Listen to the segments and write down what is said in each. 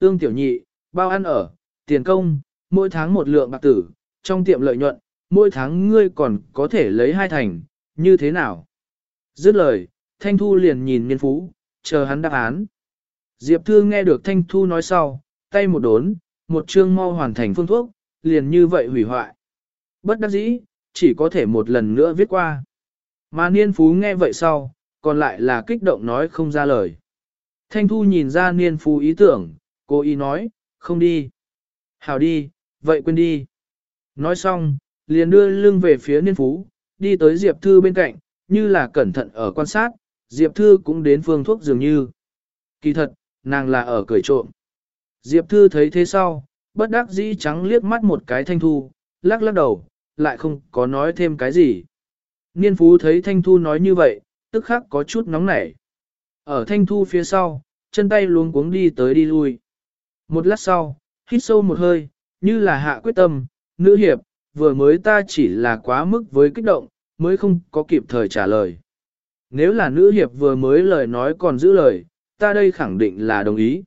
Ương tiểu nhị, bao ăn ở, tiền công, mỗi tháng một lượng bạc tử, trong tiệm lợi nhuận, mỗi tháng ngươi còn có thể lấy hai thành, như thế nào? Dứt lời, Thanh Thu liền nhìn Niên Phú, chờ hắn đáp án. Diệp Thư nghe được Thanh Thu nói sau, tay một đốn, một chương mau hoàn thành phương thuốc, liền như vậy hủy hoại. Bất đắc dĩ, chỉ có thể một lần nữa viết qua. Mà Niên Phú nghe vậy sau, còn lại là kích động nói không ra lời. Thanh Thu nhìn ra Niên Phú ý tưởng, cô y nói, không đi. Hảo đi, vậy quên đi. Nói xong, liền đưa lưng về phía Niên Phú, đi tới Diệp Thư bên cạnh, như là cẩn thận ở quan sát, Diệp Thư cũng đến phương thuốc dường như. Kỳ thật, nàng là ở cười trộm. Diệp Thư thấy thế sau, bất đắc dĩ trắng liếc mắt một cái Thanh Thu, lắc lắc đầu, lại không có nói thêm cái gì. Niên Phú thấy Thanh Thu nói như vậy, tức khắc có chút nóng nảy. Ở Thanh Thu phía sau, chân tay luống cuống đi tới đi lui. Một lát sau, hít sâu một hơi, như là hạ quyết tâm, nữ hiệp, vừa mới ta chỉ là quá mức với kích động, mới không có kịp thời trả lời. Nếu là nữ hiệp vừa mới lời nói còn giữ lời, ta đây khẳng định là đồng ý.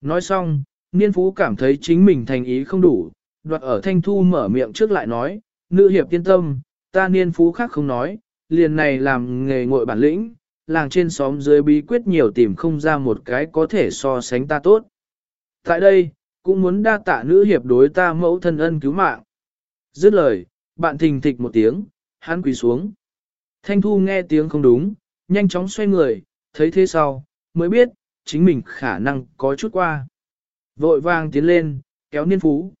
Nói xong, niên phú cảm thấy chính mình thành ý không đủ, đoạt ở thanh thu mở miệng trước lại nói, nữ hiệp yên tâm, ta niên phú khác không nói, liền này làm nghề ngội bản lĩnh, làng trên xóm dưới bí quyết nhiều tìm không ra một cái có thể so sánh ta tốt. Tại đây, cũng muốn đa tạ nữ hiệp đối ta mẫu thân ân cứu mạng. Dứt lời, bạn thình thịch một tiếng, hắn quỳ xuống. Thanh Thu nghe tiếng không đúng, nhanh chóng xoay người, thấy thế sau, mới biết, chính mình khả năng có chút qua. Vội vàng tiến lên, kéo niên phú.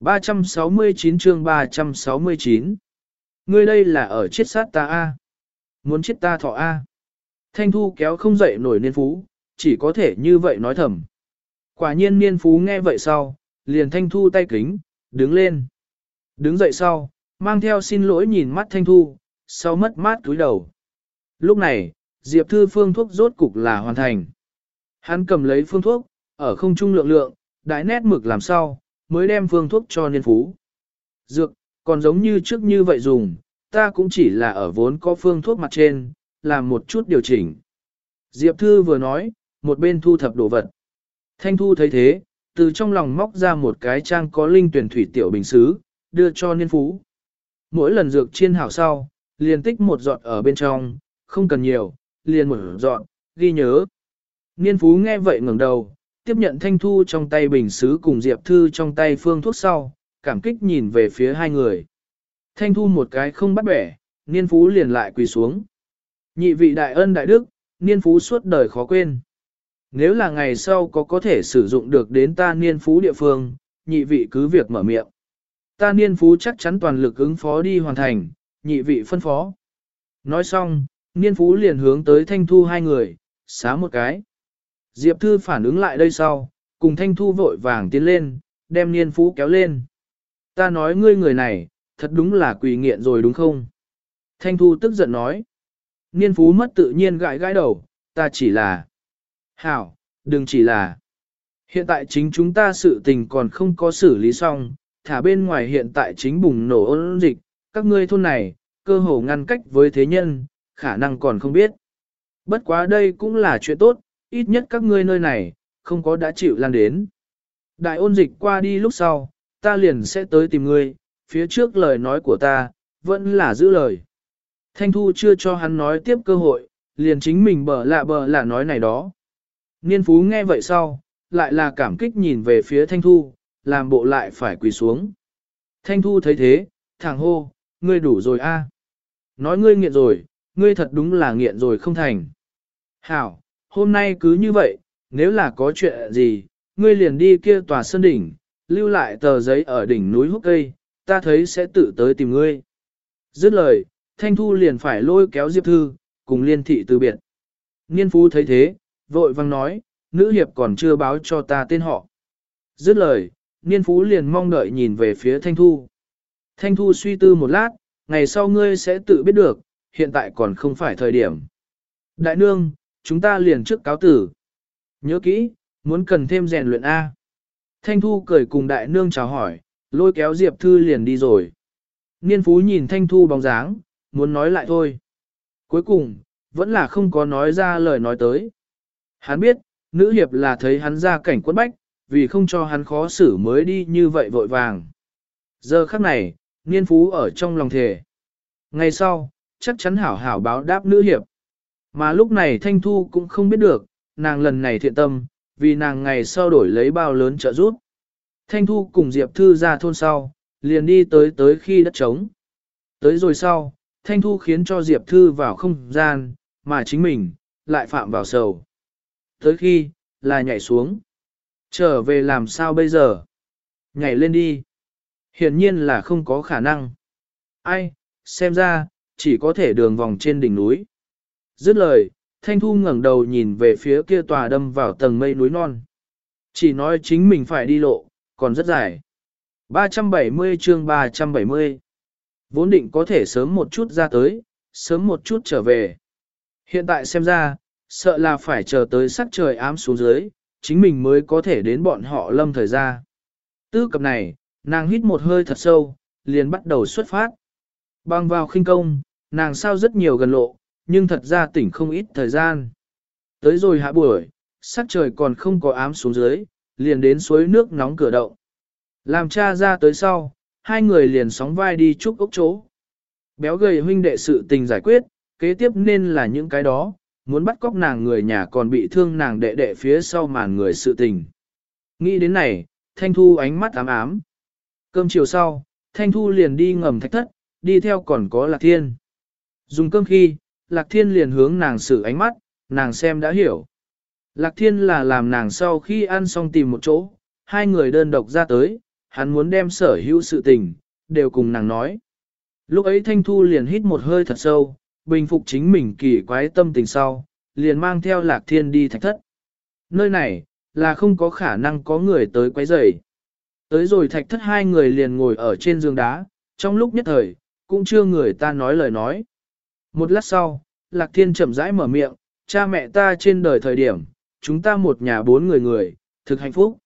369 chương 369 Ngươi đây là ở chết sát ta A. Muốn chết ta thọ A. Thanh Thu kéo không dậy nổi niên phú, chỉ có thể như vậy nói thầm. Quả nhiên niên phú nghe vậy sau, liền Thanh Thu tay kính, đứng lên. Đứng dậy sau, mang theo xin lỗi nhìn mắt Thanh Thu, sau mất mát túi đầu. Lúc này, Diệp Thư phương thuốc rốt cục là hoàn thành. Hắn cầm lấy phương thuốc, ở không trung lượng lượng, đại nét mực làm sao, mới đem phương thuốc cho niên phú. Dược, còn giống như trước như vậy dùng, ta cũng chỉ là ở vốn có phương thuốc mặt trên, làm một chút điều chỉnh. Diệp Thư vừa nói, một bên thu thập đồ vật. Thanh Thu thấy thế, từ trong lòng móc ra một cái trang có linh tuyển thủy tiểu bình xứ, đưa cho niên phú. Mỗi lần dược chiên hảo sau, liền tích một giọt ở bên trong, không cần nhiều, liền một giọt, ghi nhớ. Niên phú nghe vậy ngẩng đầu, tiếp nhận thanh thu trong tay bình xứ cùng Diệp Thư trong tay phương thuốc sau, cảm kích nhìn về phía hai người. Thanh thu một cái không bắt bẻ, niên phú liền lại quỳ xuống. Nhị vị đại ân đại đức, niên phú suốt đời khó quên. Nếu là ngày sau có có thể sử dụng được đến ta niên phú địa phương, nhị vị cứ việc mở miệng. Ta niên phú chắc chắn toàn lực ứng phó đi hoàn thành, nhị vị phân phó. Nói xong, niên phú liền hướng tới thanh thu hai người, xá một cái. Diệp Thư phản ứng lại đây sau, cùng thanh thu vội vàng tiến lên, đem niên phú kéo lên. Ta nói ngươi người này, thật đúng là quỷ nghiện rồi đúng không? Thanh thu tức giận nói. Niên phú mất tự nhiên gãi gãi đầu, ta chỉ là... Hảo, đừng chỉ là... Hiện tại chính chúng ta sự tình còn không có xử lý xong, thả bên ngoài hiện tại chính bùng nổ ôn dịch, các ngươi thôn này, cơ hồ ngăn cách với thế nhân, khả năng còn không biết. Bất quá đây cũng là chuyện tốt, ít nhất các ngươi nơi này, không có đã chịu lan đến. Đại ôn dịch qua đi lúc sau, ta liền sẽ tới tìm ngươi, phía trước lời nói của ta, vẫn là giữ lời. Thanh Thu chưa cho hắn nói tiếp cơ hội, liền chính mình bở lạ bở lạ nói này đó. Niên Phú nghe vậy sau, lại là cảm kích nhìn về phía Thanh Thu, làm bộ lại phải quỳ xuống. Thanh Thu thấy thế, thẳng hô, ngươi đủ rồi a. Nói ngươi nghiện rồi, ngươi thật đúng là nghiện rồi không thành. Hảo, hôm nay cứ như vậy, nếu là có chuyện gì, ngươi liền đi kia tòa sơn đỉnh, lưu lại tờ giấy ở đỉnh núi húc cây, ta thấy sẽ tự tới tìm ngươi. Dứt lời, Thanh Thu liền phải lôi kéo Diệp Thư, cùng liên thị từ biệt. Niên Phú thấy thế, vội vang nói, nữ hiệp còn chưa báo cho ta tên họ. Dứt lời, Niên Phú liền mong đợi nhìn về phía Thanh Thu. Thanh Thu suy tư một lát, ngày sau ngươi sẽ tự biết được, hiện tại còn không phải thời điểm. Đại nương, chúng ta liền trước cáo tử. Nhớ kỹ, muốn cần thêm rèn luyện A. Thanh Thu cười cùng đại nương chào hỏi, lôi kéo Diệp Thư liền đi rồi. Niên Phú nhìn Thanh Thu bóng dáng, muốn nói lại thôi. Cuối cùng, vẫn là không có nói ra lời nói tới. Hắn biết, nữ hiệp là thấy hắn ra cảnh quất bách, vì không cho hắn khó xử mới đi như vậy vội vàng. Giờ khắc này, niên phú ở trong lòng thề. Ngày sau, chắc chắn hảo hảo báo đáp nữ hiệp. Mà lúc này Thanh Thu cũng không biết được, nàng lần này thiện tâm, vì nàng ngày sau đổi lấy bao lớn trợ giúp. Thanh Thu cùng Diệp Thư ra thôn sau, liền đi tới tới khi đất trống. Tới rồi sau, Thanh Thu khiến cho Diệp Thư vào không gian, mà chính mình, lại phạm vào sầu. Tới khi, là nhảy xuống. Trở về làm sao bây giờ? Nhảy lên đi. Hiển nhiên là không có khả năng. Ai, xem ra, chỉ có thể đường vòng trên đỉnh núi. Dứt lời, Thanh Thu ngẩng đầu nhìn về phía kia tòa đâm vào tầng mây núi non. Chỉ nói chính mình phải đi lộ, còn rất dài. 370 chương 370 Vốn định có thể sớm một chút ra tới, sớm một chút trở về. Hiện tại xem ra, sợ là phải chờ tới sắc trời ám xuống dưới, chính mình mới có thể đến bọn họ lâm thời ra. Tư cập này, nàng hít một hơi thật sâu, liền bắt đầu xuất phát. Bang vào khinh công, nàng sao rất nhiều gần lộ, nhưng thật ra tỉnh không ít thời gian. Tới rồi hạ buổi, sắc trời còn không có ám xuống dưới, liền đến suối nước nóng cửa động. Làm cha ra tới sau, hai người liền sóng vai đi chúc ốc chỗ. Béo gầy huynh đệ sự tình giải quyết, kế tiếp nên là những cái đó, muốn bắt cóc nàng người nhà còn bị thương nàng đệ đệ phía sau màn người sự tình. Nghĩ đến này, Thanh Thu ánh mắt ám ám. Cơm chiều sau, Thanh Thu liền đi ngầm thạch thất, đi theo còn có Lạc Thiên. Dùng cơm khi, Lạc Thiên liền hướng nàng xử ánh mắt, nàng xem đã hiểu. Lạc Thiên là làm nàng sau khi ăn xong tìm một chỗ, hai người đơn độc ra tới, hắn muốn đem sở hữu sự tình, đều cùng nàng nói. Lúc ấy Thanh Thu liền hít một hơi thật sâu, bình phục chính mình kỳ quái tâm tình sau, liền mang theo Lạc Thiên đi thạch thất. Nơi này, là không có khả năng có người tới quấy rầy. Tới rồi thạch thất hai người liền ngồi ở trên giường đá, trong lúc nhất thời, cũng chưa người ta nói lời nói. Một lát sau, Lạc Thiên chậm rãi mở miệng, cha mẹ ta trên đời thời điểm, chúng ta một nhà bốn người người, thực hạnh phúc.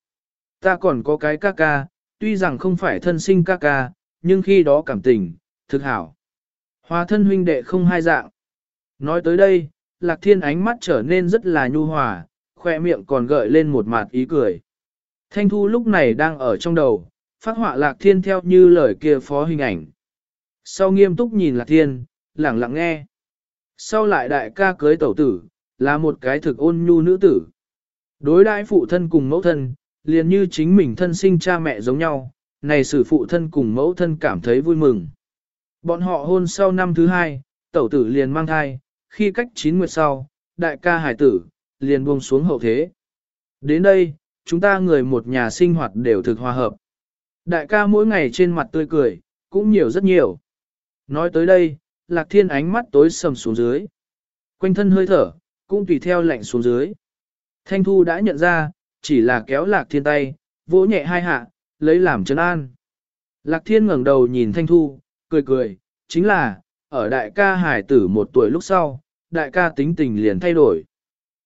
Ta còn có cái ca ca, tuy rằng không phải thân sinh ca ca, nhưng khi đó cảm tình, thực hảo. Hòa thân huynh đệ không hai dạng. Nói tới đây, Lạc Thiên ánh mắt trở nên rất là nhu hòa, khoe miệng còn gợi lên một mặt ý cười. Thanh Thu lúc này đang ở trong đầu, phát họa Lạc Thiên theo như lời kia phó hình ảnh. Sau nghiêm túc nhìn Lạc Thiên, lặng lặng nghe. Sau lại đại ca cưới tẩu tử, là một cái thực ôn nhu nữ tử. Đối đãi phụ thân cùng mẫu thân, liền như chính mình thân sinh cha mẹ giống nhau, này sử phụ thân cùng mẫu thân cảm thấy vui mừng. Bọn họ hôn sau năm thứ hai, tẩu tử liền mang thai, khi cách chín nguyệt sau, đại ca hải tử, liền buông xuống hậu thế. Đến đây, chúng ta người một nhà sinh hoạt đều thực hòa hợp. Đại ca mỗi ngày trên mặt tươi cười, cũng nhiều rất nhiều. Nói tới đây, lạc thiên ánh mắt tối sầm xuống dưới. Quanh thân hơi thở, cũng tùy theo lạnh xuống dưới. Thanh Thu đã nhận ra, chỉ là kéo lạc thiên tay, vỗ nhẹ hai hạ, lấy làm chân an. Lạc thiên ngẩng đầu nhìn Thanh Thu, cười cười, chính là, ở đại ca hải tử một tuổi lúc sau, đại ca tính tình liền thay đổi.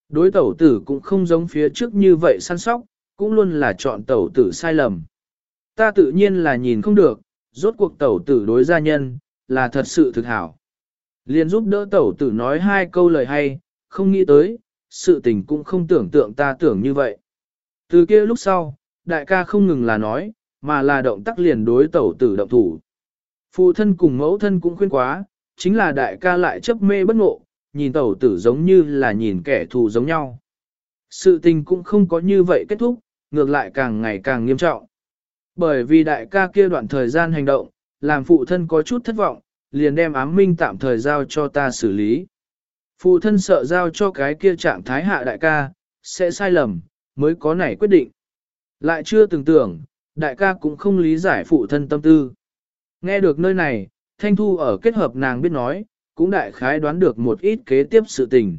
Đối tẩu tử cũng không giống phía trước như vậy săn sóc, cũng luôn là chọn tẩu tử sai lầm. Ta tự nhiên là nhìn không được, rốt cuộc tẩu tử đối gia nhân, là thật sự thực hảo. Liền giúp đỡ tẩu tử nói hai câu lời hay, không nghĩ tới, sự tình cũng không tưởng tượng ta tưởng như vậy. Từ kia lúc sau, đại ca không ngừng là nói, mà là động tác liền đối tẩu tử động thủ. Phụ thân cùng mẫu thân cũng khuyên quá, chính là đại ca lại chấp mê bất ngộ, nhìn tẩu tử giống như là nhìn kẻ thù giống nhau. Sự tình cũng không có như vậy kết thúc, ngược lại càng ngày càng nghiêm trọng. Bởi vì đại ca kia đoạn thời gian hành động, làm phụ thân có chút thất vọng, liền đem ám minh tạm thời giao cho ta xử lý. Phụ thân sợ giao cho cái kia trạng thái hạ đại ca, sẽ sai lầm, mới có nảy quyết định. Lại chưa từng tưởng, đại ca cũng không lý giải phụ thân tâm tư. Nghe được nơi này, Thanh Thu ở kết hợp nàng biết nói, cũng đại khái đoán được một ít kế tiếp sự tình.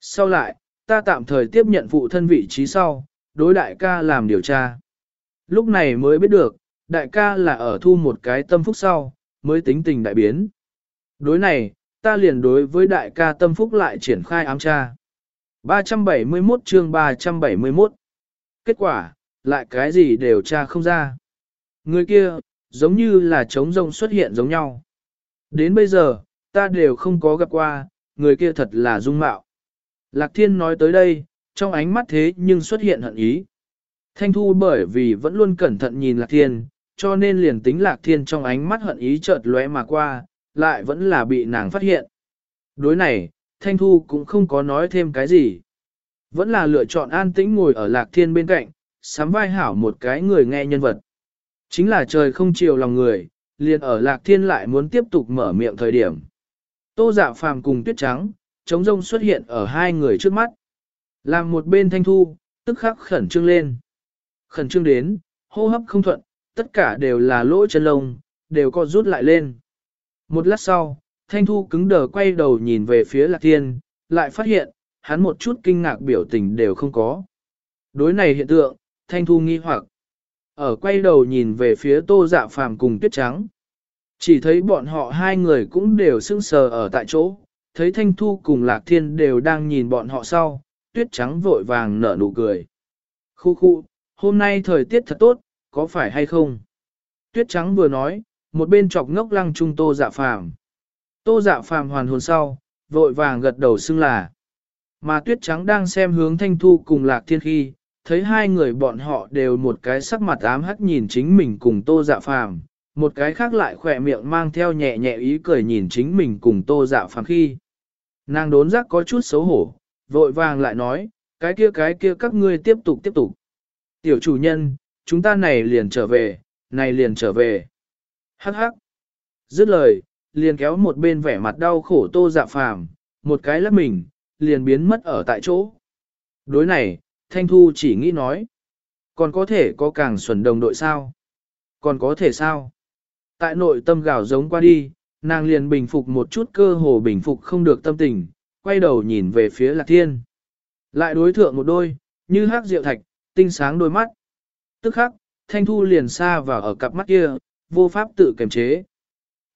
Sau lại, ta tạm thời tiếp nhận phụ thân vị trí sau, đối đại ca làm điều tra. Lúc này mới biết được, đại ca là ở thu một cái tâm phúc sau, mới tính tình đại biến. Đối này, ta liền đối với đại ca tâm phúc lại triển khai ám tra. 371 chương 371 Kết quả, lại cái gì đều tra không ra. Người kia, giống như là trống rông xuất hiện giống nhau. Đến bây giờ, ta đều không có gặp qua, người kia thật là dung mạo. Lạc thiên nói tới đây, trong ánh mắt thế nhưng xuất hiện hận ý. Thanh Thu bởi vì vẫn luôn cẩn thận nhìn Lạc Thiên, cho nên liền tính Lạc Thiên trong ánh mắt hận ý chợt lóe mà qua, lại vẫn là bị nàng phát hiện. Đối này, Thanh Thu cũng không có nói thêm cái gì. Vẫn là lựa chọn an tĩnh ngồi ở Lạc Thiên bên cạnh, sắm vai hảo một cái người nghe nhân vật. Chính là trời không chiều lòng người, liền ở Lạc Thiên lại muốn tiếp tục mở miệng thời điểm. Tô dạ phàm cùng tuyết trắng, trống rông xuất hiện ở hai người trước mắt. Làm một bên thanh thu, tức khắc khẩn trương lên. Khẩn trương đến, hô hấp không thuận, tất cả đều là lỗ chân lông, đều co rút lại lên. Một lát sau, thanh thu cứng đờ quay đầu nhìn về phía lạc thiên, lại phát hiện, hắn một chút kinh ngạc biểu tình đều không có. Đối này hiện tượng, thanh thu nghi hoặc. Ở quay đầu nhìn về phía tô dạ phàm cùng tuyết trắng. Chỉ thấy bọn họ hai người cũng đều sững sờ ở tại chỗ, thấy thanh thu cùng lạc thiên đều đang nhìn bọn họ sau, tuyết trắng vội vàng nở nụ cười. Khu khu, hôm nay thời tiết thật tốt, có phải hay không? Tuyết trắng vừa nói, một bên chọc ngốc lăng trung tô dạ phàm. Tô dạ phàm hoàn hồn sau, vội vàng gật đầu xưng là. Mà tuyết trắng đang xem hướng thanh thu cùng lạc thiên khi, thấy hai người bọn họ đều một cái sắc mặt ám hắc nhìn chính mình cùng tô dạ phàm, một cái khác lại khỏe miệng mang theo nhẹ nhẹ ý cười nhìn chính mình cùng tô dạ phàm khi. Nàng đốn giác có chút xấu hổ, vội vàng lại nói, cái kia cái kia các ngươi tiếp tục tiếp tục. Tiểu chủ nhân, chúng ta này liền trở về, này liền trở về. Hắc hắc. Dứt lời, liền kéo một bên vẻ mặt đau khổ tô dạ phàm, một cái lấp mình, liền biến mất ở tại chỗ. Đối này, Thanh Thu chỉ nghĩ nói. Còn có thể có càng xuẩn đồng đội sao? Còn có thể sao? Tại nội tâm gào giống qua đi, nàng liền bình phục một chút cơ hồ bình phục không được tâm tình, quay đầu nhìn về phía lạc thiên. Lại đối thượng một đôi, như hắc rượu thạch, tinh sáng đôi mắt. Tức khắc, thanh thu liền xa vào ở cặp mắt kia, vô pháp tự kiềm chế.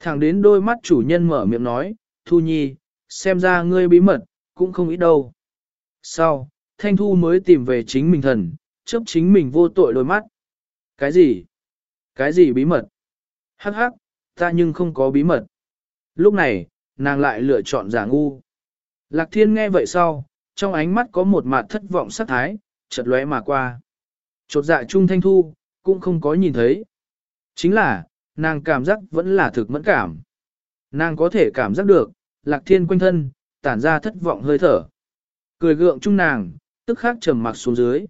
Thẳng đến đôi mắt chủ nhân mở miệng nói, Thu Nhi, xem ra ngươi bí mật, cũng không ít đâu. Sau, Thanh Thu mới tìm về chính mình thần, chấp chính mình vô tội đôi mắt. Cái gì? Cái gì bí mật? Hắc hắc, ta nhưng không có bí mật. Lúc này, nàng lại lựa chọn giả ngu. Lạc thiên nghe vậy sau, trong ánh mắt có một mặt thất vọng sắc thái, chợt lóe mà qua. Chột dạ trung thanh thu, cũng không có nhìn thấy. Chính là, nàng cảm giác vẫn là thực mẫn cảm. Nàng có thể cảm giác được, lạc thiên quanh thân, tản ra thất vọng hơi thở. Cười gượng chung nàng, tức khắc trầm mặc xuống dưới.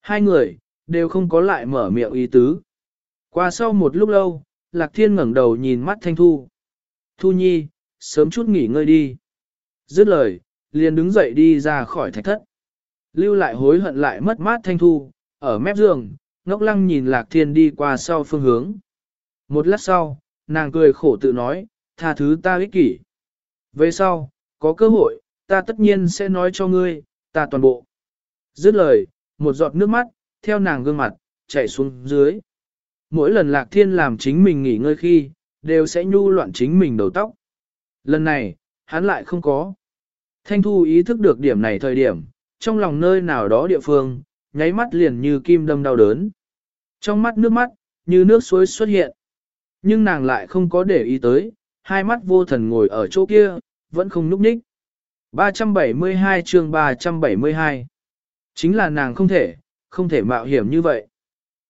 Hai người, đều không có lại mở miệng ý tứ. Qua sau một lúc lâu, Lạc Thiên ngẩng đầu nhìn mắt Thanh Thu. Thu Nhi, sớm chút nghỉ ngơi đi. Dứt lời, liền đứng dậy đi ra khỏi thạch thất. Lưu lại hối hận lại mất mát Thanh Thu, ở mép giường, ngốc lăng nhìn Lạc Thiên đi qua sau phương hướng. Một lát sau, nàng cười khổ tự nói, tha thứ ta ích kỷ. Về sau, có cơ hội, ta tất nhiên sẽ nói cho ngươi, ta toàn bộ. Dứt lời, một giọt nước mắt, theo nàng gương mặt, chảy xuống dưới. Mỗi lần lạc thiên làm chính mình nghỉ ngơi khi, đều sẽ nhu loạn chính mình đầu tóc. Lần này, hắn lại không có. Thanh thu ý thức được điểm này thời điểm, trong lòng nơi nào đó địa phương, nháy mắt liền như kim đâm đau đớn. Trong mắt nước mắt, như nước suối xuất hiện. Nhưng nàng lại không có để ý tới, hai mắt vô thần ngồi ở chỗ kia, vẫn không núp ních. 372 chương 372 Chính là nàng không thể, không thể mạo hiểm như vậy.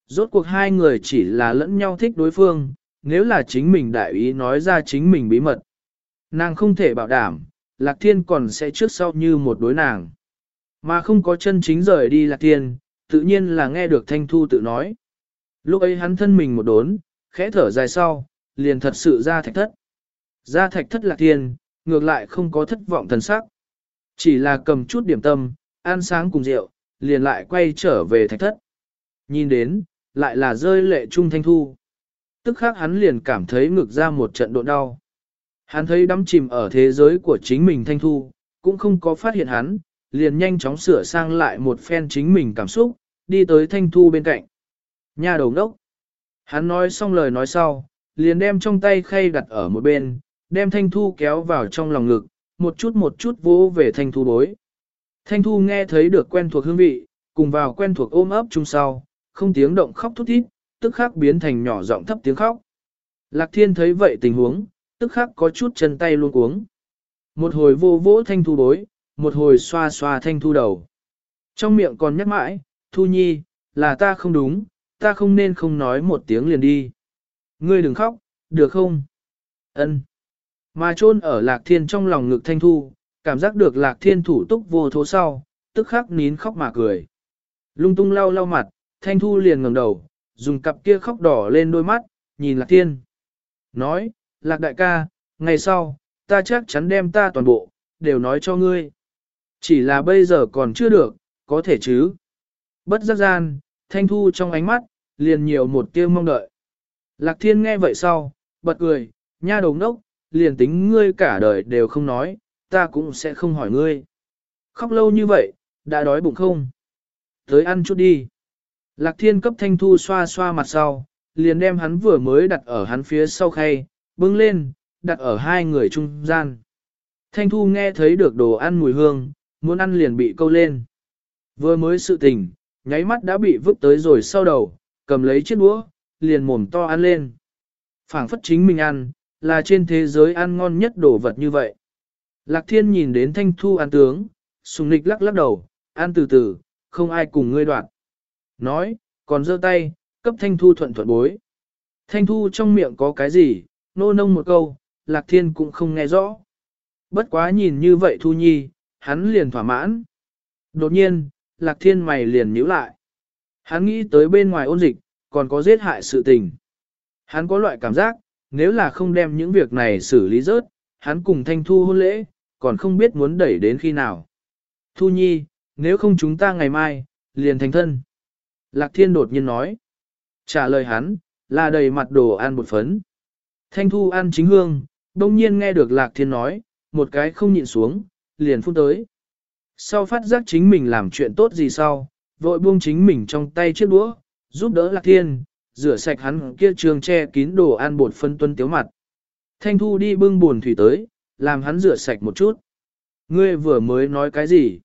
Rốt cuộc hai người chỉ là lẫn nhau thích đối phương, nếu là chính mình đại ý nói ra chính mình bí mật. Nàng không thể bảo đảm, Lạc Thiên còn sẽ trước sau như một đối nàng. Mà không có chân chính rời đi Lạc Thiên, tự nhiên là nghe được Thanh Thu tự nói. Lúc ấy hắn thân mình một đốn, khẽ thở dài sau, liền thật sự ra thạch thất. Ra thạch thất Lạc Thiên, ngược lại không có thất vọng thần sắc. Chỉ là cầm chút điểm tâm, ăn sáng cùng rượu, liền lại quay trở về thạch thất. Nhìn đến, lại là rơi lệ trung thanh thu. Tức khác hắn liền cảm thấy ngực ra một trận độ đau. Hắn thấy đắm chìm ở thế giới của chính mình thanh thu, cũng không có phát hiện hắn, liền nhanh chóng sửa sang lại một phen chính mình cảm xúc, đi tới thanh thu bên cạnh. Nhà đầu đốc. Hắn nói xong lời nói sau, liền đem trong tay khay đặt ở một bên, đem thanh thu kéo vào trong lòng ngực, một chút một chút vỗ về thanh thu bối. Thanh thu nghe thấy được quen thuộc hương vị, cùng vào quen thuộc ôm ấp chung sau, không tiếng động khóc thút thít, tức khắc biến thành nhỏ giọng thấp tiếng khóc. Lạc thiên thấy vậy tình huống, tức khắc có chút chân tay luôn cuống. Một hồi vô vỗ thanh thu bối, một hồi xoa xoa thanh thu đầu. Trong miệng còn nhắc mãi, thu nhi, là ta không đúng, ta không nên không nói một tiếng liền đi. Ngươi đừng khóc, được không? Ân. Mà chôn ở lạc thiên trong lòng ngực thanh thu, cảm giác được lạc thiên thủ túc vô thố sau, tức khắc nín khóc mà cười. Lung tung lau lau mặt, thanh thu liền ngẩng đầu, dùng cặp kia khóc đỏ lên đôi mắt, nhìn lạc thiên. Nói, lạc đại ca, ngày sau, ta chắc chắn đem ta toàn bộ, đều nói cho ngươi. Chỉ là bây giờ còn chưa được, có thể chứ. Bất giác gian, thanh thu trong ánh mắt, liền nhiều một tia mong đợi. Lạc thiên nghe vậy sau, bật cười, nha đầu ngốc, liền tính ngươi cả đời đều không nói, ta cũng sẽ không hỏi ngươi. Khóc lâu như vậy, đã đói bụng không? Tới ăn chút đi. Lạc thiên cấp thanh thu xoa xoa mặt sau, liền đem hắn vừa mới đặt ở hắn phía sau khay, bưng lên, đặt ở hai người trung gian. Thanh thu nghe thấy được đồ ăn mùi hương, muốn ăn liền bị câu lên. Vừa mới sự tình, nháy mắt đã bị vứt tới rồi sau đầu, cầm lấy chiếc đũa, liền mồm to ăn lên. phảng phất chính mình ăn, là trên thế giới ăn ngon nhất đồ vật như vậy. Lạc thiên nhìn đến thanh thu an tướng, sùng nịch lắc lắc đầu, an từ từ, không ai cùng ngươi đoạn. Nói, còn giơ tay, cấp thanh thu thuận thuận bối. Thanh thu trong miệng có cái gì, nô nông một câu, lạc thiên cũng không nghe rõ. Bất quá nhìn như vậy thu nhi, hắn liền thỏa mãn. Đột nhiên, lạc thiên mày liền nhíu lại. Hắn nghĩ tới bên ngoài ôn dịch, còn có giết hại sự tình. Hắn có loại cảm giác, nếu là không đem những việc này xử lý rớt, hắn cùng thanh thu hôn lễ, còn không biết muốn đẩy đến khi nào. Thu nhi, nếu không chúng ta ngày mai, liền thành thân. Lạc thiên đột nhiên nói. Trả lời hắn, là đầy mặt đồ ăn bột phấn. Thanh thu ăn chính hương, đông nhiên nghe được lạc thiên nói, một cái không nhịn xuống, liền phun tới. Sau phát giác chính mình làm chuyện tốt gì sau, vội buông chính mình trong tay chiếc đũa, giúp đỡ lạc thiên, rửa sạch hắn kia trường che kín đồ ăn bột phân tuân tiếu mặt. Thanh thu đi bưng buồn thủy tới, làm hắn rửa sạch một chút. Ngươi vừa mới nói cái gì?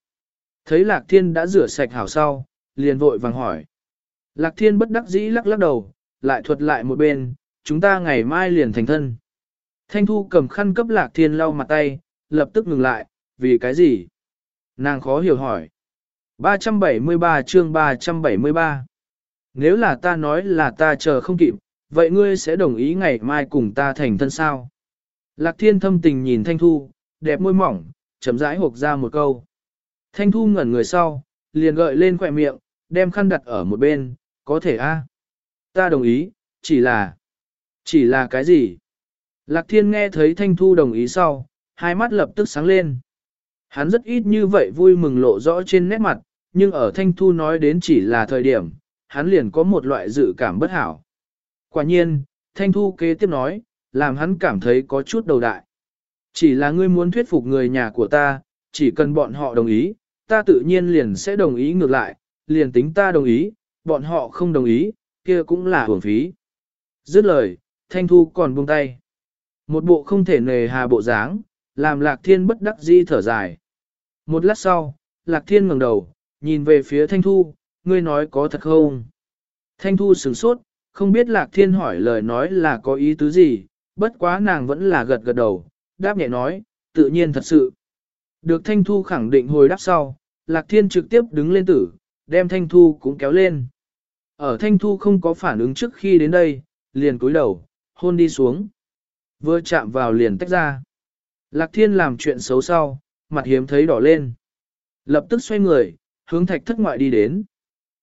Thấy lạc thiên đã rửa sạch hảo sau, liền vội vàng hỏi. Lạc thiên bất đắc dĩ lắc lắc đầu, lại thuật lại một bên, chúng ta ngày mai liền thành thân. Thanh thu cầm khăn cấp lạc thiên lau mặt tay, lập tức ngừng lại, vì cái gì? Nàng khó hiểu hỏi. 373 chương 373 Nếu là ta nói là ta chờ không kịp, vậy ngươi sẽ đồng ý ngày mai cùng ta thành thân sao? Lạc thiên thâm tình nhìn Thanh Thu, đẹp môi mỏng, chấm rãi hộp ra một câu. Thanh Thu ngẩn người sau, liền gợi lên khỏe miệng, đem khăn đặt ở một bên, có thể a Ta đồng ý, chỉ là... Chỉ là cái gì? Lạc thiên nghe thấy Thanh Thu đồng ý sau, hai mắt lập tức sáng lên. Hắn rất ít như vậy vui mừng lộ rõ trên nét mặt, nhưng ở Thanh Thu nói đến chỉ là thời điểm, hắn liền có một loại dự cảm bất hảo. Quả nhiên, Thanh Thu kế tiếp nói, làm hắn cảm thấy có chút đầu đại. Chỉ là ngươi muốn thuyết phục người nhà của ta, chỉ cần bọn họ đồng ý, ta tự nhiên liền sẽ đồng ý ngược lại, liền tính ta đồng ý, bọn họ không đồng ý, kia cũng là hưởng phí. Dứt lời, Thanh Thu còn buông tay. Một bộ không thể nề hà bộ dáng, làm Lạc Thiên bất đắc dĩ thở dài. Một lát sau, Lạc Thiên ngẩng đầu, nhìn về phía Thanh Thu, ngươi nói có thật không? Thanh Thu sửng sốt, không biết Lạc Thiên hỏi lời nói là có ý tứ gì, bất quá nàng vẫn là gật gật đầu, đáp nhẹ nói, tự nhiên thật sự. Được Thanh Thu khẳng định hồi đáp sau, Lạc Thiên trực tiếp đứng lên tử, đem Thanh Thu cũng kéo lên. Ở Thanh Thu không có phản ứng trước khi đến đây, liền cúi đầu, hôn đi xuống. Vừa chạm vào liền tách ra. Lạc Thiên làm chuyện xấu sau, mặt hiếm thấy đỏ lên. Lập tức xoay người, hướng thạch thất ngoại đi đến.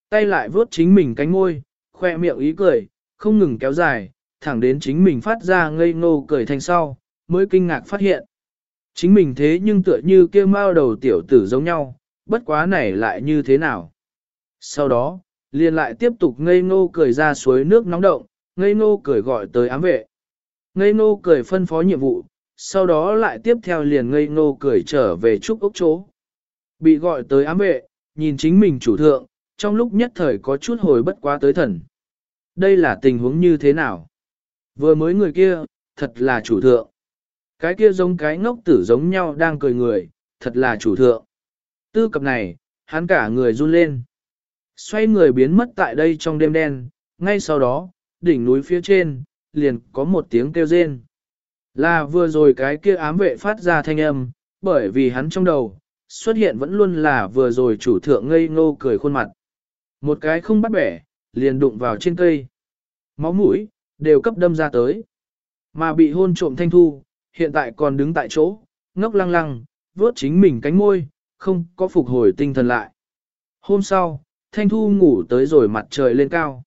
Tay lại vướt chính mình cánh môi, khoe miệng ý cười, không ngừng kéo dài, thẳng đến chính mình phát ra ngây ngô cười thành sau, mới kinh ngạc phát hiện. Chính mình thế nhưng tựa như kia mao đầu tiểu tử giống nhau, bất quá này lại như thế nào. Sau đó, liền lại tiếp tục ngây ngô cười ra suối nước nóng động, ngây ngô cười gọi tới ám vệ. Ngây ngô cười phân phó nhiệm vụ, sau đó lại tiếp theo liền ngây ngô cười trở về trúc ốc chỗ. Bị gọi tới ám vệ, nhìn chính mình chủ thượng, trong lúc nhất thời có chút hồi bất quá tới thần. Đây là tình huống như thế nào? Vừa mới người kia, thật là chủ thượng. Cái kia giống cái ngốc tử giống nhau đang cười người, thật là chủ thượng. Tư cập này, hắn cả người run lên. Xoay người biến mất tại đây trong đêm đen, ngay sau đó, đỉnh núi phía trên, liền có một tiếng kêu rên. Là vừa rồi cái kia ám vệ phát ra thanh âm, bởi vì hắn trong đầu, xuất hiện vẫn luôn là vừa rồi chủ thượng ngây ngô cười khuôn mặt. một cái không bắt bẻ, liền đụng vào trên cây. Máu mũi, đều cấp đâm ra tới. Mà bị hôn trộm thanh thu, hiện tại còn đứng tại chỗ, ngốc lăng lăng, vớt chính mình cánh môi, không có phục hồi tinh thần lại. Hôm sau, thanh thu ngủ tới rồi mặt trời lên cao.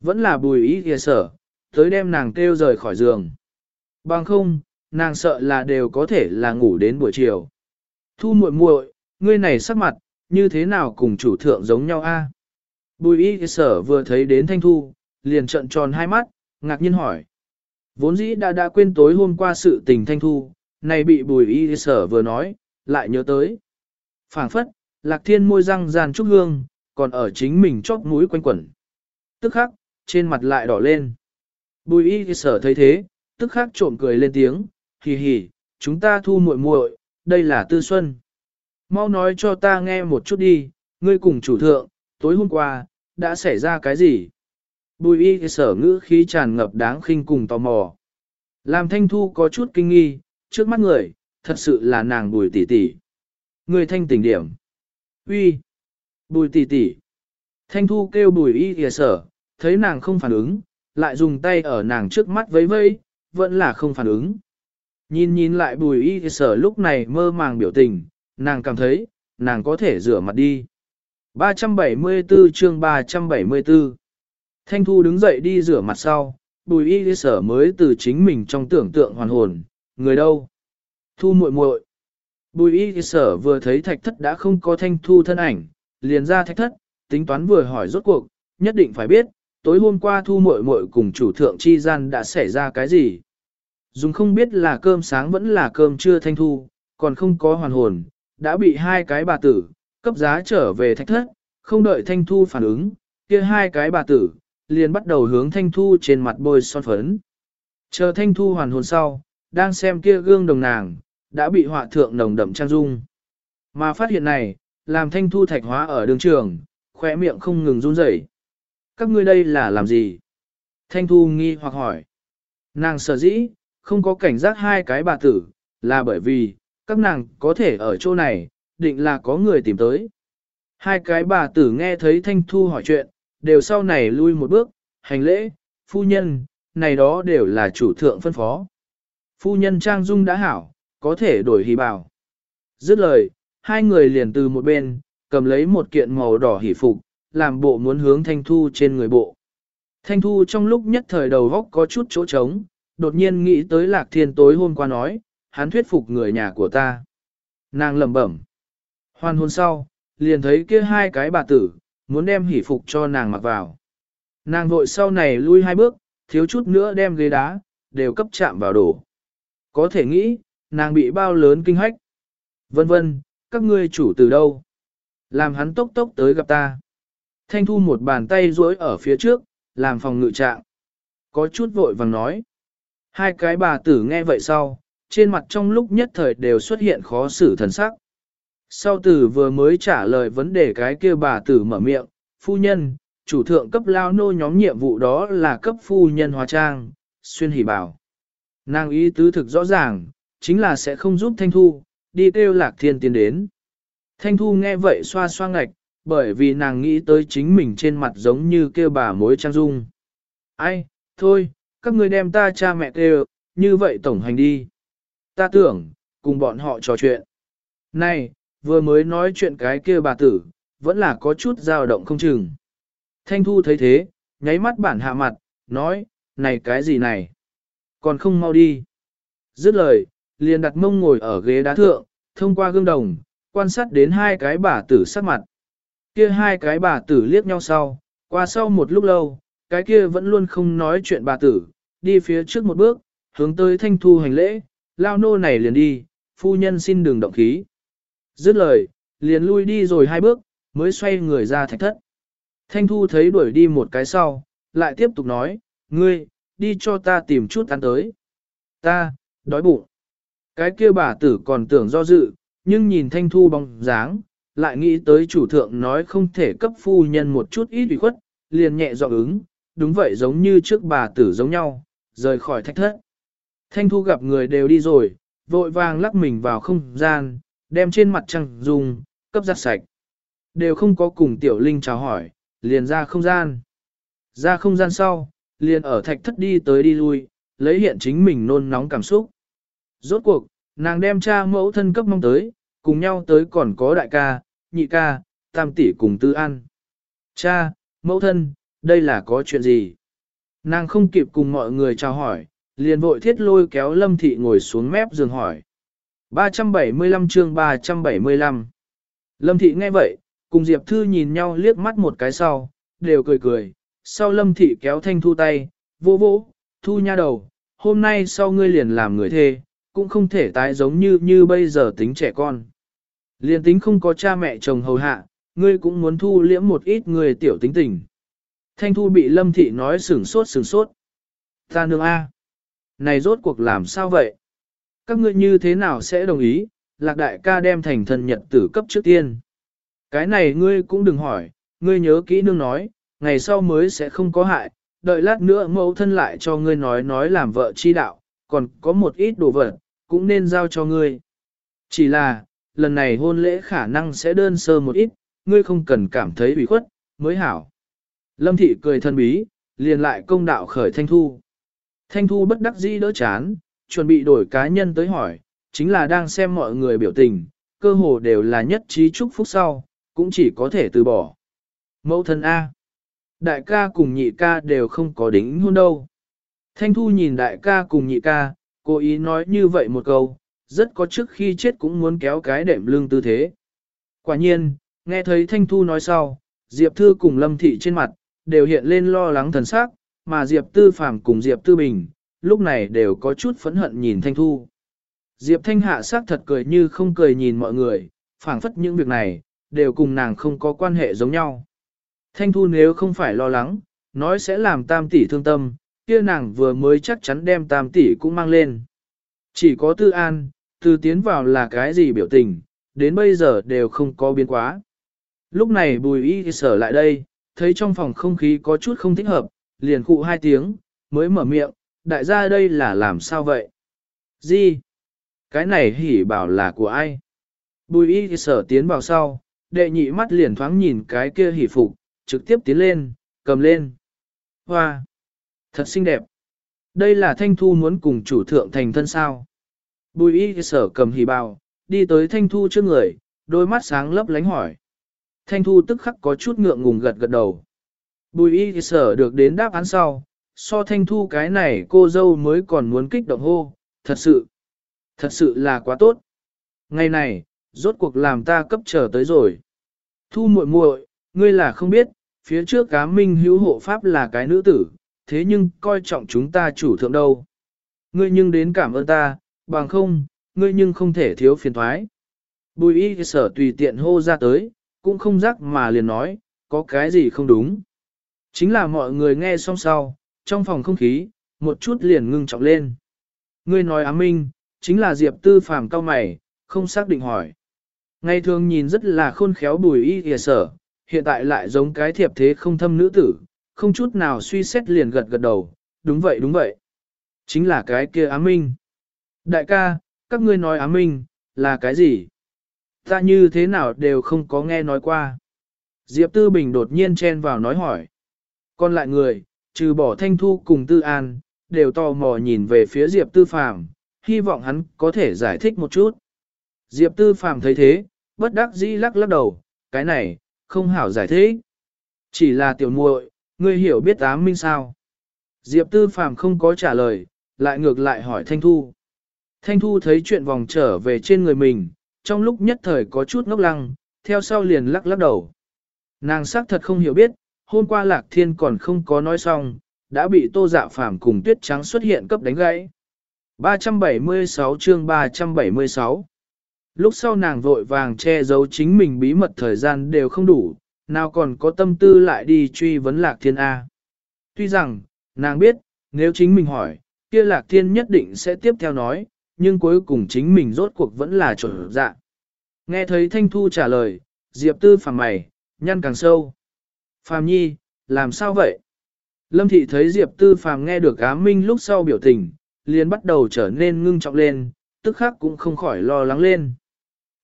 Vẫn là bùi ý kìa sở, tới đem nàng kêu rời khỏi giường. Bằng không, nàng sợ là đều có thể là ngủ đến buổi chiều. Thu muội muội, ngươi này sắc mặt, như thế nào cùng chủ thượng giống nhau a? Bùi y sở vừa thấy đến thanh thu, liền trợn tròn hai mắt, ngạc nhiên hỏi. Vốn dĩ đã đã quên tối hôm qua sự tình thanh thu, này bị bùi y sở vừa nói, lại nhớ tới. phảng phất, lạc thiên môi răng ràn trúc hương, còn ở chính mình chóp mũi quanh quẩn. Tức khắc, trên mặt lại đỏ lên. Bùi y sở thấy thế, tức khắc trộm cười lên tiếng, hì hì, chúng ta thu muội muội, đây là tư xuân. Mau nói cho ta nghe một chút đi, ngươi cùng chủ thượng, tối hôm qua, đã xảy ra cái gì? Bùi y sở ngữ khí tràn ngập đáng khinh cùng tò mò. Làm thanh thu có chút kinh nghi, trước mắt người, thật sự là nàng bùi tỷ tỷ. Người thanh tỉnh điểm. uy, Bùi tỷ tỷ. Thanh thu kêu bùi y sở, thấy nàng không phản ứng, lại dùng tay ở nàng trước mắt vẫy vẫy, vẫn là không phản ứng. Nhìn nhìn lại bùi y sở lúc này mơ màng biểu tình, nàng cảm thấy, nàng có thể rửa mặt đi. 374 chương 374 Thanh Thu đứng dậy đi rửa mặt sau, bùi y sở mới từ chính mình trong tưởng tượng hoàn hồn, người đâu? Thu muội muội. Bùi y sở vừa thấy thạch thất đã không có thanh thu thân ảnh, liền ra thạch thất, tính toán vừa hỏi rốt cuộc, nhất định phải biết, tối hôm qua thu muội muội cùng chủ thượng chi gian đã xảy ra cái gì. Dùng không biết là cơm sáng vẫn là cơm trưa thanh thu, còn không có hoàn hồn, đã bị hai cái bà tử, cấp giá trở về thạch thất, không đợi thanh thu phản ứng, kia hai cái bà tử, liền bắt đầu hướng thanh thu trên mặt bôi son phấn. Chờ thanh thu hoàn hồn sau, đang xem kia gương đồng nàng, đã bị họa thượng nồng đậm trang dung. Mà phát hiện này, làm thanh thu thạch hóa ở đường trường, khỏe miệng không ngừng run rẩy. Các ngươi đây là làm gì? Thanh thu nghi hoặc hỏi. Nàng sở dĩ, không có cảnh giác hai cái bà tử, là bởi vì, các nàng có thể ở chỗ này, định là có người tìm tới. Hai cái bà tử nghe thấy Thanh Thu hỏi chuyện, đều sau này lui một bước, hành lễ, phu nhân, này đó đều là chủ thượng phân phó. Phu nhân Trang Dung đã hảo, có thể đổi hỷ bảo. Dứt lời, hai người liền từ một bên, cầm lấy một kiện màu đỏ hỷ phục, làm bộ muốn hướng Thanh Thu trên người bộ. Thanh Thu trong lúc nhất thời đầu góc có chút chỗ trống, đột nhiên nghĩ tới Lạc Thiên tối hôm qua nói, hắn thuyết phục người nhà của ta. Nàng lẩm bẩm. Hoàn hôn sau, liền thấy kia hai cái bà tử, muốn đem hỷ phục cho nàng mặc vào. Nàng vội sau này lui hai bước, thiếu chút nữa đem ghế đá, đều cấp chạm vào đổ. Có thể nghĩ, nàng bị bao lớn kinh hách. Vân vân, các ngươi chủ từ đâu? Làm hắn tốc tốc tới gặp ta. Thanh thu một bàn tay duỗi ở phía trước, làm phòng ngự trạng. Có chút vội vàng nói. Hai cái bà tử nghe vậy sau, trên mặt trong lúc nhất thời đều xuất hiện khó xử thần sắc. Sau tử vừa mới trả lời vấn đề cái kia bà tử mở miệng, phu nhân, chủ thượng cấp lao nô nhóm nhiệm vụ đó là cấp phu nhân hóa trang, xuyên hỉ bảo. Nàng ý tứ thực rõ ràng, chính là sẽ không giúp Thanh Thu, đi kêu lạc thiên tiến đến. Thanh Thu nghe vậy xoa xoa ngạch, bởi vì nàng nghĩ tới chính mình trên mặt giống như kêu bà mối trang dung. Ai, thôi, các người đem ta cha mẹ kêu, như vậy tổng hành đi. Ta tưởng, cùng bọn họ trò chuyện. Này, vừa mới nói chuyện cái kia bà tử, vẫn là có chút dao động không chừng. Thanh Thu thấy thế, nháy mắt bản hạ mặt, nói, này cái gì này? Còn không mau đi. Dứt lời, liền đặt mông ngồi ở ghế đá thượng, thông qua gương đồng, quan sát đến hai cái bà tử sắc mặt. Kia hai cái bà tử liếc nhau sau, qua sau một lúc lâu, cái kia vẫn luôn không nói chuyện bà tử, đi phía trước một bước, hướng tới thanh thu hành lễ, lao nô này liền đi, phu nhân xin đừng động khí. Dứt lời, liền lui đi rồi hai bước, mới xoay người ra thạch thất. Thanh Thu thấy đuổi đi một cái sau, lại tiếp tục nói, ngươi, đi cho ta tìm chút ăn tới. Ta, đói bụng. Cái kia bà tử còn tưởng do dự, nhưng nhìn Thanh Thu bóng dáng, lại nghĩ tới chủ thượng nói không thể cấp phu nhân một chút ít ủy khuất, liền nhẹ dọa ứng, đúng vậy giống như trước bà tử giống nhau, rời khỏi thạch thất. Thanh Thu gặp người đều đi rồi, vội vàng lắc mình vào không gian, đem trên mặt trăng dùng, cấp giặt sạch. Đều không có cùng tiểu linh chào hỏi, liền ra không gian. Ra không gian sau, liền ở thạch thất đi tới đi lui, lấy hiện chính mình nôn nóng cảm xúc. Rốt cuộc, nàng đem cha mẫu thân cấp mong tới, cùng nhau tới còn có đại ca, nhị ca, tam tỷ cùng tư ăn. Cha, mẫu thân, đây là có chuyện gì? Nàng không kịp cùng mọi người chào hỏi, liền vội thiết lôi kéo lâm thị ngồi xuống mép giường hỏi. 375 chương 375 Lâm thị nghe vậy, cùng Diệp Thư nhìn nhau liếc mắt một cái sau, đều cười cười, sau lâm thị kéo thanh thu tay, vô vỗ, thu nha đầu, hôm nay sau ngươi liền làm người thê, cũng không thể tái giống như như bây giờ tính trẻ con. Liền tính không có cha mẹ chồng hầu hạ, ngươi cũng muốn thu liễm một ít người tiểu tính tình. Thanh thu bị lâm thị nói sửng sốt sửng sốt. Ta nương A. Này rốt cuộc làm sao vậy? Các ngươi như thế nào sẽ đồng ý, lạc đại ca đem thành thần nhật tử cấp trước tiên. Cái này ngươi cũng đừng hỏi, ngươi nhớ kỹ nương nói, ngày sau mới sẽ không có hại, đợi lát nữa mẫu thân lại cho ngươi nói nói làm vợ chi đạo, còn có một ít đồ vật, cũng nên giao cho ngươi. Chỉ là, lần này hôn lễ khả năng sẽ đơn sơ một ít, ngươi không cần cảm thấy ủy khuất, mới hảo. Lâm thị cười thân bí, liền lại công đạo khởi Thanh Thu. Thanh Thu bất đắc dĩ đỡ chán, chuẩn bị đổi cá nhân tới hỏi, chính là đang xem mọi người biểu tình, cơ hồ đều là nhất trí chúc phúc sau, cũng chỉ có thể từ bỏ. Mẫu thân A. Đại ca cùng nhị ca đều không có đính hôn đâu. Thanh Thu nhìn đại ca cùng nhị ca, cố ý nói như vậy một câu, rất có trước khi chết cũng muốn kéo cái đệm lưng tư thế. Quả nhiên, nghe thấy Thanh Thu nói sau, Diệp Thư cùng Lâm Thị trên mặt, đều hiện lên lo lắng thần sắc, mà Diệp Tư Phạm cùng Diệp Tư Bình, lúc này đều có chút phẫn hận nhìn Thanh Thu. Diệp Thanh Hạ sắc thật cười như không cười nhìn mọi người, phảng phất những việc này, đều cùng nàng không có quan hệ giống nhau. Thanh Thu nếu không phải lo lắng, nói sẽ làm tam tỷ thương tâm, kia nàng vừa mới chắc chắn đem tam tỷ cũng mang lên. Chỉ có tư an, từ tiến vào là cái gì biểu tình, đến bây giờ đều không có biến quá. Lúc này bùi y sở lại đây, thấy trong phòng không khí có chút không thích hợp, liền cụ hai tiếng, mới mở miệng, đại gia đây là làm sao vậy? Gì? Cái này hỉ bảo là của ai? Bùi y sở tiến vào sau, đệ nhị mắt liền thoáng nhìn cái kia hỉ phục, trực tiếp tiến lên, cầm lên. Hoa! Thật xinh đẹp! Đây là thanh thu muốn cùng chủ thượng thành thân sao. Bùi y sở cầm hỉ bào, đi tới thanh thu trước người, đôi mắt sáng lấp lánh hỏi. Thanh thu tức khắc có chút ngượng ngùng gật gật đầu. Bùi y sở được đến đáp án sau, so thanh thu cái này cô dâu mới còn muốn kích động hô, thật sự, thật sự là quá tốt. Ngày này, rốt cuộc làm ta cấp trở tới rồi. Thu muội muội, ngươi là không biết, phía trước cá minh hữu hộ pháp là cái nữ tử, thế nhưng coi trọng chúng ta chủ thượng đâu. Ngươi nhưng đến cảm ơn ta, bằng không, ngươi nhưng không thể thiếu phiền thoái. Bùi y sở tùy tiện hô ra tới, cũng không rắc mà liền nói, có cái gì không đúng. Chính là mọi người nghe xong sau, trong phòng không khí, một chút liền ngưng trọng lên. Ngươi nói á minh, chính là Diệp Tư phàm cao mày, không xác định hỏi. Ngày thường nhìn rất là khôn khéo bùi y kìa sở, hiện tại lại giống cái thiệp thế không thâm nữ tử, không chút nào suy xét liền gật gật đầu, đúng vậy đúng vậy. Chính là cái kia á minh. Đại ca, các ngươi nói á minh, là cái gì? Ta như thế nào đều không có nghe nói qua. Diệp Tư Bình đột nhiên chen vào nói hỏi. Còn lại người, trừ bỏ Thanh Thu cùng Tư An, đều tò mò nhìn về phía Diệp Tư Phàm, hy vọng hắn có thể giải thích một chút. Diệp Tư Phàm thấy thế, bất đắc dĩ lắc lắc đầu, cái này, không hảo giải thích. Chỉ là tiểu muội, ngươi hiểu biết ám minh sao? Diệp Tư Phàm không có trả lời, lại ngược lại hỏi Thanh Thu. Thanh Thu thấy chuyện vòng trở về trên người mình, trong lúc nhất thời có chút ngốc lăng, theo sau liền lắc lắc đầu. Nàng xác thật không hiểu biết, hôm qua Lạc Thiên còn không có nói xong, đã bị Tô Dạ Phàm cùng Tuyết Trắng xuất hiện cấp đánh gãy. 376 chương 376 Lúc sau nàng vội vàng che giấu chính mình bí mật thời gian đều không đủ, nào còn có tâm tư lại đi truy vấn Lạc Thiên A. Tuy rằng, nàng biết, nếu chính mình hỏi, kia Lạc Thiên nhất định sẽ tiếp theo nói, nhưng cuối cùng chính mình rốt cuộc vẫn là trở dạ. Nghe thấy Thanh Thu trả lời, Diệp Tư phàm mày, nhăn càng sâu. Phàm nhi, làm sao vậy? Lâm thị thấy Diệp Tư phàm nghe được ám minh lúc sau biểu tình, liền bắt đầu trở nên ngưng trọng lên, tức khắc cũng không khỏi lo lắng lên.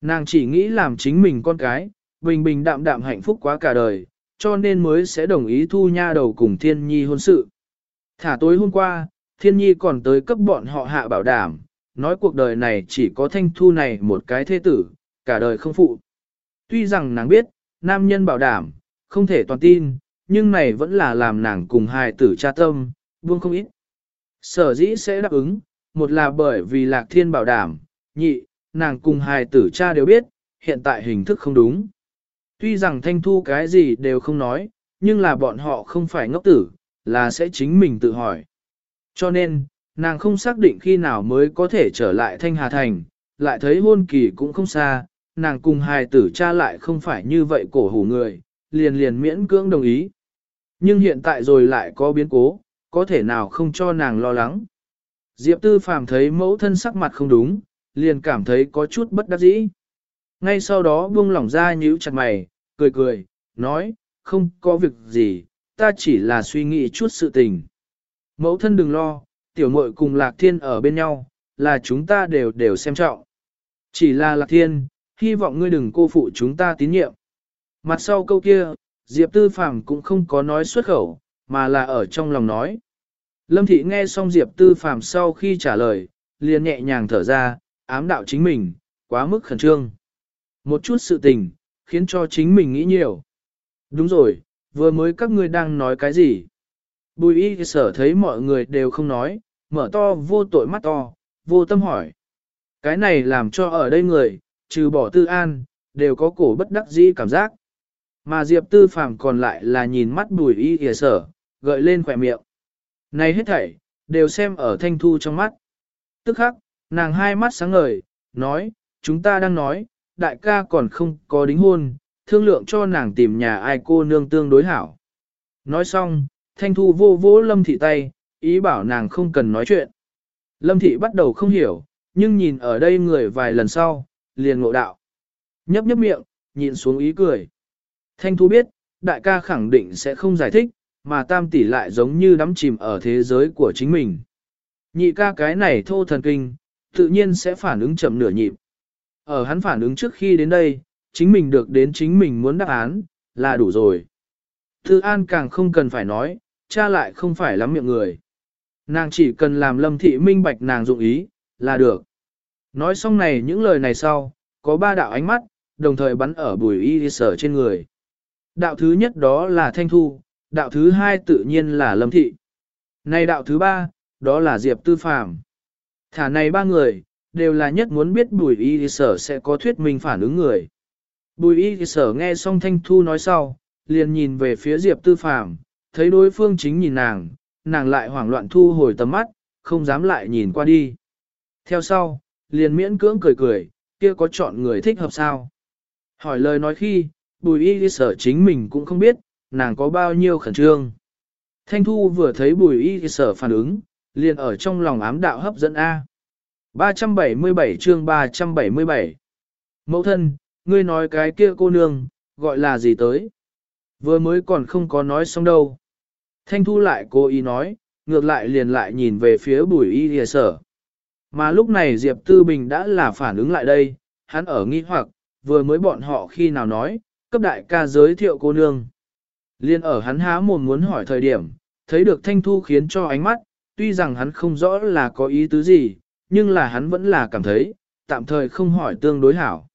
Nàng chỉ nghĩ làm chính mình con cái, bình bình đạm đạm hạnh phúc quá cả đời, cho nên mới sẽ đồng ý thu nha đầu cùng thiên nhi hôn sự. Thả tối hôm qua, thiên nhi còn tới cấp bọn họ hạ bảo đảm, nói cuộc đời này chỉ có thanh thu này một cái thế tử, cả đời không phụ. Tuy rằng nàng biết, nam nhân bảo đảm, không thể toàn tin, nhưng này vẫn là làm nàng cùng hài tử cha tâm, buông không ít. Sở dĩ sẽ đáp ứng, một là bởi vì lạc thiên bảo đảm, nhị, nàng cùng hài tử cha đều biết, hiện tại hình thức không đúng. Tuy rằng thanh thu cái gì đều không nói, nhưng là bọn họ không phải ngốc tử, là sẽ chính mình tự hỏi. Cho nên, nàng không xác định khi nào mới có thể trở lại thanh hà thành, lại thấy hôn kỳ cũng không xa, nàng cùng hài tử cha lại không phải như vậy cổ hủ người, liền liền miễn cưỡng đồng ý. Nhưng hiện tại rồi lại có biến cố, có thể nào không cho nàng lo lắng. Diệp Tư Phàm thấy mẫu thân sắc mặt không đúng, liền cảm thấy có chút bất đắc dĩ. Ngay sau đó buông lỏng ra nhíu chặt mày, cười cười, nói, không có việc gì, ta chỉ là suy nghĩ chút sự tình. Mẫu thân đừng lo, tiểu muội cùng Lạc Thiên ở bên nhau, là chúng ta đều đều xem trọng. Chỉ là Lạc Thiên, hy vọng ngươi đừng cô phụ chúng ta tín nhiệm. Mặt sau câu kia, Diệp Tư Phàm cũng không có nói xuất khẩu, mà là ở trong lòng nói. Lâm Thị nghe xong Diệp Tư Phàm sau khi trả lời, liền nhẹ nhàng thở ra, ám đạo chính mình, quá mức khẩn trương. Một chút sự tình, khiến cho chính mình nghĩ nhiều. Đúng rồi, vừa mới các ngươi đang nói cái gì? Bùi y sở thấy mọi người đều không nói, mở to vô tội mắt to, vô tâm hỏi. Cái này làm cho ở đây người, trừ bỏ tư an, đều có cổ bất đắc dĩ cảm giác. Mà Diệp Tư Phàm còn lại là nhìn mắt bùi y hề sở, gợi lên khỏe miệng. Này hết thảy, đều xem ở thanh thu trong mắt. Tức khắc, nàng hai mắt sáng ngời, nói, chúng ta đang nói, đại ca còn không có đính hôn, thương lượng cho nàng tìm nhà ai cô nương tương đối hảo. Nói xong, thanh thu vô vỗ lâm thị tay, ý bảo nàng không cần nói chuyện. Lâm thị bắt đầu không hiểu, nhưng nhìn ở đây người vài lần sau, liền ngộ đạo. Nhấp nhấp miệng, nhìn xuống ý cười. Thanh thu biết, đại ca khẳng định sẽ không giải thích, mà tam tỷ lại giống như đắm chìm ở thế giới của chính mình. Nhị ca cái này thô thần kinh, tự nhiên sẽ phản ứng chậm nửa nhịp. Ở hắn phản ứng trước khi đến đây, chính mình được đến chính mình muốn đáp án, là đủ rồi. Thư An càng không cần phải nói, cha lại không phải lắm miệng người. Nàng chỉ cần làm lâm thị minh bạch nàng dụng ý, là được. Nói xong này những lời này sau, có ba đạo ánh mắt, đồng thời bắn ở bùi y sở trên người. Đạo thứ nhất đó là Thanh Thu, đạo thứ hai tự nhiên là Lâm Thị. Này đạo thứ ba, đó là Diệp Tư Phàm. Thả này ba người, đều là nhất muốn biết bùi y sở sẽ có thuyết minh phản ứng người. Bùi y sở nghe xong Thanh Thu nói sau, liền nhìn về phía Diệp Tư Phàm, thấy đối phương chính nhìn nàng, nàng lại hoảng loạn thu hồi tầm mắt, không dám lại nhìn qua đi. Theo sau, liền miễn cưỡng cười cười, kia có chọn người thích hợp sao? Hỏi lời nói khi, bùi y sở chính mình cũng không biết, nàng có bao nhiêu khẩn trương. Thanh Thu vừa thấy bùi y sở phản ứng, liền ở trong lòng ám đạo hấp dẫn A. 377 chương 377 Mẫu thân, ngươi nói cái kia cô nương, gọi là gì tới? Vừa mới còn không có nói xong đâu. Thanh Thu lại cố ý nói, ngược lại liền lại nhìn về phía bùi y lìa sở. Mà lúc này Diệp Tư Bình đã là phản ứng lại đây, hắn ở nghi hoặc, vừa mới bọn họ khi nào nói, cấp đại ca giới thiệu cô nương. Liên ở hắn há mồm muốn hỏi thời điểm, thấy được Thanh Thu khiến cho ánh mắt, tuy rằng hắn không rõ là có ý tứ gì, nhưng là hắn vẫn là cảm thấy, tạm thời không hỏi tương đối hảo.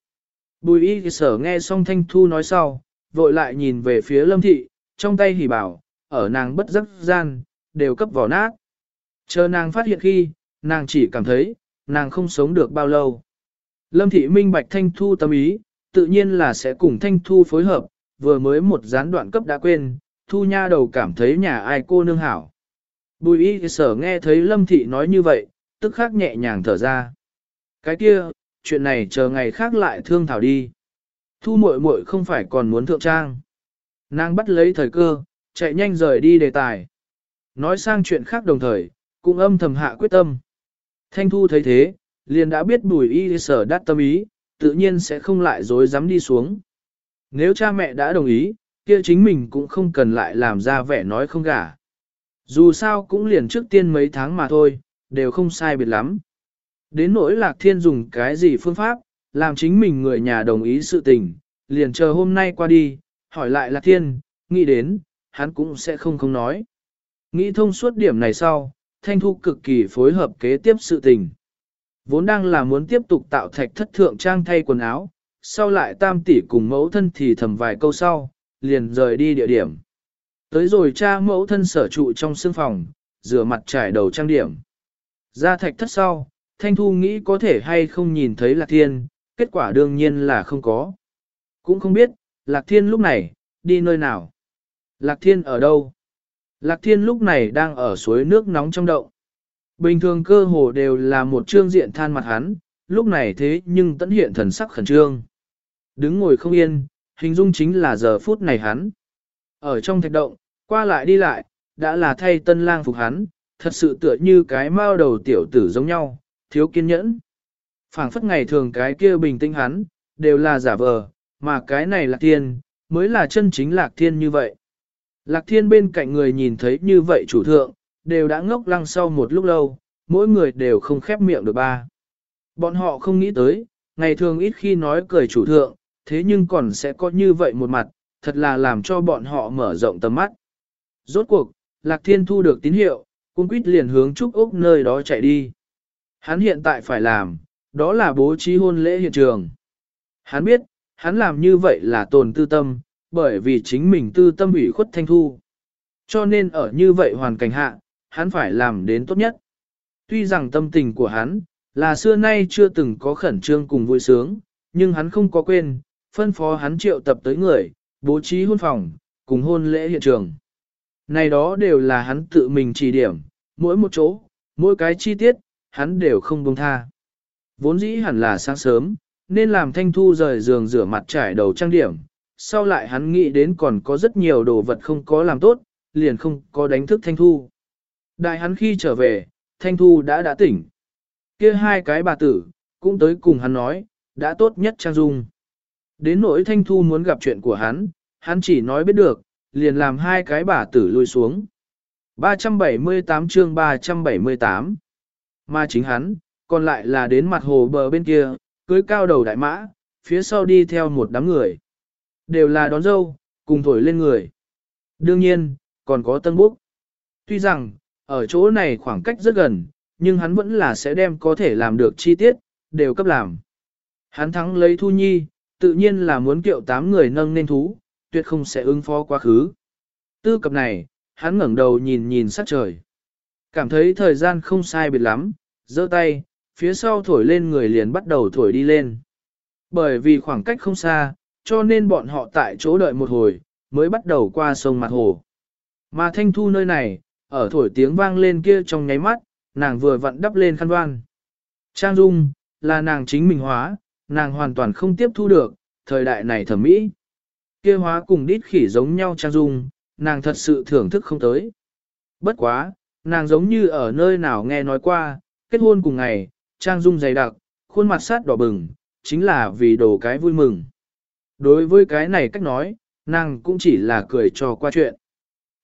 Bùi y sở nghe xong Thanh Thu nói sau, vội lại nhìn về phía Lâm Thị, trong tay hỉ bảo, ở nàng bất giấc gian, đều cấp vỏ nát. Chờ nàng phát hiện khi, nàng chỉ cảm thấy, nàng không sống được bao lâu. Lâm Thị minh bạch Thanh Thu tâm ý, tự nhiên là sẽ cùng Thanh Thu phối hợp, vừa mới một gián đoạn cấp đã quên, Thu Nha đầu cảm thấy nhà ai cô nương hảo. Bùi y sở nghe thấy Lâm Thị nói như vậy, tức khắc nhẹ nhàng thở ra. Cái kia, chuyện này chờ ngày khác lại thương thảo đi. Thu muội muội không phải còn muốn thượng trang. Nàng bắt lấy thời cơ, chạy nhanh rời đi đề tài. Nói sang chuyện khác đồng thời, cũng âm thầm hạ quyết tâm. Thanh Thu thấy thế, liền đã biết bùi y sở đắt tâm ý, tự nhiên sẽ không lại dối dám đi xuống. Nếu cha mẹ đã đồng ý, kia chính mình cũng không cần lại làm ra vẻ nói không gả. Dù sao cũng liền trước tiên mấy tháng mà thôi, đều không sai biệt lắm. Đến nỗi lạc thiên dùng cái gì phương pháp, làm chính mình người nhà đồng ý sự tình, liền chờ hôm nay qua đi, hỏi lại lạc thiên, nghĩ đến, hắn cũng sẽ không không nói. Nghĩ thông suốt điểm này sau, Thanh Thu cực kỳ phối hợp kế tiếp sự tình. Vốn đang là muốn tiếp tục tạo thạch thất thượng trang thay quần áo, sau lại tam tỷ cùng mẫu thân thì thầm vài câu sau, liền rời đi địa điểm. Tới rồi cha mẫu thân sở trụ trong sương phòng, rửa mặt trải đầu trang điểm. Ra thạch thất sau, Thanh Thu nghĩ có thể hay không nhìn thấy Lạc Thiên, kết quả đương nhiên là không có. Cũng không biết, Lạc Thiên lúc này, đi nơi nào. Lạc Thiên ở đâu? Lạc Thiên lúc này đang ở suối nước nóng trong đậu. Bình thường cơ hồ đều là một trương diện than mặt hắn, lúc này thế nhưng tẫn hiện thần sắc khẩn trương. Đứng ngồi không yên, hình dung chính là giờ phút này hắn. Ở trong thạch động, qua lại đi lại, đã là thay tân lang phục hắn, thật sự tựa như cái mao đầu tiểu tử giống nhau, thiếu kiên nhẫn. phảng phất ngày thường cái kia bình tĩnh hắn, đều là giả vờ, mà cái này lạc thiên, mới là chân chính lạc thiên như vậy. Lạc thiên bên cạnh người nhìn thấy như vậy chủ thượng, đều đã ngốc lăng sau một lúc lâu, mỗi người đều không khép miệng được ba. Bọn họ không nghĩ tới, ngày thường ít khi nói cười chủ thượng, thế nhưng còn sẽ có như vậy một mặt, thật là làm cho bọn họ mở rộng tầm mắt. Rốt cuộc, Lạc Thiên thu được tín hiệu, cung quýt liền hướng Trúc Úc nơi đó chạy đi. Hắn hiện tại phải làm, đó là bố trí hôn lễ hiện trường. Hắn biết, hắn làm như vậy là tồn tư tâm, bởi vì chính mình tư tâm ủy khuất thanh thu. Cho nên ở như vậy hoàn cảnh hạ, hắn phải làm đến tốt nhất. Tuy rằng tâm tình của hắn, là xưa nay chưa từng có khẩn trương cùng vui sướng, nhưng hắn không có quên, phân phó hắn triệu tập tới người, bố trí hôn phòng, cùng hôn lễ hiện trường. Này đó đều là hắn tự mình chỉ điểm, mỗi một chỗ, mỗi cái chi tiết, hắn đều không buông tha. Vốn dĩ hẳn là sáng sớm, nên làm thanh thu rời giường rửa mặt trải đầu trang điểm, sau lại hắn nghĩ đến còn có rất nhiều đồ vật không có làm tốt, liền không có đánh thức thanh thu. Đại hắn khi trở về, thanh thu đã đã tỉnh. kia hai cái bà tử, cũng tới cùng hắn nói, đã tốt nhất trang dung. Đến nỗi thanh thu muốn gặp chuyện của hắn, hắn chỉ nói biết được, liền làm hai cái bà tử lui xuống. 378 chương 378 Mà chính hắn, còn lại là đến mặt hồ bờ bên kia, cưới cao đầu đại mã, phía sau đi theo một đám người. Đều là đón dâu, cùng thổi lên người. Đương nhiên, còn có tân búc. Tuy rằng, ở chỗ này khoảng cách rất gần, nhưng hắn vẫn là sẽ đem có thể làm được chi tiết, đều cấp làm. Hắn thắng lấy Thu Nhi, tự nhiên là muốn kiệu tám người nâng nên thú, tuyệt không sẽ ứng phó quá khứ. Tư cập này, hắn ngẩng đầu nhìn nhìn sát trời. Cảm thấy thời gian không sai biệt lắm, giơ tay, phía sau thổi lên người liền bắt đầu thổi đi lên. Bởi vì khoảng cách không xa, cho nên bọn họ tại chỗ đợi một hồi, mới bắt đầu qua sông mặt hồ. Mà thanh thu nơi này, ở thổi tiếng vang lên kia trong nháy mắt, nàng vừa vặn đắp lên khăn đoan. Trang Dung, là nàng chính mình hóa, nàng hoàn toàn không tiếp thu được, thời đại này thẩm mỹ. Kia hóa cùng đít khỉ giống nhau Trang Dung, nàng thật sự thưởng thức không tới. Bất quá, nàng giống như ở nơi nào nghe nói qua, kết hôn cùng ngày, Trang Dung dày đặc, khuôn mặt sát đỏ bừng, chính là vì đồ cái vui mừng. Đối với cái này cách nói, nàng cũng chỉ là cười trò qua chuyện.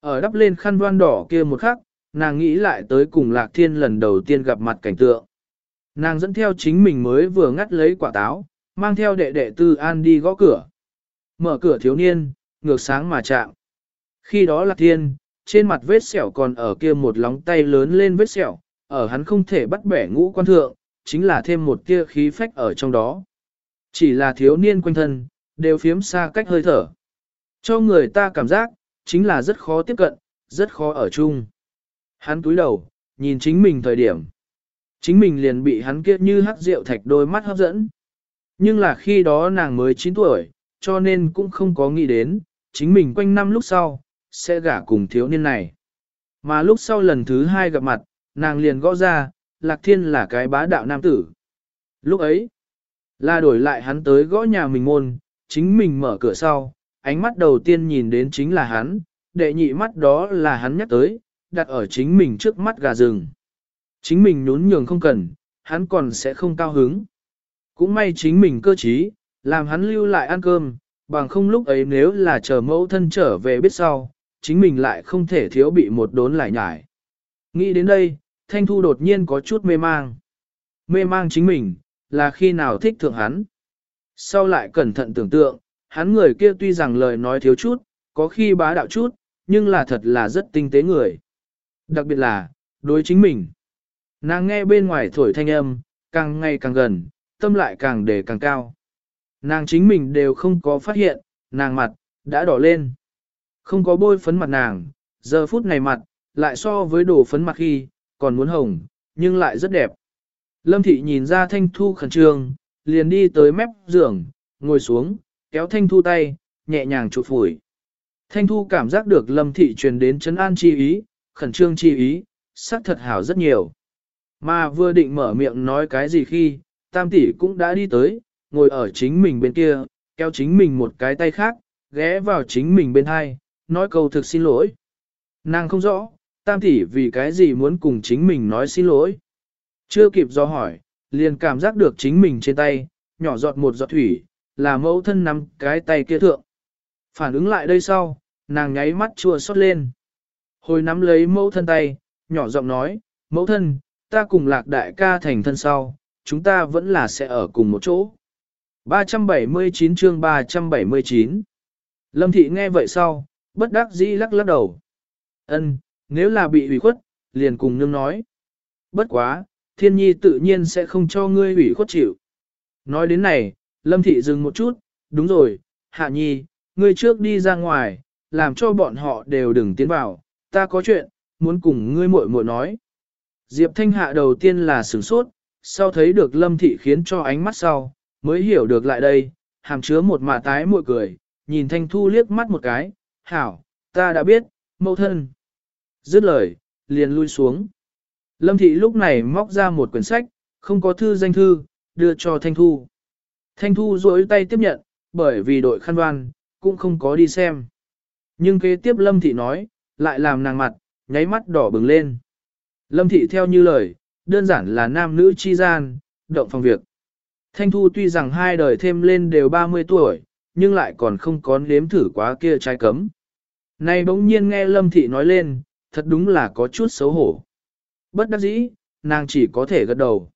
Ở đắp lên khăn voan đỏ kia một khắc, nàng nghĩ lại tới cùng Lạc Thiên lần đầu tiên gặp mặt cảnh tượng. Nàng dẫn theo chính mình mới vừa ngắt lấy quả táo, mang theo đệ đệ tư an đi gõ cửa. Mở cửa thiếu niên, ngược sáng mà chạm. Khi đó Lạc Thiên, trên mặt vết sẹo còn ở kia một lóng tay lớn lên vết sẹo, ở hắn không thể bắt bẻ ngũ quan thượng, chính là thêm một tia khí phách ở trong đó. Chỉ là thiếu niên quanh thân, đều phiếm xa cách hơi thở. Cho người ta cảm giác, chính là rất khó tiếp cận, rất khó ở chung. Hắn túi đầu, nhìn chính mình thời điểm. Chính mình liền bị hắn kiếp như hắc rượu thạch đôi mắt hấp dẫn. Nhưng là khi đó nàng mới 9 tuổi, cho nên cũng không có nghĩ đến, chính mình quanh năm lúc sau, sẽ gả cùng thiếu niên này. Mà lúc sau lần thứ hai gặp mặt, nàng liền gõ ra, Lạc Thiên là cái bá đạo nam tử. Lúc ấy, là đổi lại hắn tới gõ nhà mình môn, chính mình mở cửa sau, ánh mắt đầu tiên nhìn đến chính là hắn, đệ nhị mắt đó là hắn nhắc tới, đặt ở chính mình trước mắt gà rừng. Chính mình nhún nhường không cần, hắn còn sẽ không cao hứng. Cũng may chính mình cơ trí, làm hắn lưu lại ăn cơm, bằng không lúc ấy nếu là chờ mẫu thân trở về biết sau, chính mình lại không thể thiếu bị một đốn lại nhải. Nghĩ đến đây, Thanh Thu đột nhiên có chút mê mang. Mê mang chính mình, là khi nào thích thượng hắn. Sau lại cẩn thận tưởng tượng, hắn người kia tuy rằng lời nói thiếu chút, có khi bá đạo chút, nhưng là thật là rất tinh tế người. Đặc biệt là, đối chính mình. Nàng nghe bên ngoài thổi thanh âm, càng ngày càng gần, tâm lại càng để càng cao. Nàng chính mình đều không có phát hiện, nàng mặt, đã đỏ lên. Không có bôi phấn mặt nàng, giờ phút này mặt, lại so với đổ phấn mặt khi, còn muốn hồng, nhưng lại rất đẹp. Lâm thị nhìn ra thanh thu khẩn trương, liền đi tới mép giường, ngồi xuống, kéo thanh thu tay, nhẹ nhàng chụp phủi. Thanh thu cảm giác được lâm thị truyền đến chấn an chi ý, khẩn trương chi ý, sắc thật hảo rất nhiều. Mà vừa định mở miệng nói cái gì khi, tam tỷ cũng đã đi tới, ngồi ở chính mình bên kia, kéo chính mình một cái tay khác, ghé vào chính mình bên hai, nói câu thực xin lỗi. Nàng không rõ, tam tỷ vì cái gì muốn cùng chính mình nói xin lỗi. Chưa kịp do hỏi, liền cảm giác được chính mình trên tay, nhỏ giọt một giọt thủy, là mẫu thân nắm cái tay kia thượng. Phản ứng lại đây sau, nàng nháy mắt chua xót lên. Hồi nắm lấy mẫu thân tay, nhỏ giọng nói, mẫu thân, ta cùng lạc đại ca thành thân sau, chúng ta vẫn là sẽ ở cùng một chỗ. 379 chương 379 Lâm thị nghe vậy sau, bất đắc dĩ lắc lắc đầu. Ân, nếu là bị ủy khuất, liền cùng nương nói. Bất quá, thiên nhi tự nhiên sẽ không cho ngươi ủy khuất chịu. Nói đến này, lâm thị dừng một chút, đúng rồi, hạ nhi, ngươi trước đi ra ngoài, làm cho bọn họ đều đừng tiến vào, ta có chuyện, muốn cùng ngươi muội muội nói. Diệp Thanh Hạ đầu tiên là sửng sốt, sau thấy được lâm thị khiến cho ánh mắt sau, mới hiểu được lại đây, hàm chứa một mạ tái mội cười, nhìn Thanh Thu liếc mắt một cái, hảo, ta đã biết, mẫu thân. Dứt lời, liền lui xuống. Lâm thị lúc này móc ra một quyển sách, không có thư danh thư, đưa cho Thanh Thu. Thanh Thu duỗi tay tiếp nhận, bởi vì đội khăn đoan, cũng không có đi xem. Nhưng kế tiếp Lâm thị nói, lại làm nàng mặt, nháy mắt đỏ bừng lên. Lâm thị theo như lời, đơn giản là nam nữ chi gian, động phòng việc. Thanh Thu tuy rằng hai đời thêm lên đều 30 tuổi, nhưng lại còn không có nếm thử quá kia trái cấm. Này bỗng nhiên nghe Lâm Thị nói lên, thật đúng là có chút xấu hổ. Bất đắc dĩ, nàng chỉ có thể gật đầu.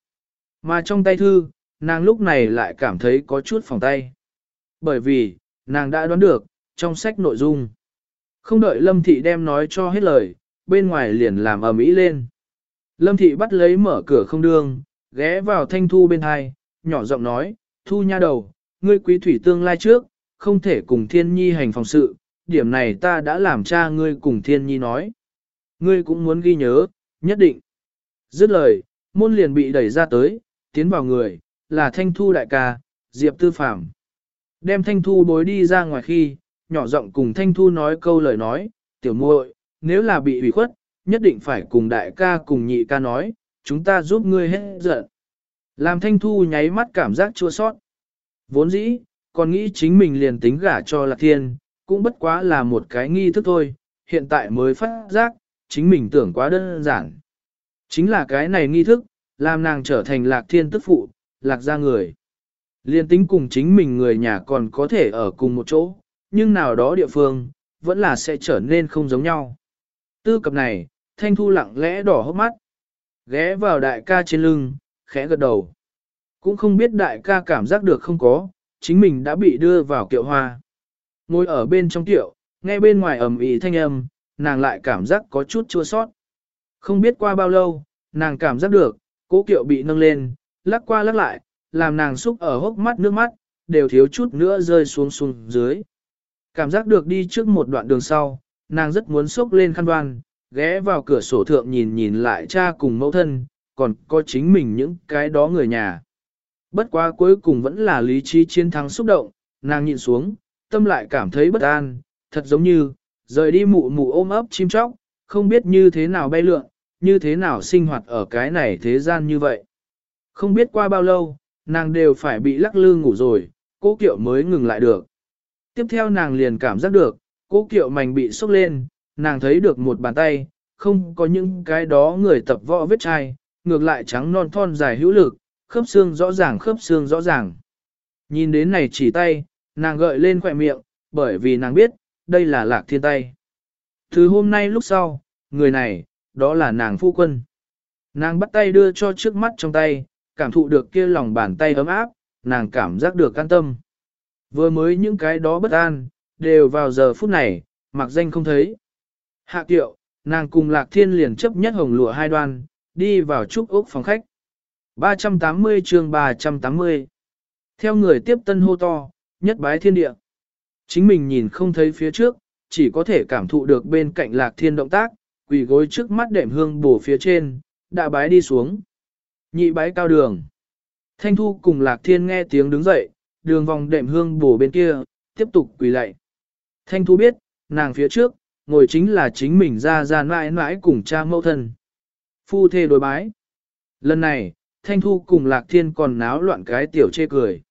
Mà trong tay thư, nàng lúc này lại cảm thấy có chút phòng tay. Bởi vì, nàng đã đoán được, trong sách nội dung. Không đợi Lâm Thị đem nói cho hết lời, bên ngoài liền làm ầm ĩ lên. Lâm Thị bắt lấy mở cửa không đương, ghé vào thanh thu bên hai, nhỏ giọng nói, thu nha đầu, ngươi quý thủy tương lai trước, không thể cùng thiên nhi hành phòng sự, điểm này ta đã làm cha ngươi cùng thiên nhi nói. Ngươi cũng muốn ghi nhớ, nhất định. Dứt lời, môn liền bị đẩy ra tới, tiến vào người, là thanh thu đại ca, diệp tư phạm. Đem thanh thu bối đi ra ngoài khi, nhỏ giọng cùng thanh thu nói câu lời nói, tiểu muội, nếu là bị ủy khuất, nhất định phải cùng đại ca cùng nhị ca nói, chúng ta giúp ngươi hết giận. Làm thanh thu nháy mắt cảm giác chua sót. Vốn dĩ, còn nghĩ chính mình liền tính gả cho lạc thiên, cũng bất quá là một cái nghi thức thôi, hiện tại mới phát giác, chính mình tưởng quá đơn giản. Chính là cái này nghi thức, làm nàng trở thành lạc thiên tức phụ, lạc ra người. Liên tính cùng chính mình người nhà còn có thể ở cùng một chỗ, nhưng nào đó địa phương, vẫn là sẽ trở nên không giống nhau. Tư cập này, thanh thu lặng lẽ đỏ hốc mắt, ghé vào đại ca trên lưng, khẽ gật đầu. Cũng không biết đại ca cảm giác được không có, chính mình đã bị đưa vào kiệu hoa. Ngồi ở bên trong kiệu, nghe bên ngoài ầm ĩ thanh âm, nàng lại cảm giác có chút chua sót. Không biết qua bao lâu, nàng cảm giác được, cố kiệu bị nâng lên, lắc qua lắc lại, làm nàng xúc ở hốc mắt nước mắt, đều thiếu chút nữa rơi xuống xuống dưới. Cảm giác được đi trước một đoạn đường sau, nàng rất muốn xúc lên khăn đoan, ghé vào cửa sổ thượng nhìn nhìn lại cha cùng mẫu thân, còn có chính mình những cái đó người nhà. Bất quá cuối cùng vẫn là lý trí chiến thắng xúc động, nàng nhìn xuống, tâm lại cảm thấy bất an, thật giống như, rời đi mụ mụ ôm ấp chim chóc, không biết như thế nào bay lượn, như thế nào sinh hoạt ở cái này thế gian như vậy. Không biết qua bao lâu, nàng đều phải bị lắc lư ngủ rồi, cố kiệu mới ngừng lại được. Tiếp theo nàng liền cảm giác được, cố kiệu mảnh bị sốc lên, nàng thấy được một bàn tay, không có những cái đó người tập võ vết chai, ngược lại trắng non thon dài hữu lực, khớp xương rõ ràng khớp xương rõ ràng. Nhìn đến này chỉ tay, nàng gợi lên khỏe miệng, bởi vì nàng biết, đây là lạc thiên tay. Thứ hôm nay lúc sau, người này, đó là nàng phu quân. Nàng bắt tay đưa cho trước mắt trong tay, cảm thụ được kia lòng bàn tay ấm áp, nàng cảm giác được an tâm. Vừa mới những cái đó bất an, đều vào giờ phút này, mặc danh không thấy. Hạ tiệu, nàng cùng lạc thiên liền chấp nhất hồng lụa hai đoan, đi vào trúc ốc phòng khách. 380 chương 380 Theo người tiếp tân hô to, nhất bái thiên địa. Chính mình nhìn không thấy phía trước, chỉ có thể cảm thụ được bên cạnh lạc thiên động tác, quỳ gối trước mắt đệm hương bổ phía trên, đã bái đi xuống. Nhị bái cao đường. Thanh thu cùng lạc thiên nghe tiếng đứng dậy, đường vòng đệm hương bổ bên kia, tiếp tục quỳ lạy. Thanh thu biết, nàng phía trước, ngồi chính là chính mình ra ra mãi mãi cùng cha mẫu thân. Phu thê đối bái. Lần này, Thanh Thu cùng Lạc Thiên còn náo loạn cái tiểu chê cười.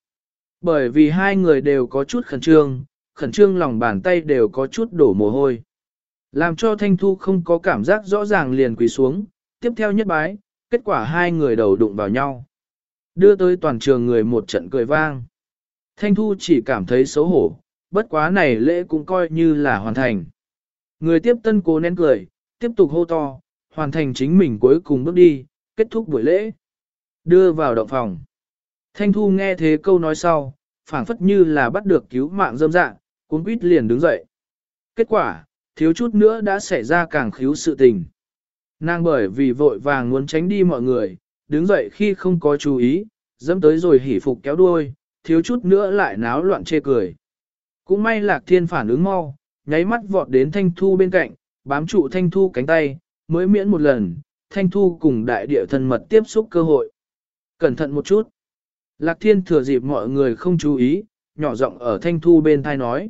Bởi vì hai người đều có chút khẩn trương, khẩn trương lòng bàn tay đều có chút đổ mồ hôi. Làm cho Thanh Thu không có cảm giác rõ ràng liền quỳ xuống, tiếp theo nhất bái, kết quả hai người đầu đụng vào nhau. Đưa tới toàn trường người một trận cười vang. Thanh Thu chỉ cảm thấy xấu hổ, bất quá này lễ cũng coi như là hoàn thành. Người tiếp tân cố nén cười, tiếp tục hô to, hoàn thành chính mình cuối cùng bước đi, kết thúc buổi lễ. Đưa vào động phòng. Thanh Thu nghe thế câu nói sau, phảng phất như là bắt được cứu mạng dâm dạng, cuốn quýt liền đứng dậy. Kết quả, thiếu chút nữa đã xảy ra càng khíu sự tình. Nàng bởi vì vội vàng muốn tránh đi mọi người, đứng dậy khi không có chú ý, dẫm tới rồi hỉ phục kéo đuôi, thiếu chút nữa lại náo loạn chê cười. Cũng may lạc thiên phản ứng mau, nháy mắt vọt đến thanh thu bên cạnh, bám trụ thanh thu cánh tay, mới miễn một lần, thanh thu cùng đại địa thân mật tiếp xúc cơ hội. Cẩn thận một chút. Lạc thiên thừa dịp mọi người không chú ý, nhỏ giọng ở thanh thu bên thai nói.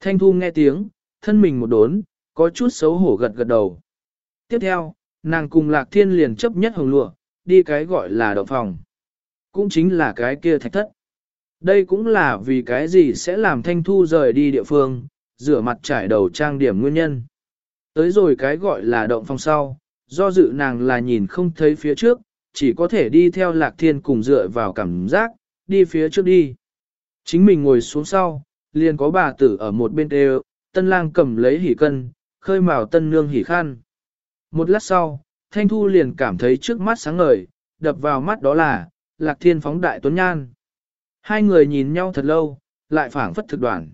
Thanh thu nghe tiếng, thân mình một đốn, có chút xấu hổ gật gật đầu. Tiếp theo, nàng cùng lạc thiên liền chấp nhất hồng lụa, đi cái gọi là động phòng. Cũng chính là cái kia thạch thất. Đây cũng là vì cái gì sẽ làm thanh thu rời đi địa phương, rửa mặt trải đầu trang điểm nguyên nhân. Tới rồi cái gọi là động phòng sau, do dự nàng là nhìn không thấy phía trước, chỉ có thể đi theo lạc thiên cùng dựa vào cảm giác, đi phía trước đi. Chính mình ngồi xuống sau, liền có bà tử ở một bên đều, tân lang cầm lấy hỉ cân, khơi mào tân nương hỉ khăn. Một lát sau, thanh thu liền cảm thấy trước mắt sáng ngời, đập vào mắt đó là, lạc thiên phóng đại tuấn nhan. Hai người nhìn nhau thật lâu, lại phảng phất thực đoạn.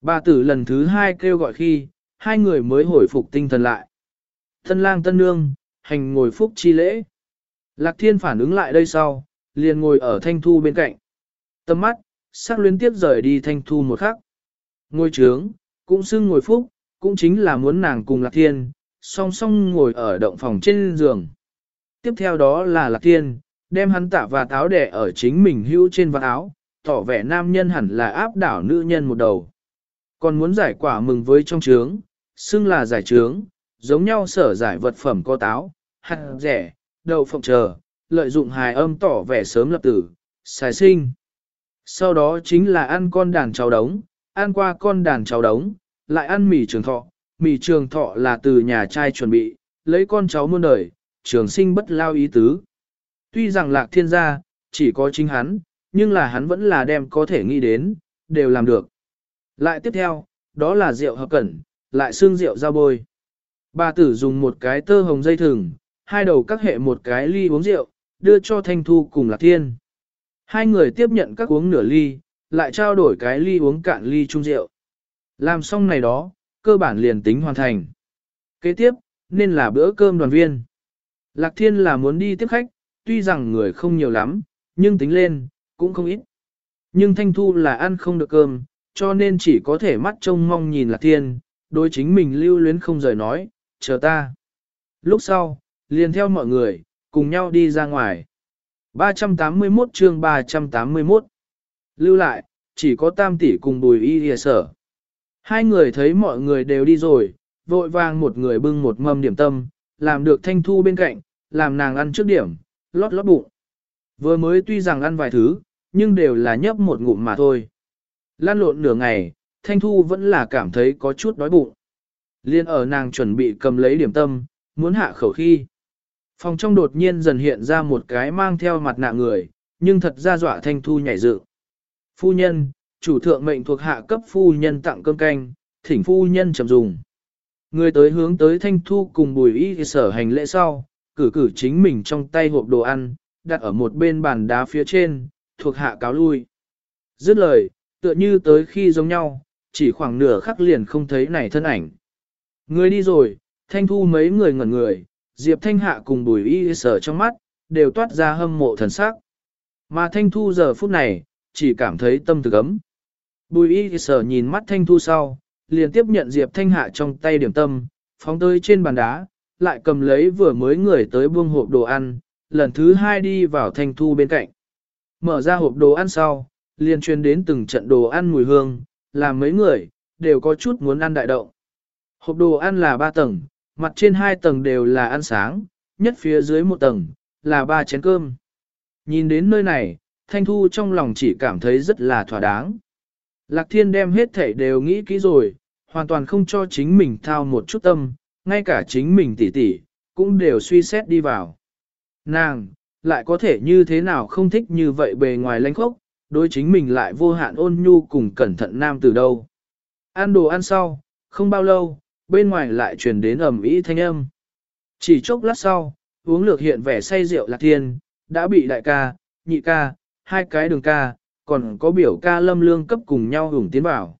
Bà tử lần thứ hai kêu gọi khi, hai người mới hồi phục tinh thần lại. Tân lang tân nương, hành ngồi phúc chi lễ. Lạc thiên phản ứng lại đây sau, liền ngồi ở thanh thu bên cạnh. Tâm mắt, sắc liên tiếp rời đi thanh thu một khắc. ngôi trướng, cũng xưng ngồi phúc, cũng chính là muốn nàng cùng lạc thiên, song song ngồi ở động phòng trên giường. Tiếp theo đó là lạc thiên, đem hắn tạ và táo đẻ ở chính mình hữu trên vạt áo, tỏ vẻ nam nhân hẳn là áp đảo nữ nhân một đầu. Còn muốn giải quả mừng với trong trướng, xưng là giải trướng, giống nhau sở giải vật phẩm có táo, hạt rẻ, đậu phộng chờ, lợi dụng hài âm tỏ vẻ sớm lập tử, xài sinh. Sau đó chính là ăn con đàn cháu đống, ăn qua con đàn cháu đống, lại ăn mì trường thọ. Mì trường thọ là từ nhà trai chuẩn bị, lấy con cháu muôn đời, trường sinh bất lao ý tứ. Tuy rằng lạc thiên gia, chỉ có chính hắn, nhưng là hắn vẫn là đem có thể nghĩ đến, đều làm được. Lại tiếp theo, đó là rượu hợp cẩn, lại xương rượu giao bôi. Bà tử dùng một cái tơ hồng dây thừng, hai đầu các hệ một cái ly uống rượu, đưa cho Thanh Thu cùng Lạc Thiên. Hai người tiếp nhận các uống nửa ly, lại trao đổi cái ly uống cạn ly chung rượu. Làm xong này đó, cơ bản liền tính hoàn thành. Kế tiếp, nên là bữa cơm đoàn viên. Lạc Thiên là muốn đi tiếp khách, tuy rằng người không nhiều lắm, nhưng tính lên, cũng không ít. Nhưng Thanh Thu là ăn không được cơm, cho nên chỉ có thể mắt trông mong nhìn Lạc Thiên, đối chính mình lưu luyến không rời nói, chờ ta. Lúc sau, liền theo mọi người, cùng nhau đi ra ngoài. 381 chương 381 Lưu lại, chỉ có tam tỷ cùng bùi y hìa sở. Hai người thấy mọi người đều đi rồi, vội vàng một người bưng một mâm điểm tâm, làm được thanh thu bên cạnh, làm nàng ăn trước điểm, lót lót bụng. Vừa mới tuy rằng ăn vài thứ, nhưng đều là nhấp một ngụm mà thôi. Lan lộn nửa ngày, thanh thu vẫn là cảm thấy có chút đói bụng. Liên ở nàng chuẩn bị cầm lấy điểm tâm, muốn hạ khẩu khi. Phòng trong đột nhiên dần hiện ra một cái mang theo mặt nạ người, nhưng thật ra dọa thanh thu nhảy dự. Phu nhân, chủ thượng mệnh thuộc hạ cấp phu nhân tặng cơm canh, thỉnh phu nhân chậm dùng. Người tới hướng tới thanh thu cùng bùi y sở hành lễ sau, cử cử chính mình trong tay hộp đồ ăn, đặt ở một bên bàn đá phía trên, thuộc hạ cáo lui. Dứt lời, tựa như tới khi giống nhau, chỉ khoảng nửa khắc liền không thấy này thân ảnh. Người đi rồi, thanh thu mấy người ngẩn người, Diệp Thanh Hạ cùng bùi y sở trong mắt, đều toát ra hâm mộ thần sắc. Mà thanh thu giờ phút này, chỉ cảm thấy tâm thực ấm. Bùi y sở nhìn mắt thanh thu sau, liền tiếp nhận Diệp Thanh Hạ trong tay điểm tâm, phóng tới trên bàn đá, lại cầm lấy vừa mới người tới buông hộp đồ ăn, lần thứ hai đi vào thanh thu bên cạnh. Mở ra hộp đồ ăn sau, liền truyền đến từng trận đồ ăn mùi hương, làm mấy người, đều có chút muốn ăn đại động. Hộp đồ ăn là ba tầng, mặt trên hai tầng đều là ăn sáng, nhất phía dưới một tầng, là ba chén cơm. Nhìn đến nơi này, Thanh Thu trong lòng chỉ cảm thấy rất là thỏa đáng. Lạc Thiên đem hết thể đều nghĩ kỹ rồi, hoàn toàn không cho chính mình thao một chút tâm, ngay cả chính mình tỉ tỉ, cũng đều suy xét đi vào. Nàng, lại có thể như thế nào không thích như vậy bề ngoài lãnh khốc, đối chính mình lại vô hạn ôn nhu cùng cẩn thận nam từ đâu. Ăn đồ ăn sau, không bao lâu, bên ngoài lại truyền đến ẩm ĩ thanh âm. Chỉ chốc lát sau, uống lược hiện vẻ say rượu lạc thiên, đã bị đại ca, nhị ca, hai cái đường ca, còn có biểu ca lâm lương cấp cùng nhau hùng tiến vào.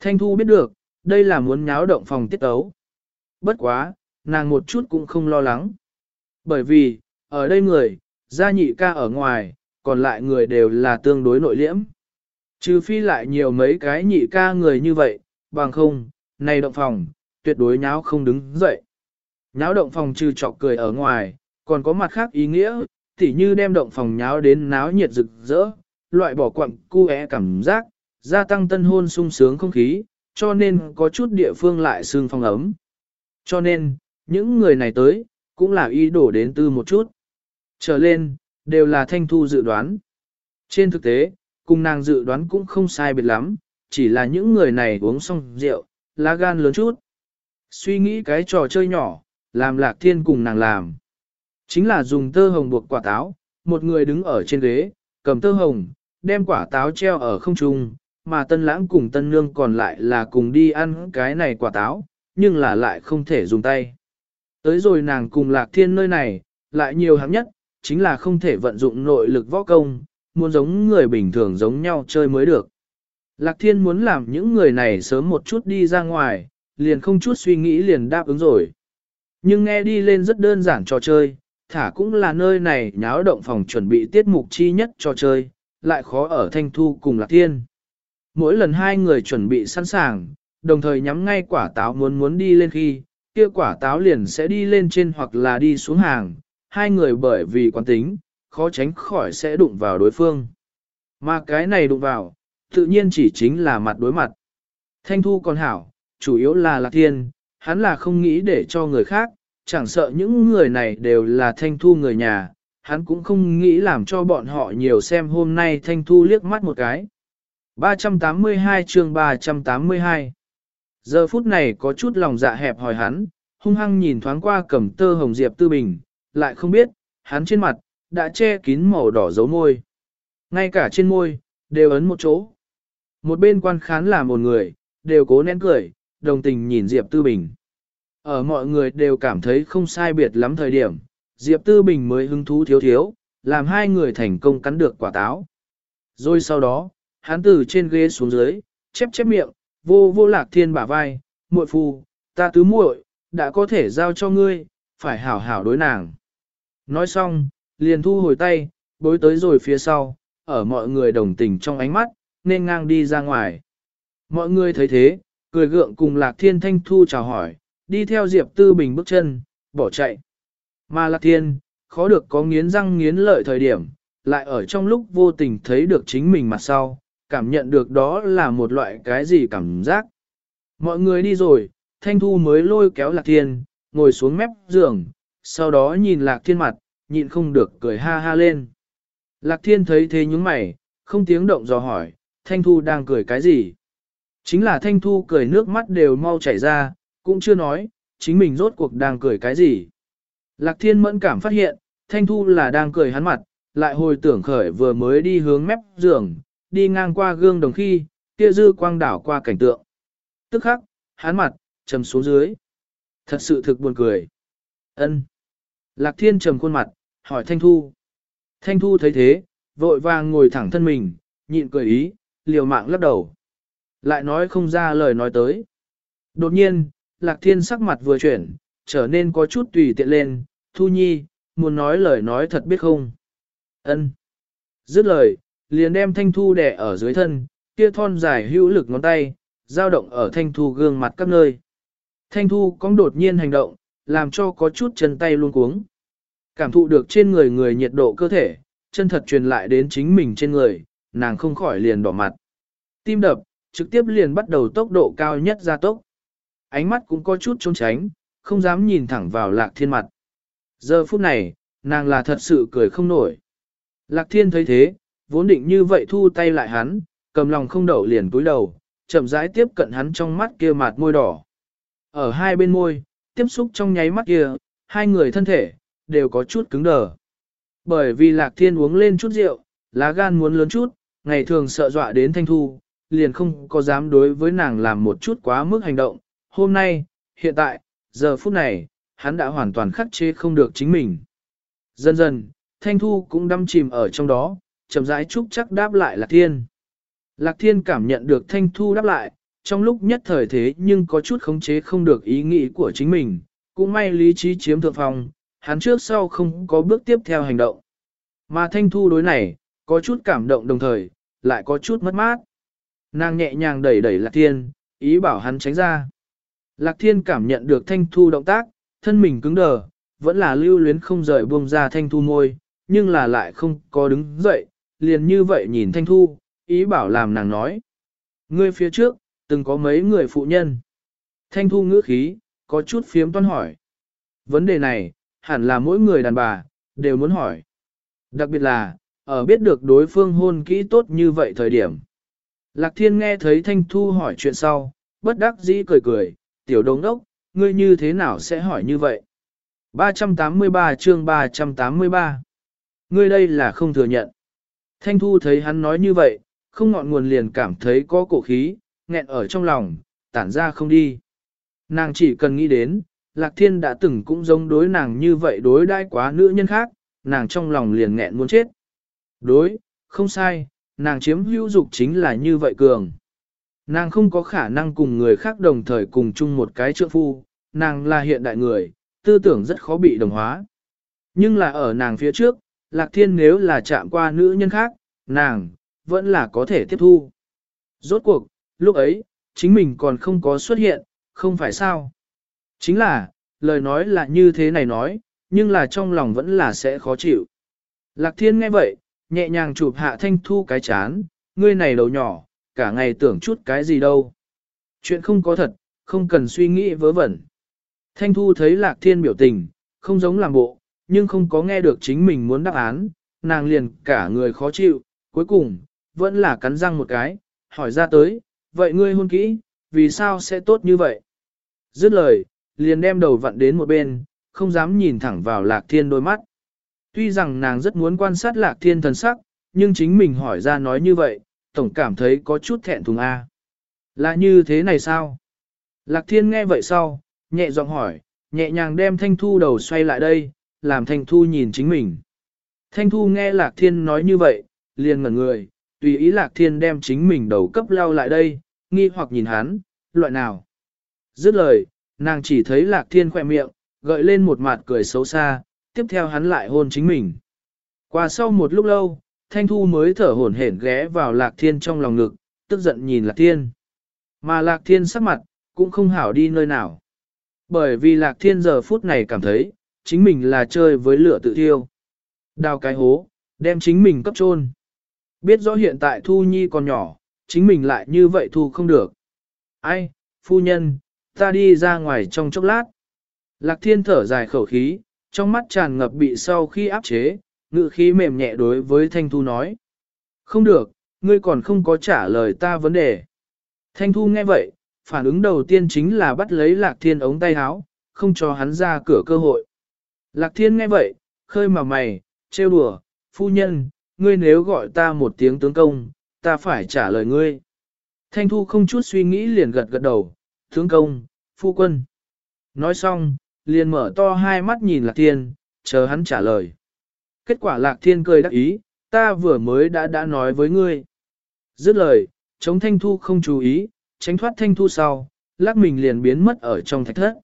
Thanh Thu biết được, đây là muốn nháo động phòng tiết ấu. Bất quá, nàng một chút cũng không lo lắng. Bởi vì, ở đây người, gia nhị ca ở ngoài, còn lại người đều là tương đối nội liễm. Trừ phi lại nhiều mấy cái nhị ca người như vậy, bằng không, này động phòng, tuyệt đối nháo không đứng dậy. Nháo động phòng trừ trọc cười ở ngoài, còn có mặt khác ý nghĩa, tỉ như đem động phòng nháo đến náo nhiệt rực rỡ, loại bỏ quặng cu é cảm giác, gia tăng tân hôn sung sướng không khí, cho nên có chút địa phương lại xương phong ấm. Cho nên, những người này tới, cũng là ý đổ đến tư một chút. Trở lên, đều là thanh thu dự đoán. Trên thực tế, cùng nàng dự đoán cũng không sai biệt lắm, chỉ là những người này uống xong rượu, lá gan lớn chút. Suy nghĩ cái trò chơi nhỏ, làm lạc thiên cùng nàng làm. Chính là dùng tơ hồng buộc quả táo, một người đứng ở trên ghế, cầm tơ hồng, đem quả táo treo ở không trung, mà tân lãng cùng tân nương còn lại là cùng đi ăn cái này quả táo, nhưng là lại không thể dùng tay. Tới rồi nàng cùng lạc thiên nơi này, lại nhiều hạng nhất, chính là không thể vận dụng nội lực võ công, muốn giống người bình thường giống nhau chơi mới được. Lạc thiên muốn làm những người này sớm một chút đi ra ngoài, liền không chút suy nghĩ liền đáp ứng rồi. Nhưng nghe đi lên rất đơn giản trò chơi, thả cũng là nơi này nháo động phòng chuẩn bị tiết mục chi nhất trò chơi, lại khó ở thanh thu cùng lạc thiên. Mỗi lần hai người chuẩn bị sẵn sàng, đồng thời nhắm ngay quả táo muốn muốn đi lên khi, kia quả táo liền sẽ đi lên trên hoặc là đi xuống hàng, hai người bởi vì quán tính, khó tránh khỏi sẽ đụng vào đối phương. Mà cái này đụng vào, tự nhiên chỉ chính là mặt đối mặt. Thanh thu còn hảo, chủ yếu là lạc thiên, hắn là không nghĩ để cho người khác, chẳng sợ những người này đều là thanh thu người nhà, hắn cũng không nghĩ làm cho bọn họ nhiều xem hôm nay thanh thu liếc mắt một cái. 382 chương 382 Giờ phút này có chút lòng dạ hẹp hỏi hắn, hung hăng nhìn thoáng qua cầm tơ hồng diệp tư bình, lại không biết, hắn trên mặt, đã che kín màu đỏ dấu môi. Ngay cả trên môi, đều ấn một chỗ. Một bên quan khán là một người, đều cố nén cười, đồng tình nhìn Diệp Tư Bình. Ở mọi người đều cảm thấy không sai biệt lắm thời điểm, Diệp Tư Bình mới hứng thú thiếu thiếu, làm hai người thành công cắn được quả táo. Rồi sau đó, hắn từ trên ghế xuống dưới, chép chép miệng, vô vô lạc thiên bả vai, muội phu, ta tứ muội, đã có thể giao cho ngươi, phải hảo hảo đối nàng. Nói xong, liền thu hồi tay, bối tới rồi phía sau, ở mọi người đồng tình trong ánh mắt, nên ngang đi ra ngoài. Mọi người thấy thế, cười gượng cùng Lạc Thiên Thanh Thu chào hỏi, đi theo Diệp Tư Bình bước chân, bỏ chạy. Mà Lạc Thiên, khó được có nghiến răng nghiến lợi thời điểm, lại ở trong lúc vô tình thấy được chính mình mặt sau, cảm nhận được đó là một loại cái gì cảm giác. Mọi người đi rồi, Thanh Thu mới lôi kéo Lạc Thiên, ngồi xuống mép giường, sau đó nhìn Lạc Thiên mặt, nhịn không được cười ha ha lên. Lạc Thiên thấy thế nhúng mày, không tiếng động dò hỏi, Thanh Thu đang cười cái gì? Chính là Thanh Thu cười nước mắt đều mau chảy ra, cũng chưa nói, chính mình rốt cuộc đang cười cái gì. Lạc Thiên mẫn cảm phát hiện, Thanh Thu là đang cười hắn mặt, lại hồi tưởng khởi vừa mới đi hướng mép giường, đi ngang qua gương đồng khi, kia dư quang đảo qua cảnh tượng. Tức khắc, hắn mặt, trầm xuống dưới. Thật sự thực buồn cười. ân Lạc Thiên trầm khuôn mặt, hỏi Thanh Thu. Thanh Thu thấy thế, vội vàng ngồi thẳng thân mình, nhịn cười ý, liều mạng lắc đầu. Lại nói không ra lời nói tới. Đột nhiên, Lạc Thiên sắc mặt vừa chuyển, trở nên có chút tùy tiện lên, Thu Nhi, muốn nói lời nói thật biết không? Ân. Dứt lời, liền đem Thanh Thu đè ở dưới thân, kia thon dài hữu lực ngón tay, dao động ở Thanh Thu gương mặt các nơi. Thanh Thu cũng đột nhiên hành động, làm cho có chút chân tay luôn cuống. Cảm thụ được trên người người nhiệt độ cơ thể, chân thật truyền lại đến chính mình trên người, nàng không khỏi liền đỏ mặt. Tim đập, trực tiếp liền bắt đầu tốc độ cao nhất ra tốc. Ánh mắt cũng có chút trốn tránh, không dám nhìn thẳng vào lạc thiên mặt. Giờ phút này, nàng là thật sự cười không nổi. Lạc thiên thấy thế, vốn định như vậy thu tay lại hắn, cầm lòng không đậu liền túi đầu, chậm rãi tiếp cận hắn trong mắt kia mạt môi đỏ. Ở hai bên môi, tiếp xúc trong nháy mắt kia, hai người thân thể, đều có chút cứng đờ. Bởi vì lạc thiên uống lên chút rượu, lá gan muốn lớn chút, ngày thường sợ dọa đến thanh thu, liền không có dám đối với nàng làm một chút quá mức hành động. Hôm nay, hiện tại, giờ phút này, hắn đã hoàn toàn khắc chế không được chính mình. Dần dần, thanh thu cũng đâm chìm ở trong đó, chậm rãi chúc chắc đáp lại lạc thiên. Lạc thiên cảm nhận được thanh thu đáp lại, trong lúc nhất thời thế nhưng có chút khống chế không được ý nghĩ của chính mình, cũng may lý trí chiếm thượng phòng, hắn trước sau không có bước tiếp theo hành động. Mà thanh thu đối này, có chút cảm động đồng thời, lại có chút mất mát. Nàng nhẹ nhàng đẩy đẩy Lạc Thiên, ý bảo hắn tránh ra. Lạc Thiên cảm nhận được thanh thu động tác, thân mình cứng đờ, vẫn là lưu luyến không rời buông ra thanh thu môi, nhưng là lại không có đứng dậy, liền như vậy nhìn thanh thu, ý bảo làm nàng nói. Ngươi phía trước, từng có mấy người phụ nhân. Thanh thu ngữ khí, có chút phiếm toan hỏi. Vấn đề này, hẳn là mỗi người đàn bà, đều muốn hỏi. Đặc biệt là, ở biết được đối phương hôn kỹ tốt như vậy thời điểm. Lạc thiên nghe thấy Thanh Thu hỏi chuyện sau, bất đắc dĩ cười cười, tiểu đồng đốc, ngươi như thế nào sẽ hỏi như vậy? 383 chương 383 Ngươi đây là không thừa nhận. Thanh Thu thấy hắn nói như vậy, không ngọn nguồn liền cảm thấy có cổ khí, nghẹn ở trong lòng, tản ra không đi. Nàng chỉ cần nghĩ đến, Lạc Thiên đã từng cũng giống đối nàng như vậy đối đãi quá nữ nhân khác, nàng trong lòng liền nghẹn muốn chết. Đối, không sai, nàng chiếm hữu dục chính là như vậy cường. Nàng không có khả năng cùng người khác đồng thời cùng chung một cái trượng phu, nàng là hiện đại người, tư tưởng rất khó bị đồng hóa. Nhưng là ở nàng phía trước, Lạc Thiên nếu là chạm qua nữ nhân khác, nàng, vẫn là có thể tiếp thu. Rốt cuộc, lúc ấy, chính mình còn không có xuất hiện, không phải sao. Chính là, lời nói là như thế này nói, nhưng là trong lòng vẫn là sẽ khó chịu. Lạc Thiên nghe vậy, nhẹ nhàng chụp hạ thanh thu cái chán, ngươi này đầu nhỏ, cả ngày tưởng chút cái gì đâu. Chuyện không có thật, không cần suy nghĩ vớ vẩn. Thanh thu thấy lạc thiên biểu tình, không giống làm bộ, nhưng không có nghe được chính mình muốn đáp án, nàng liền cả người khó chịu, cuối cùng, vẫn là cắn răng một cái, hỏi ra tới, vậy ngươi hôn kỹ, vì sao sẽ tốt như vậy? Dứt lời, liền đem đầu vặn đến một bên, không dám nhìn thẳng vào lạc thiên đôi mắt. Tuy rằng nàng rất muốn quan sát lạc thiên thần sắc, nhưng chính mình hỏi ra nói như vậy, tổng cảm thấy có chút thẹn thùng A. Là như thế này sao? Lạc thiên nghe vậy sau, nhẹ giọng hỏi, nhẹ nhàng đem thanh thu đầu xoay lại đây, làm thanh thu nhìn chính mình. Thanh thu nghe lạc thiên nói như vậy, liền ngẩn người, tùy ý lạc thiên đem chính mình đầu cấp lao lại đây, nghi hoặc nhìn hắn, loại nào. Dứt lời, nàng chỉ thấy lạc thiên khỏe miệng, gợi lên một mặt cười xấu xa, tiếp theo hắn lại hôn chính mình. Qua sau một lúc lâu, Thanh Thu mới thở hổn hển ghé vào Lạc Thiên trong lòng ngực, tức giận nhìn Lạc Thiên. Mà Lạc Thiên sắc mặt, cũng không hảo đi nơi nào. Bởi vì Lạc Thiên giờ phút này cảm thấy, chính mình là chơi với lửa tự thiêu. Đào cái hố, đem chính mình cấp trôn. Biết rõ hiện tại Thu Nhi còn nhỏ, chính mình lại như vậy Thu không được. Ai, phu nhân, ta đi ra ngoài trong chốc lát. Lạc Thiên thở dài khẩu khí, trong mắt tràn ngập bị sau khi áp chế, ngự khí mềm nhẹ đối với Thanh Thu nói. Không được, ngươi còn không có trả lời ta vấn đề. Thanh Thu nghe vậy, phản ứng đầu tiên chính là bắt lấy Lạc Thiên ống tay áo, không cho hắn ra cửa cơ hội. Lạc Thiên nghe vậy, khơi mà mày, trêu đùa, phu nhân, ngươi nếu gọi ta một tiếng tướng công, ta phải trả lời ngươi. Thanh Thu không chút suy nghĩ liền gật gật đầu, tướng công, phu quân. Nói xong, liền mở to hai mắt nhìn Lạc Thiên, chờ hắn trả lời. Kết quả Lạc Thiên cười đắc ý, ta vừa mới đã đã nói với ngươi. Dứt lời, chống thanh thu không chú ý, tránh thoát thanh thu sau, lắc mình liền biến mất ở trong thạch thất.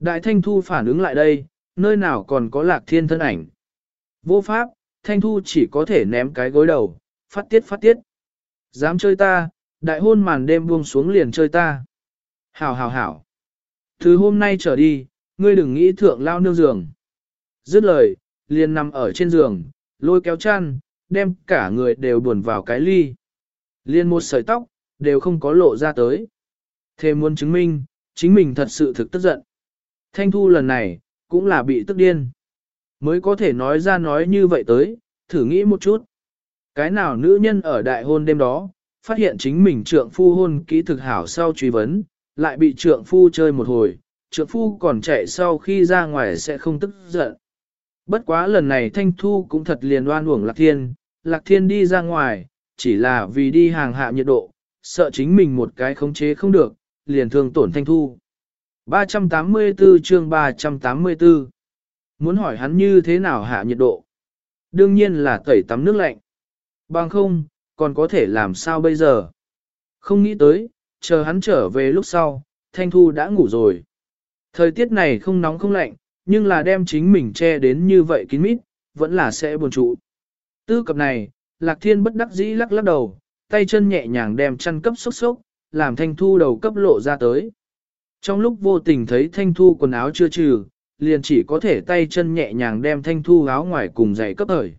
Đại thanh thu phản ứng lại đây, nơi nào còn có lạc thiên thân ảnh. Vô pháp, thanh thu chỉ có thể ném cái gối đầu, phát tiết phát tiết. Dám chơi ta, đại hôn màn đêm buông xuống liền chơi ta. Hảo hảo hảo. Từ hôm nay trở đi, ngươi đừng nghĩ thượng lao nương giường. Dứt lời, liền nằm ở trên giường, lôi kéo chăn, đem cả người đều buồn vào cái ly. Liên một sợi tóc, đều không có lộ ra tới. Thêm muốn chứng minh, chính mình thật sự thực tức giận. Thanh thu lần này, cũng là bị tức điên. Mới có thể nói ra nói như vậy tới, thử nghĩ một chút. Cái nào nữ nhân ở đại hôn đêm đó, phát hiện chính mình trượng phu hôn kỹ thực hảo sau truy vấn, lại bị trượng phu chơi một hồi, trượng phu còn chạy sau khi ra ngoài sẽ không tức giận. Bất quá lần này Thanh Thu cũng thật liền đoan uổng Lạc Thiên, Lạc Thiên đi ra ngoài, chỉ là vì đi hàng hạ nhiệt độ, sợ chính mình một cái khống chế không được, liền thương tổn Thanh Thu. 384 chương 384 Muốn hỏi hắn như thế nào hạ nhiệt độ? Đương nhiên là tẩy tắm nước lạnh. Bằng không, còn có thể làm sao bây giờ? Không nghĩ tới, chờ hắn trở về lúc sau, Thanh Thu đã ngủ rồi. Thời tiết này không nóng không lạnh, nhưng là đem chính mình che đến như vậy kín mít, vẫn là sẽ buồn trụ. Tư cập này, Lạc Thiên bất đắc dĩ lắc lắc đầu, tay chân nhẹ nhàng đem chăn cấp sốc sốc, làm Thanh Thu đầu cấp lộ ra tới. Trong lúc vô tình thấy Thanh Thu quần áo chưa trừ, liền chỉ có thể tay chân nhẹ nhàng đem Thanh Thu áo ngoài cùng giày cấp thời.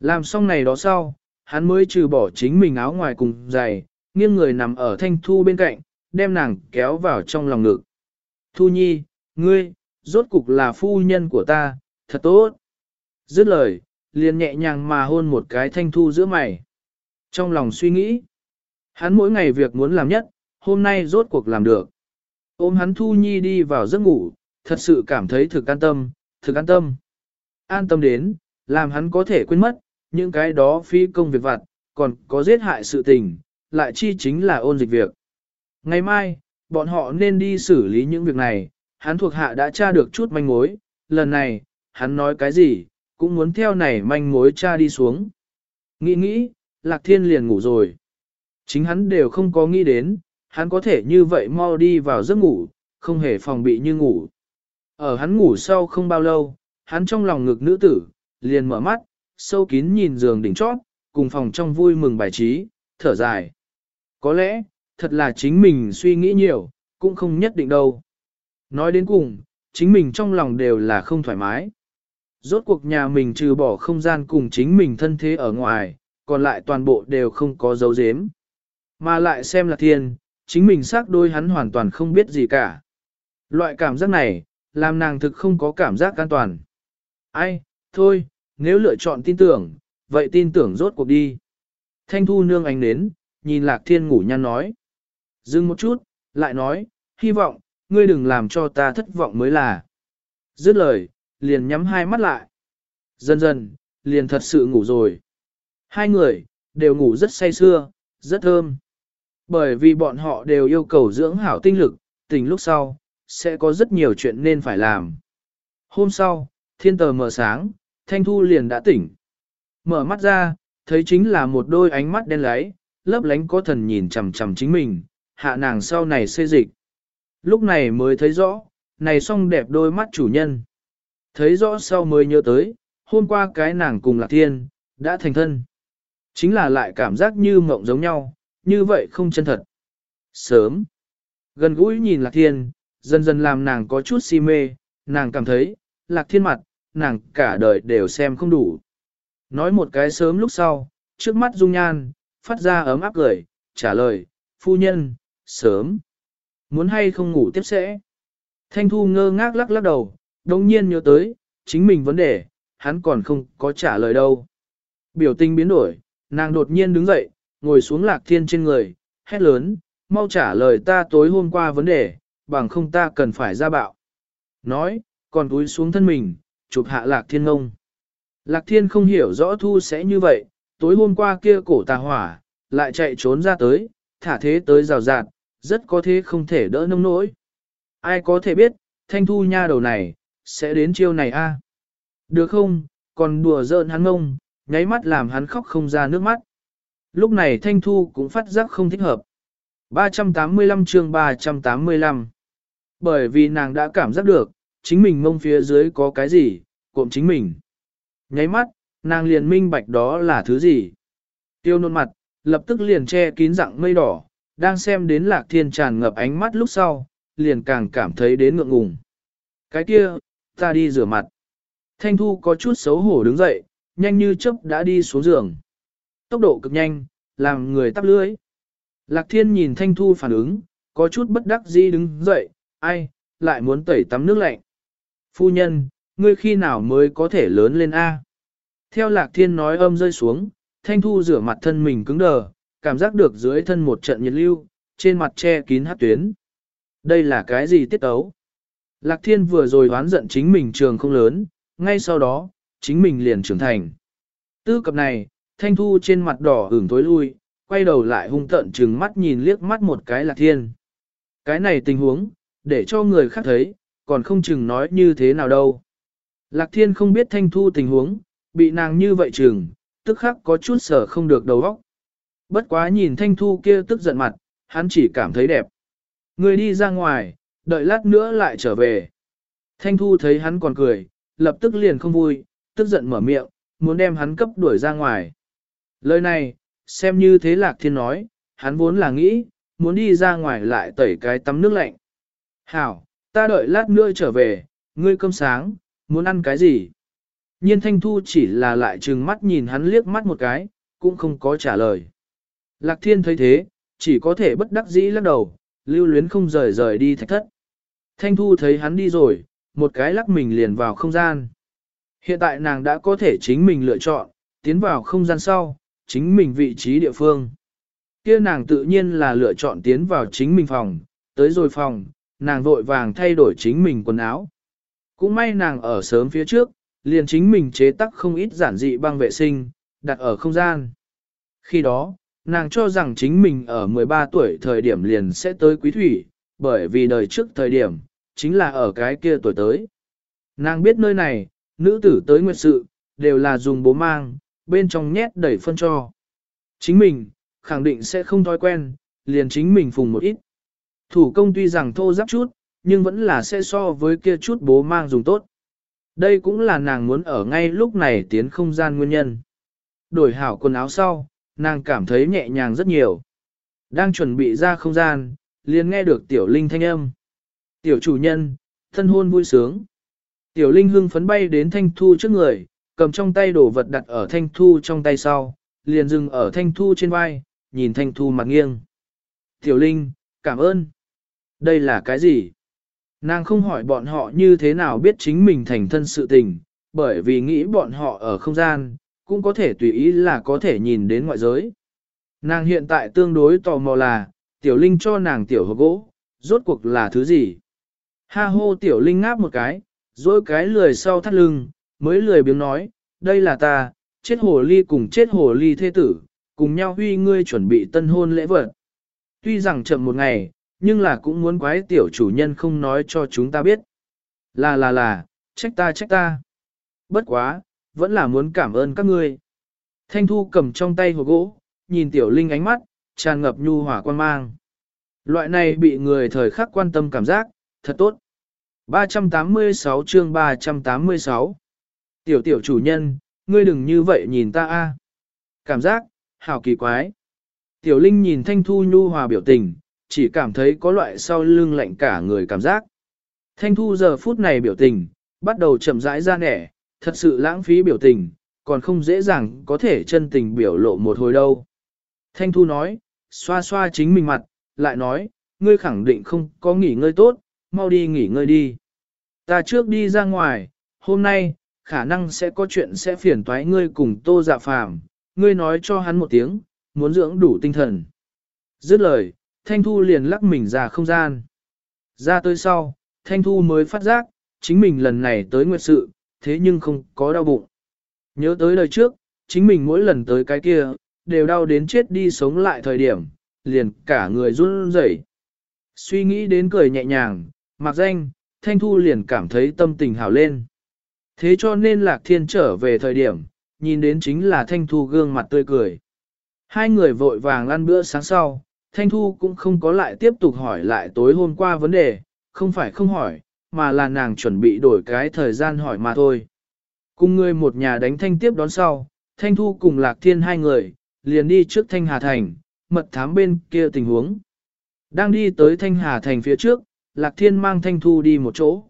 Làm xong này đó sau, hắn mới trừ bỏ chính mình áo ngoài cùng giày, nghiêng người nằm ở Thanh Thu bên cạnh, đem nàng kéo vào trong lòng ngực. Thu Nhi, ngươi, rốt cục là phu nhân của ta, thật tốt. Dứt lời, liền nhẹ nhàng mà hôn một cái thanh thu giữa mày. Trong lòng suy nghĩ, hắn mỗi ngày việc muốn làm nhất, hôm nay rốt cuộc làm được. Ôm hắn Thu Nhi đi vào giấc ngủ, thật sự cảm thấy thực an tâm, thực an tâm. An tâm đến, làm hắn có thể quên mất, những cái đó phi công việc vặt, còn có giết hại sự tình, lại chi chính là ôn dịch việc. Ngày mai, bọn họ nên đi xử lý những việc này, hắn thuộc hạ đã tra được chút manh mối, lần này, hắn nói cái gì, cũng muốn theo này manh mối tra đi xuống. Nghĩ nghĩ, Lạc Thiên liền ngủ rồi. Chính hắn đều không có nghĩ đến, hắn có thể như vậy mau đi vào giấc ngủ, không hề phòng bị như ngủ. Ở hắn ngủ sau không bao lâu, hắn trong lòng ngực nữ tử, liền mở mắt, sâu kín nhìn giường đỉnh chót, cùng phòng trong vui mừng bài trí, thở dài. Có lẽ, thật là chính mình suy nghĩ nhiều, cũng không nhất định đâu. Nói đến cùng, chính mình trong lòng đều là không thoải mái. Rốt cuộc nhà mình trừ bỏ không gian cùng chính mình thân thế ở ngoài, còn lại toàn bộ đều không có dấu dếm. Mà lại xem là thiên, chính mình xác đôi hắn hoàn toàn không biết gì cả. Loại cảm giác này, làm nàng thực không có cảm giác an toàn. Ai, thôi, nếu lựa chọn tin tưởng, vậy tin tưởng rốt cuộc đi. Thanh thu nương ánh đến, nhìn lạc thiên ngủ nhăn nói. Dừng một chút, lại nói, hy vọng, ngươi đừng làm cho ta thất vọng mới là. Dứt lời, liền nhắm hai mắt lại. Dần dần, liền thật sự ngủ rồi. Hai người, đều ngủ rất say sưa, rất thơm. Bởi vì bọn họ đều yêu cầu dưỡng hảo tinh lực, tỉnh lúc sau, sẽ có rất nhiều chuyện nên phải làm. Hôm sau, thiên tờ mở sáng, Thanh Thu liền đã tỉnh. Mở mắt ra, thấy chính là một đôi ánh mắt đen láy, lấp lánh có thần nhìn chằm chằm chính mình, hạ nàng sau này xê dịch. Lúc này mới thấy rõ, này song đẹp đôi mắt chủ nhân. Thấy rõ sau mới nhớ tới, hôm qua cái nàng cùng lạc thiên, đã thành thân. Chính là lại cảm giác như mộng giống nhau, như vậy không chân thật. Sớm, gần gũi nhìn lạc thiên, dần dần làm nàng có chút si mê, nàng cảm thấy, lạc thiên mặt, nàng cả đời đều xem không đủ. Nói một cái sớm lúc sau, trước mắt dung nhan, phát ra ấm áp cười, trả lời, phu nhân, sớm. Muốn hay không ngủ tiếp sẽ. Thanh Thu ngơ ngác lắc lắc đầu, đồng nhiên nhớ tới, chính mình vấn đề, hắn còn không có trả lời đâu. Biểu tình biến đổi, nàng đột nhiên đứng dậy, ngồi xuống lạc thiên trên người, hét lớn, mau trả lời ta tối hôm qua vấn đề, bằng không ta cần phải ra bạo. Nói, còn túi xuống thân mình, chụp hạ lạc thiên ngông. Lạc thiên không hiểu rõ thu sẽ như vậy, tối hôm qua kia cổ tà hỏa, lại chạy trốn ra tới, thả thế tới rào rạt, rất có thế không thể đỡ nông nỗi. Ai có thể biết, thanh thu nha đầu này, sẽ đến chiêu này a Được không, còn đùa giỡn hắn ngông, nháy mắt làm hắn khóc không ra nước mắt. Lúc này thanh thu cũng phát giác không thích hợp. 385 chương 385 Bởi vì nàng đã cảm giác được, chính mình mông phía dưới có cái gì, cộm chính mình. Nháy mắt, nàng liền minh bạch đó là thứ gì. Tiêu nôn mặt, lập tức liền che kín dạng mây đỏ, đang xem đến lạc thiên tràn ngập ánh mắt lúc sau, liền càng cảm thấy đến ngượng ngùng. Cái kia, ta đi rửa mặt. Thanh Thu có chút xấu hổ đứng dậy, nhanh như chớp đã đi xuống giường. Tốc độ cực nhanh, làm người tắp lưới. Lạc Thiên nhìn Thanh Thu phản ứng, có chút bất đắc dĩ đứng dậy, ai, lại muốn tẩy tắm nước lạnh. Phu nhân, ngươi khi nào mới có thể lớn lên A? Theo Lạc Thiên nói âm rơi xuống, Thanh Thu rửa mặt thân mình cứng đờ, cảm giác được dưới thân một trận nhiệt lưu, trên mặt che kín hát tuyến. Đây là cái gì tiết ấu? Lạc Thiên vừa rồi đoán giận chính mình trường không lớn, ngay sau đó, chính mình liền trưởng thành. Tư cập này, Thanh Thu trên mặt đỏ ửng tối lui, quay đầu lại hung tợn trừng mắt nhìn liếc mắt một cái Lạc Thiên. Cái này tình huống, để cho người khác thấy, còn không chừng nói như thế nào đâu. Lạc Thiên không biết Thanh Thu tình huống, bị nàng như vậy chừng, tức khắc có chút sở không được đầu óc. Bất quá nhìn Thanh Thu kia tức giận mặt, hắn chỉ cảm thấy đẹp. Người đi ra ngoài, đợi lát nữa lại trở về. Thanh Thu thấy hắn còn cười, lập tức liền không vui, tức giận mở miệng, muốn đem hắn cấp đuổi ra ngoài. Lời này, xem như thế lạc thiên nói, hắn vốn là nghĩ, muốn đi ra ngoài lại tẩy cái tắm nước lạnh. Hảo, ta đợi lát nữa trở về, ngươi cơm sáng, muốn ăn cái gì? Nhiên Thanh Thu chỉ là lại trừng mắt nhìn hắn liếc mắt một cái, cũng không có trả lời. Lạc Thiên thấy thế, chỉ có thể bất đắc dĩ lắc đầu, lưu luyến không rời rời đi thạch thất. Thanh Thu thấy hắn đi rồi, một cái lắc mình liền vào không gian. Hiện tại nàng đã có thể chính mình lựa chọn, tiến vào không gian sau, chính mình vị trí địa phương. Kia nàng tự nhiên là lựa chọn tiến vào chính mình phòng, tới rồi phòng, nàng vội vàng thay đổi chính mình quần áo. Cũng may nàng ở sớm phía trước, liền chính mình chế tắc không ít giản dị băng vệ sinh, đặt ở không gian. Khi đó, nàng cho rằng chính mình ở 13 tuổi thời điểm liền sẽ tới quý thủy, bởi vì đời trước thời điểm, chính là ở cái kia tuổi tới. Nàng biết nơi này, nữ tử tới nguyệt sự, đều là dùng bố mang, bên trong nhét đầy phân cho. Chính mình, khẳng định sẽ không thói quen, liền chính mình phùng một ít. Thủ công tuy rằng thô giáp chút, nhưng vẫn là sẽ so với kia chút bố mang dùng tốt. Đây cũng là nàng muốn ở ngay lúc này tiến không gian nguyên nhân. Đổi hảo quần áo sau, nàng cảm thấy nhẹ nhàng rất nhiều. Đang chuẩn bị ra không gian, liền nghe được tiểu linh thanh âm. Tiểu chủ nhân, thân hôn vui sướng. Tiểu linh hưng phấn bay đến thanh thu trước người, cầm trong tay đồ vật đặt ở thanh thu trong tay sau, liền dừng ở thanh thu trên vai, nhìn thanh thu mặt nghiêng. Tiểu linh, cảm ơn. Đây là cái gì? Nàng không hỏi bọn họ như thế nào biết chính mình thành thân sự tình, bởi vì nghĩ bọn họ ở không gian, cũng có thể tùy ý là có thể nhìn đến ngoại giới. Nàng hiện tại tương đối tò mò là, tiểu linh cho nàng tiểu hộp gỗ, rốt cuộc là thứ gì? Ha hô tiểu linh ngáp một cái, rồi cái lười sau thắt lưng, mới lười biếng nói, đây là ta, chết hồ ly cùng chết hồ ly thế tử, cùng nhau huy ngươi chuẩn bị tân hôn lễ vật. Tuy rằng chậm một ngày, nhưng là cũng muốn quái tiểu chủ nhân không nói cho chúng ta biết. Là là là, trách ta trách ta. Bất quá, vẫn là muốn cảm ơn các ngươi. Thanh Thu cầm trong tay hộp gỗ, nhìn tiểu linh ánh mắt, tràn ngập nhu hỏa quan mang. Loại này bị người thời khắc quan tâm cảm giác, thật tốt. 386 chương 386 Tiểu tiểu chủ nhân, ngươi đừng như vậy nhìn ta a. Cảm giác, hảo kỳ quái. Tiểu Linh nhìn Thanh Thu nhu hòa biểu tình, chỉ cảm thấy có loại sau lưng lạnh cả người cảm giác. Thanh Thu giờ phút này biểu tình, bắt đầu chậm rãi ra nẻ, thật sự lãng phí biểu tình, còn không dễ dàng có thể chân tình biểu lộ một hồi đâu. Thanh Thu nói, xoa xoa chính mình mặt, lại nói, ngươi khẳng định không có nghỉ ngơi tốt, mau đi nghỉ ngơi đi. Ta trước đi ra ngoài, hôm nay, khả năng sẽ có chuyện sẽ phiền toái ngươi cùng tô dạ phàm, ngươi nói cho hắn một tiếng, muốn dưỡng đủ tinh thần. Dứt lời, Thanh Thu liền lắc mình ra không gian. Ra tới sau, Thanh Thu mới phát giác, chính mình lần này tới nguyệt sự, thế nhưng không có đau bụng. Nhớ tới đời trước, chính mình mỗi lần tới cái kia, đều đau đến chết đi sống lại thời điểm, liền cả người run rẩy. Suy nghĩ đến cười nhẹ nhàng, mặc danh, Thanh Thu liền cảm thấy tâm tình hảo lên. Thế cho nên Lạc Thiên trở về thời điểm, nhìn đến chính là Thanh Thu gương mặt tươi cười. Hai người vội vàng ăn bữa sáng sau, Thanh Thu cũng không có lại tiếp tục hỏi lại tối hôm qua vấn đề, không phải không hỏi, mà là nàng chuẩn bị đổi cái thời gian hỏi mà thôi. Cùng người một nhà đánh thanh tiếp đón sau, Thanh Thu cùng Lạc Thiên hai người, liền đi trước Thanh Hà Thành, mật thám bên kia tình huống. Đang đi tới Thanh Hà Thành phía trước, Lạc Thiên mang Thanh Thu đi một chỗ.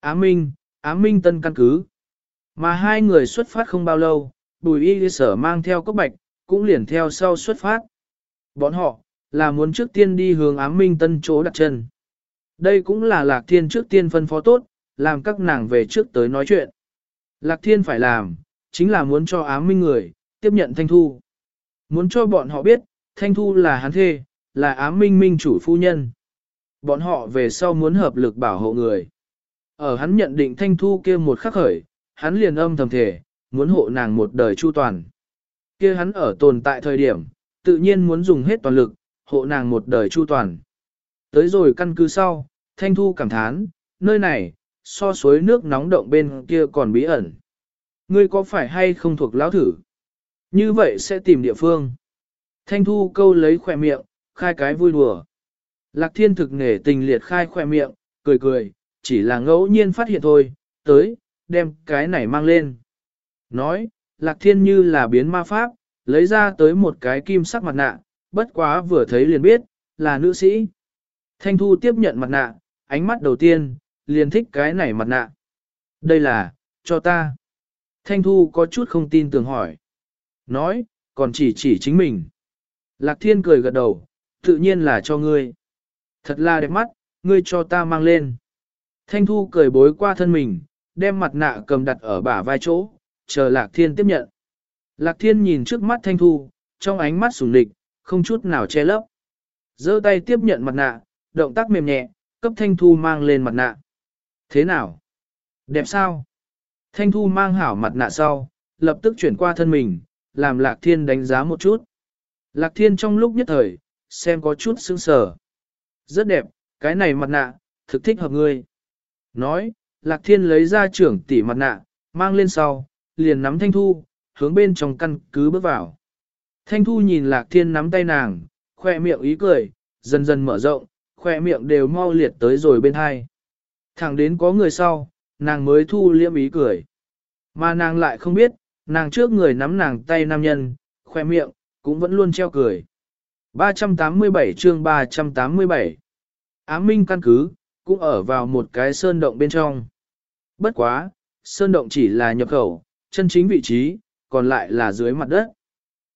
Á Minh, Á Minh tân căn cứ. Mà hai người xuất phát không bao lâu, Bùi Y Sở mang theo cốc bạch, cũng liền theo sau xuất phát. Bọn họ, là muốn trước tiên đi hướng Á Minh tân chỗ đặt chân. Đây cũng là Lạc Thiên trước tiên phân phó tốt, làm các nàng về trước tới nói chuyện. Lạc Thiên phải làm, chính là muốn cho ám Minh người, tiếp nhận Thanh Thu. Muốn cho bọn họ biết, Thanh Thu là hắn thê, là ám Minh Minh chủ phu nhân. Bọn họ về sau muốn hợp lực bảo hộ người. Ở hắn nhận định Thanh Thu kia một khắc khởi, hắn liền âm thầm thể, muốn hộ nàng một đời chu toàn. Kia hắn ở tồn tại thời điểm, tự nhiên muốn dùng hết toàn lực, hộ nàng một đời chu toàn. Tới rồi căn cứ sau, Thanh Thu cảm thán, nơi này, so suối nước nóng động bên kia còn bí ẩn. Ngươi có phải hay không thuộc lão thử? Như vậy sẽ tìm địa phương. Thanh Thu câu lấy khỏe miệng, khai cái vui đùa. Lạc Thiên thực nghề tình liệt khai khỏe miệng, cười cười, chỉ là ngẫu nhiên phát hiện thôi, tới, đem cái này mang lên. Nói, Lạc Thiên như là biến ma pháp, lấy ra tới một cái kim sắc mặt nạ, bất quá vừa thấy liền biết, là nữ sĩ. Thanh Thu tiếp nhận mặt nạ, ánh mắt đầu tiên, liền thích cái này mặt nạ. Đây là, cho ta. Thanh Thu có chút không tin tưởng hỏi. Nói, còn chỉ chỉ chính mình. Lạc Thiên cười gật đầu, tự nhiên là cho ngươi. Thật là đẹp mắt, ngươi cho ta mang lên. Thanh Thu cười bối qua thân mình, đem mặt nạ cầm đặt ở bả vai chỗ, chờ Lạc Thiên tiếp nhận. Lạc Thiên nhìn trước mắt Thanh Thu, trong ánh mắt sùng địch, không chút nào che lấp. giơ tay tiếp nhận mặt nạ, động tác mềm nhẹ, cấp Thanh Thu mang lên mặt nạ. Thế nào? Đẹp sao? Thanh Thu mang hảo mặt nạ sau, lập tức chuyển qua thân mình, làm Lạc Thiên đánh giá một chút. Lạc Thiên trong lúc nhất thời, xem có chút sững sờ. Rất đẹp, cái này mặt nạ, thực thích hợp ngươi. Nói, Lạc Thiên lấy ra trưởng tỷ mặt nạ, mang lên sau, liền nắm Thanh Thu, hướng bên trong căn cứ bước vào. Thanh Thu nhìn Lạc Thiên nắm tay nàng, khoe miệng ý cười, dần dần mở rộng, khỏe miệng đều mau liệt tới rồi bên hai. Thẳng đến có người sau, nàng mới thu liễm ý cười. Mà nàng lại không biết, nàng trước người nắm nàng tay nam nhân, khoe miệng, cũng vẫn luôn treo cười. 387 chương 387 Ám minh căn cứ, cũng ở vào một cái sơn động bên trong. Bất quá, sơn động chỉ là nhập khẩu, chân chính vị trí, còn lại là dưới mặt đất.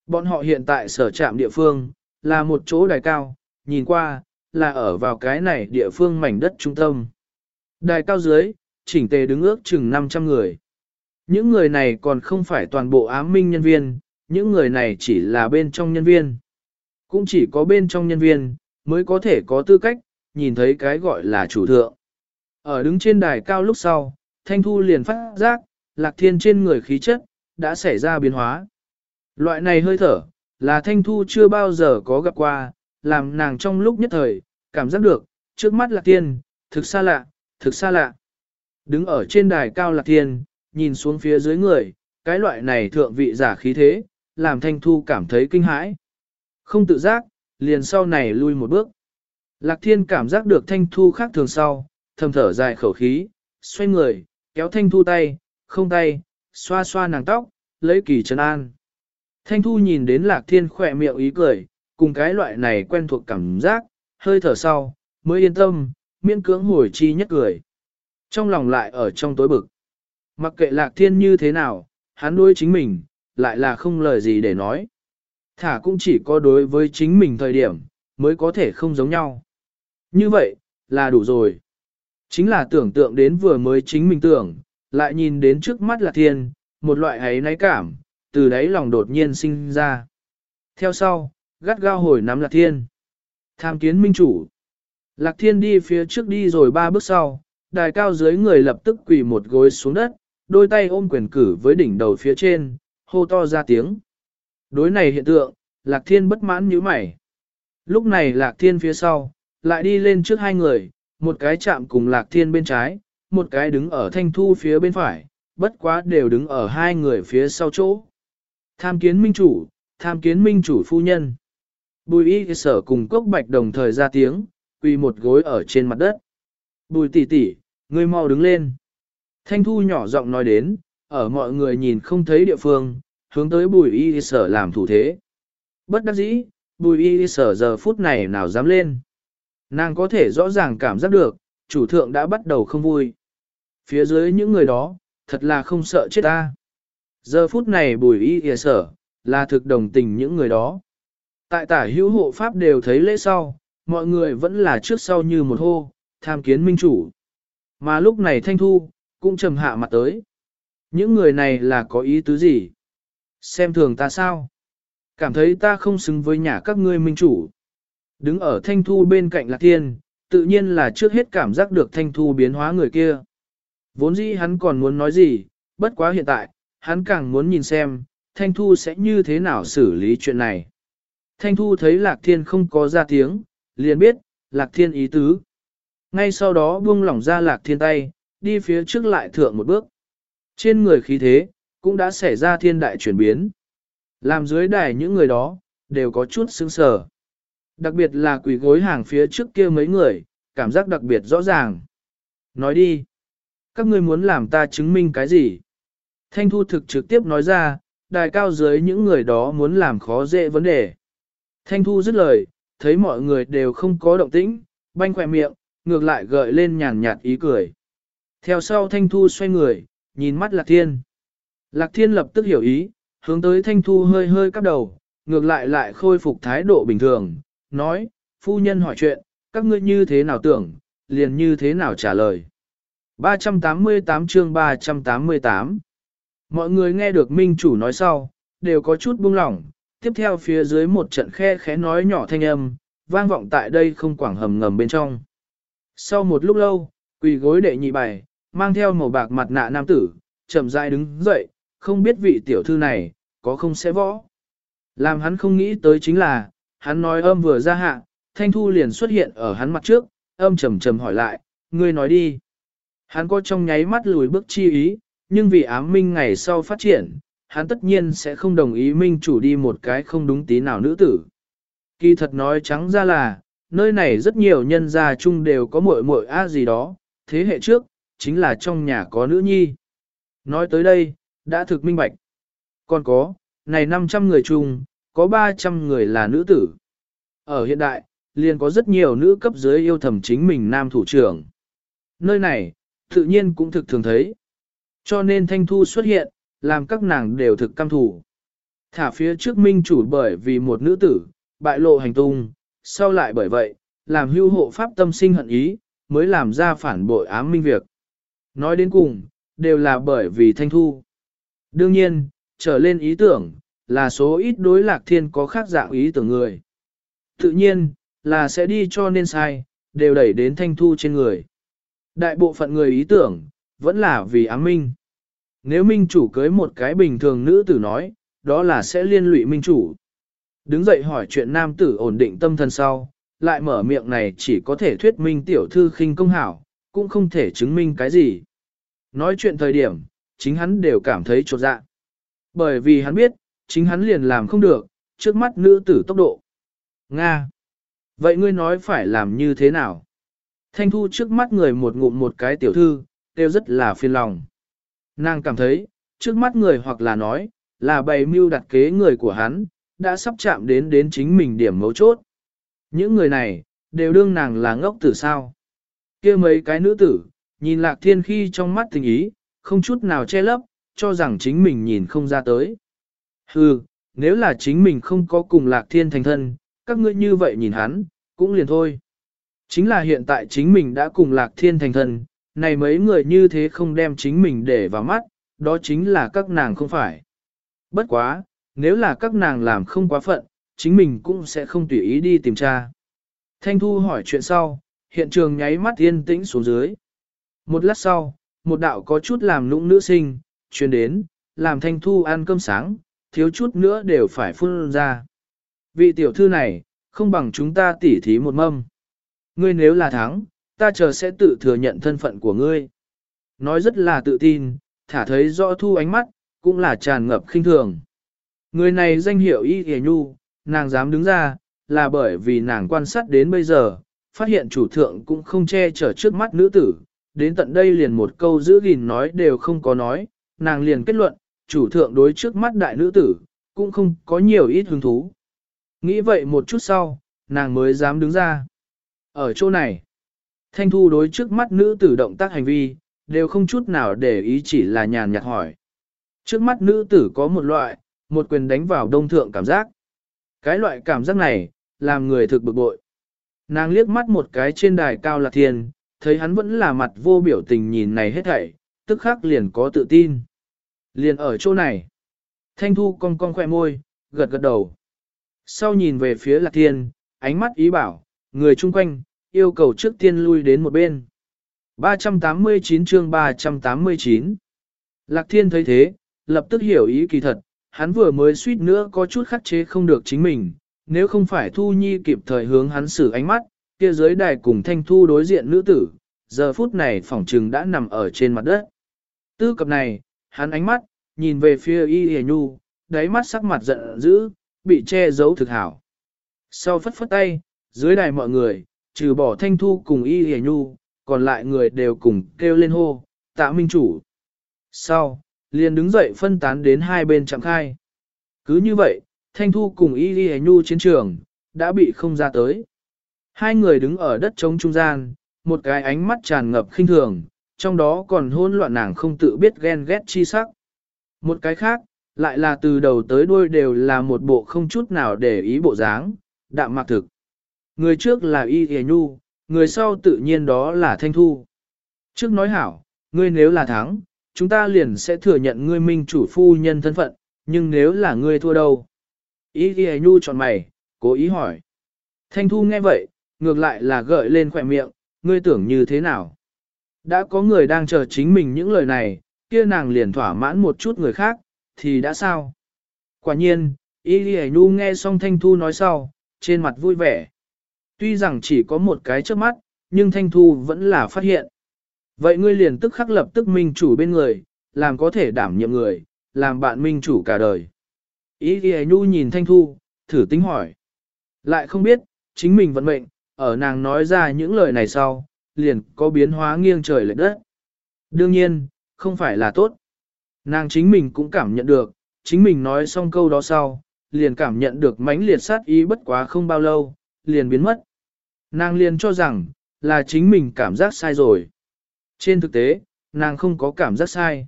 Bọn họ hiện tại sở trạm địa phương, là một chỗ đài cao, nhìn qua, là ở vào cái này địa phương mảnh đất trung tâm. Đài cao dưới, chỉnh tề đứng ước chừng 500 người. Những người này còn không phải toàn bộ ám minh nhân viên, những người này chỉ là bên trong nhân viên. Cũng chỉ có bên trong nhân viên, mới có thể có tư cách, nhìn thấy cái gọi là chủ thượng. Ở đứng trên đài cao lúc sau, Thanh Thu liền phát giác, lạc thiên trên người khí chất, đã xảy ra biến hóa. Loại này hơi thở, là Thanh Thu chưa bao giờ có gặp qua, làm nàng trong lúc nhất thời, cảm giác được, trước mắt lạc thiên, thực xa lạ, thực xa lạ. Đứng ở trên đài cao lạc thiên, nhìn xuống phía dưới người, cái loại này thượng vị giả khí thế, làm Thanh Thu cảm thấy kinh hãi. Không tự giác, liền sau này lui một bước. Lạc Thiên cảm giác được Thanh Thu khác thường sau, thầm thở dài khẩu khí, xoay người, kéo Thanh Thu tay, không tay, xoa xoa nàng tóc, lấy kỳ trấn an. Thanh Thu nhìn đến Lạc Thiên khỏe miệng ý cười, cùng cái loại này quen thuộc cảm giác, hơi thở sau, mới yên tâm, miễn cưỡng hồi chi nhất cười. Trong lòng lại ở trong tối bực. Mặc kệ Lạc Thiên như thế nào, hắn đối chính mình, lại là không lời gì để nói. Thả cũng chỉ có đối với chính mình thời điểm, mới có thể không giống nhau. Như vậy, là đủ rồi. Chính là tưởng tượng đến vừa mới chính mình tưởng, lại nhìn đến trước mắt là thiên, một loại ấy náy cảm, từ đấy lòng đột nhiên sinh ra. Theo sau, gắt gao hồi nắm lạc thiên. Tham kiến minh chủ. Lạc thiên đi phía trước đi rồi ba bước sau, đài cao dưới người lập tức quỳ một gối xuống đất, đôi tay ôm quyền cử với đỉnh đầu phía trên, hô to ra tiếng. Đối này hiện tượng, lạc thiên bất mãn như mày. Lúc này lạc thiên phía sau, lại đi lên trước hai người, một cái chạm cùng lạc thiên bên trái, một cái đứng ở thanh thu phía bên phải, bất quá đều đứng ở hai người phía sau chỗ. Tham kiến minh chủ, tham kiến minh chủ phu nhân. Bùi y sở cùng cốc bạch đồng thời ra tiếng, quỳ một gối ở trên mặt đất. Bùi tỷ tỷ, ngươi mau đứng lên. Thanh thu nhỏ giọng nói đến, ở mọi người nhìn không thấy địa phương, hướng tới bùi y sở làm thủ thế. Bất đắc dĩ, bùi y sở giờ phút này nào dám lên. Nàng có thể rõ ràng cảm giác được, chủ thượng đã bắt đầu không vui. Phía dưới những người đó, thật là không sợ chết ta. Giờ phút này bùi y sở, là thực đồng tình những người đó. Tại tả hữu hộ pháp đều thấy lễ sau, mọi người vẫn là trước sau như một hô, tham kiến minh chủ. Mà lúc này Thanh Thu, cũng trầm hạ mặt tới. Những người này là có ý tứ gì? Xem thường ta sao? Cảm thấy ta không xứng với nhà các ngươi minh chủ. Đứng ở Thanh Thu bên cạnh Lạc Thiên, tự nhiên là trước hết cảm giác được Thanh Thu biến hóa người kia. Vốn dĩ hắn còn muốn nói gì, bất quá hiện tại, hắn càng muốn nhìn xem, Thanh Thu sẽ như thế nào xử lý chuyện này. Thanh Thu thấy Lạc Thiên không có ra tiếng, liền biết, Lạc Thiên ý tứ. Ngay sau đó buông lỏng ra Lạc Thiên tay, đi phía trước lại thượng một bước. Trên người khí thế, cũng đã xảy ra thiên đại chuyển biến. Làm dưới đài những người đó, đều có chút sững sờ. Đặc biệt là quỷ gối hàng phía trước kia mấy người, cảm giác đặc biệt rõ ràng. Nói đi. Các ngươi muốn làm ta chứng minh cái gì? Thanh Thu thực trực tiếp nói ra, đài cao dưới những người đó muốn làm khó dễ vấn đề. Thanh Thu dứt lời, thấy mọi người đều không có động tĩnh, banh khỏe miệng, ngược lại gợi lên nhàn nhạt ý cười. Theo sau Thanh Thu xoay người, nhìn mắt Lạc Thiên. Lạc Thiên lập tức hiểu ý, hướng tới Thanh Thu hơi hơi cắp đầu, ngược lại lại khôi phục thái độ bình thường, nói, phu nhân hỏi chuyện, các ngươi như thế nào tưởng, liền như thế nào trả lời. 388 chương 388 Mọi người nghe được minh chủ nói sau, đều có chút buông lỏng, tiếp theo phía dưới một trận khe khẽ nói nhỏ thanh âm, vang vọng tại đây không quảng hầm ngầm bên trong. Sau một lúc lâu, quỳ gối đệ nhị bài, mang theo màu bạc mặt nạ nam tử, chậm rãi đứng dậy, không biết vị tiểu thư này, có không sẽ võ. Làm hắn không nghĩ tới chính là, hắn nói âm vừa ra hạ, thanh thu liền xuất hiện ở hắn mặt trước, âm trầm trầm hỏi lại, ngươi nói đi. Hắn có trong nháy mắt lùi bước chi ý, nhưng vì ám minh ngày sau phát triển, hắn tất nhiên sẽ không đồng ý minh chủ đi một cái không đúng tí nào nữ tử. Kỳ thật nói trắng ra là, nơi này rất nhiều nhân gia chung đều có muội muội a gì đó, thế hệ trước, chính là trong nhà có nữ nhi. Nói tới đây, đã thực minh bạch. Còn có, này 500 người chung, có 300 người là nữ tử. Ở hiện đại, liền có rất nhiều nữ cấp dưới yêu thầm chính mình nam thủ trưởng. Nơi này, tự nhiên cũng thực thường thấy. Cho nên thanh thu xuất hiện, làm các nàng đều thực cam thủ. Thả phía trước minh chủ bởi vì một nữ tử, bại lộ hành tung, sau lại bởi vậy, làm hưu hộ pháp tâm sinh hận ý, mới làm ra phản bội ám minh việc. Nói đến cùng, đều là bởi vì thanh thu. Đương nhiên, trở lên ý tưởng, là số ít đối lạc thiên có khác dạng ý tưởng người. Tự nhiên, là sẽ đi cho nên sai, đều đẩy đến thanh thu trên người. Đại bộ phận người ý tưởng, vẫn là vì ám minh. Nếu minh chủ cưới một cái bình thường nữ tử nói, đó là sẽ liên lụy minh chủ. Đứng dậy hỏi chuyện nam tử ổn định tâm thần sau, lại mở miệng này chỉ có thể thuyết minh tiểu thư khinh công hảo, cũng không thể chứng minh cái gì. Nói chuyện thời điểm, chính hắn đều cảm thấy trột dạ. Bởi vì hắn biết, chính hắn liền làm không được, trước mắt nữ tử tốc độ. Nga! Vậy ngươi nói phải làm như thế nào? Thanh thu trước mắt người một ngụm một cái tiểu thư, đều rất là phiền lòng. Nàng cảm thấy, trước mắt người hoặc là nói, là bày mưu đặt kế người của hắn, đã sắp chạm đến đến chính mình điểm mấu chốt. Những người này, đều đương nàng là ngốc tử sao. kia mấy cái nữ tử, nhìn lạc thiên khi trong mắt tình ý, không chút nào che lấp, cho rằng chính mình nhìn không ra tới. Hừ, nếu là chính mình không có cùng lạc thiên thành thân, các ngươi như vậy nhìn hắn, cũng liền thôi. Chính là hiện tại chính mình đã cùng lạc thiên thành thân, này mấy người như thế không đem chính mình để vào mắt, đó chính là các nàng không phải. Bất quá, nếu là các nàng làm không quá phận, chính mình cũng sẽ không tùy ý đi tìm tra. Thanh Thu hỏi chuyện sau, hiện trường nháy mắt yên tĩnh xuống dưới. Một lát sau, một đạo có chút làm nũng nữ sinh, truyền đến, làm Thanh Thu ăn cơm sáng, thiếu chút nữa đều phải phun ra. Vị tiểu thư này, không bằng chúng ta tỉ thí một mâm. Ngươi nếu là thắng, ta chờ sẽ tự thừa nhận thân phận của ngươi. Nói rất là tự tin, thả thấy rõ thu ánh mắt, cũng là tràn ngập khinh thường. Người này danh hiệu Y Hề Nhu, nàng dám đứng ra, là bởi vì nàng quan sát đến bây giờ, phát hiện chủ thượng cũng không che chở trước mắt nữ tử, đến tận đây liền một câu giữ gìn nói đều không có nói, nàng liền kết luận, chủ thượng đối trước mắt đại nữ tử, cũng không có nhiều ít hứng thú. Nghĩ vậy một chút sau, nàng mới dám đứng ra. Ở chỗ này, Thanh Thu đối trước mắt nữ tử động tác hành vi, đều không chút nào để ý chỉ là nhàn nhạt hỏi. Trước mắt nữ tử có một loại, một quyền đánh vào đông thượng cảm giác. Cái loại cảm giác này, làm người thực bực bội. Nàng liếc mắt một cái trên đài cao lạc thiên, thấy hắn vẫn là mặt vô biểu tình nhìn này hết thảy, tức khắc liền có tự tin. Liền ở chỗ này. Thanh thu cong cong khỏe môi, gật gật đầu. Sau nhìn về phía lạc thiên, ánh mắt ý bảo, người chung quanh, yêu cầu trước tiên lui đến một bên. 389 chương 389 Lạc thiên thấy thế, lập tức hiểu ý kỳ thật, hắn vừa mới suýt nữa có chút khắc chế không được chính mình, nếu không phải Thu Nhi kịp thời hướng hắn xử ánh mắt, kia dưới đài cùng Thanh Thu đối diện nữ tử, giờ phút này phỏng trừng đã nằm ở trên mặt đất. Tư cập này, hắn ánh mắt, nhìn về phía Y Hề Nhu, đáy mắt sắc mặt giận dữ, bị che giấu thực hảo. Sau phất phất tay, dưới đài mọi người, trừ bỏ Thanh Thu cùng Y Hề Nhu, còn lại người đều cùng kêu lên hô, tạ minh chủ. Sau, liền đứng dậy phân tán đến hai bên chạm khai. Cứ như vậy, Thanh Thu cùng Y hề Nhu chiến trường, đã bị không ra tới. Hai người đứng ở đất trống trung gian, một cái ánh mắt tràn ngập khinh thường, trong đó còn hôn loạn nàng không tự biết ghen ghét chi sắc. Một cái khác, lại là từ đầu tới đuôi đều là một bộ không chút nào để ý bộ dáng, đạm mạc thực. Người trước là Y Ghi Nhu, người sau tự nhiên đó là Thanh Thu. Trước nói hảo, ngươi nếu là thắng, chúng ta liền sẽ thừa nhận ngươi minh chủ phu nhân thân phận, nhưng nếu là ngươi thua đâu? Y ghi nhu chọn mày, cố ý hỏi. Thanh thu nghe vậy, ngược lại là gợi lên khỏe miệng, ngươi tưởng như thế nào? Đã có người đang chờ chính mình những lời này, kia nàng liền thỏa mãn một chút người khác, thì đã sao? Quả nhiên, Y Ghi Nhu nghe xong Thanh Thu nói sau, trên mặt vui vẻ. Tuy rằng chỉ có một cái trước mắt, nhưng Thanh Thu vẫn là phát hiện. Vậy ngươi liền tức khắc lập tức minh chủ bên người, làm có thể đảm nhiệm người, làm bạn minh chủ cả đời. Ý ghi nhu nhìn Thanh Thu, thử tính hỏi. Lại không biết, chính mình vận mệnh, ở nàng nói ra những lời này sau, liền có biến hóa nghiêng trời lệch đất. Đương nhiên, không phải là tốt. Nàng chính mình cũng cảm nhận được, chính mình nói xong câu đó sau, liền cảm nhận được mãnh liệt sát ý bất quá không bao lâu, liền biến mất. Nàng liền cho rằng, là chính mình cảm giác sai rồi. Trên thực tế, nàng không có cảm giác sai.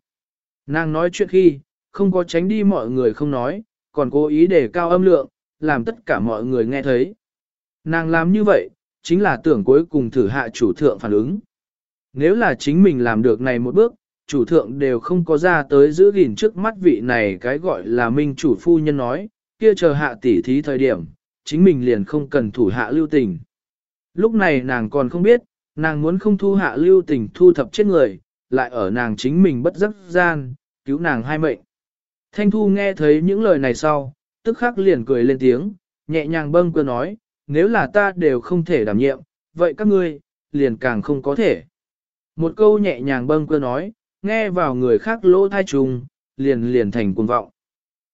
Nàng nói chuyện khi, không có tránh đi mọi người không nói, còn cố ý để cao âm lượng, làm tất cả mọi người nghe thấy. Nàng làm như vậy, chính là tưởng cuối cùng thử hạ chủ thượng phản ứng. Nếu là chính mình làm được này một bước, chủ thượng đều không có ra tới giữ gìn trước mắt vị này cái gọi là minh chủ phu nhân nói, kia chờ hạ tỉ thí thời điểm, chính mình liền không cần thủ hạ lưu tình. Lúc này nàng còn không biết, nàng muốn không thu hạ lưu tình thu thập chết người, lại ở nàng chính mình bất giấc gian, cứu nàng hai mệnh. Thanh Thu nghe thấy những lời này sau, tức khắc liền cười lên tiếng, nhẹ nhàng bâng quơ nói, nếu là ta đều không thể đảm nhiệm, vậy các ngươi, liền càng không có thể. Một câu nhẹ nhàng bâng quơ nói, nghe vào người khác lỗ thai trùng, liền liền thành cuồng vọng.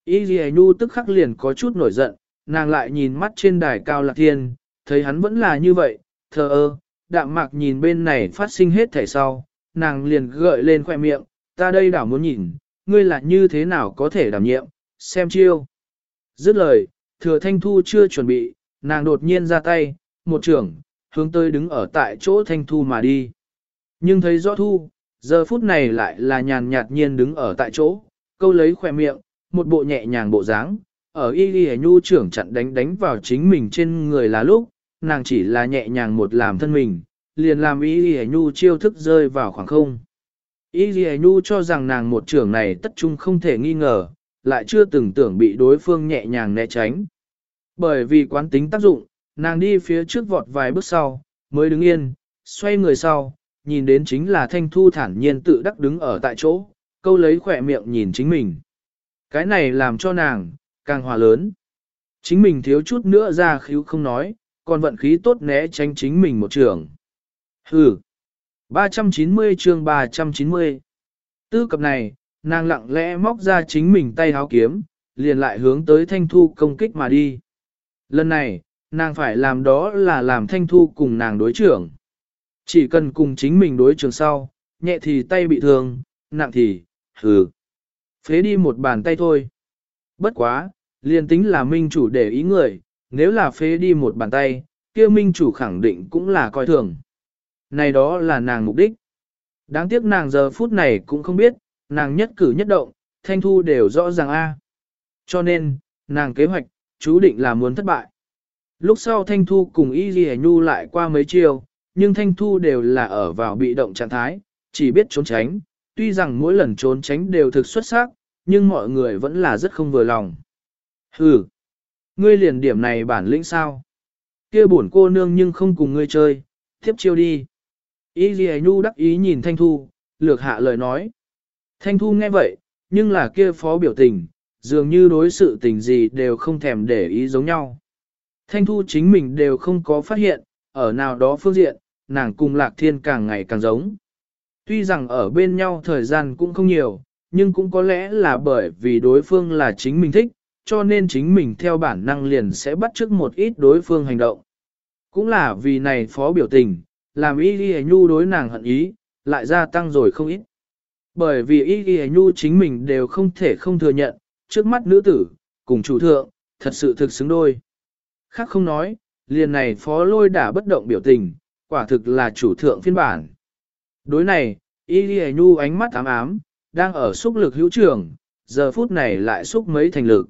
Y Nhu tức khắc liền có chút nổi giận, nàng lại nhìn mắt trên đài cao lạc thiên, thấy hắn vẫn là như vậy, thờ ơ, đạm mạc nhìn bên này phát sinh hết thể sau, nàng liền gợi lên khoẻ miệng, ta đây đảo muốn nhìn, ngươi là như thế nào có thể đảm nhiệm, xem chiêu. Dứt lời, thừa thanh thu chưa chuẩn bị, nàng đột nhiên ra tay, một trưởng, hướng tới đứng ở tại chỗ thanh thu mà đi. Nhưng thấy rõ thu, giờ phút này lại là nhàn nhạt nhiên đứng ở tại chỗ, câu lấy khoẻ miệng, một bộ nhẹ nhàng bộ dáng, ở y ghi nhu trưởng chặn đánh đánh vào chính mình trên người là lúc, nàng chỉ là nhẹ nhàng một làm thân mình, liền làm y ghi nhu chiêu thức rơi vào khoảng không. Y Ghi Nhu cho rằng nàng một trưởng này tất chung không thể nghi ngờ, lại chưa từng tưởng bị đối phương nhẹ nhàng né tránh. Bởi vì quán tính tác dụng, nàng đi phía trước vọt vài bước sau, mới đứng yên, xoay người sau, nhìn đến chính là Thanh Thu thản nhiên tự đắc đứng ở tại chỗ, câu lấy khỏe miệng nhìn chính mình. Cái này làm cho nàng, càng hòa lớn. Chính mình thiếu chút nữa ra khíu không nói, còn vận khí tốt né tránh chính mình một trường. Hừ. 390 chương 390 Tư cập này, nàng lặng lẽ móc ra chính mình tay háo kiếm, liền lại hướng tới thanh thu công kích mà đi. Lần này, nàng phải làm đó là làm thanh thu cùng nàng đối trưởng. Chỉ cần cùng chính mình đối trường sau, nhẹ thì tay bị thương, nặng thì, hừ. Phế đi một bàn tay thôi. Bất quá, liền tính là minh chủ để ý người, nếu là phế đi một bàn tay, kia minh chủ khẳng định cũng là coi thường. Này đó là nàng mục đích. Đáng tiếc nàng giờ phút này cũng không biết, nàng nhất cử nhất động, thanh thu đều rõ ràng a. Cho nên, nàng kế hoạch, chú định là muốn thất bại. Lúc sau thanh thu cùng y ghi nhu lại qua mấy chiều, nhưng thanh thu đều là ở vào bị động trạng thái, chỉ biết trốn tránh, tuy rằng mỗi lần trốn tránh đều thực xuất sắc, nhưng mọi người vẫn là rất không vừa lòng. Hừ, ngươi liền điểm này bản lĩnh sao? Kia buồn cô nương nhưng không cùng ngươi chơi, tiếp chiêu đi. Y gì Nhu đắc ý nhìn Thanh Thu, lược hạ lời nói. Thanh Thu nghe vậy, nhưng là kia phó biểu tình, dường như đối sự tình gì đều không thèm để ý giống nhau. Thanh Thu chính mình đều không có phát hiện, ở nào đó phương diện, nàng cùng Lạc Thiên càng ngày càng giống. Tuy rằng ở bên nhau thời gian cũng không nhiều, nhưng cũng có lẽ là bởi vì đối phương là chính mình thích, cho nên chính mình theo bản năng liền sẽ bắt chước một ít đối phương hành động. Cũng là vì này phó biểu tình, làm y ghi nhu đối nàng hận ý, lại gia tăng rồi không ít. Bởi vì y ghi nhu chính mình đều không thể không thừa nhận, trước mắt nữ tử, cùng chủ thượng, thật sự thực xứng đôi. Khác không nói, liền này phó lôi đã bất động biểu tình, quả thực là chủ thượng phiên bản. Đối này, y ghi nhu ánh mắt ám ám, đang ở xúc lực hữu trường, giờ phút này lại xúc mấy thành lực.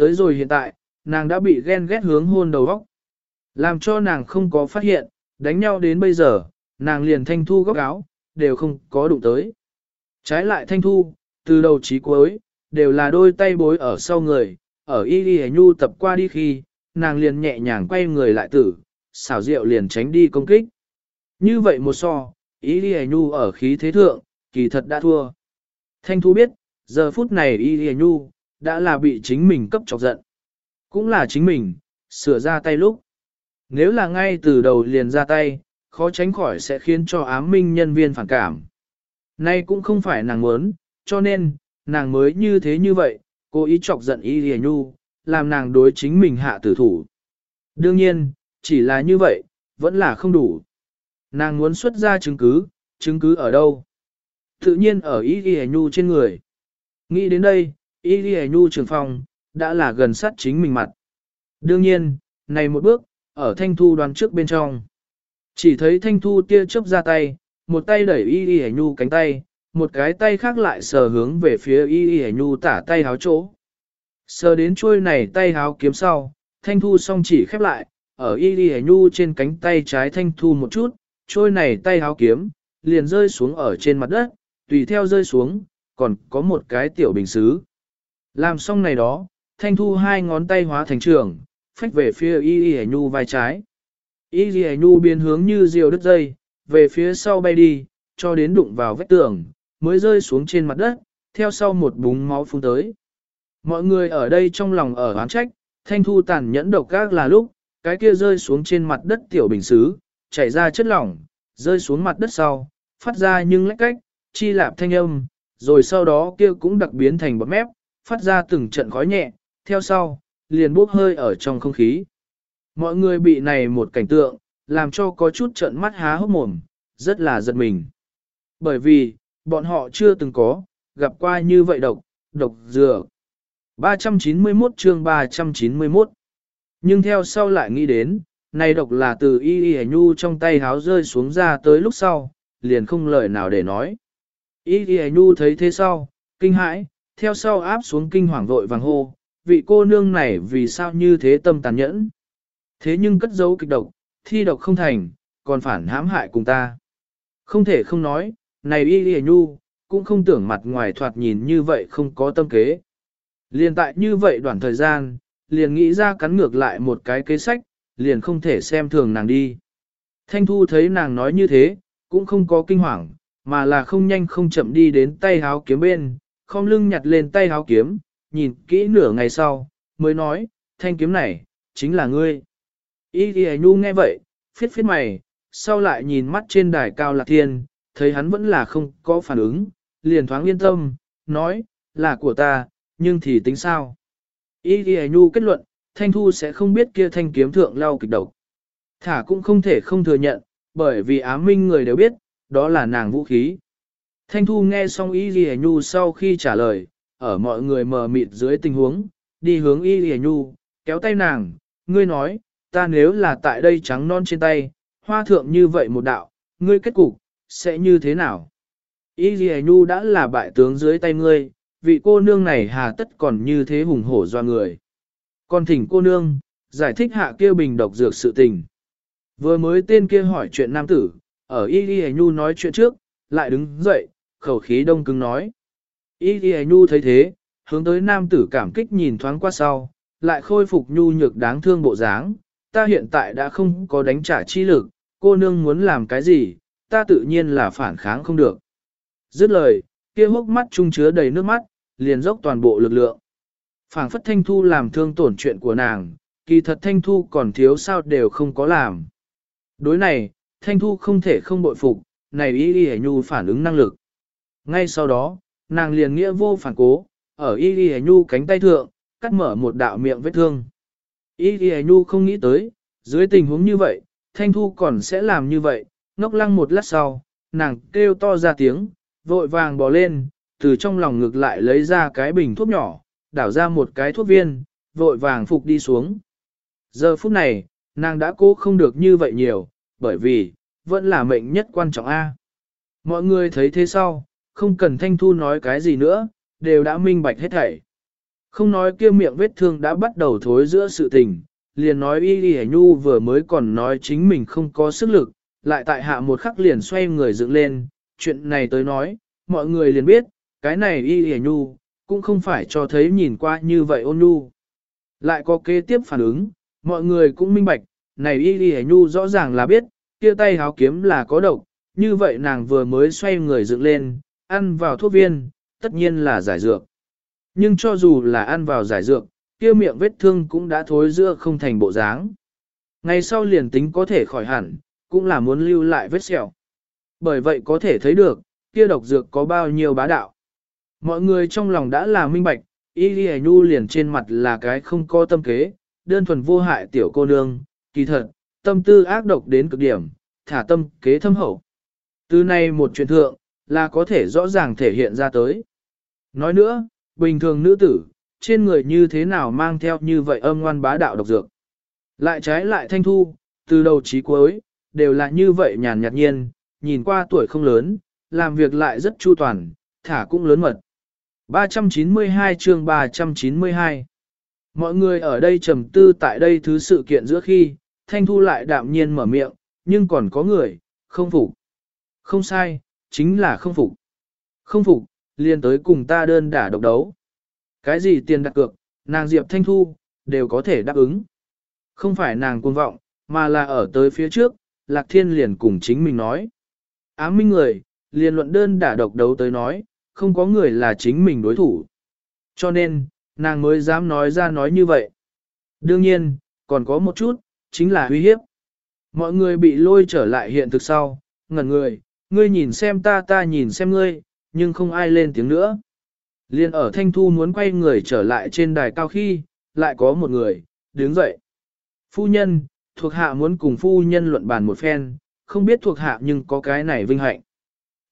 Tới rồi hiện tại, nàng đã bị ghen ghét hướng hôn đầu góc. Làm cho nàng không có phát hiện, đánh nhau đến bây giờ, nàng liền thanh thu góc áo, đều không có đụng tới. Trái lại thanh thu, từ đầu chí cuối, đều là đôi tay bối ở sau người, ở y đi nhu tập qua đi khi, nàng liền nhẹ nhàng quay người lại tử, xảo diệu liền tránh đi công kích. Như vậy một so, y đi nhu ở khí thế thượng, kỳ thật đã thua. Thanh thu biết, giờ phút này y đi nhu, đã là bị chính mình cấp chọc giận. Cũng là chính mình, sửa ra tay lúc. Nếu là ngay từ đầu liền ra tay, khó tránh khỏi sẽ khiến cho ám minh nhân viên phản cảm. Nay cũng không phải nàng muốn, cho nên, nàng mới như thế như vậy, cố ý chọc giận Y Lìa Nhu, làm nàng đối chính mình hạ tử thủ. Đương nhiên, chỉ là như vậy, vẫn là không đủ. Nàng muốn xuất ra chứng cứ, chứng cứ ở đâu? Tự nhiên ở Y Lìa Nhu trên người. Nghĩ đến đây, Y Lìa Nhu trường phòng, đã là gần sát chính mình mặt. Đương nhiên, này một bước, ở thanh thu đoán trước bên trong. Chỉ thấy thanh thu tia chớp ra tay, một tay đẩy y y nhu cánh tay, một cái tay khác lại sờ hướng về phía y y nhu tả tay háo chỗ. Sờ đến chuôi này tay háo kiếm sau, thanh thu song chỉ khép lại, ở y y nhu trên cánh tay trái thanh thu một chút, chuôi này tay háo kiếm, liền rơi xuống ở trên mặt đất, tùy theo rơi xuống, còn có một cái tiểu bình xứ. Làm xong này đó, thanh thu hai ngón tay hóa thành trường, phách về phía y y nhu vai trái. Y y nhu biến hướng như diều đứt dây, về phía sau bay đi, cho đến đụng vào vách tường, mới rơi xuống trên mặt đất, theo sau một búng máu phun tới. Mọi người ở đây trong lòng ở oán trách, thanh thu tàn nhẫn độc các là lúc, cái kia rơi xuống trên mặt đất tiểu bình xứ, chảy ra chất lỏng, rơi xuống mặt đất sau, phát ra nhưng lách cách, chi lạp thanh âm, rồi sau đó kia cũng đặc biến thành bọt mép, phát ra từng trận khói nhẹ, theo sau, liền bốc hơi ở trong không khí. Mọi người bị này một cảnh tượng, làm cho có chút trận mắt há hốc mồm, rất là giật mình. Bởi vì, bọn họ chưa từng có, gặp qua như vậy độc, độc dừa. 391 chương 391 Nhưng theo sau lại nghĩ đến, này độc là từ y y nhu trong tay háo rơi xuống ra tới lúc sau, liền không lời nào để nói. Y y nhu thấy thế sau, kinh hãi, theo sau áp xuống kinh hoàng vội vàng hô, vị cô nương này vì sao như thế tâm tàn nhẫn. Thế nhưng cất giấu kịch độc, thi độc không thành, còn phản hãm hại cùng ta. Không thể không nói, này y lìa nhu, cũng không tưởng mặt ngoài thoạt nhìn như vậy không có tâm kế. Liền tại như vậy đoạn thời gian, liền nghĩ ra cắn ngược lại một cái kế sách, liền không thể xem thường nàng đi. Thanh Thu thấy nàng nói như thế, cũng không có kinh hoàng, mà là không nhanh không chậm đi đến tay háo kiếm bên, không lưng nhặt lên tay háo kiếm, nhìn kỹ nửa ngày sau, mới nói, thanh kiếm này, chính là ngươi. Y Y nhu nghe vậy, phiết phiết mày, sau lại nhìn mắt trên đài cao lạc thiên, thấy hắn vẫn là không có phản ứng, liền thoáng yên tâm, nói, là của ta, nhưng thì tính sao? Y Y nhu kết luận, Thanh Thu sẽ không biết kia thanh kiếm thượng lao kịch độc. Thả cũng không thể không thừa nhận, bởi vì ám minh người đều biết, đó là nàng vũ khí. Thanh Thu nghe xong Y Lì Nhu sau khi trả lời, ở mọi người mờ mịt dưới tình huống, đi hướng Y Lì Nhu, kéo tay nàng, ngươi nói, ta nếu là tại đây trắng non trên tay, hoa thượng như vậy một đạo, ngươi kết cục, sẽ như thế nào? Y Lì Nhu đã là bại tướng dưới tay ngươi, vị cô nương này hà tất còn như thế hùng hổ doa người. Còn thỉnh cô nương, giải thích hạ kia bình độc dược sự tình. Vừa mới tên kia hỏi chuyện nam tử, ở Y Lì Nhu nói chuyện trước, lại đứng dậy, khẩu khí đông cứng nói. Y Ghi Nhu thấy thế, hướng tới nam tử cảm kích nhìn thoáng qua sau, lại khôi phục nhu nhược đáng thương bộ dáng. Ta hiện tại đã không có đánh trả chi lực, cô nương muốn làm cái gì, ta tự nhiên là phản kháng không được. Dứt lời, kia hốc mắt trung chứa đầy nước mắt, liền dốc toàn bộ lực lượng. phảng phất thanh thu làm thương tổn chuyện của nàng, kỳ thật thanh thu còn thiếu sao đều không có làm. Đối này, thanh thu không thể không bội phục, này y y nhu phản ứng năng lực. Ngay sau đó, nàng liền nghĩa vô phản cố, ở y y nhu cánh tay thượng, cắt mở một đạo miệng vết thương. Y y nhu không nghĩ tới, dưới tình huống như vậy, thanh thu còn sẽ làm như vậy, ngốc lăng một lát sau, nàng kêu to ra tiếng, vội vàng bò lên, từ trong lòng ngực lại lấy ra cái bình thuốc nhỏ, đảo ra một cái thuốc viên, vội vàng phục đi xuống. Giờ phút này, nàng đã cố không được như vậy nhiều, bởi vì, vẫn là mệnh nhất quan trọng A. Mọi người thấy thế sau, không cần thanh thu nói cái gì nữa, đều đã minh bạch hết thảy. Không nói kia miệng vết thương đã bắt đầu thối giữa sự tình, liền nói y y nhu vừa mới còn nói chính mình không có sức lực, lại tại hạ một khắc liền xoay người dựng lên, chuyện này tới nói, mọi người liền biết, cái này y y nhu, cũng không phải cho thấy nhìn qua như vậy ôn nhu. Lại có kế tiếp phản ứng, mọi người cũng minh bạch, này y y nhu rõ ràng là biết, kia tay háo kiếm là có độc, như vậy nàng vừa mới xoay người dựng lên, ăn vào thuốc viên, tất nhiên là giải dược. Nhưng cho dù là ăn vào giải dược, kia miệng vết thương cũng đã thối giữa không thành bộ dáng. Ngày sau liền tính có thể khỏi hẳn, cũng là muốn lưu lại vết sẹo. Bởi vậy có thể thấy được, kia độc dược có bao nhiêu bá đạo. Mọi người trong lòng đã là minh bạch, Y Ghi Nhu liền trên mặt là cái không có tâm kế, đơn thuần vô hại tiểu cô nương, kỳ thật, tâm tư ác độc đến cực điểm, thả tâm kế thâm hậu. Từ này một chuyện thượng, là có thể rõ ràng thể hiện ra tới. Nói nữa, bình thường nữ tử, trên người như thế nào mang theo như vậy âm ngoan bá đạo độc dược. Lại trái lại thanh thu, từ đầu chí cuối, đều là như vậy nhàn nhạt nhiên, nhìn qua tuổi không lớn, làm việc lại rất chu toàn, thả cũng lớn mật. 392 chương 392 Mọi người ở đây trầm tư tại đây thứ sự kiện giữa khi, Thanh Thu lại đạm nhiên mở miệng, nhưng còn có người, không phục. Không sai, chính là không phục. Không phục, liền tới cùng ta đơn đả độc đấu. Cái gì tiền đặt cược, nàng Diệp Thanh Thu, đều có thể đáp ứng. Không phải nàng cuồng vọng, mà là ở tới phía trước, Lạc Thiên liền cùng chính mình nói. Ám minh người, liền luận đơn đả độc đấu tới nói, không có người là chính mình đối thủ. Cho nên, nàng mới dám nói ra nói như vậy. Đương nhiên, còn có một chút, chính là uy hiếp. Mọi người bị lôi trở lại hiện thực sau, ngẩn người, ngươi nhìn xem ta ta nhìn xem ngươi, nhưng không ai lên tiếng nữa. Liên ở Thanh Thu muốn quay người trở lại trên đài cao khi, lại có một người, đứng dậy. Phu nhân, thuộc hạ muốn cùng phu nhân luận bàn một phen, không biết thuộc hạ nhưng có cái này vinh hạnh.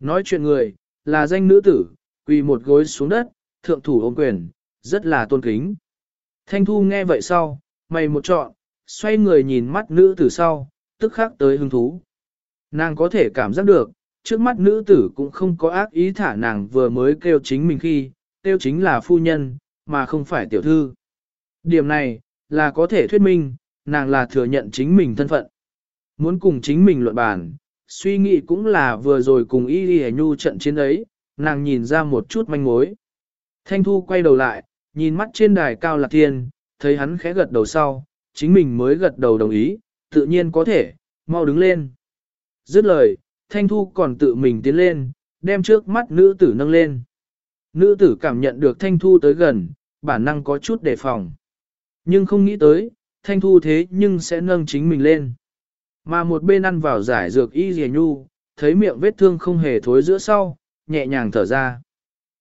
Nói chuyện người, là danh nữ tử, quỳ một gối xuống đất, thượng thủ ôm quyền, rất là tôn kính. Thanh Thu nghe vậy sau, mày một trọn, xoay người nhìn mắt nữ tử sau, tức khắc tới hứng thú. Nàng có thể cảm giác được, trước mắt nữ tử cũng không có ác ý thả nàng vừa mới kêu chính mình khi, kêu chính là phu nhân, mà không phải tiểu thư. Điểm này, là có thể thuyết minh, nàng là thừa nhận chính mình thân phận. Muốn cùng chính mình luận bàn, suy nghĩ cũng là vừa rồi cùng y y nhu trận chiến ấy, nàng nhìn ra một chút manh mối. Thanh Thu quay đầu lại, nhìn mắt trên đài cao lạc thiên, thấy hắn khẽ gật đầu sau, chính mình mới gật đầu đồng ý, tự nhiên có thể, mau đứng lên. Dứt lời, Thanh Thu còn tự mình tiến lên, đem trước mắt nữ tử nâng lên. Nữ tử cảm nhận được Thanh Thu tới gần, bản năng có chút đề phòng. Nhưng không nghĩ tới, Thanh Thu thế nhưng sẽ nâng chính mình lên. Mà một bên ăn vào giải dược y dì nhu, thấy miệng vết thương không hề thối giữa sau, nhẹ nhàng thở ra.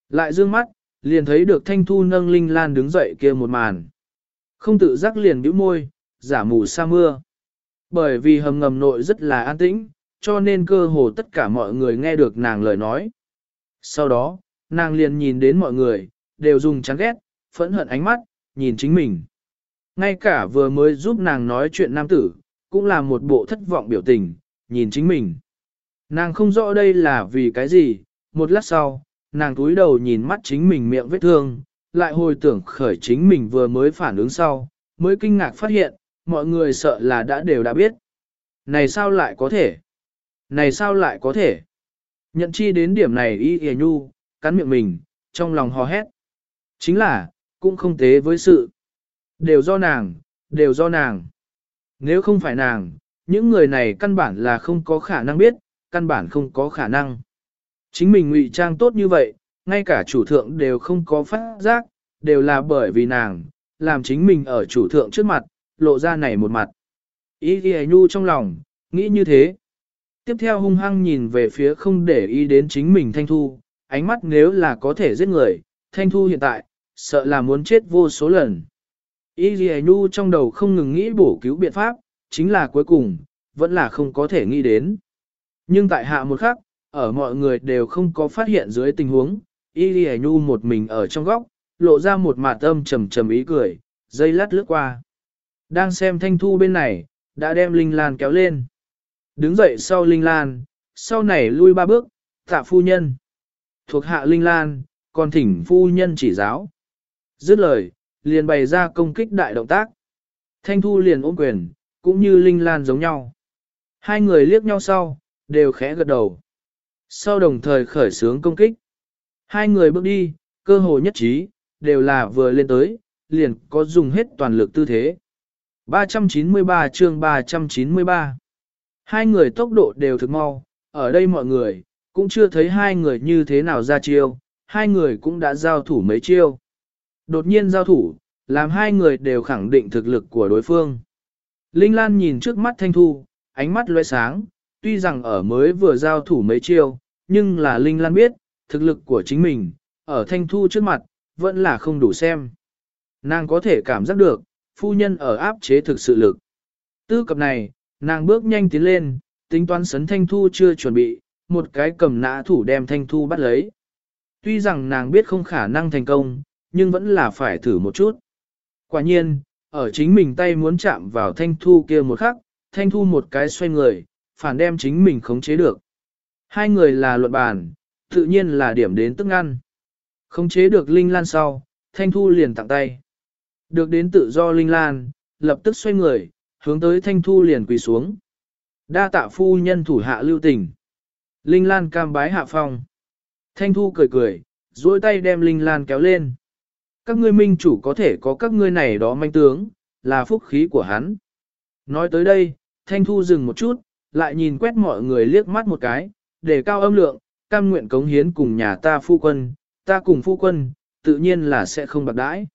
Lại dương mắt, liền thấy được Thanh Thu nâng Linh Lan đứng dậy kia một màn. Không tự giác liền bĩu môi, giả mù sa mưa. Bởi vì hầm ngầm nội rất là an tĩnh, cho nên cơ hồ tất cả mọi người nghe được nàng lời nói. Sau đó, nàng liền nhìn đến mọi người, đều dùng chán ghét, phẫn hận ánh mắt, nhìn chính mình. Ngay cả vừa mới giúp nàng nói chuyện nam tử, cũng là một bộ thất vọng biểu tình, nhìn chính mình. Nàng không rõ đây là vì cái gì, một lát sau, nàng túi đầu nhìn mắt chính mình miệng vết thương, lại hồi tưởng khởi chính mình vừa mới phản ứng sau, mới kinh ngạc phát hiện, mọi người sợ là đã đều đã biết. Này sao lại có thể? Này sao lại có thể? Nhận chi đến điểm này y y nhu, cắn miệng mình, trong lòng hò hét. Chính là, cũng không tế với sự. Đều do nàng, đều do nàng. Nếu không phải nàng, những người này căn bản là không có khả năng biết, căn bản không có khả năng. Chính mình ngụy trang tốt như vậy, ngay cả chủ thượng đều không có phát giác, đều là bởi vì nàng, làm chính mình ở chủ thượng trước mặt, lộ ra này một mặt. Ý ghi nhu trong lòng, nghĩ như thế. Tiếp theo hung hăng nhìn về phía không để ý đến chính mình thanh thu, ánh mắt nếu là có thể giết người, thanh thu hiện tại, sợ là muốn chết vô số lần. Y ghi nhu trong đầu không ngừng nghĩ bổ cứu biện pháp, chính là cuối cùng, vẫn là không có thể nghĩ đến. Nhưng tại hạ một khắc, ở mọi người đều không có phát hiện dưới tình huống, Y Ghi Nhu một mình ở trong góc, lộ ra một mạt âm trầm trầm ý cười, dây lát lướt qua. Đang xem thanh thu bên này, đã đem Linh Lan kéo lên. Đứng dậy sau Linh Lan, sau này lui ba bước, tạ phu nhân. Thuộc hạ Linh Lan, còn thỉnh phu nhân chỉ giáo. Dứt lời, liền bày ra công kích đại động tác. Thanh thu liền ôm quyền, cũng như Linh Lan giống nhau. Hai người liếc nhau sau, đều khẽ gật đầu. Sau đồng thời khởi sướng công kích. Hai người bước đi, cơ hồ nhất trí, đều là vừa lên tới, liền có dùng hết toàn lực tư thế. 393 chương 393 Hai người tốc độ đều thực mau, ở đây mọi người, cũng chưa thấy hai người như thế nào ra chiêu, hai người cũng đã giao thủ mấy chiêu. Đột nhiên giao thủ, làm hai người đều khẳng định thực lực của đối phương. Linh Lan nhìn trước mắt Thanh Thu, ánh mắt lóe sáng, tuy rằng ở mới vừa giao thủ mấy chiêu, nhưng là Linh Lan biết, thực lực của chính mình, ở Thanh Thu trước mặt, vẫn là không đủ xem. Nàng có thể cảm giác được, phu nhân ở áp chế thực sự lực. Tư cập này, nàng bước nhanh tiến lên, tính toán sấn Thanh Thu chưa chuẩn bị, một cái cầm nã thủ đem Thanh Thu bắt lấy. Tuy rằng nàng biết không khả năng thành công, nhưng vẫn là phải thử một chút. Quả nhiên, ở chính mình tay muốn chạm vào Thanh Thu kia một khắc, Thanh Thu một cái xoay người, phản đem chính mình khống chế được. Hai người là luận bàn, tự nhiên là điểm đến tức ngăn. Khống chế được Linh Lan sau, Thanh Thu liền tặng tay. Được đến tự do Linh Lan, lập tức xoay người, hướng tới Thanh Thu liền quỳ xuống. Đa tạ phu nhân thủ hạ lưu tình. Linh Lan cam bái hạ phong. Thanh Thu cười cười, duỗi tay đem Linh Lan kéo lên. Các ngươi minh chủ có thể có các ngươi này đó manh tướng, là phúc khí của hắn. Nói tới đây, Thanh Thu dừng một chút, lại nhìn quét mọi người liếc mắt một cái, để cao âm lượng, cam nguyện cống hiến cùng nhà ta phu quân, ta cùng phu quân, tự nhiên là sẽ không bạc đãi.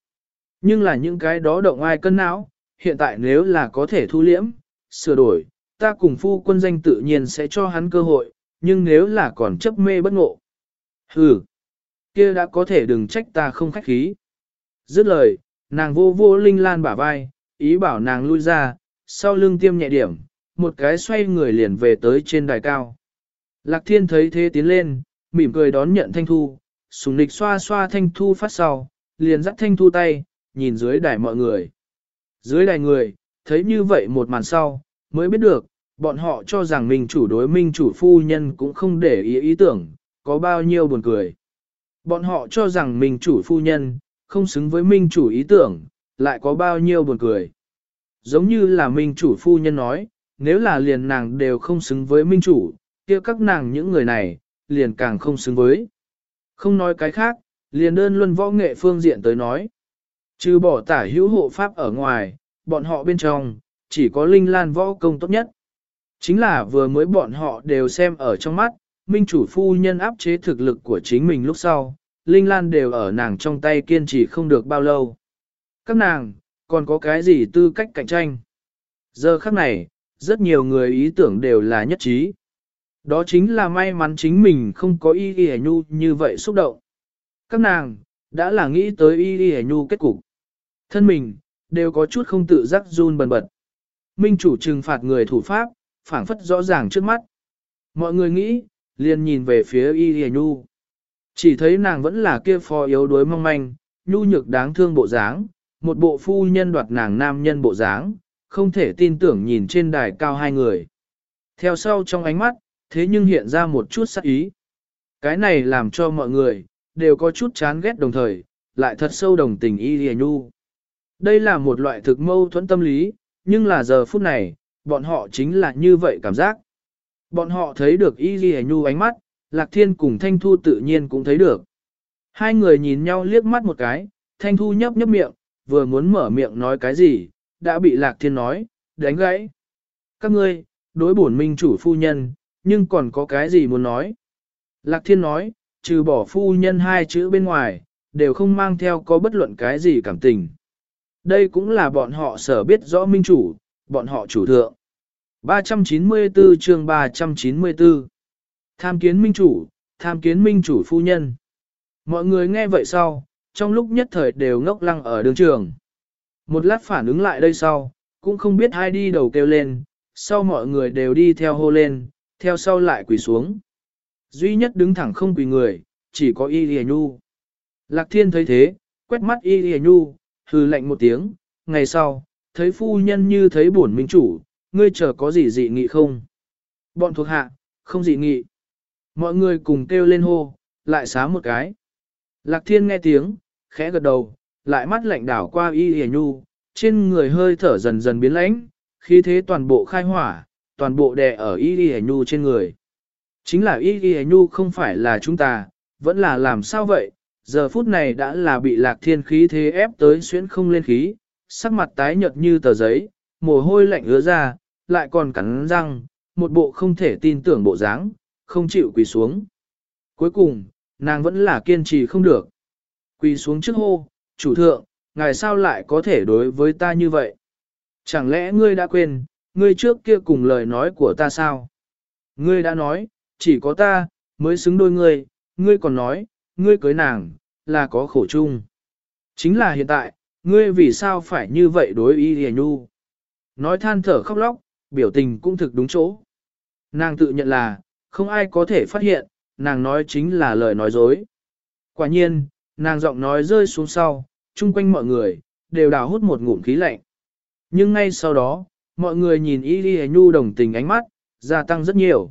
Nhưng là những cái đó động ai cân não, hiện tại nếu là có thể thu liễm, sửa đổi, ta cùng phu quân danh tự nhiên sẽ cho hắn cơ hội, nhưng nếu là còn chấp mê bất ngộ. Hừ, kia đã có thể đừng trách ta không khách khí. Dứt lời, nàng vô vô linh lan bả vai, ý bảo nàng lui ra, sau lưng tiêm nhẹ điểm, một cái xoay người liền về tới trên đài cao. Lạc thiên thấy thế tiến lên, mỉm cười đón nhận thanh thu, sùng nịch xoa xoa thanh thu phát sau, liền dắt thanh thu tay, nhìn dưới đài mọi người. Dưới đài người, thấy như vậy một màn sau, mới biết được, bọn họ cho rằng mình chủ đối minh chủ phu nhân cũng không để ý ý tưởng, có bao nhiêu buồn cười. Bọn họ cho rằng mình chủ phu nhân, không xứng với minh chủ ý tưởng, lại có bao nhiêu buồn cười. Giống như là minh chủ phu nhân nói, nếu là liền nàng đều không xứng với minh chủ, kia các nàng những người này, liền càng không xứng với. Không nói cái khác, liền đơn luân võ nghệ phương diện tới nói. Trừ bỏ tả hữu hộ pháp ở ngoài, bọn họ bên trong, chỉ có linh lan võ công tốt nhất. Chính là vừa mới bọn họ đều xem ở trong mắt, minh chủ phu nhân áp chế thực lực của chính mình lúc sau, linh lan đều ở nàng trong tay kiên trì không được bao lâu. Các nàng, còn có cái gì tư cách cạnh tranh? Giờ khắc này, rất nhiều người ý tưởng đều là nhất trí. Đó chính là may mắn chính mình không có y y nhu như vậy xúc động. Các nàng, đã là nghĩ tới y y nhu kết cục. Thân mình, đều có chút không tự giác run bần bật. Minh chủ trừng phạt người thủ pháp, phảng phất rõ ràng trước mắt. Mọi người nghĩ, liền nhìn về phía Y Hề Nhu. Chỉ thấy nàng vẫn là kia phò yếu đuối mong manh, nhu nhược đáng thương bộ dáng, một bộ phu nhân đoạt nàng nam nhân bộ dáng, không thể tin tưởng nhìn trên đài cao hai người. Theo sau trong ánh mắt, thế nhưng hiện ra một chút sắc ý. Cái này làm cho mọi người, đều có chút chán ghét đồng thời, lại thật sâu đồng tình Y Hề Nhu. Đây là một loại thực mâu thuẫn tâm lý, nhưng là giờ phút này, bọn họ chính là như vậy cảm giác. Bọn họ thấy được Y Ghi Nhu ánh mắt, Lạc Thiên cùng Thanh Thu tự nhiên cũng thấy được. Hai người nhìn nhau liếc mắt một cái, Thanh Thu nhấp nhấp miệng, vừa muốn mở miệng nói cái gì, đã bị Lạc Thiên nói, đánh gãy. Các ngươi, đối bổn minh chủ phu nhân, nhưng còn có cái gì muốn nói? Lạc Thiên nói, trừ bỏ phu nhân hai chữ bên ngoài, đều không mang theo có bất luận cái gì cảm tình. Đây cũng là bọn họ sở biết rõ minh chủ, bọn họ chủ thượng. 394 chương 394 Tham kiến minh chủ, tham kiến minh chủ phu nhân. Mọi người nghe vậy sau, trong lúc nhất thời đều ngốc lăng ở đường trường. Một lát phản ứng lại đây sau, cũng không biết ai đi đầu kêu lên, sau mọi người đều đi theo hô lên, theo sau lại quỳ xuống. Duy nhất đứng thẳng không quỳ người, chỉ có Y Lìa Nhu. Lạc Thiên thấy thế, quét mắt Y Lìa Nhu, hư lệnh một tiếng, ngày sau, thấy phu nhân như thấy bổn minh chủ, ngươi chờ có gì dị nghị không? Bọn thuộc hạ, không dị nghị. Mọi người cùng kêu lên hô, lại xá một cái. Lạc thiên nghe tiếng, khẽ gật đầu, lại mắt lạnh đảo qua y hề nhu, trên người hơi thở dần dần biến lãnh, khí thế toàn bộ khai hỏa, toàn bộ đè ở y hề nhu trên người. Chính là y hề nhu không phải là chúng ta, vẫn là làm sao vậy, giờ phút này đã là bị lạc thiên khí thế ép tới xuyễn không lên khí, sắc mặt tái nhợt như tờ giấy, mồ hôi lạnh ứa ra, lại còn cắn răng, một bộ không thể tin tưởng bộ dáng, không chịu quỳ xuống. Cuối cùng, nàng vẫn là kiên trì không được. Quỳ xuống trước hô, chủ thượng, ngài sao lại có thể đối với ta như vậy? Chẳng lẽ ngươi đã quên, ngươi trước kia cùng lời nói của ta sao? Ngươi đã nói, chỉ có ta, mới xứng đôi ngươi, ngươi còn nói, ngươi cưới nàng, là có khổ chung. Chính là hiện tại, ngươi vì sao phải như vậy đối y hề nhu? Nói than thở khóc lóc, biểu tình cũng thực đúng chỗ. Nàng tự nhận là, không ai có thể phát hiện, nàng nói chính là lời nói dối. Quả nhiên, nàng giọng nói rơi xuống sau, chung quanh mọi người, đều đào hút một ngụm khí lạnh. Nhưng ngay sau đó, mọi người nhìn Y Ghi Nhu đồng tình ánh mắt, gia tăng rất nhiều.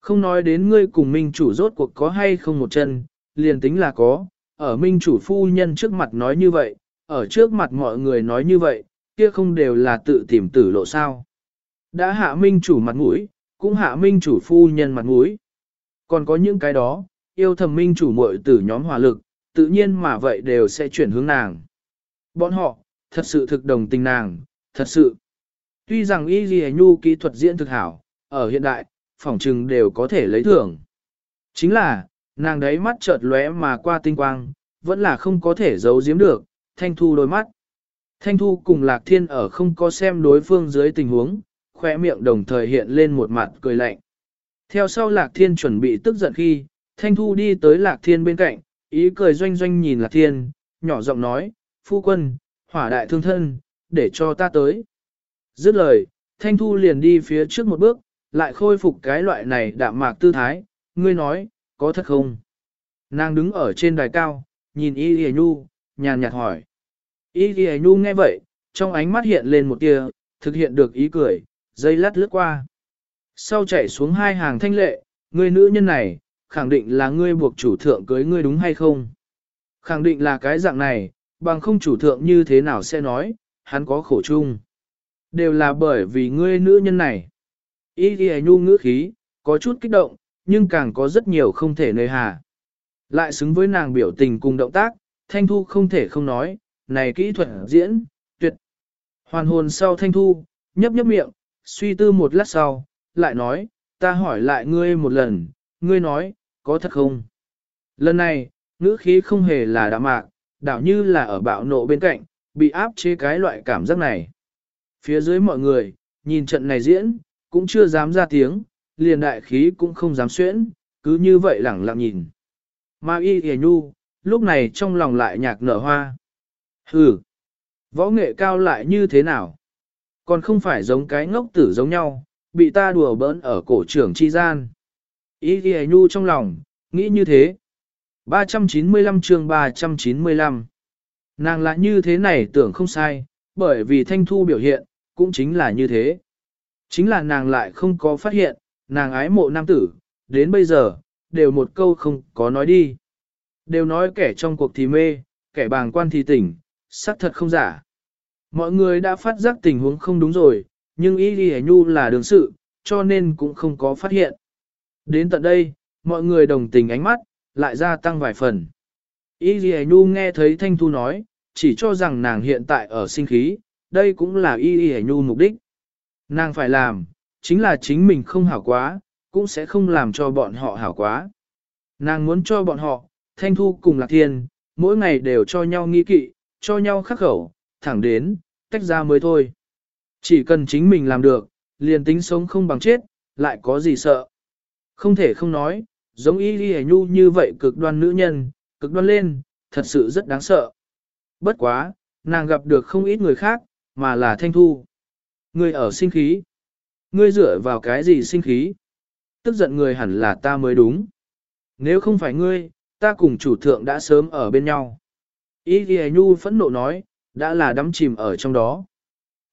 Không nói đến ngươi cùng minh chủ rốt cuộc có hay không một chân, liền tính là có, ở minh chủ phu nhân trước mặt nói như vậy, ở trước mặt mọi người nói như vậy, kia không đều là tự tìm tử lộ sao. Đã hạ minh chủ mặt mũi, cũng hạ minh chủ phu nhân mặt mũi. Còn có những cái đó, yêu thầm minh chủ muội tử nhóm hỏa lực, tự nhiên mà vậy đều sẽ chuyển hướng nàng. Bọn họ, thật sự thực đồng tình nàng, thật sự. Tuy rằng y ghi nhu kỹ thuật diễn thực hảo, ở hiện đại, phỏng trừng đều có thể lấy thưởng. Chính là, nàng đấy mắt chợt lóe mà qua tinh quang, vẫn là không có thể giấu giếm được, thanh thu đôi mắt. Thanh thu cùng lạc thiên ở không có xem đối phương dưới tình huống, khoe miệng đồng thời hiện lên một mặt cười lạnh. Theo sau lạc thiên chuẩn bị tức giận khi, thanh thu đi tới lạc thiên bên cạnh, ý cười doanh doanh nhìn lạc thiên, nhỏ giọng nói, phu quân, hỏa đại thương thân, để cho ta tới. Dứt lời, thanh thu liền đi phía trước một bước, lại khôi phục cái loại này đạm mạc tư thái, ngươi nói, có thật không? Nàng đứng ở trên đài cao, nhìn Y Ghi Nhu, nhàn nhạt hỏi. Y Ghi Nhu nghe vậy, trong ánh mắt hiện lên một tia, thực hiện được ý cười, dây lát lướt qua. Sau chạy xuống hai hàng thanh lệ, người nữ nhân này, khẳng định là ngươi buộc chủ thượng cưới ngươi đúng hay không? Khẳng định là cái dạng này, bằng không chủ thượng như thế nào sẽ nói, hắn có khổ chung. Đều là bởi vì ngươi nữ nhân này. Ý ghi nhu ngữ khí, có chút kích động, nhưng càng có rất nhiều không thể nơi hà. Lại xứng với nàng biểu tình cùng động tác, thanh thu không thể không nói, này kỹ thuật diễn, tuyệt. Hoàn hồn sau thanh thu, nhấp nhấp miệng, suy tư một lát sau, lại nói, ta hỏi lại ngươi một lần, ngươi nói, có thật không? Lần này, ngữ khí không hề là đạm mạc, đảo như là ở bạo nộ bên cạnh, bị áp chế cái loại cảm giác này. Phía dưới mọi người, nhìn trận này diễn, cũng chưa dám ra tiếng, liền đại khí cũng không dám xuyễn, cứ như vậy lẳng lặng nhìn. Ma y hề nhu, lúc này trong lòng lại nhạc nở hoa. Hừ, Võ nghệ cao lại như thế nào? Còn không phải giống cái ngốc tử giống nhau, bị ta đùa bỡn ở cổ trưởng chi gian. Y ghi nhu trong lòng, nghĩ như thế. 395 chương 395 Nàng lại như thế này tưởng không sai, bởi vì thanh thu biểu hiện, cũng chính là như thế. Chính là nàng lại không có phát hiện, nàng ái mộ nam tử, đến bây giờ, đều một câu không có nói đi. Đều nói kẻ trong cuộc thì mê, kẻ bàng quan thì tỉnh, xác thật không giả. Mọi người đã phát giác tình huống không đúng rồi, nhưng Y Ghi Nhu là đường sự, cho nên cũng không có phát hiện. Đến tận đây, mọi người đồng tình ánh mắt, lại gia tăng vài phần. Y Ghi Nhu nghe thấy Thanh Thu nói, chỉ cho rằng nàng hiện tại ở sinh khí, đây cũng là Y Ghi Nhu mục đích. Nàng phải làm, chính là chính mình không hảo quá, cũng sẽ không làm cho bọn họ hảo quá. Nàng muốn cho bọn họ, Thanh Thu cùng Lạc Thiên, mỗi ngày đều cho nhau nghi kỵ, cho nhau khắc khẩu, thẳng đến, tách ra mới thôi. Chỉ cần chính mình làm được, liền tính sống không bằng chết, lại có gì sợ. Không thể không nói, giống y ghi nhu như vậy cực đoan nữ nhân, cực đoan lên, thật sự rất đáng sợ. Bất quá, nàng gặp được không ít người khác, mà là thanh thu. Người ở sinh khí. Ngươi dựa vào cái gì sinh khí? Tức giận người hẳn là ta mới đúng. Nếu không phải ngươi, ta cùng chủ thượng đã sớm ở bên nhau. Y ghi nhu phẫn nộ nói, đã là đắm chìm ở trong đó.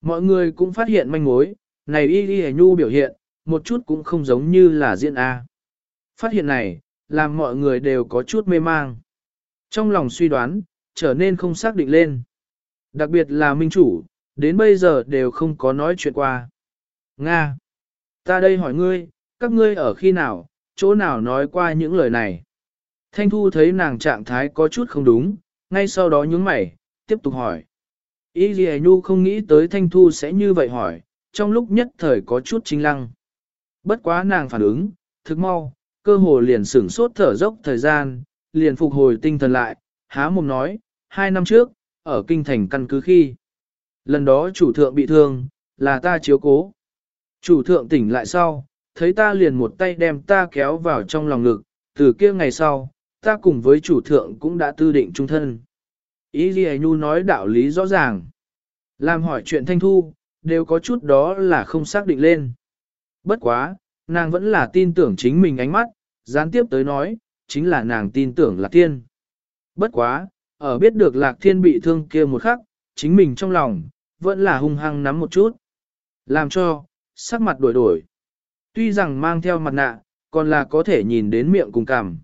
Mọi người cũng phát hiện manh mối, này Y Ghi Nhu biểu hiện, một chút cũng không giống như là diễn A. Phát hiện này, làm mọi người đều có chút mê mang. Trong lòng suy đoán, trở nên không xác định lên. Đặc biệt là minh chủ, đến bây giờ đều không có nói chuyện qua. Nga! Ta đây hỏi ngươi, các ngươi ở khi nào, chỗ nào nói qua những lời này? Thanh Thu thấy nàng trạng thái có chút không đúng, ngay sau đó nhướng mày, tiếp tục hỏi. Y Ghi Nhu không nghĩ tới Thanh Thu sẽ như vậy hỏi, trong lúc nhất thời có chút chính lăng. Bất quá nàng phản ứng, thức mau, cơ hồ liền sửng sốt thở dốc thời gian, liền phục hồi tinh thần lại, há mồm nói, hai năm trước, ở kinh thành căn cứ khi. Lần đó chủ thượng bị thương, là ta chiếu cố. Chủ thượng tỉnh lại sau, thấy ta liền một tay đem ta kéo vào trong lòng ngực, từ kia ngày sau, ta cùng với chủ thượng cũng đã tư định trung thân. Ý Ghi Nhu nói đạo lý rõ ràng. Làm hỏi chuyện thanh thu, đều có chút đó là không xác định lên. Bất quá, nàng vẫn là tin tưởng chính mình ánh mắt, gián tiếp tới nói, chính là nàng tin tưởng Lạc Thiên. Bất quá, ở biết được Lạc Thiên bị thương kia một khắc, chính mình trong lòng, vẫn là hung hăng nắm một chút. Làm cho, sắc mặt đổi đổi. Tuy rằng mang theo mặt nạ, còn là có thể nhìn đến miệng cùng cằm.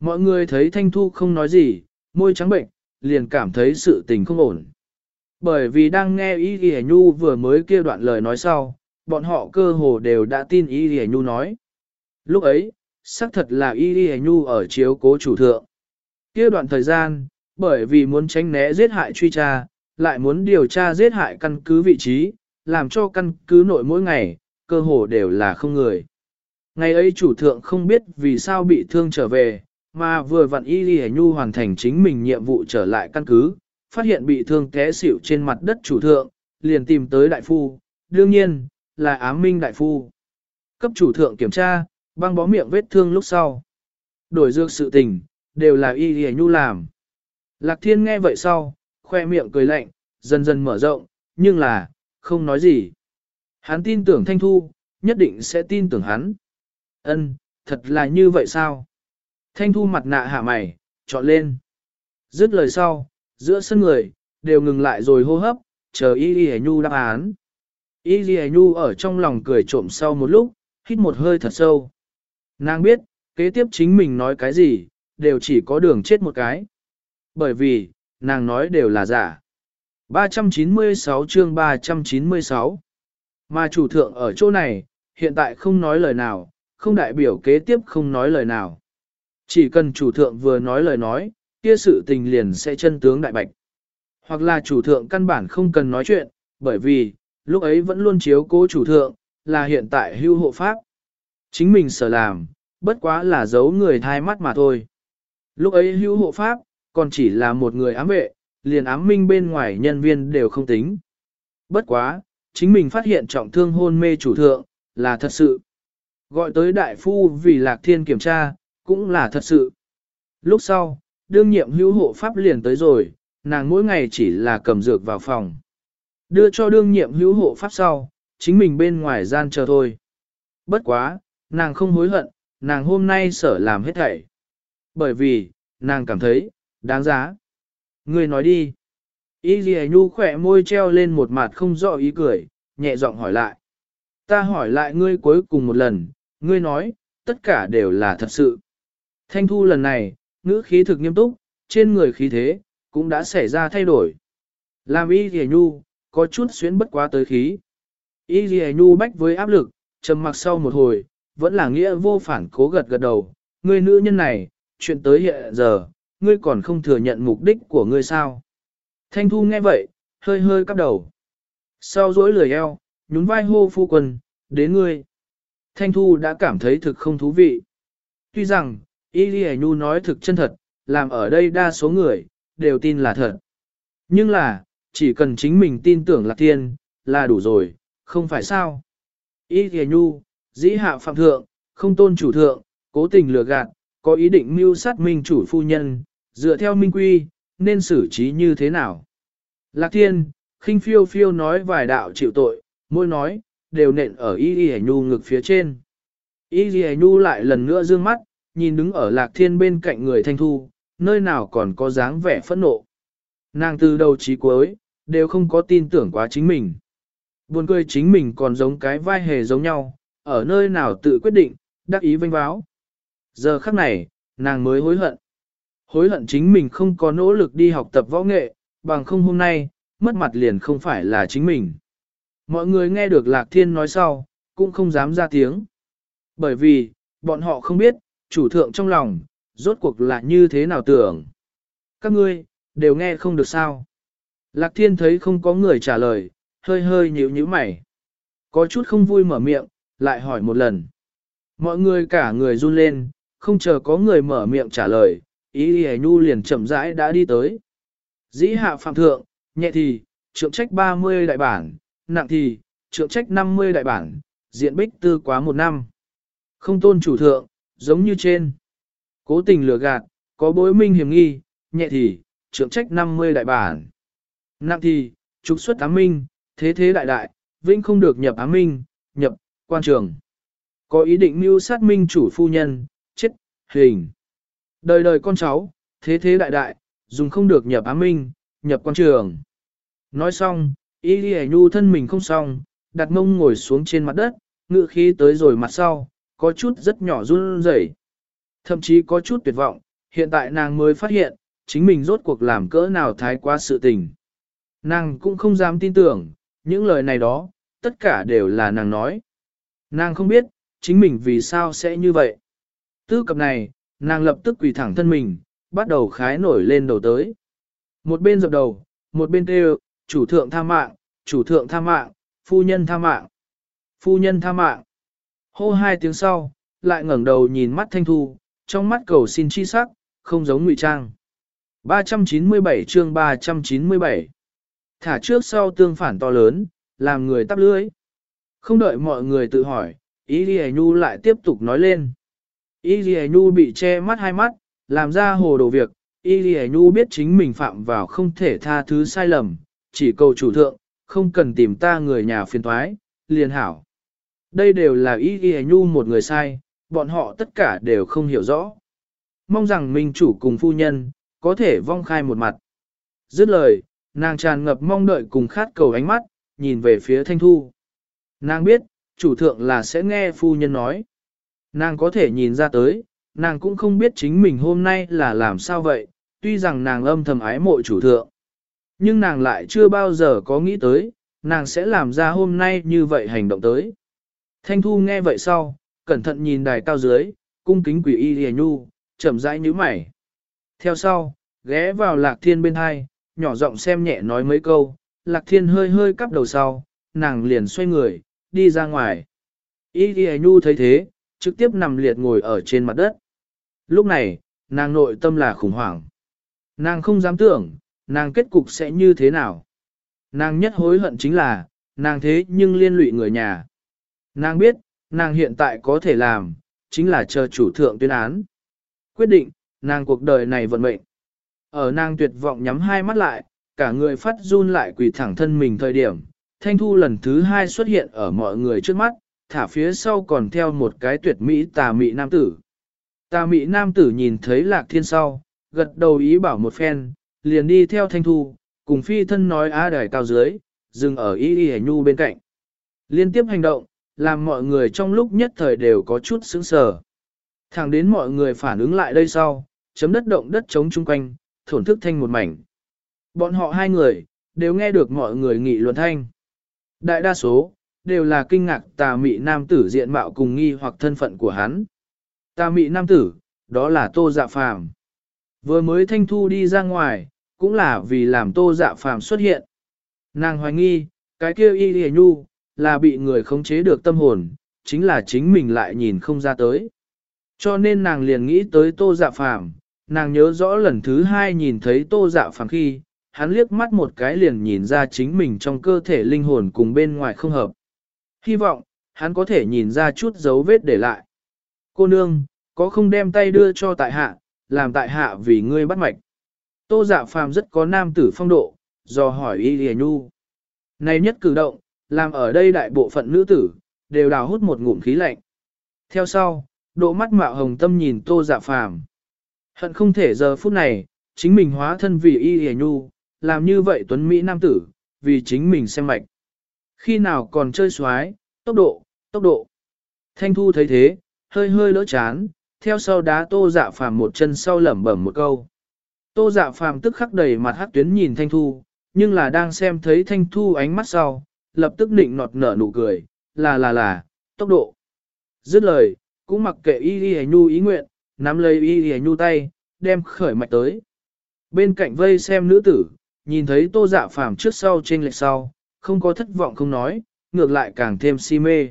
Mọi người thấy Thanh Thu không nói gì, môi trắng bệnh, liền cảm thấy sự tình không ổn. Bởi vì đang nghe Y Ghi Nhu vừa mới kia đoạn lời nói sau, bọn họ cơ hồ đều đã tin Y Ghi Nhu nói. Lúc ấy, xác thật là Y Ghi Nhu ở chiếu cố chủ thượng. Kia đoạn thời gian, bởi vì muốn tránh né giết hại truy tra, lại muốn điều tra giết hại căn cứ vị trí, làm cho căn cứ nội mỗi ngày, cơ hồ đều là không người. Ngày ấy chủ thượng không biết vì sao bị thương trở về, mà vừa vặn Y Ghi Nhu hoàn thành chính mình nhiệm vụ trở lại căn cứ, phát hiện bị thương té xỉu trên mặt đất chủ thượng, liền tìm tới đại phu, đương nhiên, là ám minh đại phu. Cấp chủ thượng kiểm tra, băng bó miệng vết thương lúc sau. Đổi dược sự tình, đều là y hề nhu làm. Lạc thiên nghe vậy sau, khoe miệng cười lạnh, dần dần mở rộng, nhưng là, không nói gì. Hắn tin tưởng thanh thu, nhất định sẽ tin tưởng hắn. Ân, thật là như vậy sao? Thanh thu mặt nạ hạ mày, chọn lên. Dứt lời sau, giữa sân người, đều ngừng lại rồi hô hấp, chờ Y Ghi Nhu đáp án. Y Ghi Nhu ở trong lòng cười trộm sau một lúc, hít một hơi thật sâu. Nàng biết, kế tiếp chính mình nói cái gì, đều chỉ có đường chết một cái. Bởi vì, nàng nói đều là giả. 396 chương 396 Mà chủ thượng ở chỗ này, hiện tại không nói lời nào, không đại biểu kế tiếp không nói lời nào. Chỉ cần chủ thượng vừa nói lời nói, kia sự tình liền sẽ chân tướng đại bạch. Hoặc là chủ thượng căn bản không cần nói chuyện, bởi vì, lúc ấy vẫn luôn chiếu cố chủ thượng, là hiện tại hưu hộ pháp. Chính mình sở làm, bất quá là giấu người thai mắt mà thôi. Lúc ấy hưu hộ pháp, còn chỉ là một người ám vệ, liền ám minh bên ngoài nhân viên đều không tính. Bất quá, chính mình phát hiện trọng thương hôn mê chủ thượng, là thật sự. Gọi tới đại phu vì lạc thiên kiểm tra, cũng là thật sự. Lúc sau, đương nhiệm hữu hộ pháp liền tới rồi, nàng mỗi ngày chỉ là cầm dược vào phòng. Đưa cho đương nhiệm hữu hộ pháp sau, chính mình bên ngoài gian chờ thôi. Bất quá, nàng không hối hận, nàng hôm nay sở làm hết thảy. Bởi vì, nàng cảm thấy, đáng giá. Người nói đi. Y Ghi Nhu khỏe môi treo lên một mặt không rõ ý cười, nhẹ giọng hỏi lại. Ta hỏi lại ngươi cuối cùng một lần, ngươi nói, tất cả đều là thật sự. Thanh thu lần này, ngữ khí thực nghiêm túc, trên người khí thế, cũng đã xảy ra thay đổi. Làm Y Ghi Nhu, có chút xuyến bất quá tới khí. Y Ghi Nhu bách với áp lực, trầm mặc sau một hồi, vẫn là nghĩa vô phản cố gật gật đầu. Ngươi nữ nhân này, chuyện tới hiện giờ, ngươi còn không thừa nhận mục đích của ngươi sao. Thanh Thu nghe vậy, hơi hơi cắp đầu. Sau dỗi lười eo, nhún vai hô phu quân, đến ngươi. Thanh Thu đã cảm thấy thực không thú vị. Tuy rằng, Y Lì Nhu nói thực chân thật, làm ở đây đa số người, đều tin là thật. Nhưng là, chỉ cần chính mình tin tưởng là thiên, là đủ rồi, không phải sao. Y Lì Nhu, dĩ hạ phạm thượng, không tôn chủ thượng, cố tình lừa gạt, có ý định mưu sát minh chủ phu nhân, dựa theo minh quy, nên xử trí như thế nào. Lạc thiên, khinh phiêu phiêu nói vài đạo chịu tội, môi nói, đều nện ở y y nhu ngực phía trên. Y y nhu lại lần nữa dương mắt, nhìn đứng ở lạc thiên bên cạnh người thanh thu, nơi nào còn có dáng vẻ phẫn nộ. Nàng từ đầu chí cuối, đều không có tin tưởng quá chính mình. Buồn cười chính mình còn giống cái vai hề giống nhau, ở nơi nào tự quyết định, đắc ý vinh báo. Giờ khắc này, nàng mới hối hận. Hối hận chính mình không có nỗ lực đi học tập võ nghệ, bằng không hôm nay, mất mặt liền không phải là chính mình. Mọi người nghe được Lạc Thiên nói sau, cũng không dám ra tiếng. Bởi vì, bọn họ không biết, chủ thượng trong lòng, rốt cuộc là như thế nào tưởng. Các ngươi, đều nghe không được sao. Lạc Thiên thấy không có người trả lời, hơi hơi nhíu nhíu mày. Có chút không vui mở miệng, lại hỏi một lần. Mọi người cả người run lên, không chờ có người mở miệng trả lời, ý Y Nhu liền chậm rãi đã đi tới. Dĩ hạ phạm thượng, nhẹ thì, trượng trách 30 đại bản, nặng thì, trượng trách 50 đại bản, diện bích tư quá một năm. Không tôn chủ thượng, giống như trên. Cố tình lừa gạt, có bối minh hiểm nghi, nhẹ thì, trượng trách 50 đại bản. Nặng thì, trục xuất ám minh, thế thế đại đại, vĩnh không được nhập ám minh, nhập, quan trường. Có ý định mưu sát minh chủ phu nhân, chết, hình. Đời đời con cháu, thế thế đại đại, dùng không được nhập ám minh, nhập quan trường. Nói xong, Y Ghi Nhu thân mình không xong, đặt mông ngồi xuống trên mặt đất, ngự khí tới rồi mặt sau, có chút rất nhỏ run rẩy, Thậm chí có chút tuyệt vọng, hiện tại nàng mới phát hiện, chính mình rốt cuộc làm cỡ nào thái quá sự tình. Nàng cũng không dám tin tưởng, những lời này đó, tất cả đều là nàng nói. Nàng không biết, chính mình vì sao sẽ như vậy. Tư cập này, nàng lập tức quỳ thẳng thân mình, bắt đầu khái nổi lên đầu tới. Một bên dập đầu, một bên kêu, chủ thượng tha mạng, chủ thượng tha mạng, phu nhân tha mạng, phu nhân tha mạng. Hô hai tiếng sau, lại ngẩng đầu nhìn mắt thanh thu, trong mắt cầu xin chi sắc, không giống ngụy trang. 397 chương 397 Thả trước sau tương phản to lớn, làm người tắp lưới. Không đợi mọi người tự hỏi, Ý đi Nhu lại tiếp tục nói lên. Y Ghi Nhu bị che mắt hai mắt, làm ra hồ đồ việc. Y Ghi Nhu biết chính mình phạm vào không thể tha thứ sai lầm, chỉ cầu chủ thượng, không cần tìm ta người nhà phiền thoái, liền hảo. Đây đều là Y Ghi Nhu một người sai, bọn họ tất cả đều không hiểu rõ. Mong rằng minh chủ cùng phu nhân, có thể vong khai một mặt. Dứt lời, nàng tràn ngập mong đợi cùng khát cầu ánh mắt, nhìn về phía thanh thu. Nàng biết, chủ thượng là sẽ nghe phu nhân nói. Nàng có thể nhìn ra tới, nàng cũng không biết chính mình hôm nay là làm sao vậy, tuy rằng nàng âm thầm ái mộ chủ thượng. Nhưng nàng lại chưa bao giờ có nghĩ tới, nàng sẽ làm ra hôm nay như vậy hành động tới. Thanh Thu nghe vậy sau, cẩn thận nhìn đài cao dưới, cung kính quỷ y hề nhu, chậm rãi nhíu mày. Theo sau, ghé vào lạc thiên bên hai, nhỏ giọng xem nhẹ nói mấy câu, lạc thiên hơi hơi cắp đầu sau, nàng liền xoay người, đi ra ngoài. Y hề nhu thấy thế, trực tiếp nằm liệt ngồi ở trên mặt đất. Lúc này, nàng nội tâm là khủng hoảng. Nàng không dám tưởng, nàng kết cục sẽ như thế nào. Nàng nhất hối hận chính là, nàng thế nhưng liên lụy người nhà. Nàng biết, nàng hiện tại có thể làm, chính là chờ chủ thượng tuyên án. Quyết định, nàng cuộc đời này vận mệnh. Ở nàng tuyệt vọng nhắm hai mắt lại, cả người phát run lại quỳ thẳng thân mình thời điểm, thanh thu lần thứ hai xuất hiện ở mọi người trước mắt, thả phía sau còn theo một cái tuyệt mỹ tà mị nam tử. Tà mị nam tử nhìn thấy lạc thiên sau, gật đầu ý bảo một phen, liền đi theo thanh thu, cùng phi thân nói á đài cao dưới, dừng ở y y nhu bên cạnh. Liên tiếp hành động, làm mọi người trong lúc nhất thời đều có chút sững sờ. Thẳng đến mọi người phản ứng lại đây sau, chấm đất động đất chống chung quanh, thổn thức thanh một mảnh. Bọn họ hai người, đều nghe được mọi người nghị luận thanh. Đại đa số, đều là kinh ngạc tà mị nam tử diện mạo cùng nghi hoặc thân phận của hắn. Tà mị nam tử, đó là tô dạ phàm. Vừa mới thanh thu đi ra ngoài, cũng là vì làm tô dạ phàm xuất hiện. Nàng hoài nghi, cái kia y hề nhu, là bị người khống chế được tâm hồn, chính là chính mình lại nhìn không ra tới. Cho nên nàng liền nghĩ tới tô dạ phàm, nàng nhớ rõ lần thứ hai nhìn thấy tô dạ phàm khi, hắn liếc mắt một cái liền nhìn ra chính mình trong cơ thể linh hồn cùng bên ngoài không hợp. Hy vọng, hắn có thể nhìn ra chút dấu vết để lại. Cô nương, có không đem tay đưa cho tại hạ, làm tại hạ vì ngươi bắt mạch. Tô dạ phàm rất có nam tử phong độ, do hỏi y lìa nhu. Này nhất cử động, làm ở đây đại bộ phận nữ tử, đều đào hút một ngụm khí lạnh. Theo sau, độ mắt mạo hồng tâm nhìn tô dạ phàm. Hận không thể giờ phút này, chính mình hóa thân vì y lìa nhu, làm như vậy tuấn Mỹ nam tử, vì chính mình xem mạch. Khi nào còn chơi xoái, tốc độ, tốc độ. Thanh thu thấy thế, hơi hơi lỡ chán, theo sau đá tô dạ phàm một chân sau lẩm bẩm một câu. Tô dạ phàm tức khắc đầy mặt hắc tuyến nhìn thanh thu, nhưng là đang xem thấy thanh thu ánh mắt sau, lập tức nịnh nọt nở nụ cười, là là là, tốc độ. Dứt lời, cũng mặc kệ y y nhu ý nguyện, nắm lấy y y nhu tay, đem khởi mạch tới. Bên cạnh vây xem nữ tử, nhìn thấy tô dạ phàm trước sau trên lệch sau, không có thất vọng không nói, ngược lại càng thêm si mê.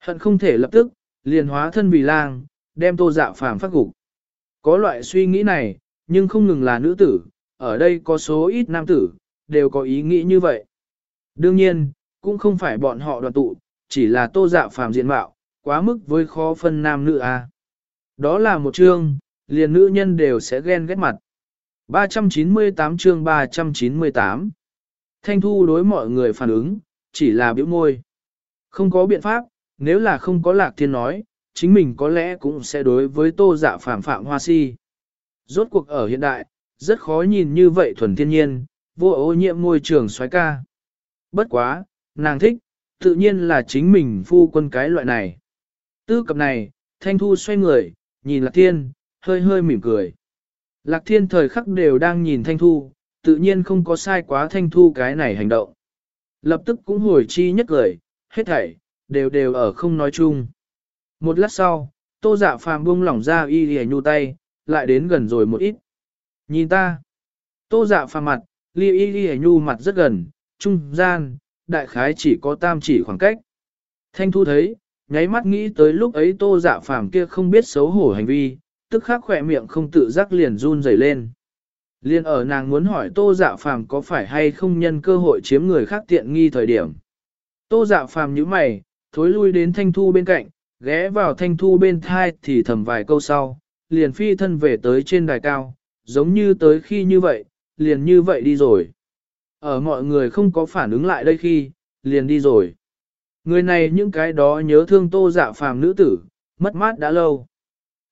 Hận không thể lập tức, liền hóa thân vì lang, đem tô dạ phàm phát gục. Có loại suy nghĩ này, nhưng không ngừng là nữ tử, ở đây có số ít nam tử, đều có ý nghĩ như vậy. Đương nhiên, cũng không phải bọn họ đoàn tụ, chỉ là tô dạ phàm diện mạo, quá mức với khó phân nam nữ a. Đó là một chương, liền nữ nhân đều sẽ ghen ghét mặt. 398 chương 398 Thanh Thu đối mọi người phản ứng, chỉ là biểu môi. Không có biện pháp, nếu là không có lạc thiên nói, chính mình có lẽ cũng sẽ đối với tô dạ phạm phạm hoa si. Rốt cuộc ở hiện đại, rất khó nhìn như vậy thuần thiên nhiên, vô ô nhiễm môi trường xoáy ca. Bất quá, nàng thích, tự nhiên là chính mình phu quân cái loại này. Tư cập này, Thanh Thu xoay người, nhìn Lạc Thiên, hơi hơi mỉm cười. Lạc Thiên thời khắc đều đang nhìn Thanh Thu, tự nhiên không có sai quá Thanh Thu cái này hành động. Lập tức cũng hồi chi nhất cười, hết thảy, đều đều ở không nói chung. Một lát sau, tô dạ phàm buông lỏng ra y lìa nhu tay, lại đến gần rồi một ít. Nhìn ta. Tô dạ phàm mặt, ly y lìa nhu mặt rất gần, trung gian, đại khái chỉ có tam chỉ khoảng cách. Thanh thu thấy, nháy mắt nghĩ tới lúc ấy tô dạ phàm kia không biết xấu hổ hành vi, tức khắc khỏe miệng không tự giác liền run rẩy lên. Liên ở nàng muốn hỏi tô dạ phàm có phải hay không nhân cơ hội chiếm người khác tiện nghi thời điểm. Tô dạ phàm nhíu mày, thối lui đến thanh thu bên cạnh, ghé vào thanh thu bên thai thì thầm vài câu sau, liền phi thân về tới trên đài cao, giống như tới khi như vậy, liền như vậy đi rồi. Ở mọi người không có phản ứng lại đây khi, liền đi rồi. Người này những cái đó nhớ thương tô dạ phàm nữ tử, mất mát đã lâu.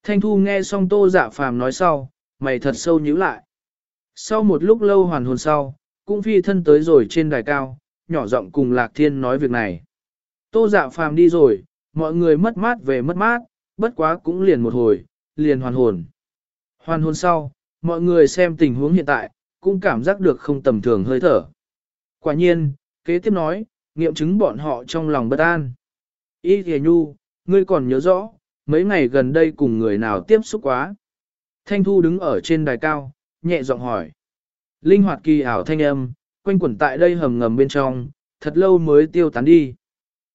Thanh thu nghe xong tô dạ phàm nói sau, mày thật sâu nhíu lại. Sau một lúc lâu hoàn hồn sau, cũng phi thân tới rồi trên đài cao, nhỏ giọng cùng lạc thiên nói việc này. Tô dạ phàm đi rồi, mọi người mất mát về mất mát, bất quá cũng liền một hồi, liền hoàn hồn. Hoàn hồn sau, mọi người xem tình huống hiện tại, cũng cảm giác được không tầm thường hơi thở. Quả nhiên, kế tiếp nói, nghiệm chứng bọn họ trong lòng bất an. Y thề nhu, ngươi còn nhớ rõ, mấy ngày gần đây cùng người nào tiếp xúc quá. Thanh Thu đứng ở trên đài cao, nhẹ giọng hỏi. Linh hoạt kỳ ảo thanh âm, quanh quẩn tại đây hầm ngầm bên trong, thật lâu mới tiêu tán đi.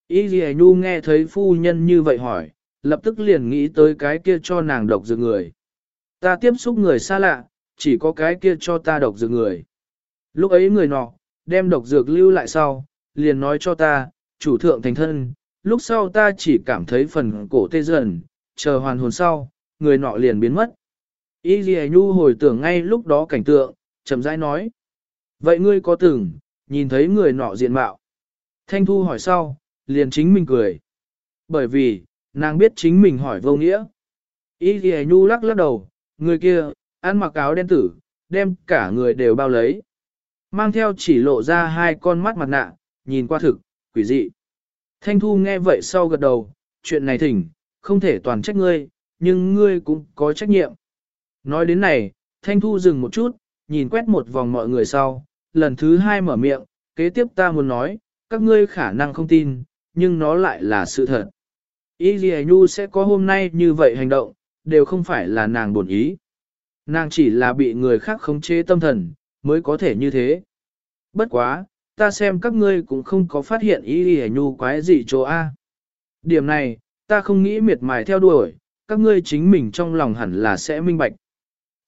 Y Ghi Nhu nghe thấy phu nhân như vậy hỏi, lập tức liền nghĩ tới cái kia cho nàng độc dược người. Ta tiếp xúc người xa lạ, chỉ có cái kia cho ta độc dược người. Lúc ấy người nọ, đem độc dược lưu lại sau, liền nói cho ta, chủ thượng thành thân, lúc sau ta chỉ cảm thấy phần cổ tê dần, chờ hoàn hồn sau, người nọ liền biến mất. Y Ghi Nhu hồi tưởng ngay lúc đó cảnh tượng, chậm rãi nói. Vậy ngươi có từng, nhìn thấy người nọ diện mạo? Thanh Thu hỏi sau, liền chính mình cười. Bởi vì, nàng biết chính mình hỏi vô nghĩa. Y Ghi Nhu lắc lắc đầu, người kia, ăn mặc áo đen tử, đem cả người đều bao lấy. Mang theo chỉ lộ ra hai con mắt mặt nạ, nhìn qua thực, quỷ dị. Thanh Thu nghe vậy sau gật đầu, chuyện này thỉnh, không thể toàn trách ngươi, nhưng ngươi cũng có trách nhiệm. Nói đến này, Thanh Thu dừng một chút, nhìn quét một vòng mọi người sau, lần thứ hai mở miệng, kế tiếp ta muốn nói, các ngươi khả năng không tin, nhưng nó lại là sự thật. Y Lì Nhu sẽ có hôm nay như vậy hành động, đều không phải là nàng buồn ý. Nàng chỉ là bị người khác khống chế tâm thần, mới có thể như thế. Bất quá, ta xem các ngươi cũng không có phát hiện Y Lì Nhu quái gì chỗ A. Điểm này, ta không nghĩ miệt mài theo đuổi, các ngươi chính mình trong lòng hẳn là sẽ minh bạch.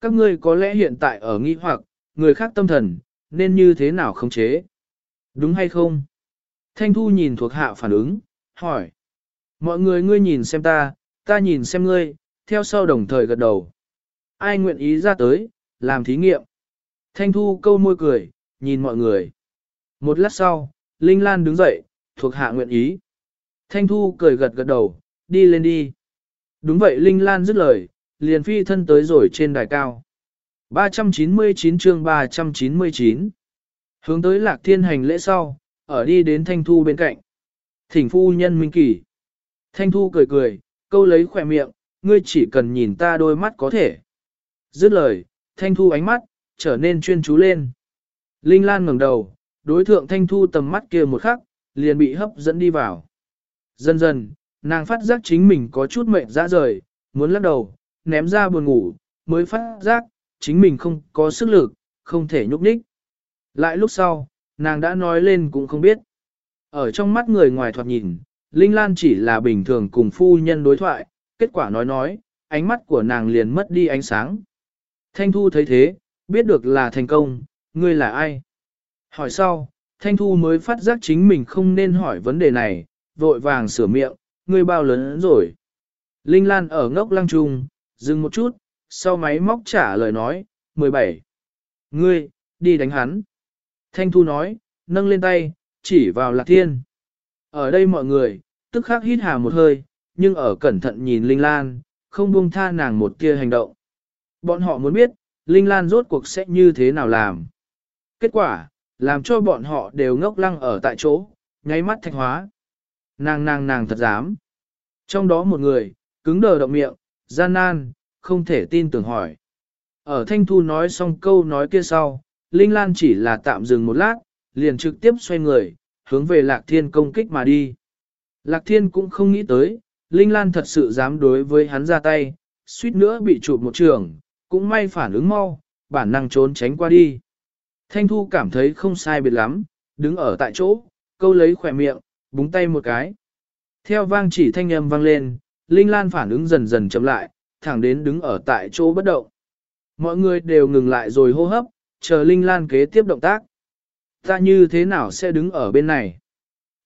Các ngươi có lẽ hiện tại ở nghi hoặc, người khác tâm thần, nên như thế nào khống chế? Đúng hay không? Thanh Thu nhìn thuộc hạ phản ứng, hỏi. Mọi người ngươi nhìn xem ta, ta nhìn xem ngươi, theo sau đồng thời gật đầu. Ai nguyện ý ra tới, làm thí nghiệm. Thanh Thu câu môi cười, nhìn mọi người. Một lát sau, Linh Lan đứng dậy, thuộc hạ nguyện ý. Thanh Thu cười gật gật đầu, đi lên đi. Đúng vậy Linh Lan dứt lời, liền phi thân tới rồi trên đài cao. 399 chương 399 Hướng tới lạc thiên hành lễ sau, ở đi đến Thanh Thu bên cạnh. Thỉnh phu nhân minh kỳ. Thanh Thu cười cười, câu lấy khỏe miệng, ngươi chỉ cần nhìn ta đôi mắt có thể. Dứt lời, Thanh Thu ánh mắt, trở nên chuyên chú lên. Linh Lan ngẩng đầu, đối thượng Thanh Thu tầm mắt kia một khắc, liền bị hấp dẫn đi vào. Dần dần, nàng phát giác chính mình có chút mệt ra rời, muốn lắc đầu, ném ra buồn ngủ, mới phát giác, chính mình không có sức lực, không thể nhúc nhích. Lại lúc sau, nàng đã nói lên cũng không biết. Ở trong mắt người ngoài thoạt nhìn, Linh Lan chỉ là bình thường cùng phu nhân đối thoại, kết quả nói nói, ánh mắt của nàng liền mất đi ánh sáng. Thanh Thu thấy thế, biết được là thành công, ngươi là ai? Hỏi sau, Thanh Thu mới phát giác chính mình không nên hỏi vấn đề này, vội vàng sửa miệng, ngươi bao lớn rồi. Linh Lan ở ngốc lăng trung, dừng một chút, sau máy móc trả lời nói, 17. Ngươi, đi đánh hắn. Thanh Thu nói, nâng lên tay, chỉ vào Lạc Thiên. Ở đây mọi người, tức khắc hít hà một hơi, nhưng ở cẩn thận nhìn Linh Lan, không buông tha nàng một kia hành động. Bọn họ muốn biết, Linh Lan rốt cuộc sẽ như thế nào làm. Kết quả, làm cho bọn họ đều ngốc lăng ở tại chỗ, nháy mắt thạch hóa. Nàng nàng nàng thật dám. Trong đó một người, cứng đờ động miệng, gian nan, không thể tin tưởng hỏi. Ở Thanh Thu nói xong câu nói kia sau, Linh Lan chỉ là tạm dừng một lát, liền trực tiếp xoay người, hướng về Lạc Thiên công kích mà đi. Lạc Thiên cũng không nghĩ tới, Linh Lan thật sự dám đối với hắn ra tay, suýt nữa bị chụp một trường, cũng may phản ứng mau, bản năng trốn tránh qua đi. Thanh Thu cảm thấy không sai biệt lắm, đứng ở tại chỗ, câu lấy khỏe miệng, búng tay một cái. Theo vang chỉ thanh âm vang lên, Linh Lan phản ứng dần dần chậm lại, thẳng đến đứng ở tại chỗ bất động. Mọi người đều ngừng lại rồi hô hấp, chờ Linh Lan kế tiếp động tác. Ta như thế nào sẽ đứng ở bên này?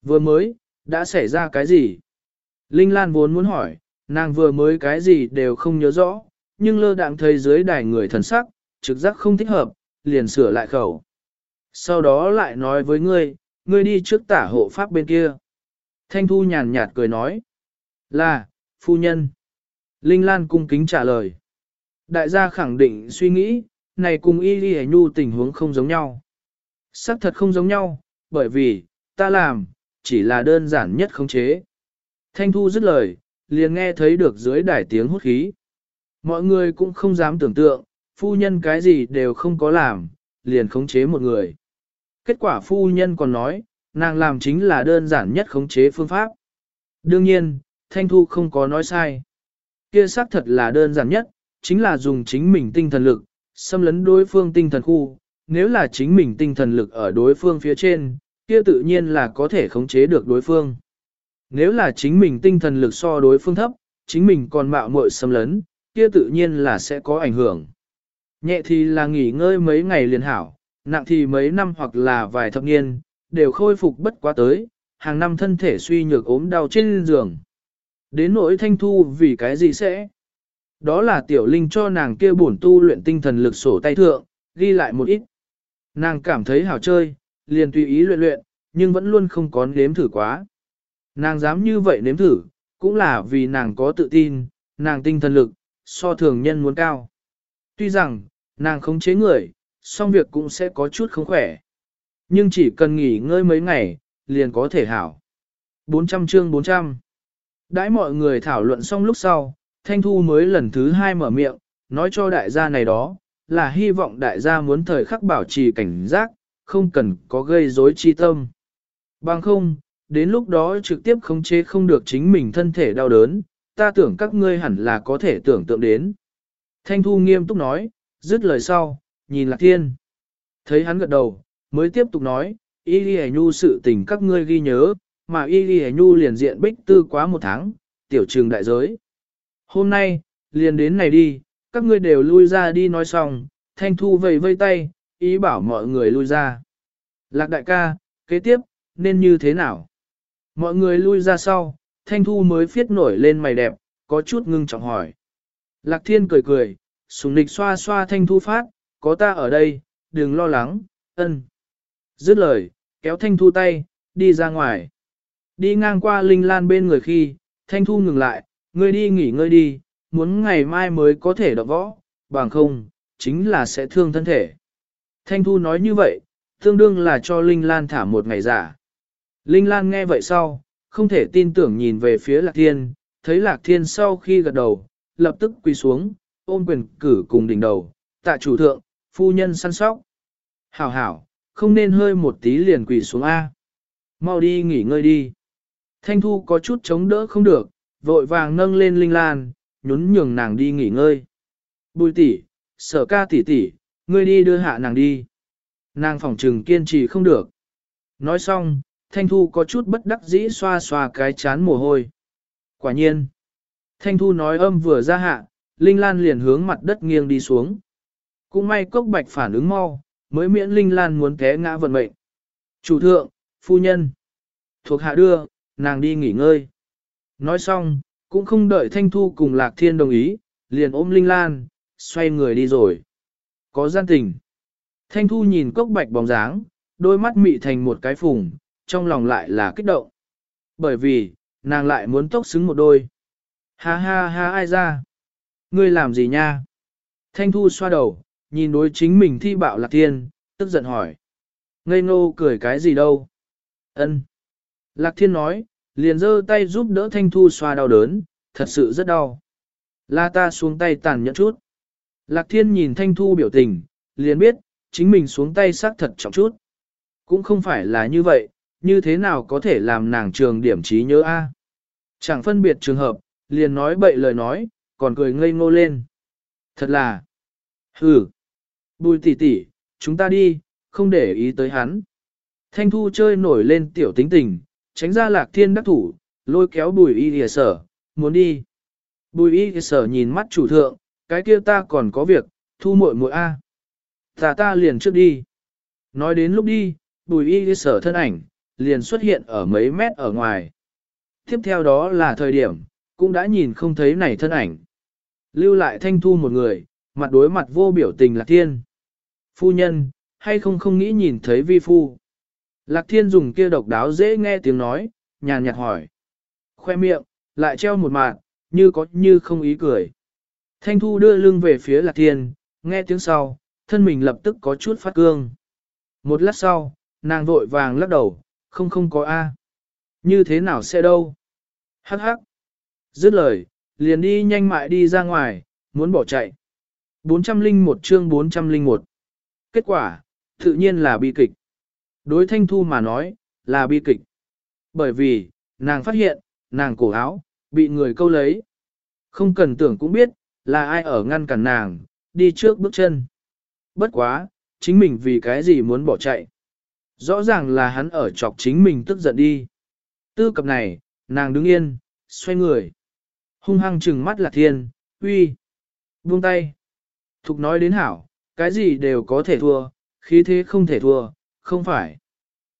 Vừa mới, đã xảy ra cái gì? Linh Lan vốn muốn hỏi, nàng vừa mới cái gì đều không nhớ rõ, nhưng lơ đạng thấy dưới đài người thần sắc, trực giác không thích hợp, liền sửa lại khẩu. Sau đó lại nói với ngươi, ngươi đi trước tả hộ pháp bên kia. Thanh Thu nhàn nhạt cười nói, là, phu nhân. Linh Lan cung kính trả lời. Đại gia khẳng định suy nghĩ, này cùng y đi nhu tình huống không giống nhau. xác thật không giống nhau, bởi vì, ta làm, chỉ là đơn giản nhất khống chế. Thanh Thu dứt lời, liền nghe thấy được dưới đài tiếng hút khí. Mọi người cũng không dám tưởng tượng, phu nhân cái gì đều không có làm, liền khống chế một người. Kết quả phu nhân còn nói, nàng làm chính là đơn giản nhất khống chế phương pháp. Đương nhiên, Thanh Thu không có nói sai. Kia xác thật là đơn giản nhất, chính là dùng chính mình tinh thần lực, xâm lấn đối phương tinh thần khu. Nếu là chính mình tinh thần lực ở đối phương phía trên, kia tự nhiên là có thể khống chế được đối phương. Nếu là chính mình tinh thần lực so đối phương thấp, chính mình còn mạo muội xâm lấn, kia tự nhiên là sẽ có ảnh hưởng. Nhẹ thì là nghỉ ngơi mấy ngày liền hảo, nặng thì mấy năm hoặc là vài thập niên, đều khôi phục bất quá tới, hàng năm thân thể suy nhược ốm đau trên giường. Đến nỗi thanh thu vì cái gì sẽ? Đó là tiểu linh cho nàng kia bổn tu luyện tinh thần lực sổ tay thượng, ghi lại một ít. Nàng cảm thấy hảo chơi, liền tùy ý luyện luyện, nhưng vẫn luôn không có nếm thử quá. Nàng dám như vậy nếm thử, cũng là vì nàng có tự tin, nàng tinh thần lực, so thường nhân muốn cao. Tuy rằng, nàng không chế người, song việc cũng sẽ có chút không khỏe. Nhưng chỉ cần nghỉ ngơi mấy ngày, liền có thể hảo. 400 chương 400 Đãi mọi người thảo luận xong lúc sau, Thanh Thu mới lần thứ hai mở miệng, nói cho đại gia này đó, là hy vọng đại gia muốn thời khắc bảo trì cảnh giác, không cần có gây rối chi tâm. Bằng không, đến lúc đó trực tiếp khống chế không được chính mình thân thể đau đớn, ta tưởng các ngươi hẳn là có thể tưởng tượng đến. Thanh Thu nghiêm túc nói, dứt lời sau, nhìn Lạc Thiên. Thấy hắn gật đầu, mới tiếp tục nói, Y Ghi Nhu sự tình các ngươi ghi nhớ, mà Y Ghi Nhu liền diện bích tư quá một tháng, tiểu trường đại giới. Hôm nay, liền đến này đi, các ngươi đều lui ra đi nói xong, Thanh Thu vầy vây tay, ý bảo mọi người lui ra. Lạc đại ca, kế tiếp, nên như thế nào? Mọi người lui ra sau, Thanh Thu mới phiết nổi lên mày đẹp, có chút ngưng trọng hỏi. Lạc Thiên cười cười, sùng nịch xoa xoa Thanh Thu phát, có ta ở đây, đừng lo lắng, ân. Dứt lời, kéo Thanh Thu tay, đi ra ngoài. Đi ngang qua Linh Lan bên người khi, Thanh Thu ngừng lại, ngươi đi nghỉ ngơi đi, muốn ngày mai mới có thể đọc võ, bằng không, chính là sẽ thương thân thể. Thanh Thu nói như vậy, tương đương là cho Linh Lan thả một ngày giả. Linh Lan nghe vậy sau, không thể tin tưởng nhìn về phía Lạc Thiên, thấy Lạc Thiên sau khi gật đầu, lập tức quỳ xuống, ôm quyền cử cùng đỉnh đầu, tạ chủ thượng, phu nhân săn sóc. Hảo hảo, không nên hơi một tí liền quỳ xuống A. Mau đi nghỉ ngơi đi. Thanh Thu có chút chống đỡ không được, vội vàng nâng lên Linh Lan, nhún nhường nàng đi nghỉ ngơi. Bùi tỷ, sở ca tỷ tỷ, ngươi đi đưa hạ nàng đi. Nàng phòng trừng kiên trì không được. Nói xong, Thanh Thu có chút bất đắc dĩ xoa xoa cái chán mồ hôi. Quả nhiên. Thanh Thu nói âm vừa ra hạ, Linh Lan liền hướng mặt đất nghiêng đi xuống. Cũng may cốc bạch phản ứng mau, mới miễn Linh Lan muốn té ngã vận mệnh. Chủ thượng, phu nhân. Thuộc hạ đưa, nàng đi nghỉ ngơi. Nói xong, cũng không đợi Thanh Thu cùng Lạc Thiên đồng ý, liền ôm Linh Lan, xoay người đi rồi. Có gian tình. Thanh Thu nhìn cốc bạch bóng dáng, đôi mắt mị thành một cái phùng, trong lòng lại là kích động. Bởi vì, nàng lại muốn tốc xứng một đôi. Ha ha ha ai ra? Ngươi làm gì nha? Thanh Thu xoa đầu, nhìn đối chính mình thi bạo Lạc Thiên, tức giận hỏi. Ngây ngô cười cái gì đâu? Ân. Lạc Thiên nói, liền giơ tay giúp đỡ Thanh Thu xoa đau đớn, thật sự rất đau. La ta xuống tay tàn nhẫn chút. Lạc Thiên nhìn Thanh Thu biểu tình, liền biết, chính mình xuống tay xác thật trọng chút. Cũng không phải là như vậy, như thế nào có thể làm nàng trường điểm trí nhớ a? Chẳng phân biệt trường hợp, liền nói bậy lời nói, còn cười ngây ngô lên. Thật là, hừ, bùi tỷ tỷ, chúng ta đi, không để ý tới hắn. Thanh Thu chơi nổi lên tiểu tính tình, tránh ra lạc thiên đắc thủ, lôi kéo bùi y thìa sở, muốn đi. Bùi y thìa sở nhìn mắt chủ thượng, cái kia ta còn có việc, thu muội muội a. Ta ta liền trước đi. Nói đến lúc đi, bùi y thìa sở thân ảnh, liền xuất hiện ở mấy mét ở ngoài. Tiếp theo đó là thời điểm, cũng đã nhìn không thấy này thân ảnh. Lưu lại thanh thu một người, mặt đối mặt vô biểu tình lạc thiên. Phu nhân, hay không không nghĩ nhìn thấy vi phu. Lạc thiên dùng kia độc đáo dễ nghe tiếng nói, nhàn nhạt hỏi. Khoe miệng, lại treo một mạng, như có như không ý cười. Thanh thu đưa lưng về phía lạc thiên, nghe tiếng sau, thân mình lập tức có chút phát cương. Một lát sau, nàng vội vàng lắc đầu, không không có A. Như thế nào sẽ đâu? Hắc hắc. Dứt lời, liền đi nhanh mại đi ra ngoài, muốn bỏ chạy. 401 chương 401. Kết quả, tự nhiên là bi kịch. Đối thanh thu mà nói, là bi kịch. Bởi vì, nàng phát hiện, nàng cổ áo, bị người câu lấy. Không cần tưởng cũng biết, là ai ở ngăn cản nàng, đi trước bước chân. Bất quá, chính mình vì cái gì muốn bỏ chạy. Rõ ràng là hắn ở chọc chính mình tức giận đi. Tư cập này, nàng đứng yên, xoay người. Hung hăng trừng mắt lạc thiên, uy, buông tay. Thục nói đến hảo, cái gì đều có thể thua, khí thế không thể thua, không phải.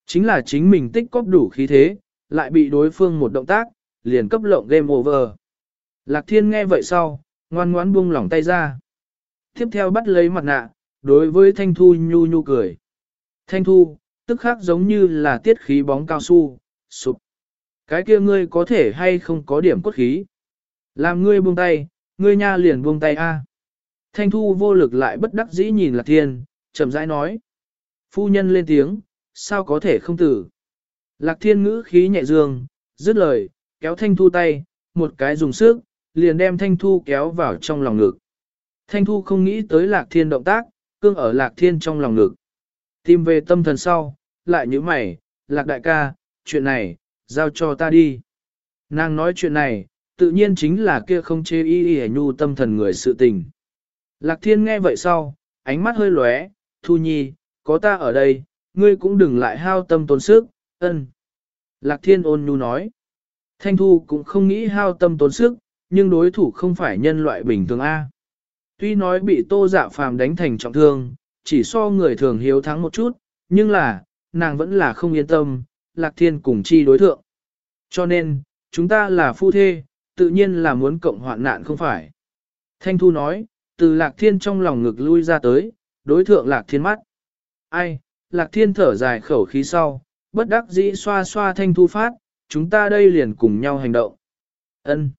Chính là chính mình tích cóp đủ khí thế, lại bị đối phương một động tác, liền cấp lộng game over. Lạc thiên nghe vậy sau, ngoan ngoãn buông lỏng tay ra. Tiếp theo bắt lấy mặt nạ, đối với Thanh Thu nhu nhu cười. Thanh Thu, tức khác giống như là tiết khí bóng cao su, sụp. Cái kia ngươi có thể hay không có điểm cốt khí. Làm ngươi buông tay, ngươi nha liền buông tay a. Thanh Thu vô lực lại bất đắc dĩ nhìn Lạc Thiên, chậm rãi nói. Phu nhân lên tiếng, sao có thể không tử. Lạc Thiên ngữ khí nhẹ dương, dứt lời, kéo Thanh Thu tay, một cái dùng sức, liền đem Thanh Thu kéo vào trong lòng ngực. Thanh Thu không nghĩ tới Lạc Thiên động tác, cương ở Lạc Thiên trong lòng ngực. Tìm về tâm thần sau, lại như mày, Lạc đại ca, chuyện này, giao cho ta đi. Nàng nói chuyện này, tự nhiên chính là kia không chê y y nhu tâm thần người sự tình. Lạc Thiên nghe vậy sau, ánh mắt hơi lóe, Thu Nhi, có ta ở đây, ngươi cũng đừng lại hao tâm tốn sức, ân. Lạc Thiên ôn nhu nói. Thanh Thu cũng không nghĩ hao tâm tốn sức, nhưng đối thủ không phải nhân loại bình thường A. Tuy nói bị tô dạ phàm đánh thành trọng thương, chỉ so người thường hiếu thắng một chút, nhưng là, nàng vẫn là không yên tâm, Lạc Thiên cùng chi đối thượng. Cho nên, chúng ta là phu thê, tự nhiên là muốn cộng hoạn nạn không phải. Thanh Thu nói, từ Lạc Thiên trong lòng ngực lui ra tới, đối thượng Lạc Thiên mắt. Ai, Lạc Thiên thở dài khẩu khí sau, bất đắc dĩ xoa xoa Thanh Thu phát, chúng ta đây liền cùng nhau hành động. Ân.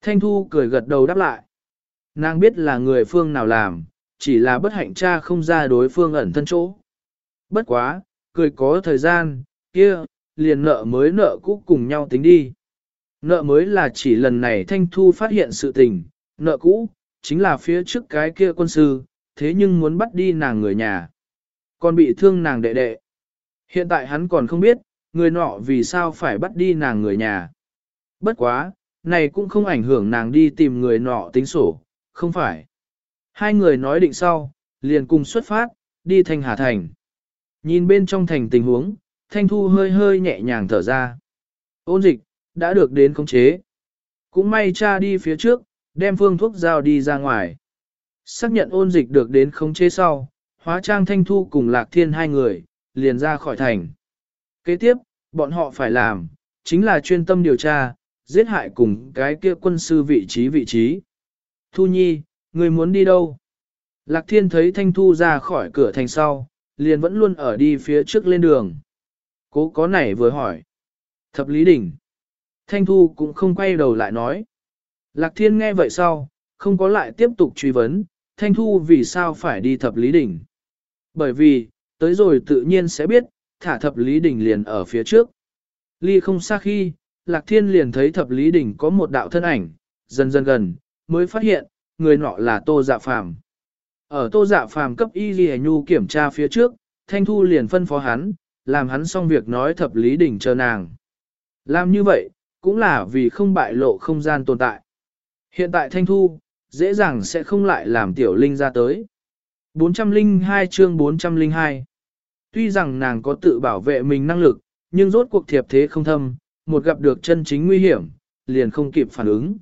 Thanh Thu cười gật đầu đáp lại. Nàng biết là người phương nào làm, chỉ là bất hạnh cha không ra đối phương ẩn thân chỗ. Bất quá, cười có thời gian, kia, liền nợ mới nợ cũ cùng nhau tính đi. Nợ mới là chỉ lần này Thanh Thu phát hiện sự tình, nợ cũ, chính là phía trước cái kia quân sư, thế nhưng muốn bắt đi nàng người nhà. Còn bị thương nàng đệ đệ. Hiện tại hắn còn không biết, người nọ vì sao phải bắt đi nàng người nhà. Bất quá, này cũng không ảnh hưởng nàng đi tìm người nọ tính sổ, không phải. Hai người nói định sau, liền cùng xuất phát, đi thành Hà Thành. Nhìn bên trong thành tình huống, Thanh Thu hơi hơi nhẹ nhàng thở ra. Ôn dịch, đã được đến khống chế. Cũng may cha đi phía trước, đem phương thuốc giao đi ra ngoài. Xác nhận ôn dịch được đến khống chế sau, hóa trang Thanh Thu cùng Lạc Thiên hai người, liền ra khỏi thành. Kế tiếp, bọn họ phải làm, chính là chuyên tâm điều tra, giết hại cùng cái kia quân sư vị trí vị trí. Thu Nhi, người muốn đi đâu? Lạc Thiên thấy Thanh Thu ra khỏi cửa thành sau, liền vẫn luôn ở đi phía trước lên đường. Cố có nảy vừa hỏi. Thập Lý Đỉnh. Thanh Thu cũng không quay đầu lại nói. Lạc Thiên nghe vậy sau, không có lại tiếp tục truy vấn, Thanh Thu vì sao phải đi Thập Lý Đỉnh. Bởi vì, tới rồi tự nhiên sẽ biết, thả Thập Lý Đỉnh liền ở phía trước. Ly không xa khi, Lạc Thiên liền thấy Thập Lý Đỉnh có một đạo thân ảnh, dần dần gần, mới phát hiện, người nọ là Tô Dạ Phàm. Ở Tô Dạ Phàm cấp Y Ghi Nhu kiểm tra phía trước, Thanh Thu liền phân phó hắn, làm hắn xong việc nói thập lý đỉnh chờ nàng. Làm như vậy, cũng là vì không bại lộ không gian tồn tại. Hiện tại Thanh Thu, dễ dàng sẽ không lại làm tiểu linh ra tới. 402 chương 402 Tuy rằng nàng có tự bảo vệ mình năng lực, nhưng rốt cuộc thiệp thế không thâm, một gặp được chân chính nguy hiểm, liền không kịp phản ứng.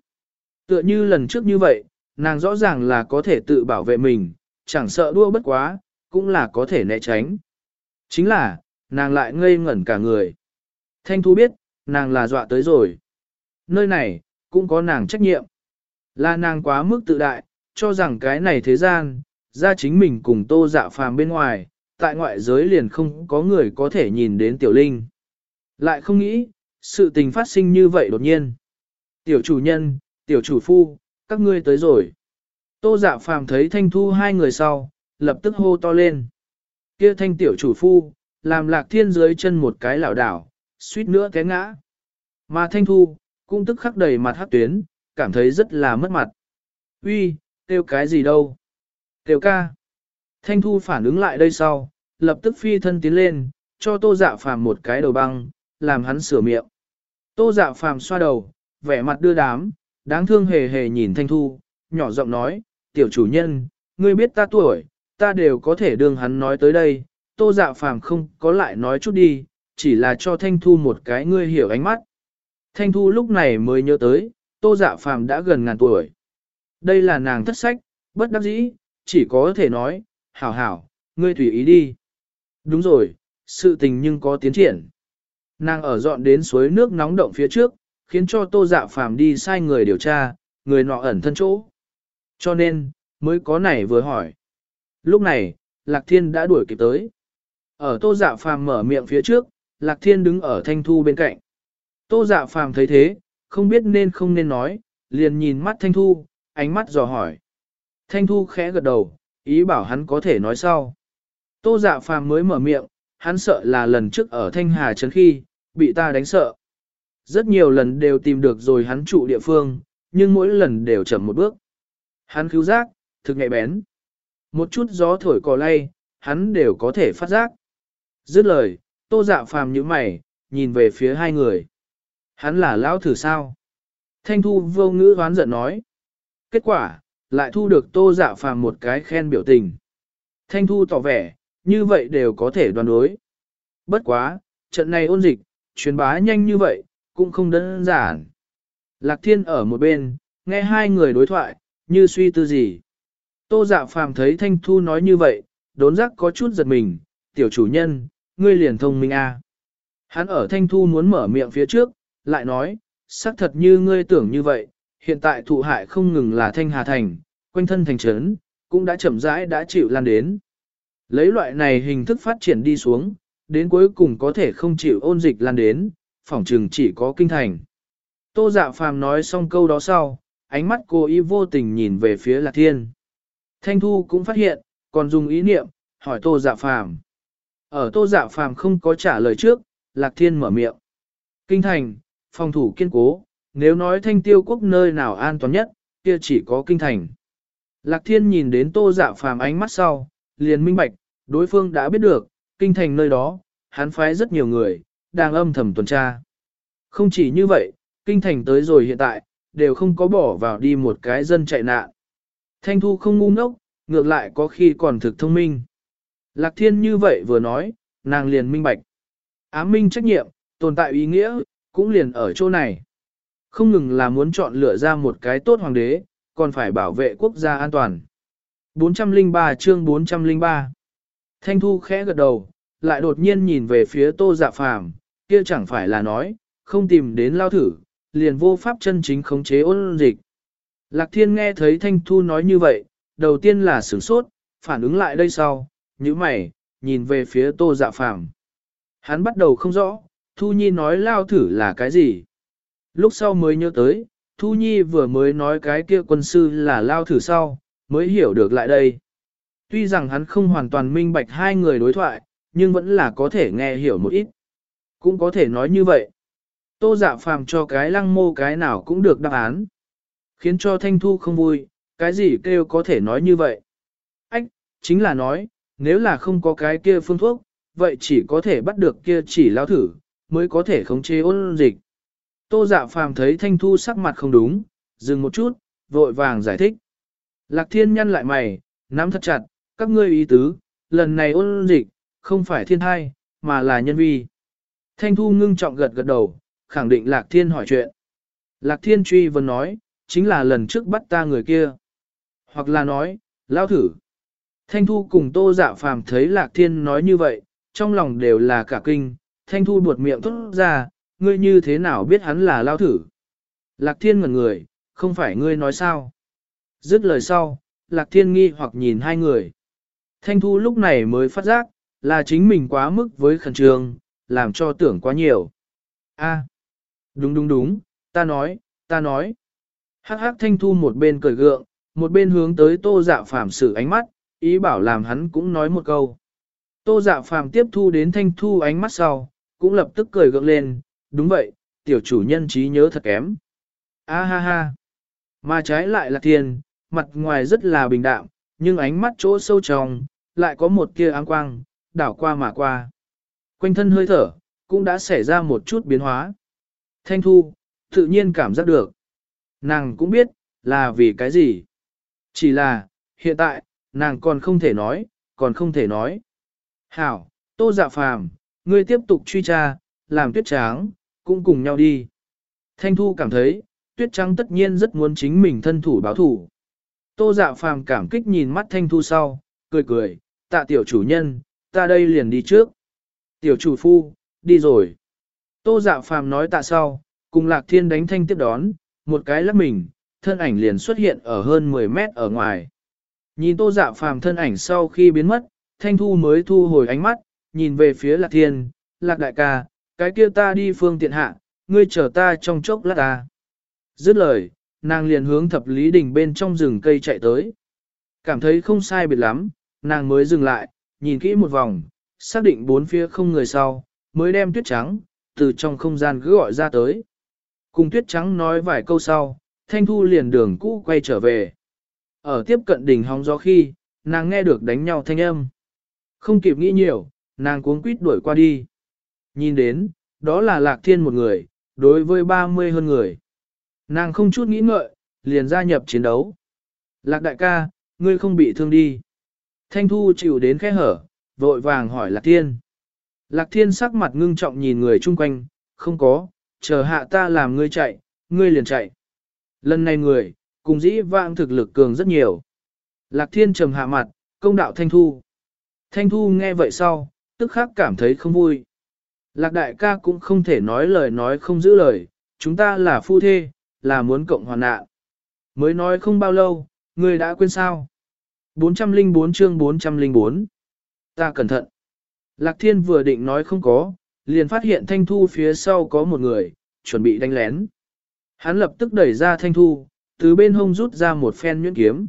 Tựa như lần trước như vậy, nàng rõ ràng là có thể tự bảo vệ mình, chẳng sợ đua bất quá, cũng là có thể né tránh. Chính là, nàng lại ngây ngẩn cả người. Thanh Thu biết, nàng là dọa tới rồi. Nơi này, cũng có nàng trách nhiệm. Là nàng quá mức tự đại, cho rằng cái này thế gian, ra chính mình cùng tô dạ phàm bên ngoài, tại ngoại giới liền không có người có thể nhìn đến tiểu linh. Lại không nghĩ, sự tình phát sinh như vậy đột nhiên. Tiểu chủ nhân, tiểu chủ phu, các ngươi tới rồi. Tô dạ phàm thấy thanh thu hai người sau, lập tức hô to lên. Kia thanh tiểu chủ phu, làm lạc thiên dưới chân một cái lảo đảo, suýt nữa té ngã. Mà thanh thu, cũng tức khắc đầy mặt hát tuyến, cảm thấy rất là mất mặt. Uy, kêu cái gì đâu? Tiểu ca. Thanh thu phản ứng lại đây sau, lập tức phi thân tiến lên, cho tô dạ phàm một cái đầu băng, làm hắn sửa miệng. Tô dạ phàm xoa đầu, vẻ mặt đưa đám, đáng thương hề hề nhìn thanh thu, nhỏ giọng nói, tiểu chủ nhân, ngươi biết ta tuổi, ta đều có thể đương hắn nói tới đây, tô dạ phàm không có lại nói chút đi, chỉ là cho Thanh Thu một cái ngươi hiểu ánh mắt. Thanh Thu lúc này mới nhớ tới, tô dạ phàm đã gần ngàn tuổi. Đây là nàng thất sách, bất đắc dĩ, chỉ có thể nói, hảo hảo, ngươi tùy ý đi. Đúng rồi, sự tình nhưng có tiến triển. Nàng ở dọn đến suối nước nóng động phía trước, khiến cho tô dạ phàm đi sai người điều tra, người nọ ẩn thân chỗ. Cho nên, mới có này vừa hỏi. Lúc này, Lạc Thiên đã đuổi kịp tới. Ở tô dạ phàm mở miệng phía trước, Lạc Thiên đứng ở thanh thu bên cạnh. Tô dạ phàm thấy thế, không biết nên không nên nói, liền nhìn mắt thanh thu, ánh mắt dò hỏi. Thanh thu khẽ gật đầu, ý bảo hắn có thể nói sau. Tô dạ phàm mới mở miệng, hắn sợ là lần trước ở Thanh Hà Trấn khi, bị ta đánh sợ. Rất nhiều lần đều tìm được rồi hắn trụ địa phương, nhưng mỗi lần đều chậm một bước. Hắn cứu giác, thực nhạy bén. Một chút gió thổi cò lay, hắn đều có thể phát giác. Dứt lời, tô dạ phàm như mày, nhìn về phía hai người. Hắn là lão thử sao? Thanh thu vô ngữ hoán giận nói. Kết quả, lại thu được tô dạ phàm một cái khen biểu tình. Thanh thu tỏ vẻ, như vậy đều có thể đoàn đối. Bất quá, trận này ôn dịch, truyền bá nhanh như vậy, cũng không đơn giản. Lạc thiên ở một bên, nghe hai người đối thoại, như suy tư gì. Tô dạ phàm thấy Thanh Thu nói như vậy, đốn giác có chút giật mình, tiểu chủ nhân, ngươi liền thông minh a. À. Hắn ở Thanh Thu muốn mở miệng phía trước, lại nói, xác thật như ngươi tưởng như vậy, hiện tại thụ hại không ngừng là Thanh Hà Thành, quanh thân thành trấn, cũng đã chậm rãi đã chịu lan đến. Lấy loại này hình thức phát triển đi xuống, đến cuối cùng có thể không chịu ôn dịch lan đến, phỏng trừng chỉ có kinh thành. Tô dạ phàm nói xong câu đó sau, ánh mắt cô y vô tình nhìn về phía lạc thiên. Thanh Thu cũng phát hiện, còn dùng ý niệm, hỏi tô dạ phàm. Ở tô dạ phàm không có trả lời trước, lạc thiên mở miệng. Kinh thành, phòng thủ kiên cố, nếu nói thanh tiêu quốc nơi nào an toàn nhất, kia chỉ có kinh thành. Lạc thiên nhìn đến tô dạ phàm ánh mắt sau, liền minh bạch, đối phương đã biết được, kinh thành nơi đó, hắn phái rất nhiều người, đang âm thầm tuần tra. Không chỉ như vậy, kinh thành tới rồi hiện tại, đều không có bỏ vào đi một cái dân chạy nạn. Thanh Thu không ngu ngốc, ngược lại có khi còn thực thông minh. Lạc Thiên như vậy vừa nói, nàng liền minh bạch. Ám minh trách nhiệm, tồn tại ý nghĩa, cũng liền ở chỗ này. Không ngừng là muốn chọn lựa ra một cái tốt hoàng đế, còn phải bảo vệ quốc gia an toàn. 403 chương 403 Thanh Thu khẽ gật đầu, lại đột nhiên nhìn về phía tô dạ phàm, kia chẳng phải là nói, không tìm đến lao thử, liền vô pháp chân chính khống chế ôn dịch. Lạc thiên nghe thấy Thanh Thu nói như vậy, đầu tiên là sửng sốt, phản ứng lại đây sau, như mày, nhìn về phía tô dạ phàm. Hắn bắt đầu không rõ, Thu Nhi nói lao thử là cái gì. Lúc sau mới nhớ tới, Thu Nhi vừa mới nói cái kia quân sư là lao thử sau, mới hiểu được lại đây. Tuy rằng hắn không hoàn toàn minh bạch hai người đối thoại, nhưng vẫn là có thể nghe hiểu một ít. Cũng có thể nói như vậy. Tô dạ phàm cho cái lăng mô cái nào cũng được đáp án. Khiến cho Thanh Thu không vui, cái gì kêu có thể nói như vậy. Ách, chính là nói, nếu là không có cái kia phương thuốc, vậy chỉ có thể bắt được kia chỉ lao thử, mới có thể khống chế ôn dịch. Tô dạ phàm thấy Thanh Thu sắc mặt không đúng, dừng một chút, vội vàng giải thích. Lạc thiên nhăn lại mày, nắm thật chặt, các ngươi ý tứ, lần này ôn dịch, không phải thiên thai, mà là nhân vi. Thanh Thu ngưng trọng gật gật đầu, khẳng định Lạc Thiên hỏi chuyện. Lạc Thiên truy vấn nói, chính là lần trước bắt ta người kia. Hoặc là nói, lao thử. Thanh Thu cùng Tô Dạ Phàm thấy Lạc Thiên nói như vậy, trong lòng đều là cả kinh. Thanh Thu buột miệng thốt ra, ngươi như thế nào biết hắn là lao thử. Lạc Thiên ngẩn người, không phải ngươi nói sao. Dứt lời sau, Lạc Thiên nghi hoặc nhìn hai người. Thanh Thu lúc này mới phát giác, là chính mình quá mức với khẩn trương, làm cho tưởng quá nhiều. A, đúng đúng đúng, ta nói, ta nói. Hắc hắc Thanh Thu một bên cười gượng, một bên hướng tới Tô Dạ Phàm sử ánh mắt, ý bảo làm hắn cũng nói một câu. Tô Dạ Phàm tiếp thu đến Thanh Thu ánh mắt sau, cũng lập tức cười gượng lên, đúng vậy, tiểu chủ nhân trí nhớ thật kém. A ha ha. Mà trái lại là thiên, mặt ngoài rất là bình đạm, nhưng ánh mắt chỗ sâu trong, lại có một tia áng quang, đảo qua mà qua. Quanh thân hơi thở, cũng đã xảy ra một chút biến hóa. Thanh Thu, tự nhiên cảm giác được. Nàng cũng biết, là vì cái gì. Chỉ là, hiện tại, nàng còn không thể nói, còn không thể nói. Hảo, tô dạ phàm, ngươi tiếp tục truy tra, làm tuyết tráng, cũng cùng nhau đi. Thanh Thu cảm thấy, tuyết trắng tất nhiên rất muốn chính mình thân thủ báo thủ. Tô dạ phàm cảm kích nhìn mắt Thanh Thu sau, cười cười, tạ tiểu chủ nhân, ta đây liền đi trước. Tiểu chủ phu, đi rồi. Tô dạ phàm nói tạ sau, cùng lạc thiên đánh thanh tiếp đón, một cái lắc mình, thân ảnh liền xuất hiện ở hơn 10 mét ở ngoài. Nhìn tô dạ phàm thân ảnh sau khi biến mất, thanh thu mới thu hồi ánh mắt, nhìn về phía lạc thiên, lạc đại ca, cái kia ta đi phương tiện hạ, ngươi chờ ta trong chốc lát ta. Dứt lời, nàng liền hướng thập lý đỉnh bên trong rừng cây chạy tới. Cảm thấy không sai biệt lắm, nàng mới dừng lại, nhìn kỹ một vòng, xác định bốn phía không người sau, mới đem tuyết trắng, từ trong không gian cứ gọi ra tới. Cùng tuyết trắng nói vài câu sau, thanh thu liền đường cũ quay trở về. Ở tiếp cận đỉnh hóng gió khi, nàng nghe được đánh nhau thanh âm. Không kịp nghĩ nhiều, nàng cuống quýt đuổi qua đi. Nhìn đến, đó là lạc thiên một người, đối với 30 hơn người. Nàng không chút nghĩ ngợi, liền gia nhập chiến đấu. Lạc đại ca, ngươi không bị thương đi. Thanh thu chịu đến khe hở, vội vàng hỏi lạc thiên. Lạc thiên sắc mặt ngưng trọng nhìn người chung quanh, không có, chờ hạ ta làm ngươi chạy, ngươi liền chạy. Lần này người, cùng dĩ vãng thực lực cường rất nhiều. Lạc thiên trầm hạ mặt, công đạo Thanh Thu. Thanh Thu nghe vậy sau, tức khắc cảm thấy không vui. Lạc đại ca cũng không thể nói lời nói không giữ lời, chúng ta là phu thê, là muốn cộng hoàn nạn. Mới nói không bao lâu, người đã quên sao. 404 chương 404 Ta cẩn thận. Lạc thiên vừa định nói không có, liền phát hiện thanh thu phía sau có một người, chuẩn bị đánh lén. Hắn lập tức đẩy ra thanh thu, từ bên hông rút ra một phen nhuyễn kiếm.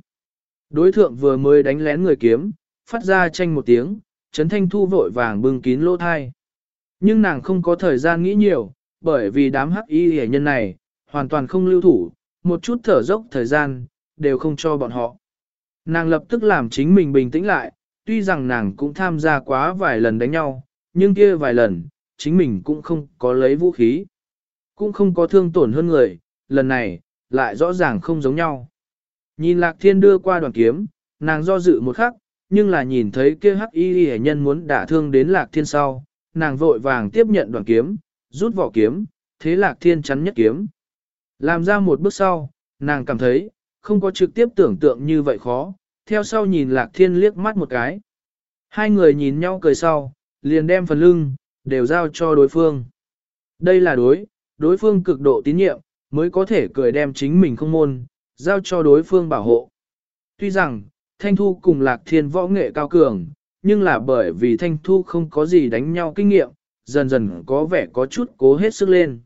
Đối thượng vừa mới đánh lén người kiếm, phát ra tranh một tiếng, chấn thanh thu vội vàng bưng kín lỗ thai. Nhưng nàng không có thời gian nghĩ nhiều, bởi vì đám hắc y hề nhân này, hoàn toàn không lưu thủ, một chút thở dốc thời gian, đều không cho bọn họ. Nàng lập tức làm chính mình bình tĩnh lại, tuy rằng nàng cũng tham gia quá vài lần đánh nhau, nhưng kia vài lần, chính mình cũng không có lấy vũ khí. Cũng không có thương tổn hơn người, lần này, lại rõ ràng không giống nhau. Nhìn lạc thiên đưa qua đoàn kiếm, nàng do dự một khắc, nhưng là nhìn thấy kia hắc y hệ nhân muốn đả thương đến lạc thiên sau, nàng vội vàng tiếp nhận đoạn kiếm, rút vỏ kiếm, thế lạc thiên chắn nhất kiếm. Làm ra một bước sau, nàng cảm thấy, không có trực tiếp tưởng tượng như vậy khó, theo sau nhìn lạc thiên liếc mắt một cái. Hai người nhìn nhau cười sau, liền đem phần lưng, đều giao cho đối phương. Đây là đối, đối phương cực độ tín nhiệm, mới có thể cười đem chính mình không môn, giao cho đối phương bảo hộ. Tuy rằng, Thanh Thu cùng Lạc Thiên võ nghệ cao cường, nhưng là bởi vì Thanh Thu không có gì đánh nhau kinh nghiệm, dần dần có vẻ có chút cố hết sức lên.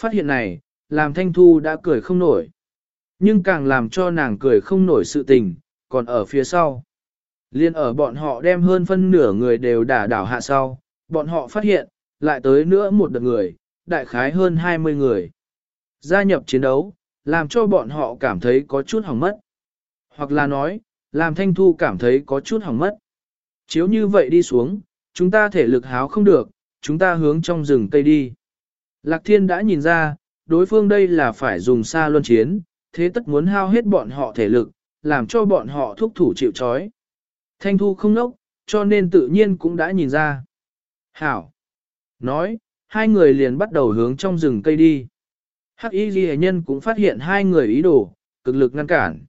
Phát hiện này, làm Thanh Thu đã cười không nổi. Nhưng càng làm cho nàng cười không nổi sự tình, còn ở phía sau. Liên ở bọn họ đem hơn phân nửa người đều đả đảo hạ sau, bọn họ phát hiện, lại tới nữa một đợt người, đại khái hơn 20 người. Gia nhập chiến đấu, làm cho bọn họ cảm thấy có chút hỏng mất. Hoặc là nói, làm Thanh Thu cảm thấy có chút hỏng mất. Chiếu như vậy đi xuống, chúng ta thể lực háo không được, chúng ta hướng trong rừng cây đi. Lạc Thiên đã nhìn ra, đối phương đây là phải dùng xa luân chiến, thế tất muốn hao hết bọn họ thể lực, làm cho bọn họ thúc thủ chịu chói. Thanh Thu không nốc, cho nên tự nhiên cũng đã nhìn ra. Hảo! Nói, hai người liền bắt đầu hướng trong rừng cây đi. Hắc y ghi nhân cũng phát hiện hai người ý đồ, cực lực ngăn cản.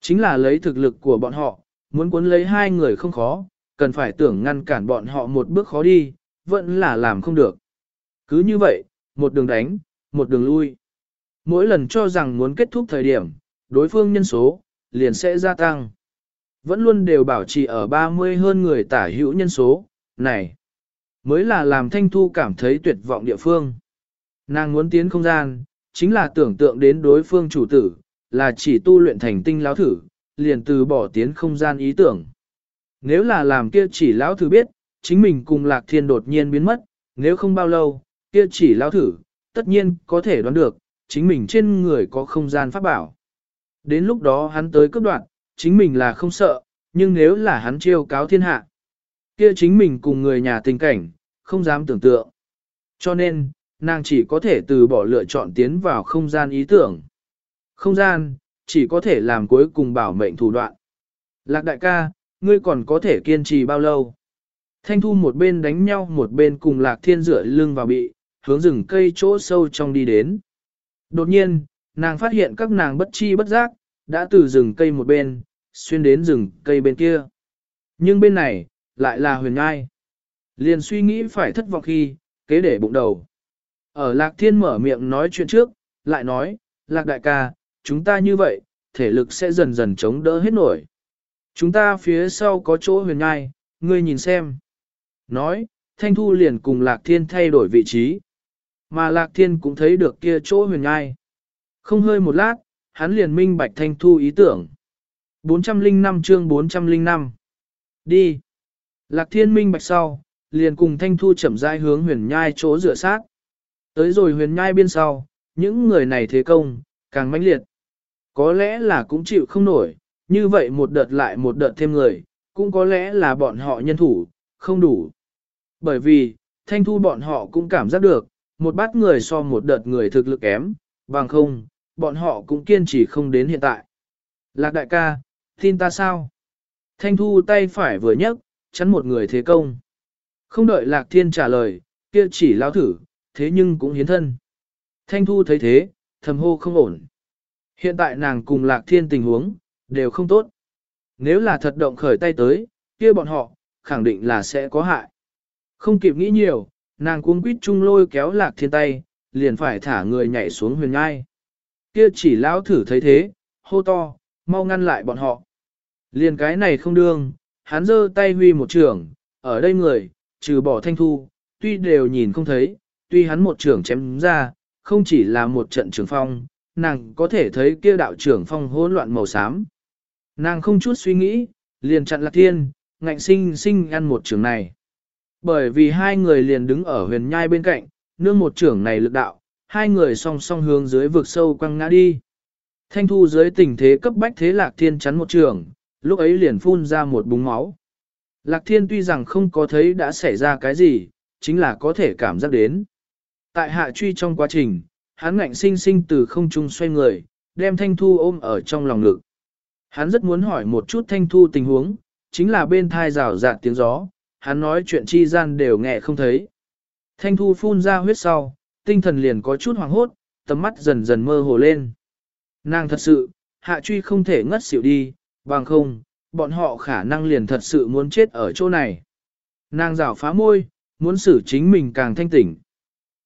Chính là lấy thực lực của bọn họ, muốn cuốn lấy hai người không khó, cần phải tưởng ngăn cản bọn họ một bước khó đi, vẫn là làm không được. Cứ như vậy, một đường đánh, một đường lui. Mỗi lần cho rằng muốn kết thúc thời điểm, đối phương nhân số, liền sẽ gia tăng. Vẫn luôn đều bảo trì ở 30 hơn người tả hữu nhân số, này, mới là làm Thanh Thu cảm thấy tuyệt vọng địa phương. Nàng muốn tiến không gian, chính là tưởng tượng đến đối phương chủ tử, là chỉ tu luyện thành tinh láo thử, liền từ bỏ tiến không gian ý tưởng. Nếu là làm kia chỉ lão thử biết, chính mình cùng lạc thiên đột nhiên biến mất, nếu không bao lâu, kia chỉ lão thử, tất nhiên có thể đoán được, chính mình trên người có không gian pháp bảo. Đến lúc đó hắn tới cấp đoạn, chính mình là không sợ, nhưng nếu là hắn chiêu cáo thiên hạ, kia chính mình cùng người nhà tình cảnh, không dám tưởng tượng. Cho nên, nàng chỉ có thể từ bỏ lựa chọn tiến vào không gian ý tưởng. Không gian, chỉ có thể làm cuối cùng bảo mệnh thủ đoạn. Lạc đại ca, ngươi còn có thể kiên trì bao lâu? Thanh thu một bên đánh nhau một bên cùng lạc thiên rửa lưng vào bị, hướng rừng cây chỗ sâu trong đi đến. Đột nhiên, nàng phát hiện các nàng bất chi bất giác, đã từ rừng cây một bên, xuyên đến rừng cây bên kia. Nhưng bên này, lại là huyền ngai. Liền suy nghĩ phải thất vọng khi, kế để bụng đầu. Ở lạc thiên mở miệng nói chuyện trước, lại nói, lạc đại ca, chúng ta như vậy, thể lực sẽ dần dần chống đỡ hết nổi. Chúng ta phía sau có chỗ huyền ngai, ngươi nhìn xem. Nói, Thanh Thu liền cùng Lạc Thiên thay đổi vị trí. Mà Lạc Thiên cũng thấy được kia chỗ huyền ngai. Không hơi một lát, hắn liền minh bạch Thanh Thu ý tưởng. 405 chương 405 Đi! Lạc Thiên minh bạch sau, liền cùng Thanh Thu chậm rãi hướng huyền nhai chỗ rửa sát. Tới rồi huyền nhai bên sau, những người này thế công, càng mãnh liệt. Có lẽ là cũng chịu không nổi, như vậy một đợt lại một đợt thêm người, cũng có lẽ là bọn họ nhân thủ, không đủ. Bởi vì, thanh thu bọn họ cũng cảm giác được, một bát người so một đợt người thực lực kém, bằng không, bọn họ cũng kiên trì không đến hiện tại. Lạc đại ca, tin ta sao? Thanh thu tay phải vừa nhấc, chắn một người thế công. Không đợi lạc thiên trả lời, kia chỉ lao thử, thế nhưng cũng hiến thân. Thanh thu thấy thế, thầm hô không ổn. Hiện tại nàng cùng lạc thiên tình huống, đều không tốt. Nếu là thật động khởi tay tới, kia bọn họ, khẳng định là sẽ có hại. Không kịp nghĩ nhiều, nàng cuống quýt chung lôi kéo lạc thiên tay, liền phải thả người nhảy xuống huyền ngai. Kia chỉ lão thử thấy thế, hô to, mau ngăn lại bọn họ. Liền cái này không đương, hắn giơ tay huy một trường, ở đây người, trừ bỏ thanh thu, tuy đều nhìn không thấy, tuy hắn một trường chém ra, không chỉ là một trận trường phong, nàng có thể thấy kia đạo trưởng phong hỗn loạn màu xám. Nàng không chút suy nghĩ, liền chặn lạc thiên, ngạnh sinh sinh ăn một trường này. Bởi vì hai người liền đứng ở huyền nhai bên cạnh, nương một trưởng này lực đạo, hai người song song hướng dưới vực sâu quăng ngã đi. Thanh thu dưới tình thế cấp bách thế lạc thiên chắn một trường, lúc ấy liền phun ra một búng máu. Lạc thiên tuy rằng không có thấy đã xảy ra cái gì, chính là có thể cảm giác đến. Tại hạ truy trong quá trình, hắn ngạnh sinh sinh từ không trung xoay người, đem Thanh Thu ôm ở trong lòng ngực. Hắn rất muốn hỏi một chút Thanh Thu tình huống, chính là bên thai rào rạt tiếng gió, hắn nói chuyện chi gian đều nghe không thấy. Thanh Thu phun ra huyết sau, tinh thần liền có chút hoảng hốt, tầm mắt dần dần mơ hồ lên. Nàng thật sự, hạ truy không thể ngất xỉu đi, bằng không, bọn họ khả năng liền thật sự muốn chết ở chỗ này. Nàng rảo phá môi, muốn xử chính mình càng thanh tỉnh.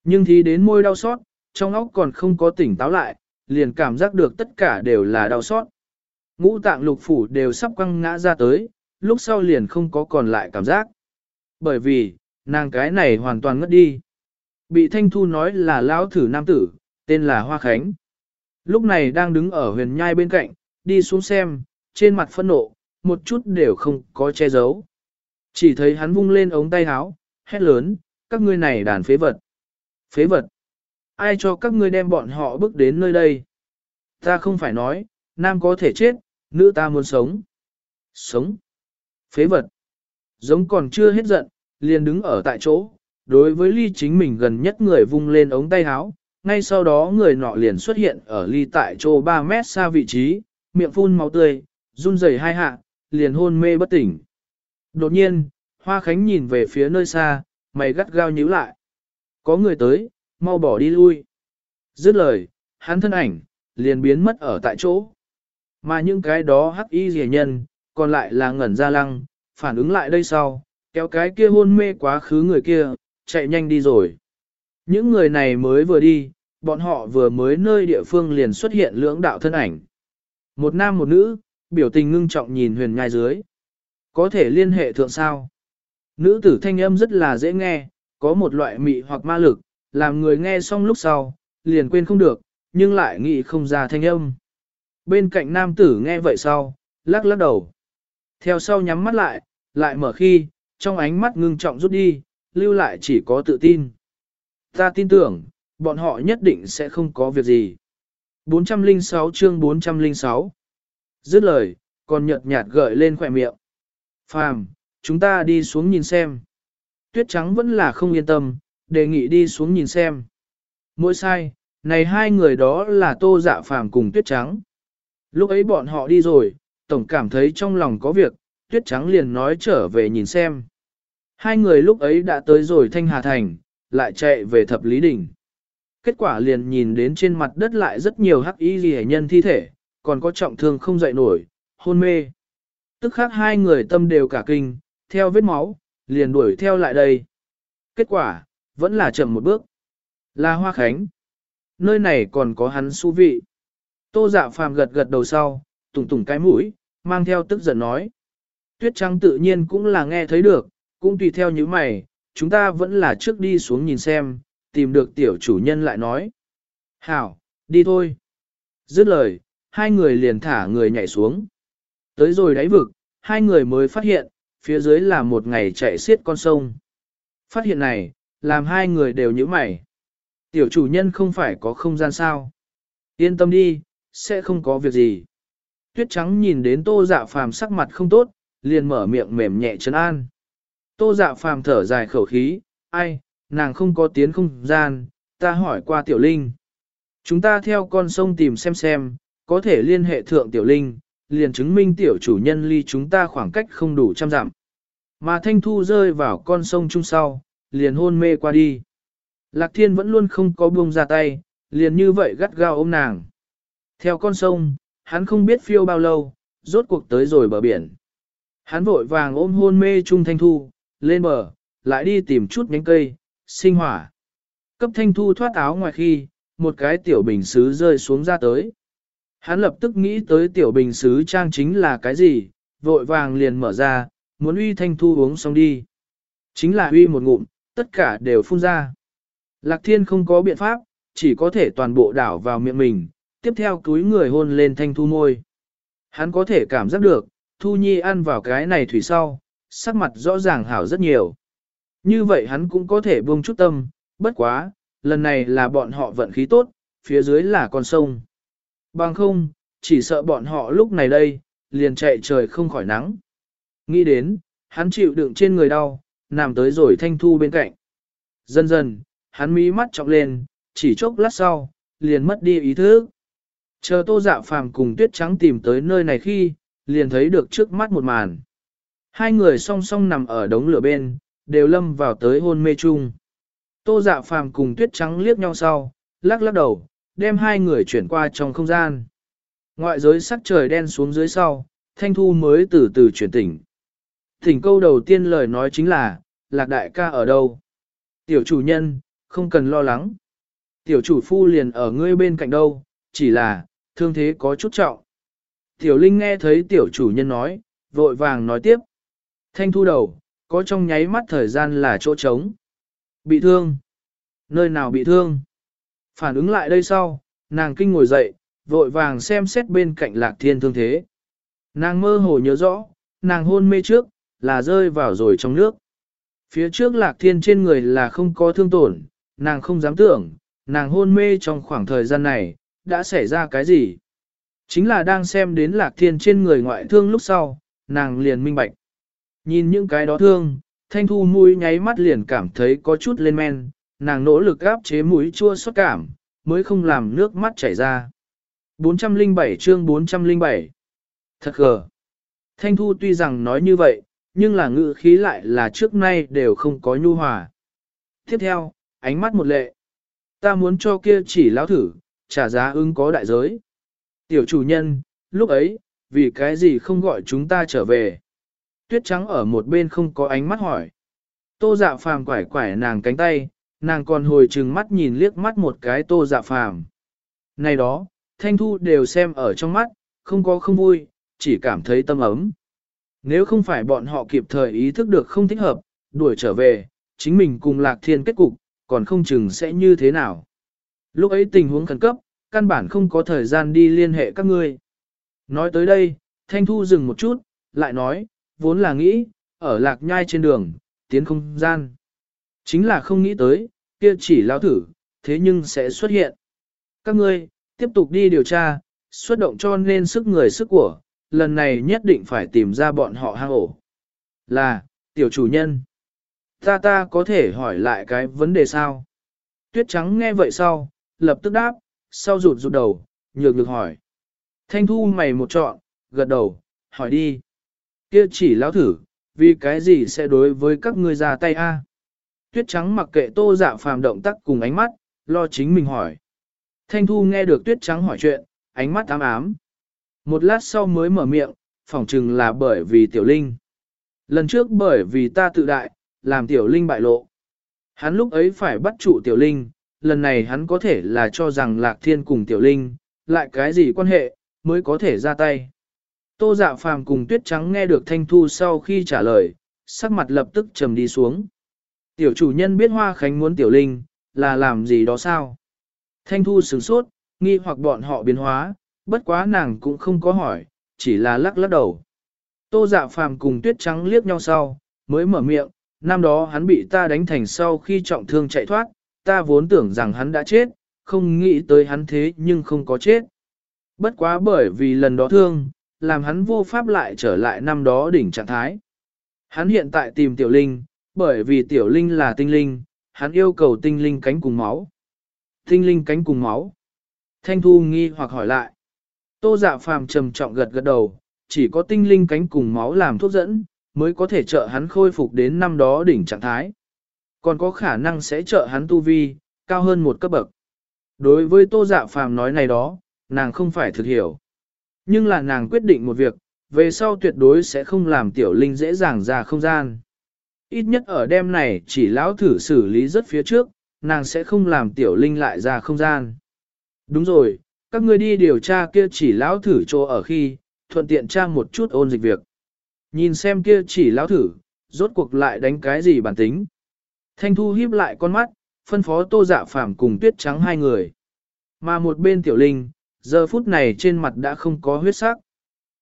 Nhưng thì đến môi đau xót, trong óc còn không có tỉnh táo lại, liền cảm giác được tất cả đều là đau xót. Ngũ tạng lục phủ đều sắp quăng ngã ra tới, lúc sau liền không có còn lại cảm giác. Bởi vì, nàng cái này hoàn toàn ngất đi. Bị Thanh Thu nói là lão thử nam tử, tên là Hoa Khánh. Lúc này đang đứng ở huyền nhai bên cạnh, đi xuống xem, trên mặt phẫn nộ, một chút đều không có che giấu. Chỉ thấy hắn vung lên ống tay áo, hét lớn, các ngươi này đàn phế vật. Phế vật. Ai cho các ngươi đem bọn họ bước đến nơi đây? Ta không phải nói, nam có thể chết, nữ ta muốn sống. Sống. Phế vật. Giống còn chưa hết giận, liền đứng ở tại chỗ, đối với ly chính mình gần nhất người vung lên ống tay áo, ngay sau đó người nọ liền xuất hiện ở ly tại chỗ 3 mét xa vị trí, miệng phun máu tươi, run rẩy hai hạ, liền hôn mê bất tỉnh. Đột nhiên, Hoa Khánh nhìn về phía nơi xa, mày gắt gao nhíu lại. Có người tới, mau bỏ đi lui. Dứt lời, hắn thân ảnh, liền biến mất ở tại chỗ. Mà những cái đó hắc y rẻ nhân, còn lại là ngẩn ra lăng, phản ứng lại đây sau, kéo cái kia hôn mê quá khứ người kia, chạy nhanh đi rồi. Những người này mới vừa đi, bọn họ vừa mới nơi địa phương liền xuất hiện lưỡng đạo thân ảnh. Một nam một nữ, biểu tình ngưng trọng nhìn huyền nhai dưới. Có thể liên hệ thượng sao. Nữ tử thanh âm rất là dễ nghe, có một loại mị hoặc ma lực, làm người nghe xong lúc sau, liền quên không được, nhưng lại nghĩ không ra thanh âm. Bên cạnh nam tử nghe vậy sau, lắc lắc đầu. Theo sau nhắm mắt lại, lại mở khi, trong ánh mắt ngưng trọng rút đi, lưu lại chỉ có tự tin. Ta tin tưởng, bọn họ nhất định sẽ không có việc gì. 406 chương 406 Dứt lời, còn nhợt nhạt gợi lên khỏe miệng. Phàm, chúng ta đi xuống nhìn xem. Tuyết trắng vẫn là không yên tâm, đề nghị đi xuống nhìn xem. Mỗi sai, này hai người đó là tô dạ phàm cùng tuyết trắng. Lúc ấy bọn họ đi rồi, tổng cảm thấy trong lòng có việc, tuyết trắng liền nói trở về nhìn xem. Hai người lúc ấy đã tới rồi Thanh Hà Thành, lại chạy về thập lý đỉnh. Kết quả liền nhìn đến trên mặt đất lại rất nhiều hắc y ghi nhân thi thể, còn có trọng thương không dậy nổi, hôn mê. Tức khác hai người tâm đều cả kinh, theo vết máu, liền đuổi theo lại đây. Kết quả, vẫn là chậm một bước. Là Hoa Khánh. Nơi này còn có hắn su vị. Tô dạ phàm gật gật đầu sau, tùng tùng cái mũi, mang theo tức giận nói. Tuyết trắng tự nhiên cũng là nghe thấy được, cũng tùy theo những mày, chúng ta vẫn là trước đi xuống nhìn xem, tìm được tiểu chủ nhân lại nói. Hảo, đi thôi. Dứt lời, hai người liền thả người nhảy xuống. Tới rồi đáy vực, hai người mới phát hiện, phía dưới là một ngày chạy xiết con sông. Phát hiện này, làm hai người đều nhíu mày. Tiểu chủ nhân không phải có không gian sao. Yên tâm đi, sẽ không có việc gì. Tuyết trắng nhìn đến tô dạ phàm sắc mặt không tốt, liền mở miệng mềm nhẹ trấn an. Tô dạ phàm thở dài khẩu khí, ai, nàng không có tiến không gian, ta hỏi qua tiểu linh. Chúng ta theo con sông tìm xem xem, có thể liên hệ thượng tiểu linh, liền chứng minh tiểu chủ nhân ly chúng ta khoảng cách không đủ trăm dặm. Mà thanh thu rơi vào con sông chung sau, liền hôn mê qua đi. Lạc thiên vẫn luôn không có buông ra tay, liền như vậy gắt gao ôm nàng. Theo con sông, hắn không biết phiêu bao lâu, rốt cuộc tới rồi bờ biển. Hắn vội vàng ôm hôn mê trung thanh thu, lên bờ, lại đi tìm chút nhánh cây, sinh hỏa. Cấp thanh thu thoát áo ngoài khi, một cái tiểu bình xứ rơi xuống ra tới. Hắn lập tức nghĩ tới tiểu bình xứ trang chính là cái gì, vội vàng liền mở ra, muốn uy thanh thu uống xong đi. Chính là uy một ngụm, tất cả đều phun ra. Lạc thiên không có biện pháp, chỉ có thể toàn bộ đảo vào miệng mình, tiếp theo túi người hôn lên thanh thu môi. Hắn có thể cảm giác được, thu nhi ăn vào cái này thủy sau, sắc mặt rõ ràng hảo rất nhiều. Như vậy hắn cũng có thể buông chút tâm, bất quá, lần này là bọn họ vận khí tốt, phía dưới là con sông. Bằng không, chỉ sợ bọn họ lúc này đây, liền chạy trời không khỏi nắng. Nghĩ đến, hắn chịu đựng trên người đau, nằm tới rồi thanh thu bên cạnh. Dần dần, hắn mí mắt trọng lên, chỉ chốc lát sau, liền mất đi ý thức. Chờ tô dạ phàm cùng tuyết trắng tìm tới nơi này khi, liền thấy được trước mắt một màn. Hai người song song nằm ở đống lửa bên, đều lâm vào tới hôn mê chung. Tô dạ phàm cùng tuyết trắng liếc nhau sau, lắc lắc đầu, đem hai người chuyển qua trong không gian. Ngoại giới sắc trời đen xuống dưới sau, thanh thu mới từ từ chuyển tỉnh. Thỉnh câu đầu tiên lời nói chính là, lạc đại ca ở đâu? Tiểu chủ nhân, không cần lo lắng. Tiểu chủ phu liền ở ngươi bên cạnh đâu, chỉ là, thương thế có chút trọng. Tiểu Linh nghe thấy tiểu chủ nhân nói, vội vàng nói tiếp. Thanh thu đầu, có trong nháy mắt thời gian là chỗ trống. Bị thương. Nơi nào bị thương? Phản ứng lại đây sau, nàng kinh ngồi dậy, vội vàng xem xét bên cạnh lạc thiên thương thế. Nàng mơ hồ nhớ rõ, nàng hôn mê trước, là rơi vào rồi trong nước. Phía trước lạc thiên trên người là không có thương tổn, nàng không dám tưởng, nàng hôn mê trong khoảng thời gian này, đã xảy ra cái gì. Chính là đang xem đến lạc thiên trên người ngoại thương lúc sau, nàng liền minh bạch. Nhìn những cái đó thương, thanh thu mũi nháy mắt liền cảm thấy có chút lên men, nàng nỗ lực áp chế mũi chua xót cảm, mới không làm nước mắt chảy ra. 407 chương 407 Thật gờ. Thanh thu tuy rằng nói như vậy, nhưng là ngữ khí lại là trước nay đều không có nhu hòa. Tiếp theo, ánh mắt một lệ. Ta muốn cho kia chỉ lão thử, trả giá ứng có đại giới. Tiểu chủ nhân, lúc ấy, vì cái gì không gọi chúng ta trở về? Tuyết trắng ở một bên không có ánh mắt hỏi. Tô dạ phàm quải quải nàng cánh tay, nàng còn hồi trừng mắt nhìn liếc mắt một cái tô dạ phàm. Này đó, thanh thu đều xem ở trong mắt, không có không vui, chỉ cảm thấy tâm ấm. Nếu không phải bọn họ kịp thời ý thức được không thích hợp, đuổi trở về, chính mình cùng lạc thiên kết cục, còn không chừng sẽ như thế nào. Lúc ấy tình huống khẩn cấp, căn bản không có thời gian đi liên hệ các ngươi. Nói tới đây, Thanh Thu dừng một chút, lại nói, vốn là nghĩ, ở lạc nhai trên đường, tiến không gian. Chính là không nghĩ tới, kia chỉ lao thử, thế nhưng sẽ xuất hiện. Các ngươi, tiếp tục đi điều tra, xuất động cho nên sức người sức của, lần này nhất định phải tìm ra bọn họ hang ổ. Là, tiểu chủ nhân. Ta ta có thể hỏi lại cái vấn đề sao? Tuyết trắng nghe vậy sau, lập tức đáp, sau rụt rụt đầu, nhược nhược hỏi. Thanh thu mày một trọn, gật đầu, hỏi đi. Kia chỉ lão thử, vì cái gì sẽ đối với các ngươi ra tay a? Tuyết trắng mặc kệ tô dạ phàm động tác cùng ánh mắt, lo chính mình hỏi. Thanh thu nghe được tuyết trắng hỏi chuyện, ánh mắt ám ám. Một lát sau mới mở miệng, phỏng chừng là bởi vì tiểu linh. Lần trước bởi vì ta tự đại, làm tiểu linh bại lộ. Hắn lúc ấy phải bắt trụ tiểu linh, lần này hắn có thể là cho rằng lạc thiên cùng tiểu linh, lại cái gì quan hệ, mới có thể ra tay. Tô dạ phàm cùng tuyết trắng nghe được thanh thu sau khi trả lời, sắc mặt lập tức trầm đi xuống. Tiểu chủ nhân biết Hoa Khánh muốn tiểu linh, là làm gì đó sao? Thanh thu sửng sốt, nghi hoặc bọn họ biến hóa, bất quá nàng cũng không có hỏi, chỉ là lắc lắc đầu. Tô dạ phàm cùng tuyết trắng liếc nhau sau, mới mở miệng, năm đó hắn bị ta đánh thành sau khi trọng thương chạy thoát, ta vốn tưởng rằng hắn đã chết, không nghĩ tới hắn thế nhưng không có chết. Bất quá bởi vì lần đó thương, làm hắn vô pháp lại trở lại năm đó đỉnh trạng thái. Hắn hiện tại tìm tiểu linh, bởi vì tiểu linh là tinh linh, hắn yêu cầu tinh linh cánh cùng máu. Tinh linh cánh cùng máu. Thanh Thu nghi hoặc hỏi lại. Tô dạ phàm trầm trọng gật gật đầu, chỉ có tinh linh cánh cùng máu làm thuốc dẫn, mới có thể trợ hắn khôi phục đến năm đó đỉnh trạng thái. Còn có khả năng sẽ trợ hắn tu vi, cao hơn một cấp bậc. Đối với tô dạ phàm nói này đó, nàng không phải thực hiểu. Nhưng là nàng quyết định một việc, về sau tuyệt đối sẽ không làm tiểu linh dễ dàng ra không gian. Ít nhất ở đêm này chỉ lão thử xử lý rất phía trước, nàng sẽ không làm tiểu linh lại ra không gian. Đúng rồi, các ngươi đi điều tra kia chỉ lão thử chỗ ở khi, thuận tiện tra một chút ôn dịch việc. Nhìn xem kia chỉ lão thử, rốt cuộc lại đánh cái gì bản tính. Thanh Thu híp lại con mắt, phân phó tô dạ phàm cùng tuyết trắng hai người. Mà một bên tiểu linh, giờ phút này trên mặt đã không có huyết sắc.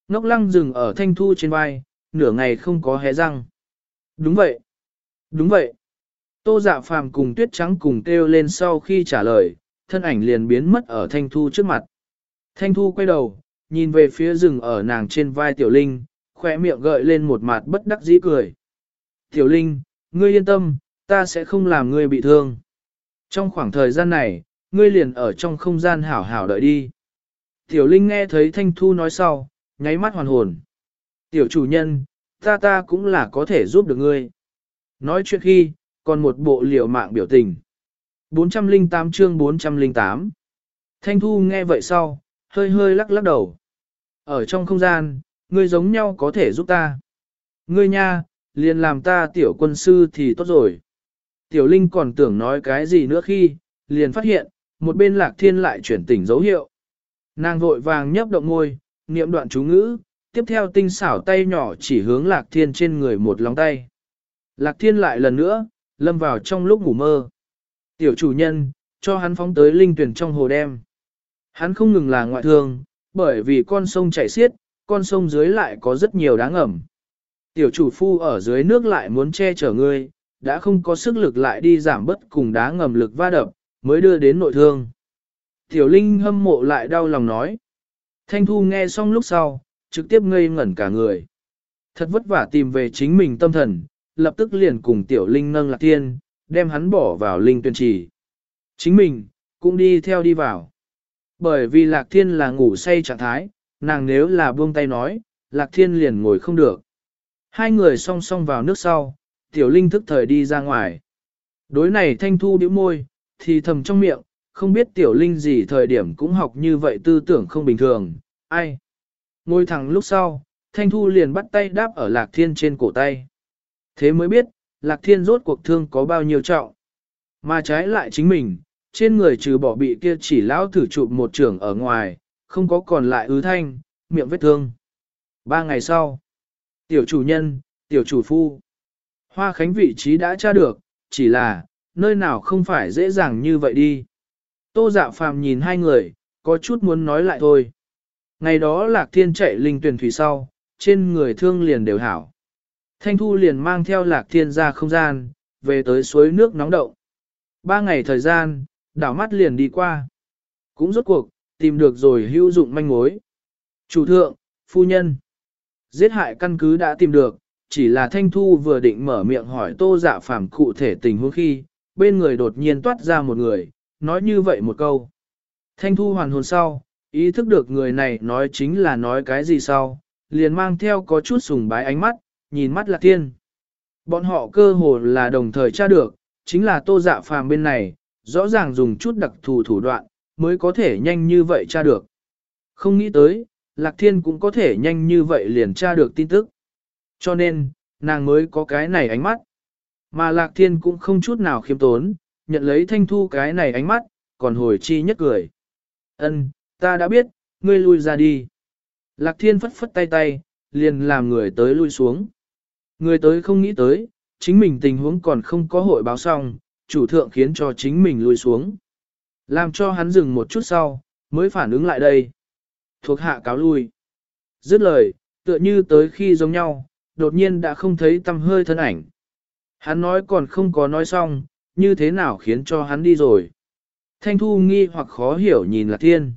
Ngốc lăng dừng ở thanh thu trên vai, nửa ngày không có hé răng. Đúng vậy. Đúng vậy. Tô dạ phàm cùng tuyết trắng cùng kêu lên sau khi trả lời, thân ảnh liền biến mất ở thanh thu trước mặt. Thanh thu quay đầu, nhìn về phía rừng ở nàng trên vai tiểu linh, khóe miệng gợi lên một mặt bất đắc dĩ cười. Tiểu linh, ngươi yên tâm, ta sẽ không làm ngươi bị thương. Trong khoảng thời gian này, ngươi liền ở trong không gian hảo hảo đợi đi. Tiểu Linh nghe thấy Thanh Thu nói sau, nháy mắt hoàn hồn. Tiểu chủ nhân, ta ta cũng là có thể giúp được ngươi. Nói chuyện khi, còn một bộ liều mạng biểu tình. 408 chương 408 Thanh Thu nghe vậy sau, hơi hơi lắc lắc đầu. Ở trong không gian, ngươi giống nhau có thể giúp ta. Ngươi nha, liền làm ta tiểu quân sư thì tốt rồi. Tiểu Linh còn tưởng nói cái gì nữa khi, liền phát hiện, một bên lạc thiên lại chuyển tỉnh dấu hiệu. Nàng vội vàng nhấp động môi, niệm đoạn chú ngữ, tiếp theo tinh xảo tay nhỏ chỉ hướng lạc thiên trên người một lòng tay. Lạc thiên lại lần nữa, lâm vào trong lúc ngủ mơ. Tiểu chủ nhân, cho hắn phóng tới linh tuyển trong hồ đem. Hắn không ngừng là ngoại thương, bởi vì con sông chảy xiết, con sông dưới lại có rất nhiều đáng ẩm. Tiểu chủ phu ở dưới nước lại muốn che chở ngươi, đã không có sức lực lại đi giảm bất cùng đá ngầm lực va đập, mới đưa đến nội thương. Tiểu Linh hâm mộ lại đau lòng nói. Thanh Thu nghe xong lúc sau, trực tiếp ngây ngẩn cả người. Thật vất vả tìm về chính mình tâm thần, lập tức liền cùng Tiểu Linh nâng lạc tiên, đem hắn bỏ vào Linh tuyên trì. Chính mình, cũng đi theo đi vào. Bởi vì Lạc Thiên là ngủ say trạng thái, nàng nếu là buông tay nói, Lạc Thiên liền ngồi không được. Hai người song song vào nước sau, Tiểu Linh thức thời đi ra ngoài. Đối này Thanh Thu điếu môi, thì thầm trong miệng, không biết tiểu linh gì thời điểm cũng học như vậy tư tưởng không bình thường, ai. Ngồi thẳng lúc sau, Thanh Thu liền bắt tay đáp ở Lạc Thiên trên cổ tay. Thế mới biết, Lạc Thiên rốt cuộc thương có bao nhiêu trọng. Mà trái lại chính mình, trên người trừ bỏ bị kia chỉ lão thử chụp một trường ở ngoài, không có còn lại ứ thanh, miệng vết thương. Ba ngày sau, tiểu chủ nhân, tiểu chủ phu, hoa khánh vị trí đã tra được, chỉ là, nơi nào không phải dễ dàng như vậy đi. Tô dạ phàm nhìn hai người, có chút muốn nói lại thôi. Ngày đó lạc thiên chạy linh tuyển thủy sau, trên người thương liền đều hảo. Thanh thu liền mang theo lạc thiên ra không gian, về tới suối nước nóng động. Ba ngày thời gian, đảo mắt liền đi qua. Cũng rốt cuộc, tìm được rồi hữu dụng manh mối. Chủ thượng, phu nhân. Giết hại căn cứ đã tìm được, chỉ là Thanh Thu vừa định mở miệng hỏi tô dạ phàm cụ thể tình huống khi, bên người đột nhiên toát ra một người, nói như vậy một câu. Thanh thu hoàn hồn sau, ý thức được người này nói chính là nói cái gì sau, liền mang theo có chút sùng bái ánh mắt, nhìn mắt lạc thiên. Bọn họ cơ hồ là đồng thời tra được, chính là tô dạ phàm bên này, rõ ràng dùng chút đặc thù thủ đoạn, mới có thể nhanh như vậy tra được. Không nghĩ tới, lạc thiên cũng có thể nhanh như vậy liền tra được tin tức. Cho nên, nàng mới có cái này ánh mắt. Mà lạc thiên cũng không chút nào khiêm tốn, nhận lấy thanh thu cái này ánh mắt, còn hồi chi nhất cười. Ân, Ta đã biết, ngươi lui ra đi. Lạc thiên phất phất tay tay, liền làm người tới lui xuống. Người tới không nghĩ tới, chính mình tình huống còn không có hội báo xong, chủ thượng khiến cho chính mình lui xuống. Làm cho hắn dừng một chút sau, mới phản ứng lại đây. Thuộc hạ cáo lui. Dứt lời, tựa như tới khi giống nhau, đột nhiên đã không thấy tâm hơi thân ảnh. Hắn nói còn không có nói xong, như thế nào khiến cho hắn đi rồi. Thanh Thu nghi hoặc khó hiểu nhìn Lạc Thiên.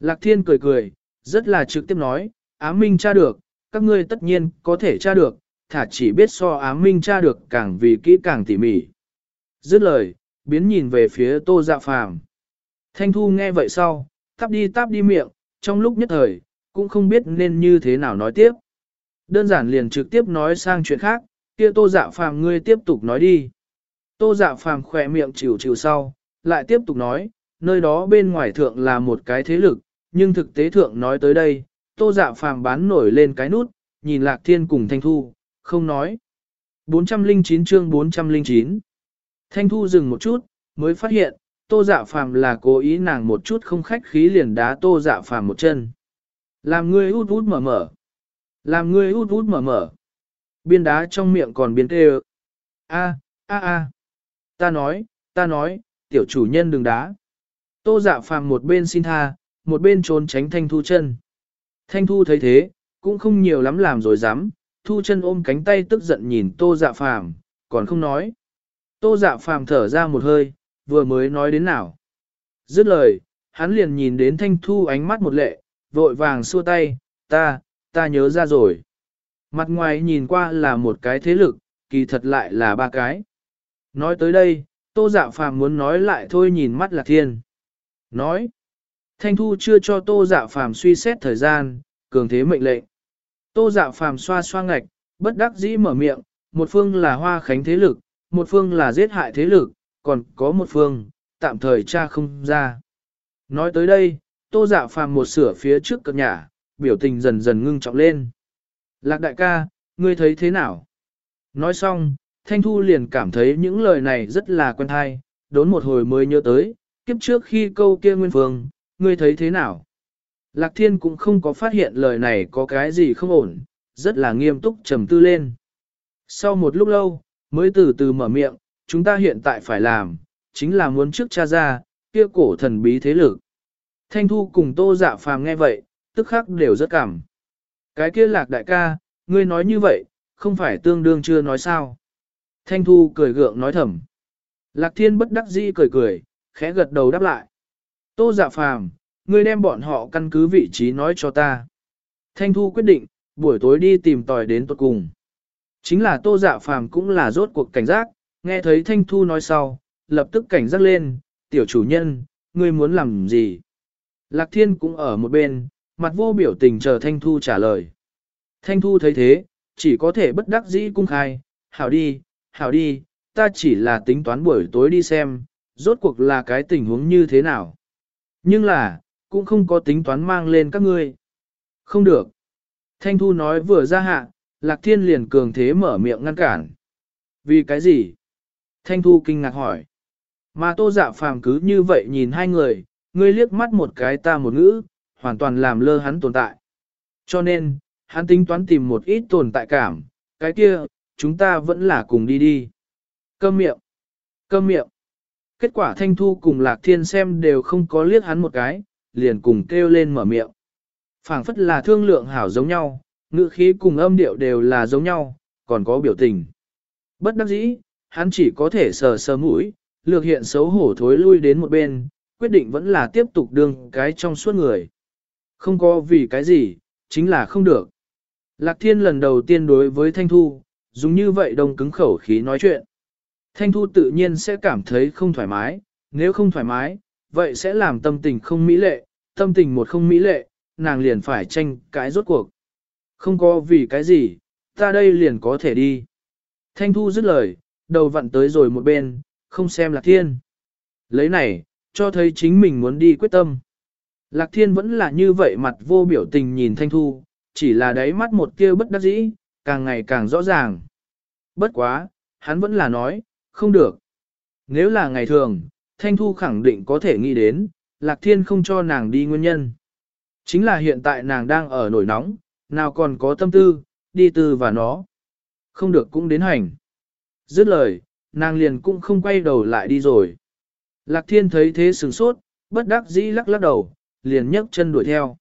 Lạc Thiên cười cười, rất là trực tiếp nói, ám minh tra được, các ngươi tất nhiên có thể tra được, thả chỉ biết so ám minh tra được càng vì kỹ càng tỉ mỉ. Dứt lời, biến nhìn về phía tô dạ phàm. Thanh Thu nghe vậy sau, tắp đi tắp đi miệng, trong lúc nhất thời, cũng không biết nên như thế nào nói tiếp. Đơn giản liền trực tiếp nói sang chuyện khác, kia tô dạ phàm ngươi tiếp tục nói đi. Tô dạ phàm khỏe miệng chịu chịu sau, lại tiếp tục nói, nơi đó bên ngoài thượng là một cái thế lực, nhưng thực tế thượng nói tới đây, tô dạ phàm bán nổi lên cái nút, nhìn lạc thiên cùng thanh thu, không nói. 409 chương 409 Thanh thu dừng một chút, mới phát hiện, tô dạ phàm là cố ý nàng một chút không khách khí liền đá tô dạ phàm một chân. Làm ngươi út út mở mở. Làm ngươi út út mở mở. Biên đá trong miệng còn biến tê A, a a. Ta nói, ta nói, tiểu chủ nhân đừng đá. Tô dạ phàm một bên xin tha, một bên trốn tránh thanh thu chân. Thanh thu thấy thế, cũng không nhiều lắm làm rồi dám, thu chân ôm cánh tay tức giận nhìn tô dạ phàm, còn không nói. Tô dạ phàm thở ra một hơi, vừa mới nói đến nào. Dứt lời, hắn liền nhìn đến thanh thu ánh mắt một lệ, vội vàng xua tay, ta, ta nhớ ra rồi. Mặt ngoài nhìn qua là một cái thế lực, kỳ thật lại là ba cái. Nói tới đây, tô dạ phàm muốn nói lại thôi nhìn mắt lạc thiên. Nói, thanh thu chưa cho tô dạ phàm suy xét thời gian, cường thế mệnh lệnh. Tô dạ phàm xoa xoa ngạch, bất đắc dĩ mở miệng, một phương là hoa khánh thế lực, một phương là giết hại thế lực, còn có một phương, tạm thời cha không ra. Nói tới đây, tô dạ phàm một sửa phía trước cập nhà, biểu tình dần dần ngưng trọng lên. Lạc đại ca, ngươi thấy thế nào? Nói xong, Thanh Thu liền cảm thấy những lời này rất là quen thai, đốn một hồi mới nhớ tới, kiếp trước khi câu kia nguyên phương, ngươi thấy thế nào? Lạc Thiên cũng không có phát hiện lời này có cái gì không ổn, rất là nghiêm túc trầm tư lên. Sau một lúc lâu, mới từ từ mở miệng, chúng ta hiện tại phải làm, chính là muốn trước cha ra, kia cổ thần bí thế lực. Thanh Thu cùng Tô Dạ Phàm nghe vậy, tức khắc đều rất cảm. Cái kia lạc đại ca, ngươi nói như vậy, không phải tương đương chưa nói sao. Thanh Thu cười gượng nói thầm. Lạc Thiên bất đắc dĩ cười cười, khẽ gật đầu đáp lại. Tô dạ phàm, ngươi đem bọn họ căn cứ vị trí nói cho ta. Thanh Thu quyết định, buổi tối đi tìm tòi đến tuật cùng. Chính là Tô dạ phàm cũng là rốt cuộc cảnh giác, nghe thấy Thanh Thu nói sau, lập tức cảnh giác lên, tiểu chủ nhân, ngươi muốn làm gì? Lạc Thiên cũng ở một bên, mặt vô biểu tình chờ Thanh Thu trả lời. Thanh Thu thấy thế, chỉ có thể bất đắc dĩ cung khai, hảo đi, hảo đi, ta chỉ là tính toán buổi tối đi xem, rốt cuộc là cái tình huống như thế nào. Nhưng là, cũng không có tính toán mang lên các ngươi. Không được. Thanh Thu nói vừa ra hạ, Lạc Thiên liền cường thế mở miệng ngăn cản. Vì cái gì? Thanh Thu kinh ngạc hỏi. Mà tô dạ phàm cứ như vậy nhìn hai người, ngươi liếc mắt một cái ta một ngữ, hoàn toàn làm lơ hắn tồn tại. Cho nên, hắn tính toán tìm một ít tồn tại cảm, cái kia, chúng ta vẫn là cùng đi đi. Câm miệng, câm miệng. Kết quả Thanh Thu cùng Lạc Thiên xem đều không có liếc hắn một cái, liền cùng kêu lên mở miệng. phảng phất là thương lượng hảo giống nhau, ngữ khí cùng âm điệu đều là giống nhau, còn có biểu tình. Bất đắc dĩ, hắn chỉ có thể sờ sờ mũi, lược hiện xấu hổ thối lui đến một bên, quyết định vẫn là tiếp tục đương cái trong suốt người. Không có vì cái gì, chính là không được. Lạc Thiên lần đầu tiên đối với Thanh Thu, dùng như vậy đông cứng khẩu khí nói chuyện. Thanh Thu tự nhiên sẽ cảm thấy không thoải mái, nếu không thoải mái, vậy sẽ làm tâm tình không mỹ lệ, tâm tình một không mỹ lệ, nàng liền phải tranh cái rốt cuộc. Không có vì cái gì, ta đây liền có thể đi. Thanh Thu dứt lời, đầu vặn tới rồi một bên, không xem Lạc Thiên. Lấy này, cho thấy chính mình muốn đi quyết tâm. Lạc Thiên vẫn là như vậy mặt vô biểu tình nhìn Thanh Thu, chỉ là đáy mắt một kia bất đắc dĩ, càng ngày càng rõ ràng. Bất quá, hắn vẫn là nói, không được. Nếu là ngày thường, Thanh Thu khẳng định có thể nghĩ đến, Lạc Thiên không cho nàng đi nguyên nhân. Chính là hiện tại nàng đang ở nổi nóng, nào còn có tâm tư, đi từ và nó. Không được cũng đến hành. Dứt lời, nàng liền cũng không quay đầu lại đi rồi. Lạc Thiên thấy thế sửng sốt, bất đắc dĩ lắc lắc đầu, liền nhấc chân đuổi theo.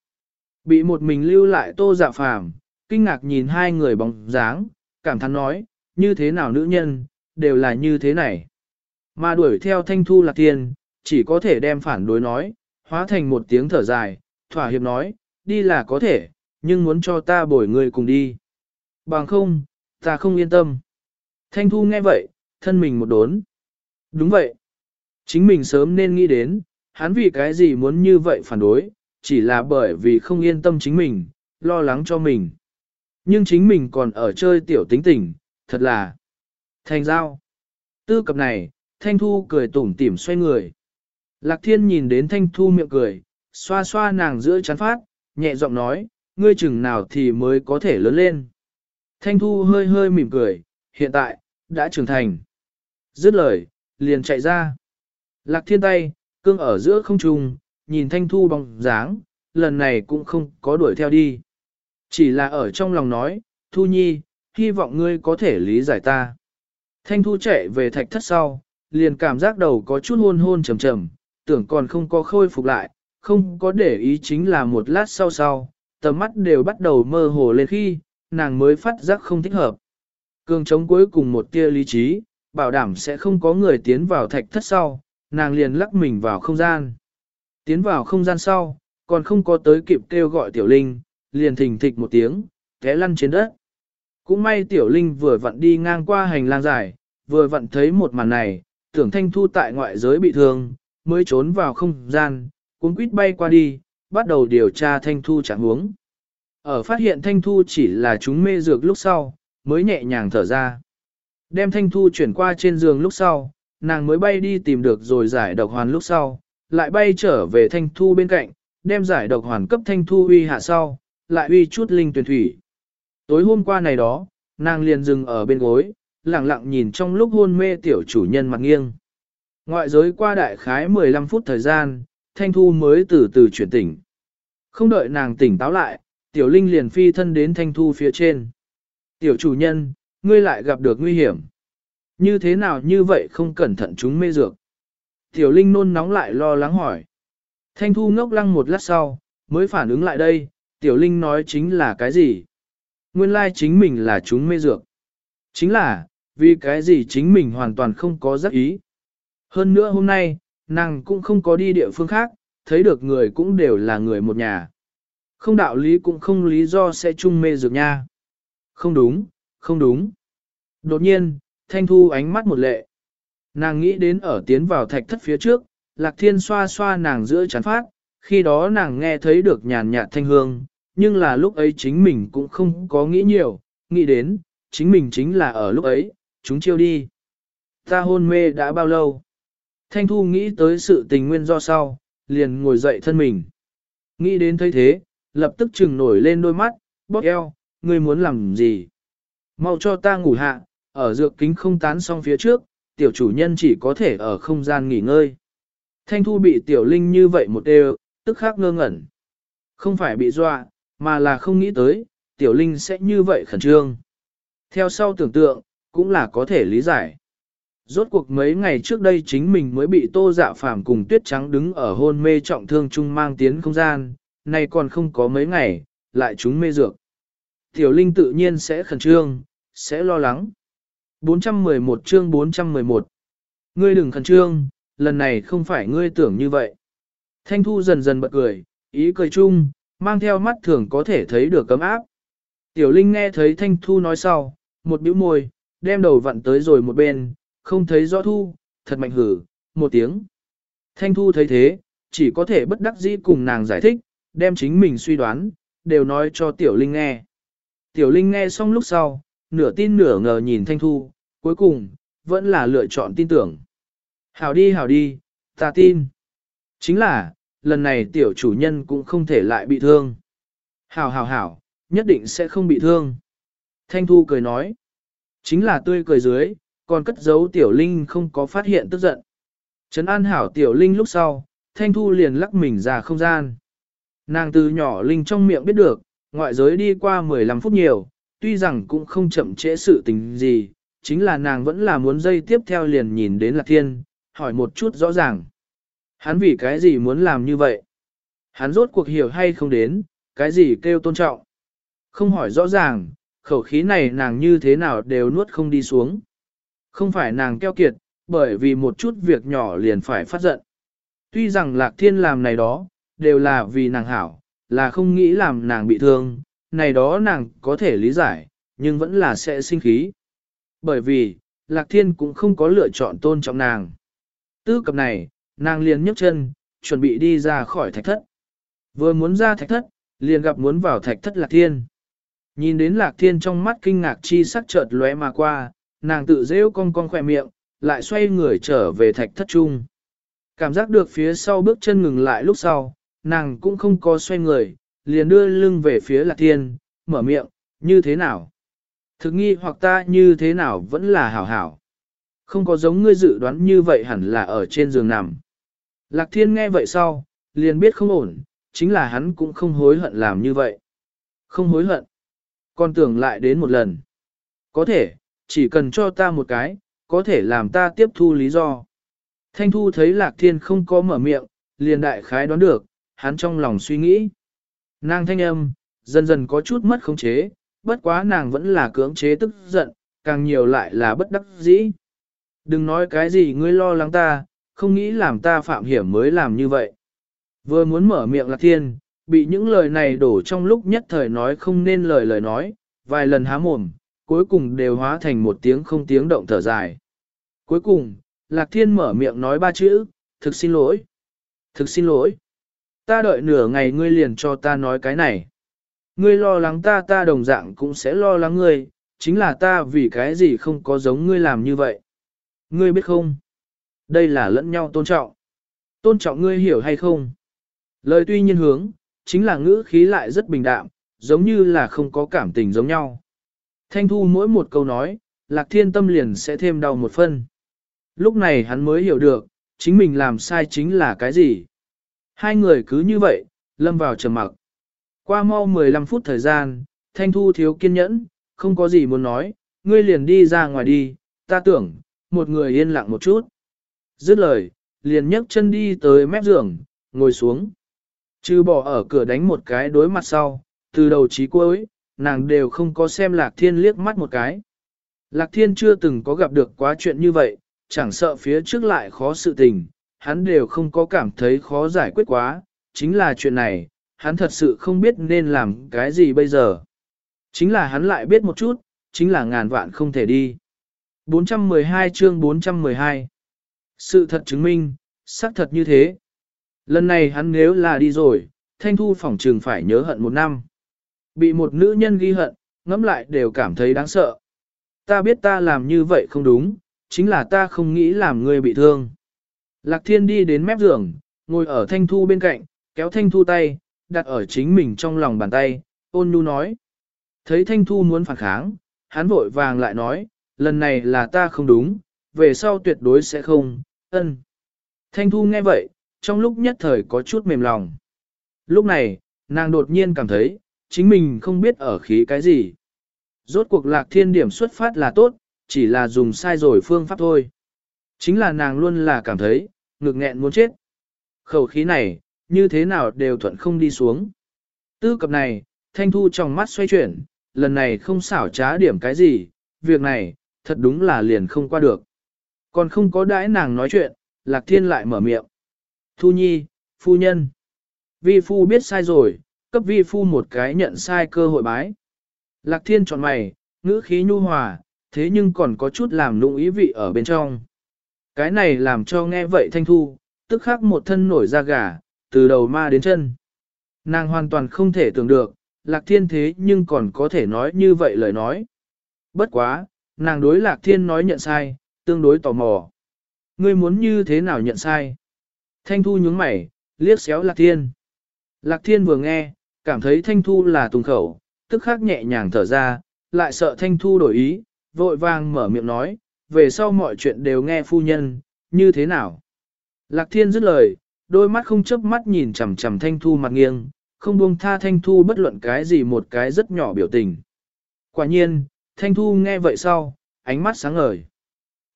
Bị một mình lưu lại tô dạ phàm, kinh ngạc nhìn hai người bóng dáng, cảm thán nói, như thế nào nữ nhân, đều là như thế này. Mà đuổi theo thanh thu lạc tiên, chỉ có thể đem phản đối nói, hóa thành một tiếng thở dài, thỏa hiệp nói, đi là có thể, nhưng muốn cho ta bồi người cùng đi. Bằng không, ta không yên tâm. Thanh thu nghe vậy, thân mình một đốn. Đúng vậy. Chính mình sớm nên nghĩ đến, hắn vì cái gì muốn như vậy phản đối, chỉ là bởi vì không yên tâm chính mình, lo lắng cho mình. Nhưng chính mình còn ở chơi tiểu tính tình, thật là thành giao. Tư cập này, Thanh Thu cười tủm tỉm xoay người. Lạc Thiên nhìn đến Thanh Thu miệng cười, xoa xoa nàng giữa chán phát, nhẹ giọng nói, ngươi chừng nào thì mới có thể lớn lên. Thanh Thu hơi hơi mỉm cười, hiện tại, đã trưởng thành. Dứt lời, liền chạy ra. Lạc Thiên tay, cương ở giữa không trung, nhìn Thanh Thu bóng dáng, lần này cũng không có đuổi theo đi. Chỉ là ở trong lòng nói, Thu Nhi, hy vọng ngươi có thể lý giải ta. Thanh Thu chạy về thạch thất sau, liền cảm giác đầu có chút hôn hôn trầm trầm, tưởng còn không có khôi phục lại, không có để ý chính là một lát sau sau, tầm mắt đều bắt đầu mơ hồ lên khi, nàng mới phát giác không thích hợp. Cương chống cuối cùng một tia lý trí, bảo đảm sẽ không có người tiến vào thạch thất sau, nàng liền lắc mình vào không gian. Tiến vào không gian sau, còn không có tới kịp kêu gọi tiểu linh, liền thình thịch một tiếng, té lăn trên đất. Cũng may tiểu linh vừa vặn đi ngang qua hành lang dài, vừa vặn thấy một màn này, tưởng thanh thu tại ngoại giới bị thương, mới trốn vào không gian, cuốn quýt bay qua đi, bắt đầu điều tra thanh thu trạng huống. Ở phát hiện thanh thu chỉ là chúng mê dược lúc sau, mới nhẹ nhàng thở ra. Đem thanh thu chuyển qua trên giường lúc sau, nàng mới bay đi tìm được rồi giải độc hoàn lúc sau, lại bay trở về thanh thu bên cạnh, đem giải độc hoàn cấp thanh thu uy hạ sau, lại uy chút linh tuyển thủy. Tối hôm qua này đó, nàng liền dừng ở bên gối, lặng lặng nhìn trong lúc hôn mê tiểu chủ nhân mặt nghiêng. Ngoại giới qua đại khái 15 phút thời gian, Thanh Thu mới từ từ chuyển tỉnh. Không đợi nàng tỉnh táo lại, Tiểu Linh liền phi thân đến Thanh Thu phía trên. Tiểu chủ nhân, ngươi lại gặp được nguy hiểm. Như thế nào như vậy không cẩn thận chúng mê dược. Tiểu Linh nôn nóng lại lo lắng hỏi. Thanh Thu ngốc lăng một lát sau, mới phản ứng lại đây, Tiểu Linh nói chính là cái gì? Nguyên lai chính mình là chúng mê dược. Chính là, vì cái gì chính mình hoàn toàn không có giác ý. Hơn nữa hôm nay, nàng cũng không có đi địa phương khác, thấy được người cũng đều là người một nhà. Không đạo lý cũng không lý do sẽ chung mê dược nha. Không đúng, không đúng. Đột nhiên, Thanh Thu ánh mắt một lệ. Nàng nghĩ đến ở tiến vào thạch thất phía trước, Lạc Thiên xoa xoa nàng giữa chán phát, khi đó nàng nghe thấy được nhàn nhạt thanh hương, nhưng là lúc ấy chính mình cũng không có nghĩ nhiều, nghĩ đến, chính mình chính là ở lúc ấy, chúng chiêu đi. Ta hôn mê đã bao lâu? Thanh Thu nghĩ tới sự tình nguyên do sau, liền ngồi dậy thân mình. Nghĩ đến thấy thế, lập tức trừng nổi lên đôi mắt, bóp eo, ngươi muốn làm gì? Mau cho ta ngủ hạ, ở dược kính không tán xong phía trước, tiểu chủ nhân chỉ có thể ở không gian nghỉ ngơi. Thanh Thu bị tiểu linh như vậy một đều, tức khắc ngơ ngẩn. Không phải bị dọa, mà là không nghĩ tới, tiểu linh sẽ như vậy khẩn trương. Theo sau tưởng tượng, cũng là có thể lý giải. Rốt cuộc mấy ngày trước đây chính mình mới bị tô dạ phàm cùng tuyết trắng đứng ở hôn mê trọng thương chung mang tiến không gian, nay còn không có mấy ngày, lại chúng mê dược. Tiểu Linh tự nhiên sẽ khẩn trương, sẽ lo lắng. 411 chương 411 Ngươi đừng khẩn trương, lần này không phải ngươi tưởng như vậy. Thanh Thu dần dần bật cười, ý cười chung, mang theo mắt thường có thể thấy được cấm áp. Tiểu Linh nghe thấy Thanh Thu nói sau, một bĩu môi, đem đầu vặn tới rồi một bên, không thấy rõ Thu, thật mạnh hử, một tiếng. Thanh Thu thấy thế, chỉ có thể bất đắc dĩ cùng nàng giải thích, đem chính mình suy đoán, đều nói cho Tiểu Linh nghe. Tiểu Linh nghe xong lúc sau, nửa tin nửa ngờ nhìn Thanh Thu, cuối cùng, vẫn là lựa chọn tin tưởng. Hảo đi hảo đi, ta tin. Chính là, lần này tiểu chủ nhân cũng không thể lại bị thương. Hảo hảo hảo, nhất định sẽ không bị thương. Thanh Thu cười nói. Chính là tươi cười dưới, còn cất giấu tiểu linh không có phát hiện tức giận. Trấn an hảo tiểu linh lúc sau, Thanh Thu liền lắc mình ra không gian. Nàng từ nhỏ linh trong miệng biết được, ngoại giới đi qua 15 phút nhiều, tuy rằng cũng không chậm trễ sự tình gì, chính là nàng vẫn là muốn dây tiếp theo liền nhìn đến Lạc Thiên, hỏi một chút rõ ràng. Hắn vì cái gì muốn làm như vậy? Hắn rốt cuộc hiểu hay không đến, cái gì kêu tôn trọng? Không hỏi rõ ràng, khẩu khí này nàng như thế nào đều nuốt không đi xuống. Không phải nàng keo kiệt, bởi vì một chút việc nhỏ liền phải phát giận. Tuy rằng Lạc Thiên làm này đó, đều là vì nàng hảo, là không nghĩ làm nàng bị thương, này đó nàng có thể lý giải, nhưng vẫn là sẽ sinh khí. Bởi vì, Lạc Thiên cũng không có lựa chọn tôn trọng nàng. Tư cập này, nàng liền nhấc chân, chuẩn bị đi ra khỏi thạch thất. Vừa muốn ra thạch thất, liền gặp muốn vào thạch thất Lạc Thiên. Nhìn đến Lạc Thiên trong mắt kinh ngạc chi sắc chợt lóe mà qua, nàng tự rêu cong cong khỏe miệng, lại xoay người trở về thạch thất trung. Cảm giác được phía sau bước chân ngừng lại lúc sau, nàng cũng không có xoay người, liền đưa lưng về phía Lạc Thiên, mở miệng, như thế nào? Thực nghi hoặc ta như thế nào vẫn là hảo hảo. Không có giống ngươi dự đoán như vậy hẳn là ở trên giường nằm. Lạc Thiên nghe vậy sau, liền biết không ổn, chính là hắn cũng không hối hận làm như vậy. Không hối hận. con tưởng lại đến một lần. Có thể, chỉ cần cho ta một cái, có thể làm ta tiếp thu lý do. Thanh Thu thấy Lạc Thiên không có mở miệng, liền đại khái đoán được, hắn trong lòng suy nghĩ. Nàng thanh âm, dần dần có chút mất khống chế, bất quá nàng vẫn là cưỡng chế tức giận, càng nhiều lại là bất đắc dĩ. Đừng nói cái gì ngươi lo lắng ta, không nghĩ làm ta phạm hiểm mới làm như vậy. Vừa muốn mở miệng Lạc Thiên, bị những lời này đổ trong lúc nhất thời nói không nên lời lời nói, vài lần há mồm, cuối cùng đều hóa thành một tiếng không tiếng động thở dài. Cuối cùng, Lạc Thiên mở miệng nói ba chữ, thực xin lỗi. Thực xin lỗi. Ta đợi nửa ngày ngươi liền cho ta nói cái này. Ngươi lo lắng ta ta đồng dạng cũng sẽ lo lắng ngươi, chính là ta vì cái gì không có giống ngươi làm như vậy. Ngươi biết không? Đây là lẫn nhau tôn trọng. Tôn trọng ngươi hiểu hay không? Lời tuy nhiên hướng, chính là ngữ khí lại rất bình đạm, giống như là không có cảm tình giống nhau. Thanh thu mỗi một câu nói, lạc thiên tâm liền sẽ thêm đau một phân. Lúc này hắn mới hiểu được, chính mình làm sai chính là cái gì. Hai người cứ như vậy, lâm vào trầm mặc. Qua mau 15 phút thời gian, Thanh Thu thiếu kiên nhẫn, không có gì muốn nói, ngươi liền đi ra ngoài đi, ta tưởng, một người yên lặng một chút. Dứt lời, liền nhấc chân đi tới mép giường, ngồi xuống. Chứ bỏ ở cửa đánh một cái đối mặt sau, từ đầu chí cuối, nàng đều không có xem Lạc Thiên liếc mắt một cái. Lạc Thiên chưa từng có gặp được quá chuyện như vậy, chẳng sợ phía trước lại khó sự tình, hắn đều không có cảm thấy khó giải quyết quá, chính là chuyện này, hắn thật sự không biết nên làm cái gì bây giờ. Chính là hắn lại biết một chút, chính là ngàn vạn không thể đi. 412 chương 412 Sự thật chứng minh, xác thật như thế. Lần này hắn nếu là đi rồi, Thanh Thu phỏng trường phải nhớ hận một năm. Bị một nữ nhân ghi hận, ngẫm lại đều cảm thấy đáng sợ. Ta biết ta làm như vậy không đúng, chính là ta không nghĩ làm người bị thương. Lạc Thiên đi đến mép giường, ngồi ở Thanh Thu bên cạnh, kéo Thanh Thu tay, đặt ở chính mình trong lòng bàn tay, ôn nhu nói. Thấy Thanh Thu muốn phản kháng, hắn vội vàng lại nói, lần này là ta không đúng, về sau tuyệt đối sẽ không, ân. Thanh Thu nghe vậy, trong lúc nhất thời có chút mềm lòng. Lúc này, nàng đột nhiên cảm thấy, chính mình không biết ở khí cái gì. Rốt cuộc lạc thiên điểm xuất phát là tốt, chỉ là dùng sai rồi phương pháp thôi. Chính là nàng luôn là cảm thấy, ngực nghẹn muốn chết. Khẩu khí này, như thế nào đều thuận không đi xuống. Tư cập này, thanh thu trong mắt xoay chuyển, lần này không xảo trá điểm cái gì, việc này, thật đúng là liền không qua được. Còn không có đãi nàng nói chuyện, lạc thiên lại mở miệng. Thu nhi, phu nhân. Vi phu biết sai rồi, cấp vi phu một cái nhận sai cơ hội bái. Lạc thiên chọn mày, ngữ khí nhu hòa, thế nhưng còn có chút làm nụng ý vị ở bên trong. Cái này làm cho nghe vậy thanh thu, tức khắc một thân nổi da gà, từ đầu ma đến chân. Nàng hoàn toàn không thể tưởng được, lạc thiên thế nhưng còn có thể nói như vậy lời nói. Bất quá, nàng đối lạc thiên nói nhận sai, tương đối tò mò. Ngươi muốn như thế nào nhận sai? Thanh thu nhướng mày, liếc xéo lạc thiên. Lạc thiên vừa nghe, cảm thấy thanh thu là tùng khẩu, tức khắc nhẹ nhàng thở ra, lại sợ thanh thu đổi ý, vội vàng mở miệng nói, về sau mọi chuyện đều nghe phu nhân, như thế nào? Lạc thiên dứt lời, đôi mắt không chớp mắt nhìn chằm chằm Thanh Thu mặt nghiêng, không buông tha Thanh Thu bất luận cái gì một cái rất nhỏ biểu tình. Quả nhiên, Thanh Thu nghe vậy sau, ánh mắt sáng ngời.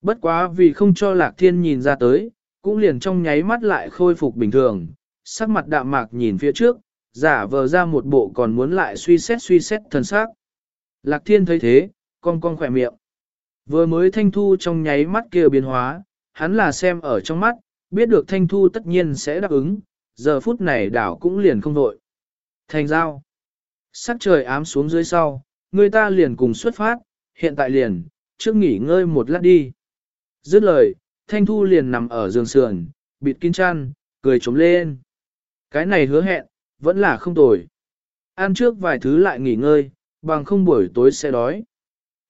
Bất quá vì không cho Lạc Thiên nhìn ra tới, cũng liền trong nháy mắt lại khôi phục bình thường, sắc mặt đạm mạc nhìn phía trước, giả vờ ra một bộ còn muốn lại suy xét suy xét thần sắc. Lạc Thiên thấy thế, con con khỏe miệng. Vừa mới Thanh Thu trong nháy mắt kia biến hóa, hắn là xem ở trong mắt, biết được Thanh Thu tất nhiên sẽ đáp ứng, giờ phút này đảo cũng liền không đội. Thành giao. Sắc trời ám xuống dưới sau, người ta liền cùng xuất phát, hiện tại liền, trước nghỉ ngơi một lát đi. Dứt lời, Thanh Thu liền nằm ở giường sườn, bịt kín chăn, cười trống lên. Cái này hứa hẹn, vẫn là không tồi. Ăn trước vài thứ lại nghỉ ngơi, bằng không buổi tối sẽ đói.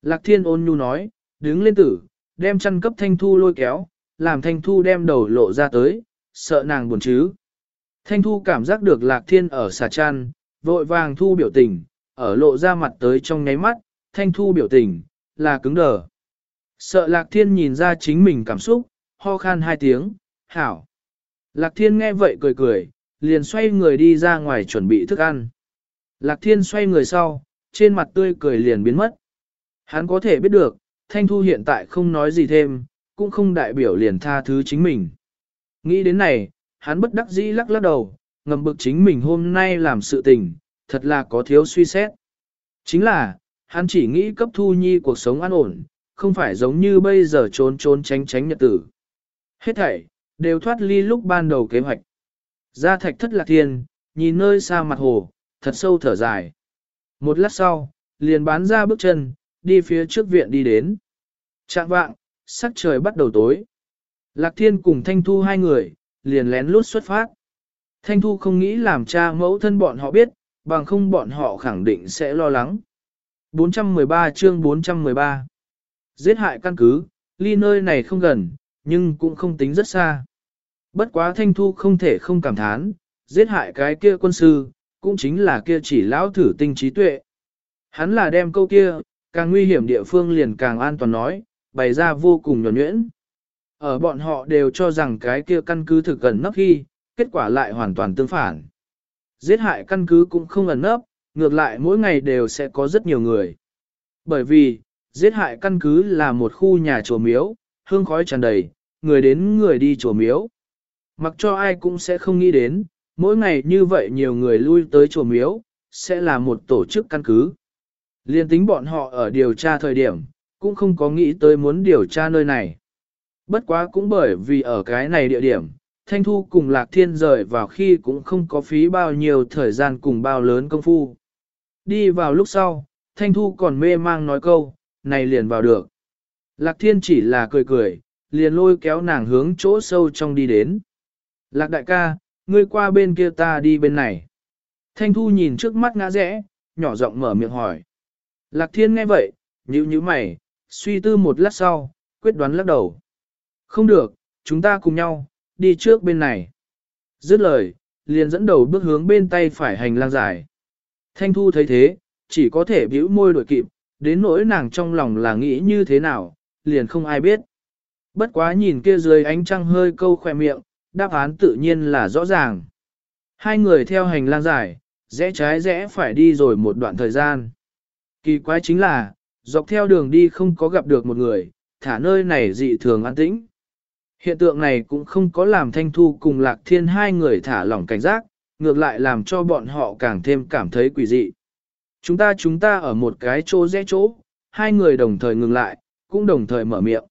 Lạc Thiên ôn nhu nói, đứng lên tử, đem chăn cấp Thanh Thu lôi kéo, làm Thanh Thu đem đầu lộ ra tới, sợ nàng buồn chứ. Thanh Thu cảm giác được Lạc Thiên ở xà chăn, vội vàng thu biểu tình, ở lộ ra mặt tới trong nháy mắt, Thanh Thu biểu tình, là cứng đờ. Sợ Lạc Thiên nhìn ra chính mình cảm xúc, ho khan hai tiếng, hảo. Lạc Thiên nghe vậy cười cười, liền xoay người đi ra ngoài chuẩn bị thức ăn. Lạc Thiên xoay người sau, trên mặt tươi cười liền biến mất. Hắn có thể biết được, Thanh Thu hiện tại không nói gì thêm, cũng không đại biểu liền tha thứ chính mình. Nghĩ đến này, hắn bất đắc dĩ lắc lắc đầu, ngầm bực chính mình hôm nay làm sự tình, thật là có thiếu suy xét. Chính là, hắn chỉ nghĩ cấp Thu Nhi cuộc sống an ổn, không phải giống như bây giờ trốn trốn tránh tránh nhật tử. Hết thảy, đều thoát ly lúc ban đầu kế hoạch. Ra thạch thất lạc thiên, nhìn nơi xa mặt hồ, thật sâu thở dài. Một lát sau, liền bán ra bước chân, đi phía trước viện đi đến. Trạng vạng, sắc trời bắt đầu tối. Lạc thiên cùng Thanh Thu hai người, liền lén lút xuất phát. Thanh Thu không nghĩ làm cha mẫu thân bọn họ biết, bằng không bọn họ khẳng định sẽ lo lắng. 413 chương 413 Giết hại căn cứ, ly nơi này không gần, nhưng cũng không tính rất xa. Bất quá Thanh Thu không thể không cảm thán, giết hại cái kia quân sư, cũng chính là kia chỉ lão thử tinh trí tuệ. Hắn là đem câu kia, càng nguy hiểm địa phương liền càng an toàn nói, bày ra vô cùng nhỏ nhuyễn. Ở bọn họ đều cho rằng cái kia căn cứ thực gần nấp khi, kết quả lại hoàn toàn tương phản. Giết hại căn cứ cũng không ẩn nấp, ngược lại mỗi ngày đều sẽ có rất nhiều người. Bởi vì, giết hại căn cứ là một khu nhà chùa miếu, hương khói tràn đầy, người đến người đi chùa miếu. Mặc cho ai cũng sẽ không nghĩ đến, mỗi ngày như vậy nhiều người lui tới chùa miếu, sẽ là một tổ chức căn cứ. Liên tính bọn họ ở điều tra thời điểm, cũng không có nghĩ tới muốn điều tra nơi này. Bất quá cũng bởi vì ở cái này địa điểm, Thanh Thu cùng Lạc Thiên rời vào khi cũng không có phí bao nhiêu thời gian cùng bao lớn công phu. Đi vào lúc sau, Thanh Thu còn mê mang nói câu, này liền vào được. Lạc Thiên chỉ là cười cười, liền lôi kéo nàng hướng chỗ sâu trong đi đến. Lạc đại ca, ngươi qua bên kia ta đi bên này. Thanh Thu nhìn trước mắt ngã rẽ, nhỏ giọng mở miệng hỏi. Lạc Thiên nghe vậy, nhíu nhíu mày, suy tư một lát sau, quyết đoán lắc đầu. Không được, chúng ta cùng nhau, đi trước bên này. Dứt lời, liền dẫn đầu bước hướng bên tay phải hành lang dài. Thanh Thu thấy thế, chỉ có thể bĩu môi đổi kịp, đến nỗi nàng trong lòng là nghĩ như thế nào, liền không ai biết. Bất quá nhìn kia dưới ánh trăng hơi câu khoe miệng, đáp án tự nhiên là rõ ràng. Hai người theo hành lang dài, rẽ trái rẽ phải đi rồi một đoạn thời gian. Kỳ quái chính là, dọc theo đường đi không có gặp được một người, thả nơi này dị thường an tĩnh. Hiện tượng này cũng không có làm Thanh Thu cùng Lạc Thiên hai người thả lỏng cảnh giác, ngược lại làm cho bọn họ càng thêm cảm thấy quỷ dị. Chúng ta chúng ta ở một cái chỗ rẽ chỗ, hai người đồng thời ngừng lại, cũng đồng thời mở miệng.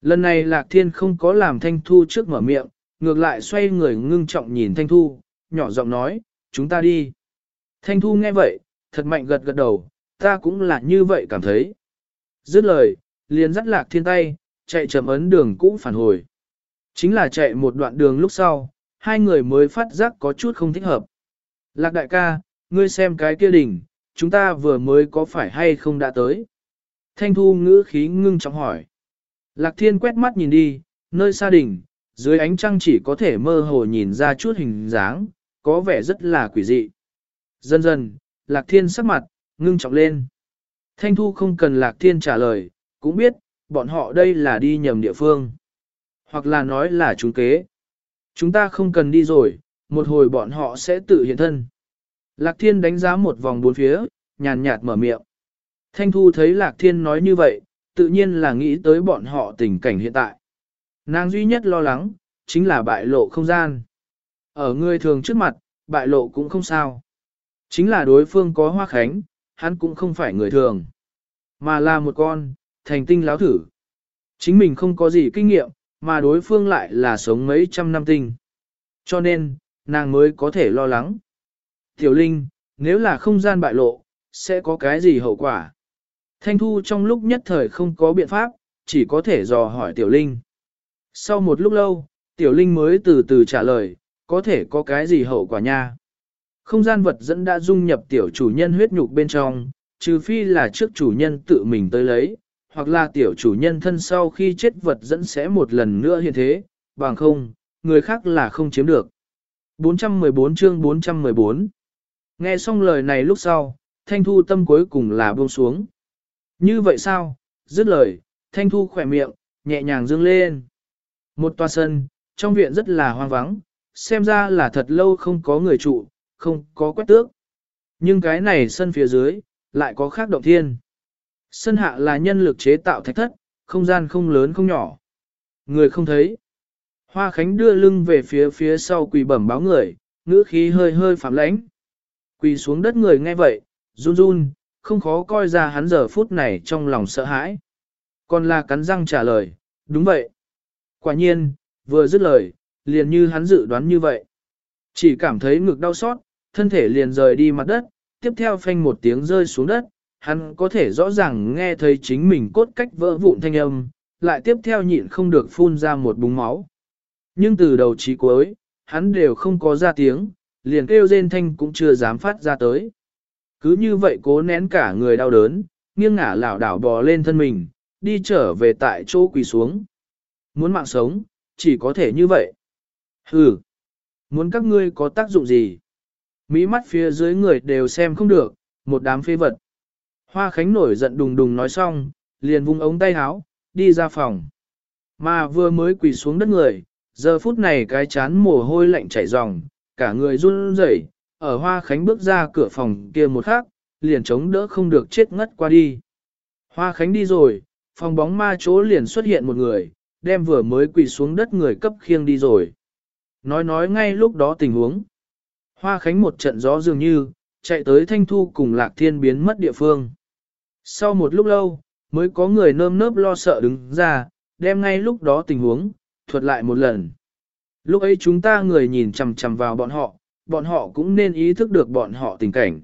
Lần này Lạc Thiên không có làm Thanh Thu trước mở miệng, ngược lại xoay người ngưng trọng nhìn Thanh Thu, nhỏ giọng nói, chúng ta đi. Thanh Thu nghe vậy, thật mạnh gật gật đầu, ta cũng là như vậy cảm thấy. Dứt lời, liền dắt Lạc Thiên tay, chạy chậm ấn đường cũ phản hồi. Chính là chạy một đoạn đường lúc sau, hai người mới phát giác có chút không thích hợp. Lạc đại ca, ngươi xem cái kia đỉnh, chúng ta vừa mới có phải hay không đã tới? Thanh thu ngữ khí ngưng trọng hỏi. Lạc thiên quét mắt nhìn đi, nơi xa đỉnh, dưới ánh trăng chỉ có thể mơ hồ nhìn ra chút hình dáng, có vẻ rất là quỷ dị. Dần dần, lạc thiên sắc mặt, ngưng trọng lên. Thanh thu không cần lạc thiên trả lời, cũng biết, bọn họ đây là đi nhầm địa phương. Hoặc là nói là chúng kế. Chúng ta không cần đi rồi, một hồi bọn họ sẽ tự hiện thân. Lạc Thiên đánh giá một vòng bốn phía, nhàn nhạt mở miệng. Thanh Thu thấy Lạc Thiên nói như vậy, tự nhiên là nghĩ tới bọn họ tình cảnh hiện tại. Nàng duy nhất lo lắng, chính là bại lộ không gian. Ở người thường trước mặt, bại lộ cũng không sao. Chính là đối phương có hoa khánh, hắn cũng không phải người thường. Mà là một con, thành tinh láo thử. Chính mình không có gì kinh nghiệm, mà đối phương lại là sống mấy trăm năm tinh. Cho nên, nàng mới có thể lo lắng. Tiểu Linh, nếu là không gian bại lộ, sẽ có cái gì hậu quả? Thanh Thu trong lúc nhất thời không có biện pháp, chỉ có thể dò hỏi Tiểu Linh. Sau một lúc lâu, Tiểu Linh mới từ từ trả lời, có thể có cái gì hậu quả nha? Không gian vật dẫn đã dung nhập tiểu chủ nhân huyết nhục bên trong, trừ phi là trước chủ nhân tự mình tới lấy, hoặc là tiểu chủ nhân thân sau khi chết vật dẫn sẽ một lần nữa hiện thế, bằng không, người khác là không chiếm được. 414 chương 414 Nghe xong lời này lúc sau, Thanh Thu tâm cuối cùng là buông xuống. Như vậy sao? Dứt lời, Thanh Thu khỏe miệng, nhẹ nhàng dương lên. Một toa sân, trong viện rất là hoang vắng, xem ra là thật lâu không có người trụ, không có quét tước. Nhưng cái này sân phía dưới, lại có khác động thiên. Sân hạ là nhân lực chế tạo thạch thất, không gian không lớn không nhỏ. Người không thấy. Hoa Khánh đưa lưng về phía phía sau quỳ bẩm báo người, ngữ khí hơi hơi phạm lãnh. Quỳ xuống đất người nghe vậy, run run, không khó coi ra hắn giờ phút này trong lòng sợ hãi. Còn là cắn răng trả lời, đúng vậy. Quả nhiên, vừa dứt lời, liền như hắn dự đoán như vậy. Chỉ cảm thấy ngực đau xót, thân thể liền rời đi mặt đất, tiếp theo phanh một tiếng rơi xuống đất, hắn có thể rõ ràng nghe thấy chính mình cốt cách vỡ vụn thanh âm, lại tiếp theo nhịn không được phun ra một búng máu. Nhưng từ đầu chí cuối, hắn đều không có ra tiếng, liền kêu rên thanh cũng chưa dám phát ra tới. Cứ như vậy cố nén cả người đau đớn, nghiêng ngả lảo đảo bò lên thân mình, đi trở về tại chỗ quỳ xuống. Muốn mạng sống, chỉ có thể như vậy. Hừ, muốn các ngươi có tác dụng gì? Mỹ mắt phía dưới người đều xem không được, một đám phê vật. Hoa Khánh nổi giận đùng đùng nói xong, liền vung ống tay háo, đi ra phòng. Mà vừa mới quỳ xuống đất người, giờ phút này cái chán mồ hôi lạnh chảy ròng, cả người run rẩy, ở Hoa Khánh bước ra cửa phòng kia một khắc, liền chống đỡ không được chết ngất qua đi. Hoa Khánh đi rồi, phòng bóng ma chỗ liền xuất hiện một người, đem vừa mới quỳ xuống đất người cấp khiêng đi rồi. Nói nói ngay lúc đó tình huống. Hoa Khánh một trận gió dường như, chạy tới Thanh Thu cùng Lạc Thiên biến mất địa phương. Sau một lúc lâu, mới có người nơm nớp lo sợ đứng ra, đem ngay lúc đó tình huống, thuật lại một lần. Lúc ấy chúng ta người nhìn chằm chằm vào bọn họ, bọn họ cũng nên ý thức được bọn họ tình cảnh.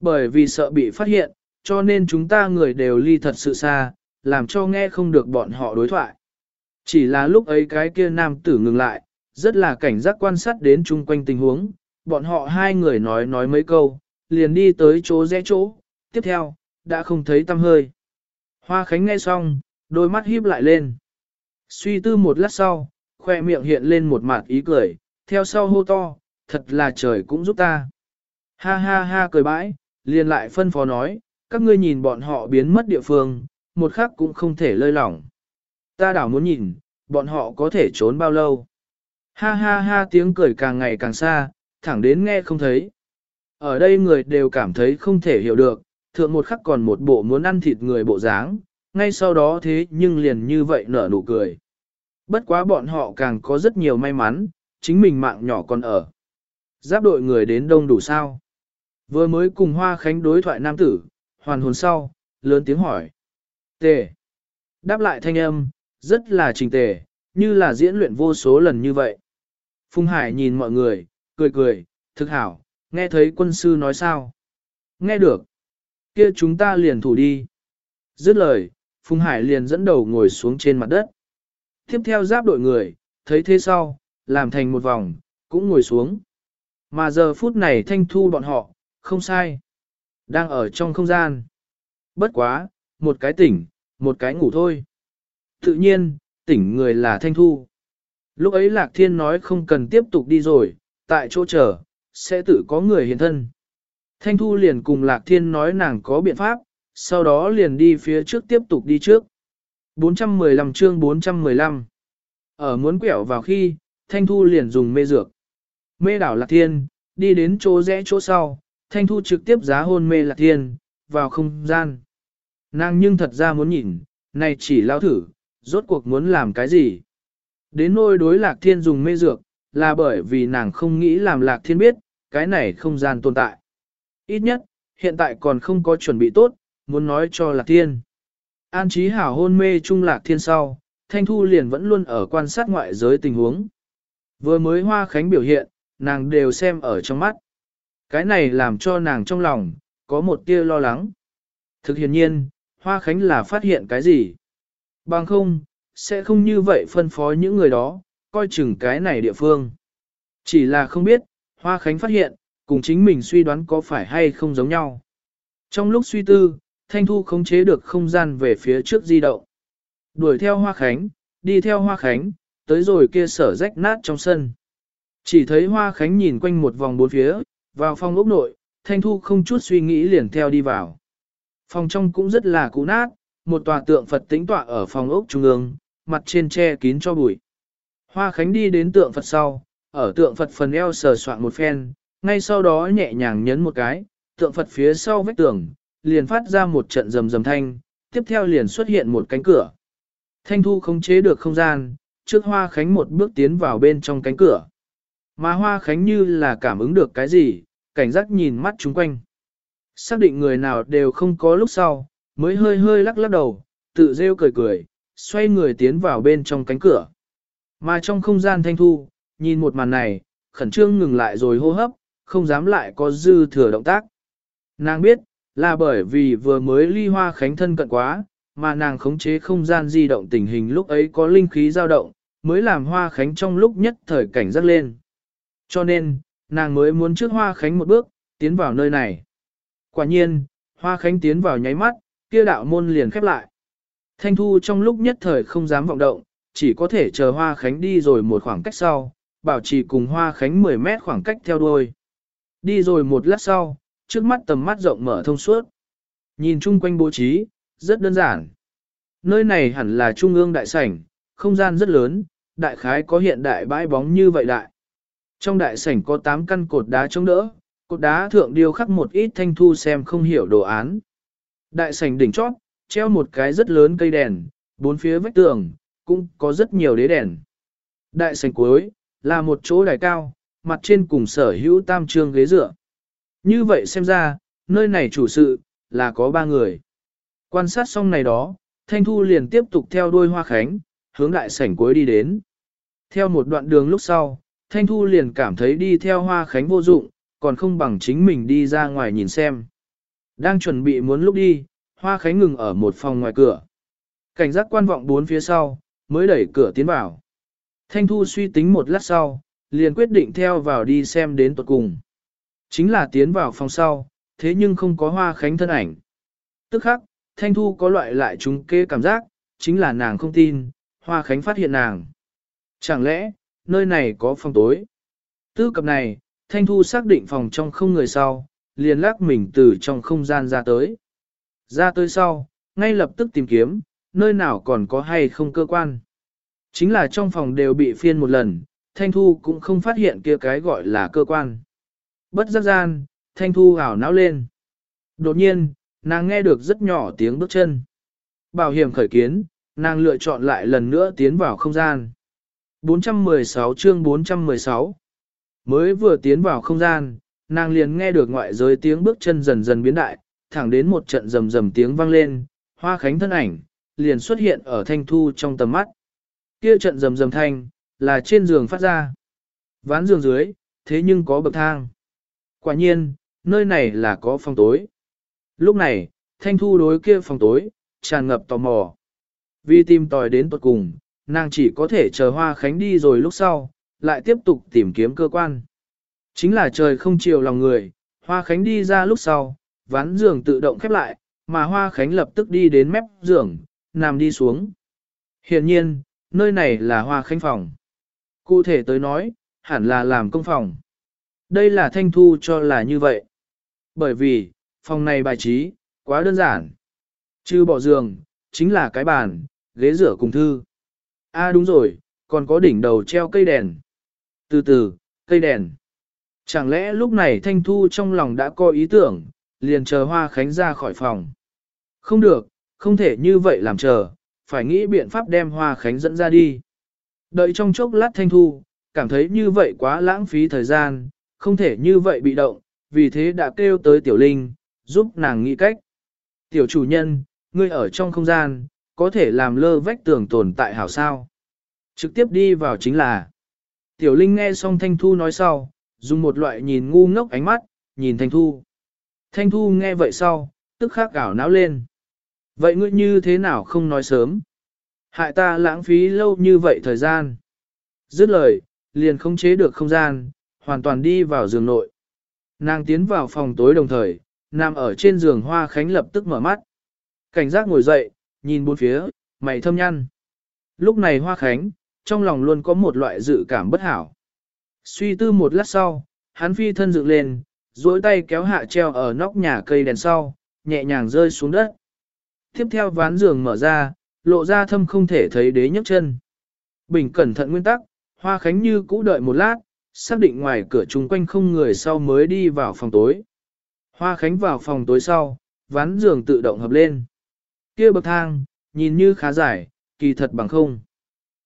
Bởi vì sợ bị phát hiện, cho nên chúng ta người đều ly thật sự xa, làm cho nghe không được bọn họ đối thoại. Chỉ là lúc ấy cái kia nam tử ngừng lại, rất là cảnh giác quan sát đến chung quanh tình huống, bọn họ hai người nói nói mấy câu, liền đi tới chỗ rẽ chỗ, tiếp theo, đã không thấy tâm hơi. Hoa Khánh nghe xong, đôi mắt híp lại lên. Suy tư một lát sau, khoe miệng hiện lên một mặt ý cười, theo sau hô to, thật là trời cũng giúp ta. Ha ha ha cười bãi, liền lại phân phó nói, các ngươi nhìn bọn họ biến mất địa phương, một khắc cũng không thể lơi lỏng. Ta đảo muốn nhìn, bọn họ có thể trốn bao lâu. Ha ha ha tiếng cười càng ngày càng xa, thẳng đến nghe không thấy. Ở đây người đều cảm thấy không thể hiểu được, thượng một khắc còn một bộ muốn ăn thịt người bộ dáng, ngay sau đó thế nhưng liền như vậy nở nụ cười. Bất quá bọn họ càng có rất nhiều may mắn, chính mình mạng nhỏ còn ở. Giáp đội người đến đông đủ sao. Vừa mới cùng Hoa Khánh đối thoại nam tử, hoàn hồn sau, lớn tiếng hỏi. Tề. Đáp lại thanh âm, rất là trình tề, như là diễn luyện vô số lần như vậy. Phùng Hải nhìn mọi người, cười cười, thực hảo, nghe thấy quân sư nói sao? Nghe được. kia chúng ta liền thủ đi. Dứt lời, Phùng Hải liền dẫn đầu ngồi xuống trên mặt đất. Tiếp theo giáp đội người, thấy thế sau, làm thành một vòng, cũng ngồi xuống. Mà giờ phút này thanh thu bọn họ, không sai. Đang ở trong không gian. Bất quá, một cái tỉnh, một cái ngủ thôi. Tự nhiên, tỉnh người là thanh thu. Lúc ấy Lạc Thiên nói không cần tiếp tục đi rồi, tại chỗ chờ, sẽ tự có người hiền thân. Thanh Thu liền cùng Lạc Thiên nói nàng có biện pháp, sau đó liền đi phía trước tiếp tục đi trước. 415 chương 415 Ở muốn quẹo vào khi, Thanh Thu liền dùng mê dược. Mê đảo Lạc Thiên, đi đến chỗ rẽ chỗ sau, Thanh Thu trực tiếp giá hôn mê Lạc Thiên, vào không gian. Nàng nhưng thật ra muốn nhìn, này chỉ lao thử, rốt cuộc muốn làm cái gì. Đến nôi đối Lạc Thiên dùng mê dược, là bởi vì nàng không nghĩ làm Lạc Thiên biết, cái này không gian tồn tại. Ít nhất, hiện tại còn không có chuẩn bị tốt, muốn nói cho Lạc Thiên. An trí hảo hôn mê trung Lạc Thiên sau, Thanh Thu liền vẫn luôn ở quan sát ngoại giới tình huống. Vừa mới Hoa Khánh biểu hiện, nàng đều xem ở trong mắt. Cái này làm cho nàng trong lòng, có một tia lo lắng. Thực hiện nhiên, Hoa Khánh là phát hiện cái gì? Bằng không, sẽ không như vậy phân phó những người đó, coi chừng cái này địa phương. Chỉ là không biết, Hoa Khánh phát hiện, cùng chính mình suy đoán có phải hay không giống nhau. Trong lúc suy tư, Thanh Thu khống chế được không gian về phía trước di động. Đuổi theo Hoa Khánh, đi theo Hoa Khánh, tới rồi kia sở rách nát trong sân. Chỉ thấy Hoa Khánh nhìn quanh một vòng bốn phía, vào phòng ốc nội, Thanh Thu không chút suy nghĩ liền theo đi vào. Phòng trong cũng rất là cũ nát, một tòa tượng Phật tĩnh tọa ở phòng ốc trung ương, mặt trên che kín cho bụi. Hoa Khánh đi đến tượng Phật sau, ở tượng Phật phần eo sờ soạn một phen, ngay sau đó nhẹ nhàng nhấn một cái, tượng Phật phía sau vách tường, liền phát ra một trận rầm rầm thanh, tiếp theo liền xuất hiện một cánh cửa. Thanh Thu không chế được không gian, trước Hoa Khánh một bước tiến vào bên trong cánh cửa. Mà Hoa Khánh như là cảm ứng được cái gì, cảnh giác nhìn mắt chúng quanh. Xác định người nào đều không có lúc sau, mới hơi hơi lắc lắc đầu, tự rêu cười cười, xoay người tiến vào bên trong cánh cửa. Mà trong không gian thanh thu, nhìn một màn này, khẩn trương ngừng lại rồi hô hấp, không dám lại có dư thừa động tác. Nàng biết, là bởi vì vừa mới ly hoa khánh thân cận quá, mà nàng khống chế không gian di động tình hình lúc ấy có linh khí dao động, mới làm hoa khánh trong lúc nhất thời cảnh giác lên. Cho nên, nàng mới muốn trước hoa khánh một bước, tiến vào nơi này. Quả nhiên, hoa khánh tiến vào nháy mắt, kia đạo môn liền khép lại. Thanh thu trong lúc nhất thời không dám vọng động, chỉ có thể chờ hoa khánh đi rồi một khoảng cách sau, bảo trì cùng hoa khánh 10 mét khoảng cách theo đuôi. Đi rồi một lát sau, trước mắt tầm mắt rộng mở thông suốt. Nhìn chung quanh bố trí, rất đơn giản. Nơi này hẳn là trung ương đại sảnh, không gian rất lớn, đại khái có hiện đại bãi bóng như vậy đại. Trong đại sảnh có 8 căn cột đá chống đỡ, cột đá thượng điêu khắc một ít thanh thu xem không hiểu đồ án. Đại sảnh đỉnh chót, treo một cái rất lớn cây đèn, bốn phía vách tường, cũng có rất nhiều đế đèn. Đại sảnh cuối, là một chỗ đài cao, mặt trên cùng sở hữu tam trương ghế dựa. Như vậy xem ra, nơi này chủ sự, là có ba người. Quan sát xong này đó, Thanh Thu liền tiếp tục theo đuôi hoa khánh, hướng đại sảnh cuối đi đến. Theo một đoạn đường lúc sau, Thanh Thu liền cảm thấy đi theo hoa khánh vô dụng, còn không bằng chính mình đi ra ngoài nhìn xem. Đang chuẩn bị muốn lúc đi, hoa khánh ngừng ở một phòng ngoài cửa. Cảnh giác quan vọng bốn phía sau, mới đẩy cửa tiến vào. Thanh Thu suy tính một lát sau, liền quyết định theo vào đi xem đến tuật cùng. Chính là tiến vào phòng sau, thế nhưng không có hoa khánh thân ảnh. Tức khắc, Thanh Thu có loại lại trúng kê cảm giác, chính là nàng không tin, hoa khánh phát hiện nàng. Chẳng lẽ, nơi này có phòng tối? Tư cập này, Thanh Thu xác định phòng trong không người sau, liền lắc mình từ trong không gian ra tới. Ra tới sau, ngay lập tức tìm kiếm, nơi nào còn có hay không cơ quan. Chính là trong phòng đều bị phiên một lần, Thanh Thu cũng không phát hiện kia cái gọi là cơ quan. Bất giác gian, Thanh Thu ảo não lên. Đột nhiên, nàng nghe được rất nhỏ tiếng bước chân. Bảo hiểm khởi kiến, nàng lựa chọn lại lần nữa tiến vào không gian. 416 chương 416 Mới vừa tiến vào không gian, nàng liền nghe được ngoại giới tiếng bước chân dần dần biến đại, thẳng đến một trận rầm rầm tiếng vang lên, hoa khánh thân ảnh, liền xuất hiện ở thanh thu trong tầm mắt. Kia trận rầm rầm thanh, là trên giường phát ra. Ván giường dưới, thế nhưng có bậc thang. Quả nhiên, nơi này là có phòng tối. Lúc này, thanh thu đối kia phòng tối, tràn ngập tò mò. Vì tìm tòi đến tuật cùng, nàng chỉ có thể chờ hoa khánh đi rồi lúc sau, lại tiếp tục tìm kiếm cơ quan. Chính là trời không chiều lòng người, hoa khánh đi ra lúc sau, ván giường tự động khép lại, mà hoa khánh lập tức đi đến mép giường, nằm đi xuống. Hiện nhiên, nơi này là hoa khánh phòng. Cụ thể tới nói, hẳn là làm công phòng. Đây là thanh thu cho là như vậy. Bởi vì, phòng này bài trí, quá đơn giản. Chứ bỏ giường, chính là cái bàn, ghế rửa cùng thư. À đúng rồi, còn có đỉnh đầu treo cây đèn. Từ từ, cây đèn. Chẳng lẽ lúc này Thanh Thu trong lòng đã có ý tưởng, liền chờ Hoa Khánh ra khỏi phòng. Không được, không thể như vậy làm chờ, phải nghĩ biện pháp đem Hoa Khánh dẫn ra đi. Đợi trong chốc lát Thanh Thu, cảm thấy như vậy quá lãng phí thời gian, không thể như vậy bị động, vì thế đã kêu tới Tiểu Linh, giúp nàng nghĩ cách. Tiểu chủ nhân, ngươi ở trong không gian, có thể làm lơ vách tường tồn tại hảo sao. Trực tiếp đi vào chính là. Tiểu Linh nghe xong Thanh Thu nói sau, dùng một loại nhìn ngu ngốc ánh mắt, nhìn Thanh Thu. Thanh Thu nghe vậy sau, tức khắc ảo não lên. Vậy ngươi như thế nào không nói sớm? Hại ta lãng phí lâu như vậy thời gian. Dứt lời, liền không chế được không gian, hoàn toàn đi vào giường nội. Nàng tiến vào phòng tối đồng thời, nằm ở trên giường hoa khánh lập tức mở mắt. Cảnh giác ngồi dậy, nhìn bốn phía, mày thâm nhăn. Lúc này hoa khánh, trong lòng luôn có một loại dự cảm bất hảo. Suy tư một lát sau, hắn phi thân dựng lên, duỗi tay kéo hạ treo ở nóc nhà cây đèn sau, nhẹ nhàng rơi xuống đất. Tiếp theo ván giường mở ra, lộ ra thâm không thể thấy đế nhấc chân. Bình cẩn thận nguyên tắc, Hoa Khánh như cũ đợi một lát, xác định ngoài cửa chung quanh không người sau mới đi vào phòng tối. Hoa Khánh vào phòng tối sau, ván giường tự động hợp lên. Kia bậc thang, nhìn như khá dài, kỳ thật bằng không.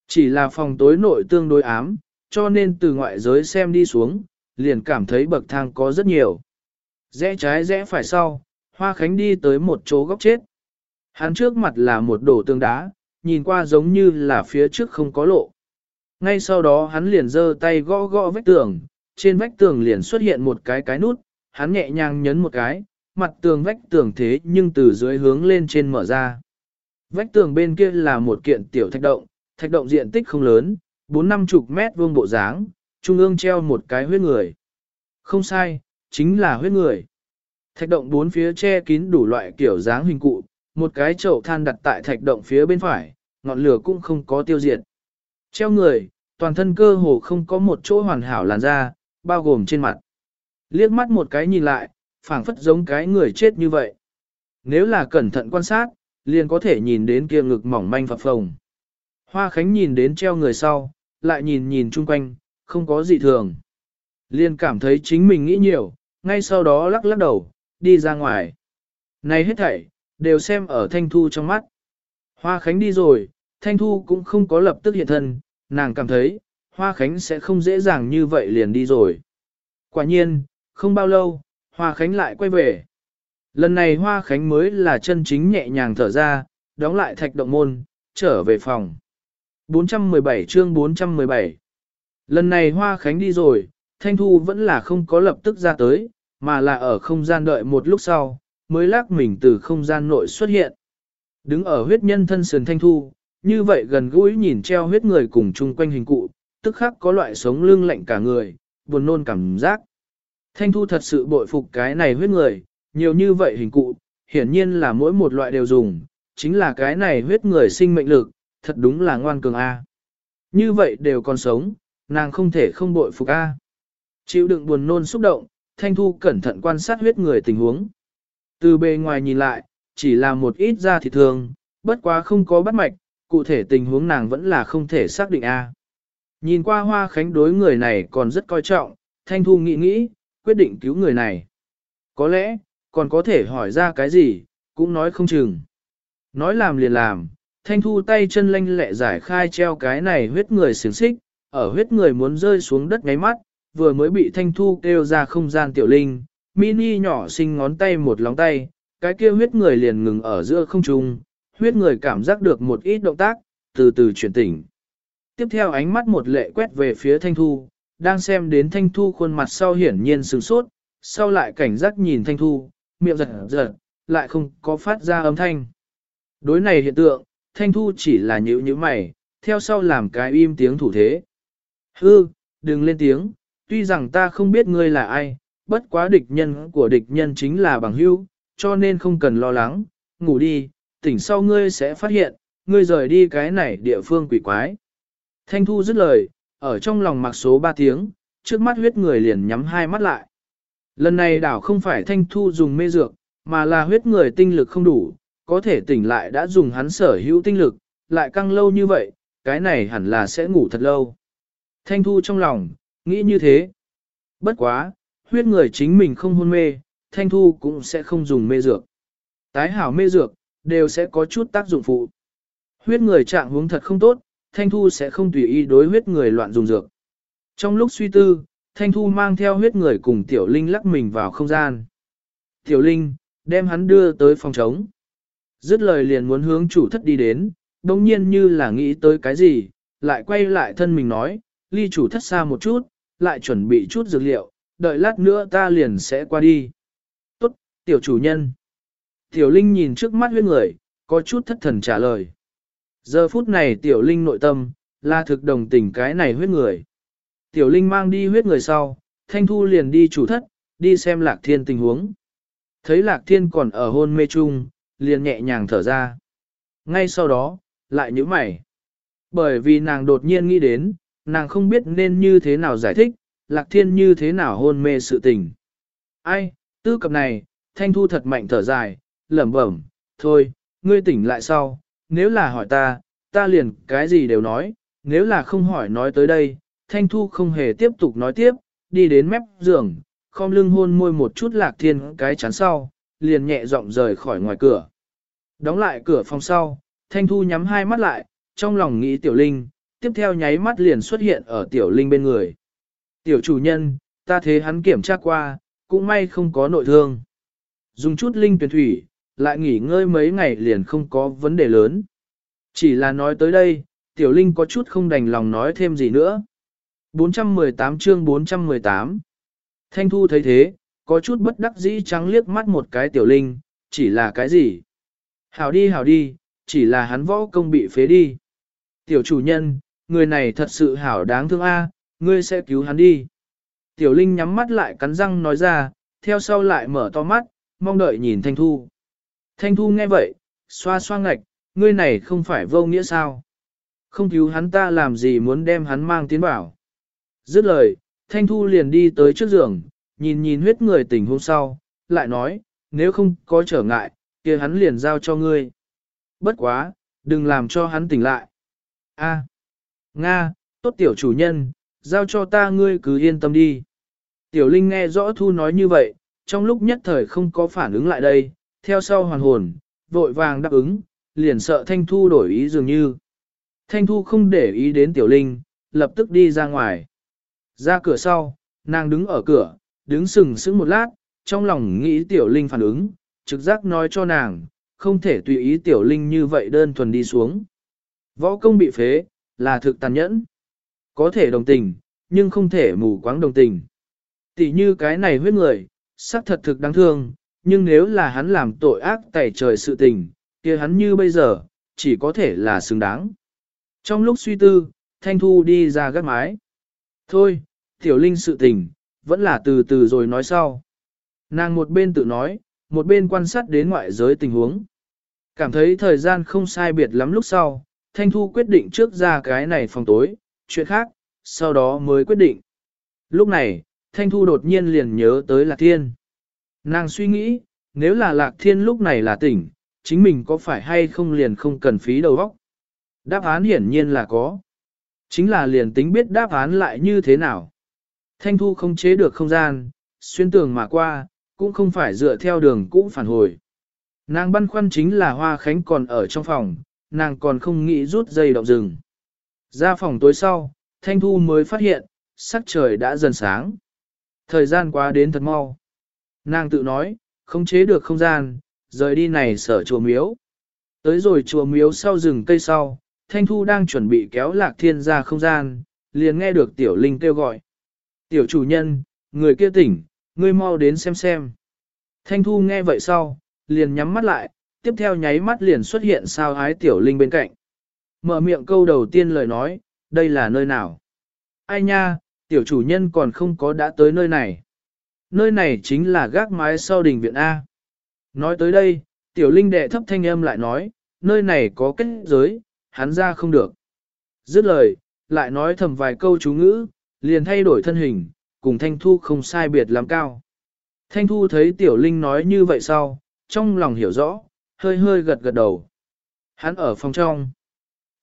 Chỉ là phòng tối nội tương đối ám, cho nên từ ngoại giới xem đi xuống, liền cảm thấy bậc thang có rất nhiều. Rẽ trái rẽ phải sau, Hoa Khánh đi tới một chỗ góc chết. Hắn trước mặt là một đổ tương đá, nhìn qua giống như là phía trước không có lộ. Ngay sau đó hắn liền giơ tay gõ gõ vách tường, trên vách tường liền xuất hiện một cái cái nút, hắn nhẹ nhàng nhấn một cái, mặt tường vách tường thế nhưng từ dưới hướng lên trên mở ra. Vách tường bên kia là một kiện tiểu thạch động, thạch động diện tích không lớn, 4-5 chục mét vuông bộ dáng, trung ương treo một cái huyết người. Không sai, chính là huyết người. Thạch động bốn phía che kín đủ loại kiểu dáng hình cụ, một cái chậu than đặt tại thạch động phía bên phải, ngọn lửa cũng không có tiêu diệt. Treo người, toàn thân cơ hồ không có một chỗ hoàn hảo làn da, bao gồm trên mặt. Liếc mắt một cái nhìn lại, phảng phất giống cái người chết như vậy. Nếu là cẩn thận quan sát, liền có thể nhìn đến kia ngực mỏng manh phập phồng. Hoa Khánh nhìn đến treo người sau, lại nhìn nhìn chung quanh, không có gì thường. Liền cảm thấy chính mình nghĩ nhiều, ngay sau đó lắc lắc đầu, đi ra ngoài. Này hết thảy, đều xem ở Thanh Thu trong mắt. Hoa Khánh đi rồi, Thanh Thu cũng không có lập tức hiện thân, nàng cảm thấy, Hoa Khánh sẽ không dễ dàng như vậy liền đi rồi. Quả nhiên, không bao lâu, Hoa Khánh lại quay về. Lần này Hoa Khánh mới là chân chính nhẹ nhàng thở ra, đóng lại thạch động môn, trở về phòng. 417 chương 417 Lần này Hoa Khánh đi rồi, Thanh Thu vẫn là không có lập tức ra tới, mà là ở không gian đợi một lúc sau, mới lắc mình từ không gian nội xuất hiện. Đứng ở huyết nhân thân sườn Thanh Thu, như vậy gần gũi nhìn treo huyết người cùng chung quanh hình cụ, tức khắc có loại sống lưng lạnh cả người, buồn nôn cảm giác. Thanh Thu thật sự bội phục cái này huyết người, nhiều như vậy hình cụ, hiển nhiên là mỗi một loại đều dùng, chính là cái này huyết người sinh mệnh lực, thật đúng là ngoan cường A. Như vậy đều còn sống, nàng không thể không bội phục A. Chịu đựng buồn nôn xúc động, Thanh Thu cẩn thận quan sát huyết người tình huống. Từ bề ngoài nhìn lại, chỉ là một ít da thịt thường, bất quá không có bắt mạch, cụ thể tình huống nàng vẫn là không thể xác định A. Nhìn qua hoa khánh đối người này còn rất coi trọng, Thanh Thu nghĩ nghĩ, quyết định cứu người này. Có lẽ, còn có thể hỏi ra cái gì, cũng nói không chừng. Nói làm liền làm, Thanh Thu tay chân lanh lẹ giải khai treo cái này huyết người xiềng xích, ở huyết người muốn rơi xuống đất ngáy mắt, vừa mới bị Thanh Thu kêu ra không gian tiểu linh, mini nhỏ xinh ngón tay một lóng tay, cái kia huyết người liền ngừng ở giữa không trung, huyết người cảm giác được một ít động tác, từ từ chuyển tỉnh. Tiếp theo ánh mắt một lệ quét về phía Thanh Thu, đang xem đến Thanh Thu khuôn mặt sau hiển nhiên sửng sốt, sau lại cảnh giác nhìn Thanh Thu, miệng giật giật, lại không có phát ra âm thanh. Đối này hiện tượng, Thanh Thu chỉ là nhữ như mày, theo sau làm cái im tiếng thủ thế. Hư, đừng lên tiếng, tuy rằng ta không biết ngươi là ai, bất quá địch nhân của địch nhân chính là bằng hữu, cho nên không cần lo lắng, ngủ đi, tỉnh sau ngươi sẽ phát hiện, ngươi rời đi cái này địa phương quỷ quái. Thanh Thu dứt lời, ở trong lòng mặc số 3 tiếng, trước mắt huyết người liền nhắm hai mắt lại. Lần này đảo không phải Thanh Thu dùng mê dược, mà là huyết người tinh lực không đủ, có thể tỉnh lại đã dùng hắn sở hữu tinh lực, lại căng lâu như vậy, cái này hẳn là sẽ ngủ thật lâu. Thanh Thu trong lòng, nghĩ như thế. Bất quá, huyết người chính mình không hôn mê, thanh thu cũng sẽ không dùng mê dược. Tái hảo mê dược, đều sẽ có chút tác dụng phụ. Huyết người trạng huống thật không tốt, thanh thu sẽ không tùy ý đối huyết người loạn dùng dược. Trong lúc suy tư, thanh thu mang theo huyết người cùng tiểu linh lắc mình vào không gian. Tiểu linh, đem hắn đưa tới phòng trống. Dứt lời liền muốn hướng chủ thất đi đến, đồng nhiên như là nghĩ tới cái gì, lại quay lại thân mình nói, ly chủ thất xa một chút, lại chuẩn bị chút dược liệu, đợi lát nữa ta liền sẽ qua đi. Tốt, tiểu chủ nhân. Tiểu Linh nhìn trước mắt huyết người, có chút thất thần trả lời. Giờ phút này Tiểu Linh nội tâm, là thực đồng tình cái này huyết người. Tiểu Linh mang đi huyết người sau, Thanh Thu liền đi chủ thất, đi xem Lạc Thiên tình huống. Thấy Lạc Thiên còn ở hôn mê chung, liền nhẹ nhàng thở ra. Ngay sau đó, lại nhíu mày. Bởi vì nàng đột nhiên nghĩ đến, nàng không biết nên như thế nào giải thích, Lạc Thiên như thế nào hôn mê sự tình. Ai, tư cập này, Thanh Thu thật mạnh thở dài, lẩm bẩm, thôi, ngươi tỉnh lại sau, nếu là hỏi ta, ta liền cái gì đều nói, nếu là không hỏi nói tới đây, Thanh Thu không hề tiếp tục nói tiếp, đi đến mép giường, khom lưng hôn môi một chút lạc thiên cái chán sau, liền nhẹ giọng rời khỏi ngoài cửa. Đóng lại cửa phòng sau, Thanh Thu nhắm hai mắt lại, trong lòng nghĩ Tiểu Linh, tiếp theo nháy mắt liền xuất hiện ở Tiểu Linh bên người. Tiểu chủ nhân, ta thế hắn kiểm tra qua, cũng may không có nội thương. Dùng chút linh tuyển thủy, lại nghỉ ngơi mấy ngày liền không có vấn đề lớn. Chỉ là nói tới đây, Tiểu Linh có chút không đành lòng nói thêm gì nữa. 418 chương 418 Thanh Thu thấy thế, có chút bất đắc dĩ trắng liếc mắt một cái Tiểu Linh, chỉ là cái gì? Hảo đi hảo đi, chỉ là hắn võ công bị phế đi. Tiểu chủ nhân, người này thật sự hảo đáng thương a, ngươi sẽ cứu hắn đi. Tiểu Linh nhắm mắt lại cắn răng nói ra, theo sau lại mở to mắt, mong đợi nhìn Thanh Thu. Thanh Thu nghe vậy, xoa xoa ngạch, ngươi này không phải vô nghĩa sao? Không cứu hắn ta làm gì muốn đem hắn mang tiến bảo. Dứt lời, Thanh Thu liền đi tới trước giường, nhìn nhìn huyết người tỉnh hôm sau, lại nói, nếu không có trở ngại, kia hắn liền giao cho ngươi. Bất quá, đừng làm cho hắn tỉnh lại. A, Nga, tốt tiểu chủ nhân, giao cho ta ngươi cứ yên tâm đi. Tiểu Linh nghe rõ Thu nói như vậy, trong lúc nhất thời không có phản ứng lại đây, theo sau hoàn hồn, vội vàng đáp ứng, liền sợ Thanh Thu đổi ý dường như. Thanh Thu không để ý đến Tiểu Linh, lập tức đi ra ngoài. Ra cửa sau, nàng đứng ở cửa, đứng sừng sững một lát, trong lòng nghĩ Tiểu Linh phản ứng, trực giác nói cho nàng, không thể tùy ý Tiểu Linh như vậy đơn thuần đi xuống. Võ công bị phế, là thực tàn nhẫn. Có thể đồng tình, nhưng không thể mù quáng đồng tình. Tỷ như cái này huyết người, xác thật thực đáng thương, nhưng nếu là hắn làm tội ác tẩy trời sự tình, kia hắn như bây giờ, chỉ có thể là xứng đáng. Trong lúc suy tư, Thanh Thu đi ra gác mái. Thôi, tiểu linh sự tình, vẫn là từ từ rồi nói sau. Nàng một bên tự nói, một bên quan sát đến ngoại giới tình huống. Cảm thấy thời gian không sai biệt lắm lúc sau, Thanh Thu quyết định trước ra cái này phòng tối, chuyện khác, sau đó mới quyết định. Lúc này, Thanh Thu đột nhiên liền nhớ tới Lạc Thiên. Nàng suy nghĩ, nếu là Lạc Thiên lúc này là tỉnh, chính mình có phải hay không liền không cần phí đầu óc? Đáp án hiển nhiên là có. Chính là liền tính biết đáp án lại như thế nào. Thanh Thu không chế được không gian, xuyên tường mà qua, cũng không phải dựa theo đường cũ phản hồi. Nàng băn khoăn chính là Hoa Khánh còn ở trong phòng, nàng còn không nghĩ rút dây động rừng. Ra phòng tối sau, Thanh Thu mới phát hiện, sắc trời đã dần sáng. Thời gian qua đến thật mau. Nàng tự nói, không chế được không gian, rời đi này sở chùa miếu. Tới rồi chùa miếu sau rừng cây sau, Thanh Thu đang chuẩn bị kéo lạc thiên ra không gian, liền nghe được tiểu linh kêu gọi. Tiểu chủ nhân, người kia tỉnh, ngươi mau đến xem xem. Thanh Thu nghe vậy sau, liền nhắm mắt lại, tiếp theo nháy mắt liền xuất hiện sao ái tiểu linh bên cạnh. Mở miệng câu đầu tiên lời nói, đây là nơi nào? Ai nha, tiểu chủ nhân còn không có đã tới nơi này. Nơi này chính là gác mái sau đình viện A. Nói tới đây, tiểu linh đệ thấp thanh âm lại nói, nơi này có kết giới, hắn ra không được. Dứt lời, lại nói thầm vài câu chú ngữ, liền thay đổi thân hình, cùng Thanh Thu không sai biệt lắm cao. Thanh Thu thấy tiểu linh nói như vậy sau, trong lòng hiểu rõ, hơi hơi gật gật đầu. Hắn ở phòng trong.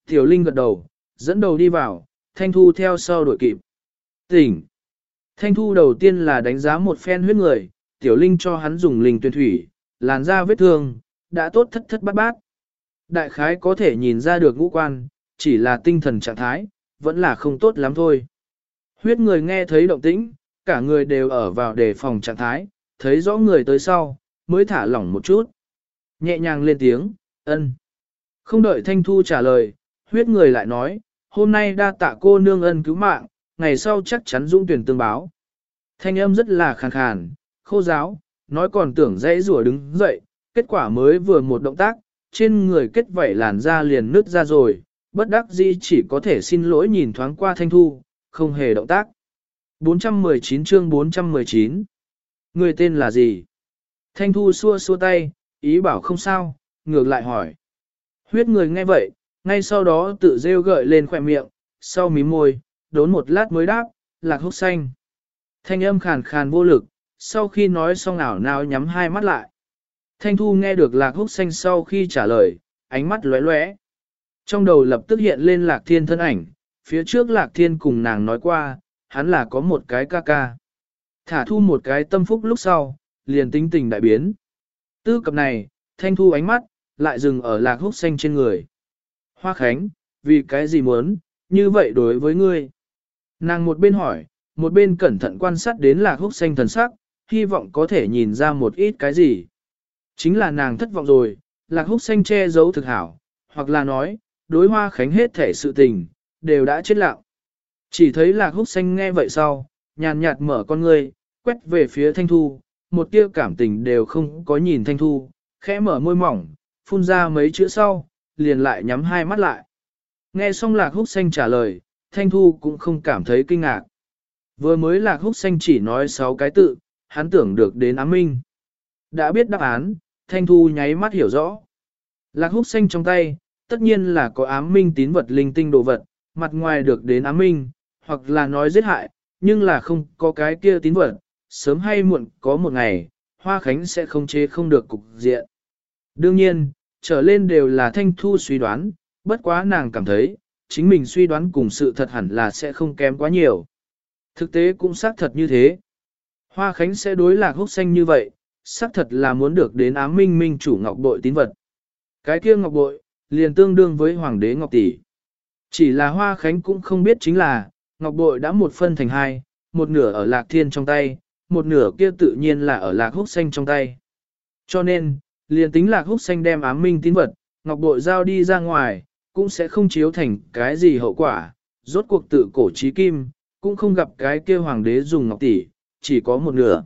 Tiểu linh gật đầu, dẫn đầu đi vào, Thanh Thu theo sau đuổi kịp. Tỉnh. Thanh thu đầu tiên là đánh giá một phen huyết người, tiểu linh cho hắn dùng linh tuyên thủy, làn da vết thương, đã tốt thất thất bát bát. Đại khái có thể nhìn ra được ngũ quan, chỉ là tinh thần trạng thái, vẫn là không tốt lắm thôi. Huyết người nghe thấy động tĩnh, cả người đều ở vào đề phòng trạng thái, thấy rõ người tới sau, mới thả lỏng một chút. Nhẹ nhàng lên tiếng, ân. Không đợi Thanh Thu trả lời, huyết người lại nói, hôm nay đa tạ cô nương ân cứu mạng, ngày sau chắc chắn dũng tuyển tương báo. Thanh âm rất là khàn khàn, khô giáo, nói còn tưởng dãy rùa đứng dậy, kết quả mới vừa một động tác, trên người kết vảy làn da liền nứt ra rồi, bất đắc dĩ chỉ có thể xin lỗi nhìn thoáng qua Thanh Thu, không hề động tác. 419 chương 419 Người tên là gì? Thanh Thu xua xua tay, ý bảo không sao, ngược lại hỏi. Huyết người nghe vậy, ngay sau đó tự rêu gợi lên khỏe miệng, sau mí môi, đốn một lát mới đáp, lạc húc xanh. Thanh âm khàn khàn vô lực, sau khi nói xong ảo nào nhắm hai mắt lại. Thanh Thu nghe được lạc húc xanh sau khi trả lời, ánh mắt lóe lóe. Trong đầu lập tức hiện lên lạc thiên thân ảnh, phía trước lạc thiên cùng nàng nói qua, hắn là có một cái ca ca. Thả thu một cái tâm phúc lúc sau, liền tính tình đại biến. Tư cập này, thanh thu ánh mắt, lại dừng ở lạc húc xanh trên người. Hoa Khánh, vì cái gì muốn, như vậy đối với ngươi. Nàng một bên hỏi, một bên cẩn thận quan sát đến lạc húc xanh thần sắc, hy vọng có thể nhìn ra một ít cái gì. Chính là nàng thất vọng rồi, lạc húc xanh che giấu thực hảo, hoặc là nói, đối hoa khánh hết thể sự tình, đều đã chết lặng. Chỉ thấy lạc húc xanh nghe vậy sau, nhàn nhạt mở con ngươi, quét về phía thanh thu, một tia cảm tình đều không có nhìn thanh thu, khẽ mở môi mỏng, phun ra mấy chữ sau, liền lại nhắm hai mắt lại. Nghe xong lạc húc xanh trả lời, thanh thu cũng không cảm thấy kinh ngạc. Vừa mới lạc húc xanh chỉ nói sáu cái tự, hắn tưởng được đến ám minh. Đã biết đáp án, thanh thu nháy mắt hiểu rõ. Lạc húc xanh trong tay, tất nhiên là có ám minh tín vật linh tinh đồ vật, mặt ngoài được đến ám minh, hoặc là nói giết hại, nhưng là không có cái kia tín vật, sớm hay muộn có một ngày, Hoa Khánh sẽ không chế không được cục diện. Đương nhiên, trở lên đều là thanh thu suy đoán, bất quá nàng cảm thấy, chính mình suy đoán cùng sự thật hẳn là sẽ không kém quá nhiều. Thực tế cũng xác thật như thế. Hoa Khánh sẽ đối lạc húc xanh như vậy, xác thật là muốn được đến ám minh minh chủ ngọc bội tín vật. Cái kia ngọc bội, liền tương đương với hoàng đế ngọc tỷ. Chỉ là Hoa Khánh cũng không biết chính là, ngọc bội đã một phân thành hai, một nửa ở lạc thiên trong tay, một nửa kia tự nhiên là ở lạc húc xanh trong tay. Cho nên, liền tính lạc húc xanh đem ám minh tín vật, ngọc bội giao đi ra ngoài, cũng sẽ không chiếu thành cái gì hậu quả, rốt cuộc tự cổ trí kim, cũng không gặp cái kia hoàng đế dùng ngọc tỷ, chỉ có một nửa.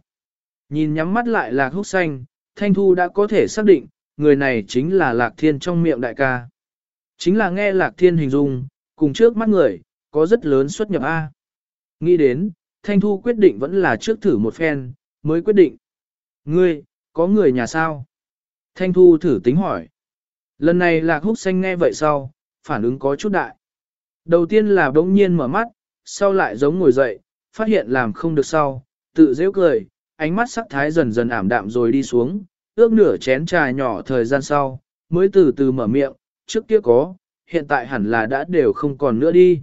Nhìn nhắm mắt lại lạc húc xanh, Thanh Thu đã có thể xác định, người này chính là lạc thiên trong miệng đại ca. Chính là nghe lạc thiên hình dung, cùng trước mắt người, có rất lớn xuất nhập A. Nghĩ đến, Thanh Thu quyết định vẫn là trước thử một phen, mới quyết định. Ngươi, có người nhà sao? Thanh Thu thử tính hỏi. Lần này Lạc Húc Xanh nghe vậy sau, phản ứng có chút đại. Đầu tiên là bỗng nhiên mở mắt, sau lại giống ngồi dậy, phát hiện làm không được sau, tự dễ cười, ánh mắt sắc thái dần dần ảm đạm rồi đi xuống, ước nửa chén trà nhỏ thời gian sau, mới từ từ mở miệng, trước kia có, hiện tại hẳn là đã đều không còn nữa đi.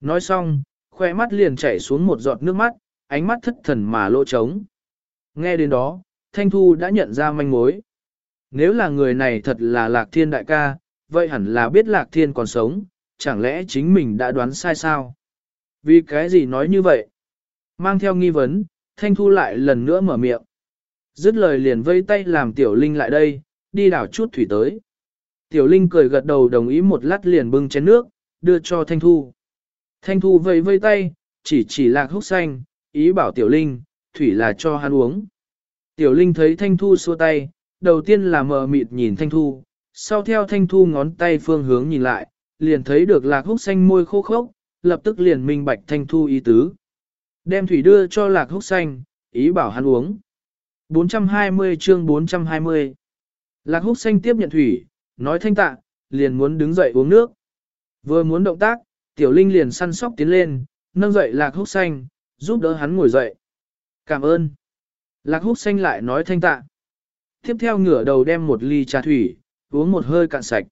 Nói xong, khoe mắt liền chảy xuống một giọt nước mắt, ánh mắt thất thần mà lỗ trống. Nghe đến đó, Thanh Thu đã nhận ra manh mối. Nếu là người này thật là Lạc Thiên đại ca, vậy hẳn là biết Lạc Thiên còn sống, chẳng lẽ chính mình đã đoán sai sao? Vì cái gì nói như vậy? Mang theo nghi vấn, Thanh Thu lại lần nữa mở miệng. Dứt lời liền vây tay làm Tiểu Linh lại đây, đi đảo chút thủy tới. Tiểu Linh cười gật đầu đồng ý một lát liền bưng chén nước, đưa cho Thanh Thu. Thanh Thu vây vây tay, chỉ chỉ lạc húc xanh, ý bảo Tiểu Linh, thủy là cho hắn uống. Tiểu Linh thấy Thanh Thu xua tay, đầu tiên là mờ mịt nhìn Thanh Thu, sau theo Thanh Thu ngón tay phương hướng nhìn lại, liền thấy được lạc húc xanh môi khô khốc, lập tức liền minh bạch Thanh Thu ý tứ. Đem thủy đưa cho lạc húc xanh, ý bảo hắn uống. 420 chương 420 Lạc húc xanh tiếp nhận thủy, nói thanh tạ, liền muốn đứng dậy uống nước. Vừa muốn động tác, tiểu linh liền săn sóc tiến lên, nâng dậy lạc húc xanh, giúp đỡ hắn ngồi dậy. Cảm ơn. Lạc húc xanh lại nói thanh tạ. Tiếp theo ngửa đầu đem một ly trà thủy, uống một hơi cạn sạch.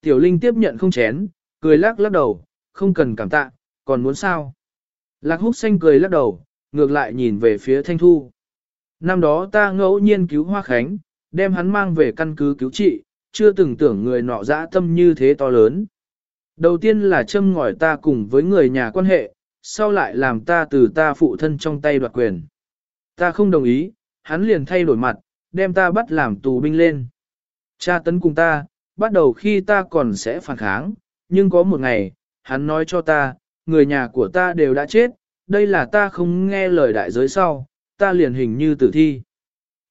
Tiểu linh tiếp nhận không chén, cười lắc lắc đầu, không cần cảm tạ, còn muốn sao? Lạc húc xanh cười lắc đầu, ngược lại nhìn về phía thanh thu. Năm đó ta ngẫu nhiên cứu Hoa Khánh, đem hắn mang về căn cứ cứu trị, chưa từng tưởng người nọ dã tâm như thế to lớn. Đầu tiên là châm ngòi ta cùng với người nhà quan hệ, sau lại làm ta từ ta phụ thân trong tay đoạt quyền. Ta không đồng ý, hắn liền thay đổi mặt, đem ta bắt làm tù binh lên. Cha tấn cùng ta, bắt đầu khi ta còn sẽ phản kháng, nhưng có một ngày, hắn nói cho ta, người nhà của ta đều đã chết, đây là ta không nghe lời đại giới sau, ta liền hình như tử thi.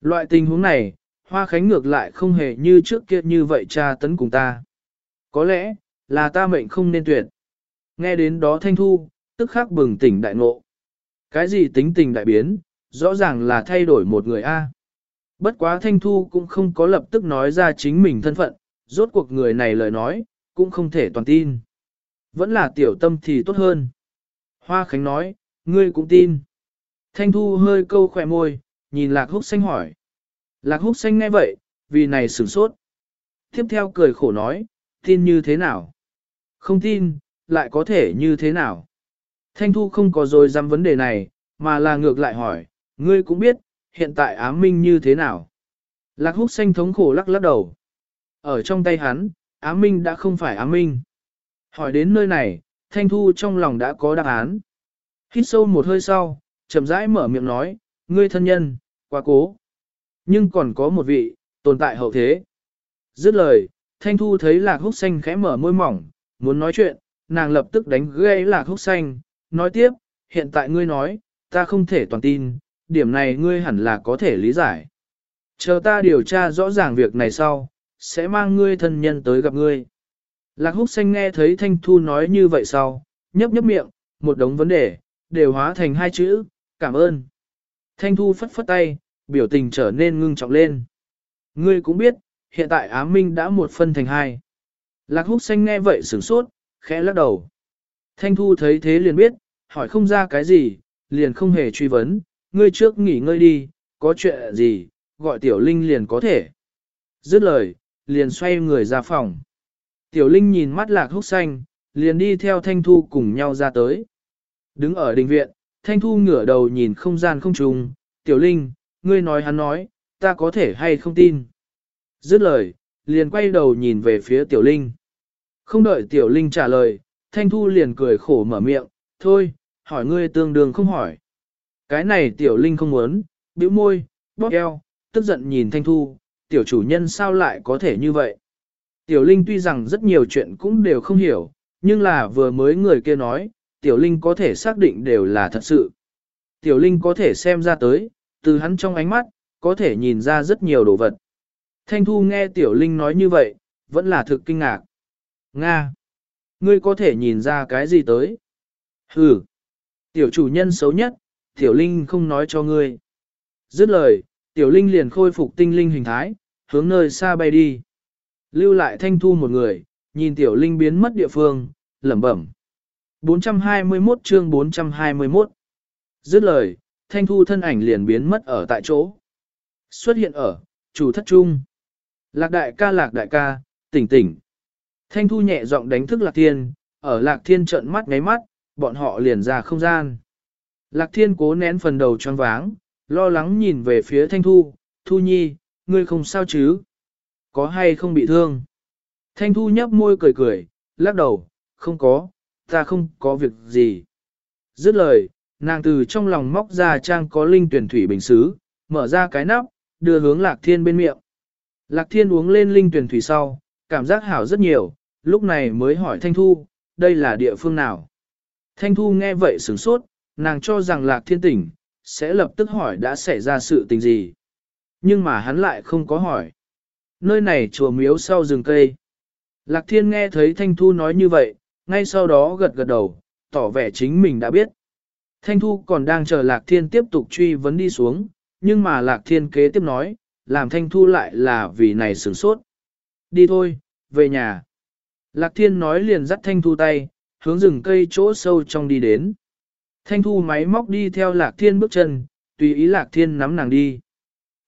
Loại tình huống này, Hoa Khánh ngược lại không hề như trước kia như vậy cha tấn cùng ta. Có lẽ, là ta mệnh không nên tuyệt. Nghe đến đó Thanh Thu, tức khắc bừng tỉnh đại ngộ. Cái gì tính tình đại biến, rõ ràng là thay đổi một người A. Bất quá Thanh Thu cũng không có lập tức nói ra chính mình thân phận, rốt cuộc người này lời nói, cũng không thể toàn tin. Vẫn là tiểu tâm thì tốt hơn. Hoa Khánh nói, ngươi cũng tin. Thanh Thu hơi câu khỏe môi, nhìn Lạc Húc Xanh hỏi. Lạc Húc Xanh nghe vậy, vì này sửng sốt. Tiếp theo cười khổ nói, tin như thế nào? Không tin, lại có thể như thế nào? Thanh Thu không có rồi dám vấn đề này, mà là ngược lại hỏi, ngươi cũng biết, hiện tại ám minh như thế nào? Lạc Húc Xanh thống khổ lắc lắc đầu. Ở trong tay hắn, ám minh đã không phải ám minh. Hỏi đến nơi này, Thanh Thu trong lòng đã có đáp án. Hít sâu một hơi sau, chậm rãi mở miệng nói, ngươi thân nhân, quá cố. Nhưng còn có một vị, tồn tại hậu thế. Dứt lời, Thanh Thu thấy lạc húc xanh khẽ mở môi mỏng, muốn nói chuyện, nàng lập tức đánh gây lạc húc xanh, nói tiếp, hiện tại ngươi nói, ta không thể toàn tin, điểm này ngươi hẳn là có thể lý giải. Chờ ta điều tra rõ ràng việc này sau, sẽ mang ngươi thân nhân tới gặp ngươi. Lạc húc xanh nghe thấy Thanh Thu nói như vậy sau, nhấp nhấp miệng, một đống vấn đề, đều hóa thành hai chữ, cảm ơn. Thanh Thu phất phất tay, biểu tình trở nên ngưng trọng lên. Ngươi cũng biết, hiện tại Á minh đã một phân thành hai. Lạc húc xanh nghe vậy sửng sốt, khẽ lắc đầu. Thanh Thu thấy thế liền biết, hỏi không ra cái gì, liền không hề truy vấn, ngươi trước nghỉ ngơi đi, có chuyện gì, gọi Tiểu Linh liền có thể. Dứt lời, liền xoay người ra phòng. Tiểu Linh nhìn mắt lạc húc xanh, liền đi theo Thanh Thu cùng nhau ra tới. Đứng ở đình viện, Thanh Thu ngửa đầu nhìn không gian không trùng, Tiểu Linh, ngươi nói hắn nói, ta có thể hay không tin. Dứt lời, liền quay đầu nhìn về phía Tiểu Linh. Không đợi Tiểu Linh trả lời, Thanh Thu liền cười khổ mở miệng, thôi, hỏi ngươi tương đương không hỏi. Cái này Tiểu Linh không muốn, bĩu môi, bóp eo, tức giận nhìn Thanh Thu, Tiểu chủ nhân sao lại có thể như vậy. Tiểu Linh tuy rằng rất nhiều chuyện cũng đều không hiểu, nhưng là vừa mới người kia nói, Tiểu Linh có thể xác định đều là thật sự. Tiểu Linh có thể xem ra tới, từ hắn trong ánh mắt, có thể nhìn ra rất nhiều đồ vật. Thanh Thu nghe Tiểu Linh nói như vậy, vẫn là thực kinh ngạc. Nga! Ngươi có thể nhìn ra cái gì tới? Hừ! Tiểu chủ nhân xấu nhất, Tiểu Linh không nói cho ngươi. Dứt lời, Tiểu Linh liền khôi phục tinh linh hình thái, hướng nơi xa bay đi. Lưu lại Thanh Thu một người, nhìn Tiểu Linh biến mất địa phương, lẩm bẩm. 421 chương 421 Dứt lời, Thanh Thu thân ảnh liền biến mất ở tại chỗ. Xuất hiện ở, chủ thất trung. Lạc đại ca lạc đại ca, tỉnh tỉnh. Thanh Thu nhẹ giọng đánh thức Lạc Thiên, ở Lạc Thiên trợn mắt ngáy mắt, bọn họ liền ra không gian. Lạc Thiên cố nén phần đầu tròn váng, lo lắng nhìn về phía Thanh Thu, Thu Nhi, ngươi không sao chứ? Có hay không bị thương? Thanh Thu nhấp môi cười cười, lắc đầu, không có, ta không có việc gì. Dứt lời, nàng từ trong lòng móc ra trang có linh tuyển thủy bình xứ, mở ra cái nắp, đưa hướng Lạc Thiên bên miệng. Lạc Thiên uống lên linh tuyển thủy sau, cảm giác hảo rất nhiều, lúc này mới hỏi Thanh Thu, đây là địa phương nào? Thanh Thu nghe vậy sửng sốt, nàng cho rằng Lạc Thiên tỉnh, sẽ lập tức hỏi đã xảy ra sự tình gì. Nhưng mà hắn lại không có hỏi. Nơi này chùa miếu sau rừng cây. Lạc Thiên nghe thấy Thanh Thu nói như vậy, ngay sau đó gật gật đầu, tỏ vẻ chính mình đã biết. Thanh Thu còn đang chờ Lạc Thiên tiếp tục truy vấn đi xuống, nhưng mà Lạc Thiên kế tiếp nói, làm Thanh Thu lại là vì này sửng sốt. Đi thôi, về nhà. Lạc Thiên nói liền dắt Thanh Thu tay, hướng rừng cây chỗ sâu trong đi đến. Thanh Thu máy móc đi theo Lạc Thiên bước chân, tùy ý Lạc Thiên nắm nàng đi.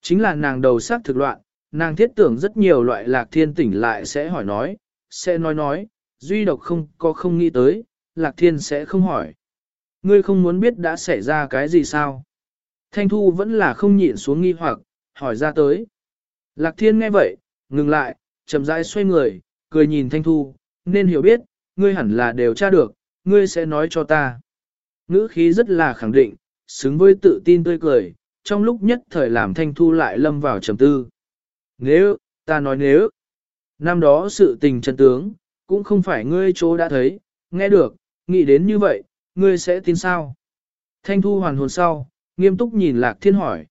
Chính là nàng đầu sắc thực loạn, nàng thiết tưởng rất nhiều loại Lạc Thiên tỉnh lại sẽ hỏi nói, sẽ nói nói, duy độc không có không nghĩ tới, Lạc Thiên sẽ không hỏi. ngươi không muốn biết đã xảy ra cái gì sao? Thanh Thu vẫn là không nhịn xuống nghi hoặc, hỏi ra tới. Lạc Thiên nghe vậy, ngừng lại, chậm rãi xoay người, cười nhìn Thanh Thu, nên hiểu biết, ngươi hẳn là đều tra được, ngươi sẽ nói cho ta. Ngữ khí rất là khẳng định, xứng với tự tin tươi cười, trong lúc nhất thời làm Thanh Thu lại lâm vào trầm tư. Nếu, ta nói nếu, năm đó sự tình chân tướng, cũng không phải ngươi chỗ đã thấy, nghe được, nghĩ đến như vậy, ngươi sẽ tin sao? Thanh Thu hoàn hồn sau, nghiêm túc nhìn Lạc Thiên hỏi.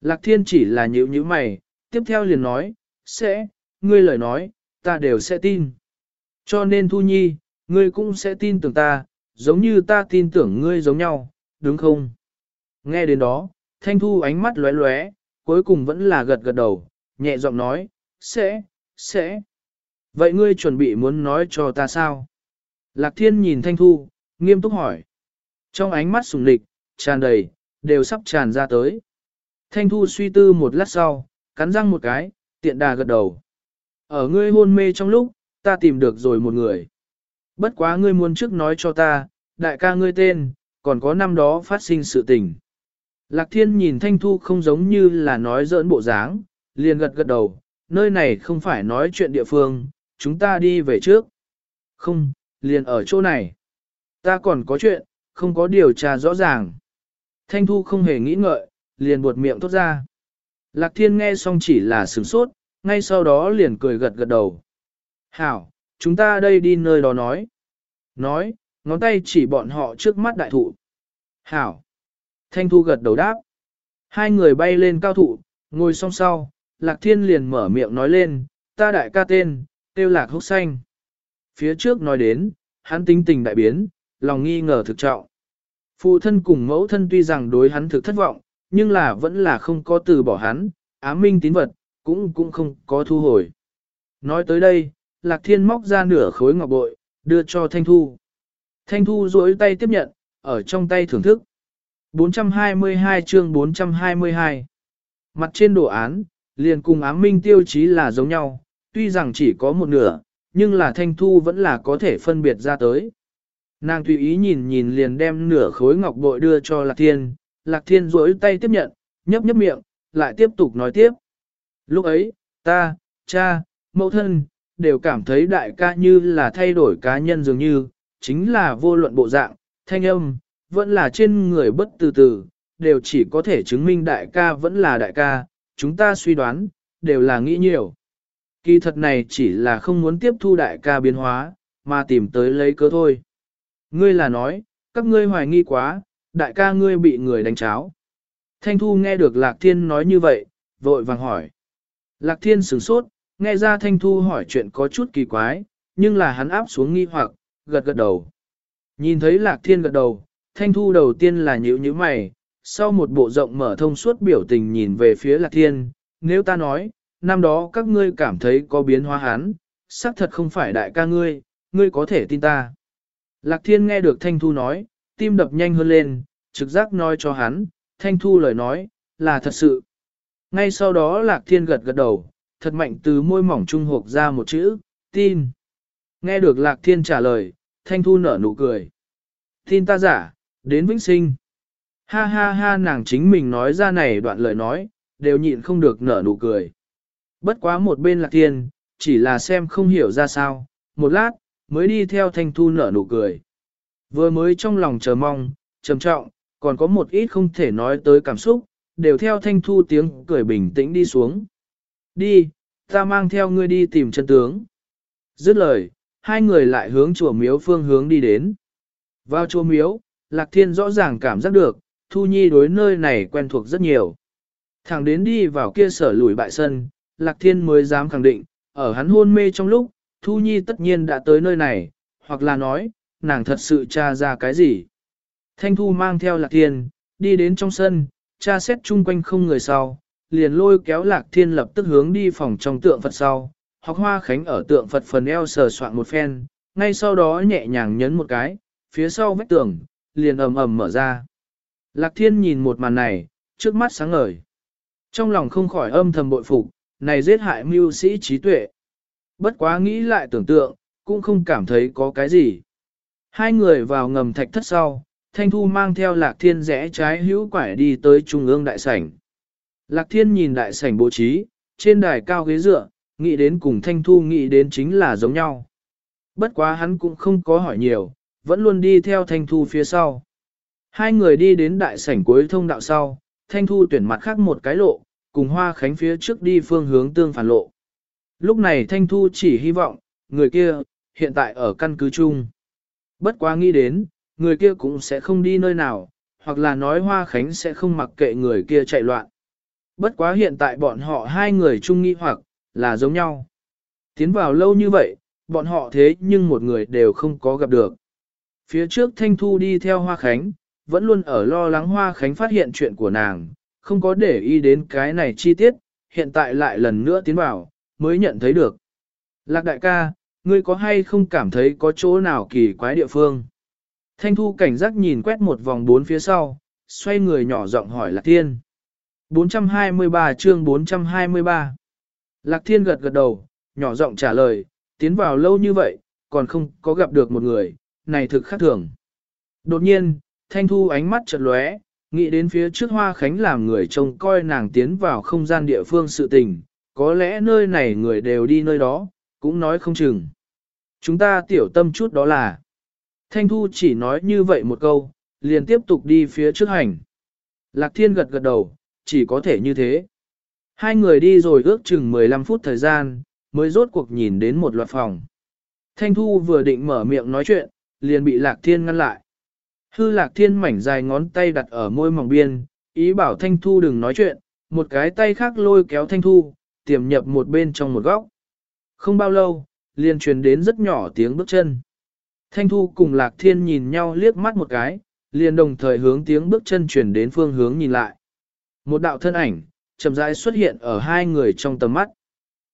Lạc Thiên chỉ là nhữ nhữ mày, tiếp theo liền nói, sẽ, ngươi lời nói, ta đều sẽ tin. Cho nên Thu Nhi, ngươi cũng sẽ tin tưởng ta, giống như ta tin tưởng ngươi giống nhau, đúng không? Nghe đến đó, Thanh Thu ánh mắt lóe lóe, cuối cùng vẫn là gật gật đầu, nhẹ giọng nói, sẽ, sẽ. Vậy ngươi chuẩn bị muốn nói cho ta sao? Lạc Thiên nhìn Thanh Thu, nghiêm túc hỏi. Trong ánh mắt sùng lịch, tràn đầy, đều sắp tràn ra tới. Thanh Thu suy tư một lát sau, cắn răng một cái, tiện đà gật đầu. Ở ngươi hôn mê trong lúc, ta tìm được rồi một người. Bất quá ngươi muốn trước nói cho ta, đại ca ngươi tên, còn có năm đó phát sinh sự tình. Lạc Thiên nhìn Thanh Thu không giống như là nói giỡn bộ dáng, liền gật gật đầu, nơi này không phải nói chuyện địa phương, chúng ta đi về trước. Không, liền ở chỗ này. Ta còn có chuyện, không có điều tra rõ ràng. Thanh Thu không hề nghĩ ngợi, liền buột miệng tốt ra. Lạc Thiên nghe xong chỉ là sửng sốt, ngay sau đó liền cười gật gật đầu. Hảo, chúng ta đây đi nơi đó nói. Nói, ngón tay chỉ bọn họ trước mắt đại thụ. Hảo. Thanh Thu gật đầu đáp. Hai người bay lên cao thụ, ngồi song sau, Lạc Thiên liền mở miệng nói lên, ta đại ca tên, tiêu lạc húc xanh. Phía trước nói đến, hắn tính tình đại biến, lòng nghi ngờ thực trọng. Phụ thân cùng mẫu thân tuy rằng đối hắn thực thất vọng, nhưng là vẫn là không có từ bỏ hắn, ám minh tín vật, cũng cũng không có thu hồi. Nói tới đây, Lạc Thiên móc ra nửa khối ngọc bội, đưa cho Thanh Thu. Thanh Thu duỗi tay tiếp nhận, ở trong tay thưởng thức. 422 chương 422 Mặt trên đồ án, liền cùng ám minh tiêu chí là giống nhau, tuy rằng chỉ có một nửa, nhưng là Thanh Thu vẫn là có thể phân biệt ra tới. Nàng tùy ý nhìn nhìn liền đem nửa khối ngọc bội đưa cho Lạc Thiên, Lạc Thiên duỗi tay tiếp nhận, nhấp nhấp miệng, lại tiếp tục nói tiếp. Lúc ấy, ta, cha, mẫu thân, đều cảm thấy đại ca như là thay đổi cá nhân dường như, chính là vô luận bộ dạng, thanh âm, vẫn là trên người bất từ từ, đều chỉ có thể chứng minh đại ca vẫn là đại ca, chúng ta suy đoán, đều là nghĩ nhiều. Kỳ thật này chỉ là không muốn tiếp thu đại ca biến hóa, mà tìm tới lấy cớ thôi. Ngươi là nói, các ngươi hoài nghi quá, đại ca ngươi bị người đánh cháo. Thanh Thu nghe được Lạc Thiên nói như vậy, vội vàng hỏi. Lạc Thiên sửng sốt, nghe ra Thanh Thu hỏi chuyện có chút kỳ quái, nhưng là hắn áp xuống nghi hoặc, gật gật đầu. Nhìn thấy Lạc Thiên gật đầu, Thanh Thu đầu tiên là nhíu nhíu mày, sau một bộ rộng mở thông suốt biểu tình nhìn về phía Lạc Thiên, nếu ta nói, năm đó các ngươi cảm thấy có biến hóa hắn, xác thật không phải đại ca ngươi, ngươi có thể tin ta. Lạc Thiên nghe được Thanh Thu nói, tim đập nhanh hơn lên, trực giác nói cho hắn, Thanh Thu lời nói, là thật sự. Ngay sau đó Lạc Thiên gật gật đầu, thật mạnh từ môi mỏng trung hộp ra một chữ, tin. Nghe được Lạc Thiên trả lời, Thanh Thu nở nụ cười. Tin ta giả, đến vĩnh sinh. Ha ha ha nàng chính mình nói ra này đoạn lời nói, đều nhịn không được nở nụ cười. Bất quá một bên Lạc Thiên, chỉ là xem không hiểu ra sao, một lát, mới đi theo Thanh Thu nở nụ cười. Vừa mới trong lòng chờ mong, trầm trọng, còn có một ít không thể nói tới cảm xúc, đều theo Thanh Thu tiếng cười bình tĩnh đi xuống. Đi, ta mang theo ngươi đi tìm chân tướng. Dứt lời, hai người lại hướng chùa miếu phương hướng đi đến. Vào chùa miếu, Lạc Thiên rõ ràng cảm giác được, Thu Nhi đối nơi này quen thuộc rất nhiều. Thẳng đến đi vào kia sở lùi bại sân, Lạc Thiên mới dám khẳng định, ở hắn hôn mê trong lúc, Thu Nhi tất nhiên đã tới nơi này, hoặc là nói, nàng thật sự tra ra cái gì. Thanh Thu mang theo Lạc Thiên, đi đến trong sân, tra xét chung quanh không người sau, liền lôi kéo Lạc Thiên lập tức hướng đi phòng trong tượng Phật sau, học hoa khánh ở tượng Phật phần eo sờ soạn một phen, ngay sau đó nhẹ nhàng nhấn một cái, phía sau vách tường, liền ầm ầm mở ra. Lạc Thiên nhìn một màn này, trước mắt sáng ngời. Trong lòng không khỏi âm thầm bội phục, này giết hại mưu sĩ trí tuệ. Bất quá nghĩ lại tưởng tượng, cũng không cảm thấy có cái gì. Hai người vào ngầm thạch thất sau, Thanh Thu mang theo Lạc Thiên rẽ trái hữu quải đi tới trung ương đại sảnh. Lạc Thiên nhìn đại sảnh bố trí, trên đài cao ghế dựa, nghĩ đến cùng Thanh Thu nghĩ đến chính là giống nhau. Bất quá hắn cũng không có hỏi nhiều, vẫn luôn đi theo Thanh Thu phía sau. Hai người đi đến đại sảnh cuối thông đạo sau, Thanh Thu tuyển mặt khác một cái lộ, cùng Hoa Khánh phía trước đi phương hướng tương phản lộ. Lúc này Thanh Thu chỉ hy vọng, người kia, hiện tại ở căn cứ chung. Bất quá nghĩ đến, người kia cũng sẽ không đi nơi nào, hoặc là nói Hoa Khánh sẽ không mặc kệ người kia chạy loạn. Bất quá hiện tại bọn họ hai người chung nghi hoặc, là giống nhau. Tiến vào lâu như vậy, bọn họ thế nhưng một người đều không có gặp được. Phía trước Thanh Thu đi theo Hoa Khánh, vẫn luôn ở lo lắng Hoa Khánh phát hiện chuyện của nàng, không có để ý đến cái này chi tiết, hiện tại lại lần nữa tiến vào, mới nhận thấy được. Lạc đại ca, ngươi có hay không cảm thấy có chỗ nào kỳ quái địa phương? Thanh Thu cảnh giác nhìn quét một vòng bốn phía sau, xoay người nhỏ giọng hỏi Lạc Thiên. 423 chương 423 Lạc Thiên gật gật đầu, nhỏ giọng trả lời, tiến vào lâu như vậy, còn không có gặp được một người, này thực khác thường. Đột nhiên, Thanh Thu ánh mắt chợt lóe, nghĩ đến phía trước Hoa Khánh làm người trông coi nàng tiến vào không gian địa phương sự tình, có lẽ nơi này người đều đi nơi đó, cũng nói không chừng. Chúng ta tiểu tâm chút đó là. Thanh Thu chỉ nói như vậy một câu, liền tiếp tục đi phía trước hành. Lạc Thiên gật gật đầu, chỉ có thể như thế. Hai người đi rồi ước chừng 15 phút thời gian, mới rốt cuộc nhìn đến một loạt phòng. Thanh Thu vừa định mở miệng nói chuyện, liền bị Lạc Thiên ngăn lại. Hư Lạc Thiên mảnh dài ngón tay đặt ở môi mỏng biên, ý bảo Thanh Thu đừng nói chuyện, một cái tay khác lôi kéo Thanh Thu, tiềm nhập một bên trong một góc. Không bao lâu, liền truyền đến rất nhỏ tiếng bước chân. Thanh Thu cùng Lạc Thiên nhìn nhau liếc mắt một cái, liền đồng thời hướng tiếng bước chân truyền đến phương hướng nhìn lại. Một đạo thân ảnh, chậm rãi xuất hiện ở hai người trong tầm mắt.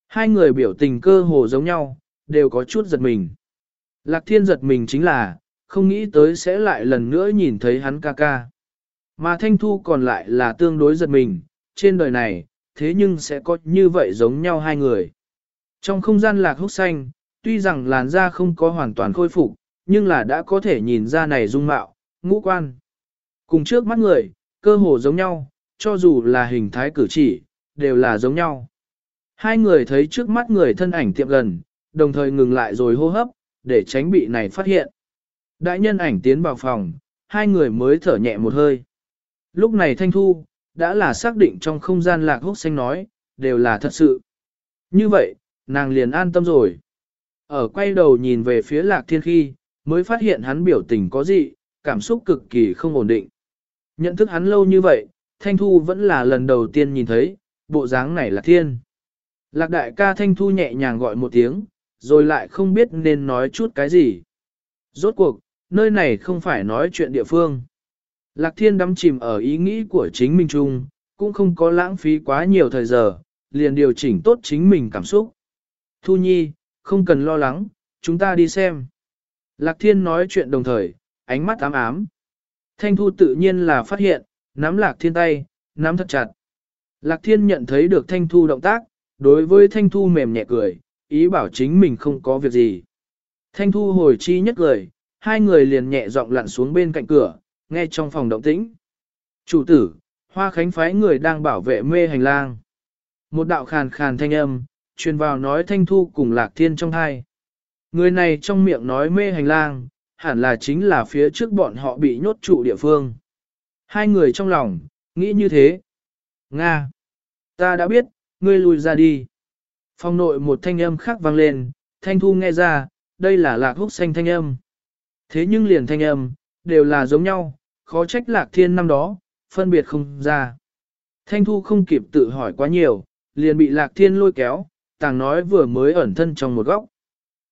Hai người biểu tình cơ hồ giống nhau, đều có chút giật mình. Lạc Thiên giật mình chính là, không nghĩ tới sẽ lại lần nữa nhìn thấy hắn ca ca. Mà Thanh Thu còn lại là tương đối giật mình, trên đời này, thế nhưng sẽ có như vậy giống nhau hai người. Trong không gian lạc húc xanh, tuy rằng làn da không có hoàn toàn khôi phục, nhưng là đã có thể nhìn ra này dung mạo, ngũ quan. Cùng trước mắt người, cơ hồ giống nhau, cho dù là hình thái cử chỉ, đều là giống nhau. Hai người thấy trước mắt người thân ảnh tiệm gần, đồng thời ngừng lại rồi hô hấp, để tránh bị này phát hiện. Đại nhân ảnh tiến vào phòng, hai người mới thở nhẹ một hơi. Lúc này Thanh Thu, đã là xác định trong không gian lạc húc xanh nói, đều là thật sự. Như vậy, nàng liền an tâm rồi. Ở quay đầu nhìn về phía lạc thiên khi, mới phát hiện hắn biểu tình có gì, cảm xúc cực kỳ không ổn định. Nhận thức hắn lâu như vậy, Thanh Thu vẫn là lần đầu tiên nhìn thấy, bộ dáng này là thiên. Lạc đại ca Thanh Thu nhẹ nhàng gọi một tiếng, rồi lại không biết nên nói chút cái gì. Rốt cuộc, nơi này không phải nói chuyện địa phương. Lạc thiên đắm chìm ở ý nghĩ của chính mình chung, cũng không có lãng phí quá nhiều thời giờ, liền điều chỉnh tốt chính mình cảm xúc. Thu Nhi, không cần lo lắng, chúng ta đi xem. Lạc thiên nói chuyện đồng thời, ánh mắt ám ám. Thanh Thu tự nhiên là phát hiện, nắm lạc thiên tay, nắm thật chặt. Lạc thiên nhận thấy được Thanh Thu động tác, đối với Thanh Thu mềm nhẹ cười, ý bảo chính mình không có việc gì. Thanh Thu hồi chi nhất cười, hai người liền nhẹ giọng lặn xuống bên cạnh cửa, nghe trong phòng động tĩnh. Chủ tử, Hoa Khánh phái người đang bảo vệ mê hành lang. Một đạo khàn khàn thanh âm, truyền vào nói Thanh Thu cùng Lạc Thiên trong hai. Người này trong miệng nói mê hành lang, hẳn là chính là phía trước bọn họ bị nhốt trụ địa phương. Hai người trong lòng, nghĩ như thế. Nga! Ta đã biết, ngươi lùi ra đi. Phong nội một thanh âm khác vang lên, thanh thu nghe ra, đây là lạc húc xanh thanh âm. Thế nhưng liền thanh âm, đều là giống nhau, khó trách lạc thiên năm đó, phân biệt không ra. Thanh thu không kịp tự hỏi quá nhiều, liền bị lạc thiên lôi kéo, tàng nói vừa mới ẩn thân trong một góc.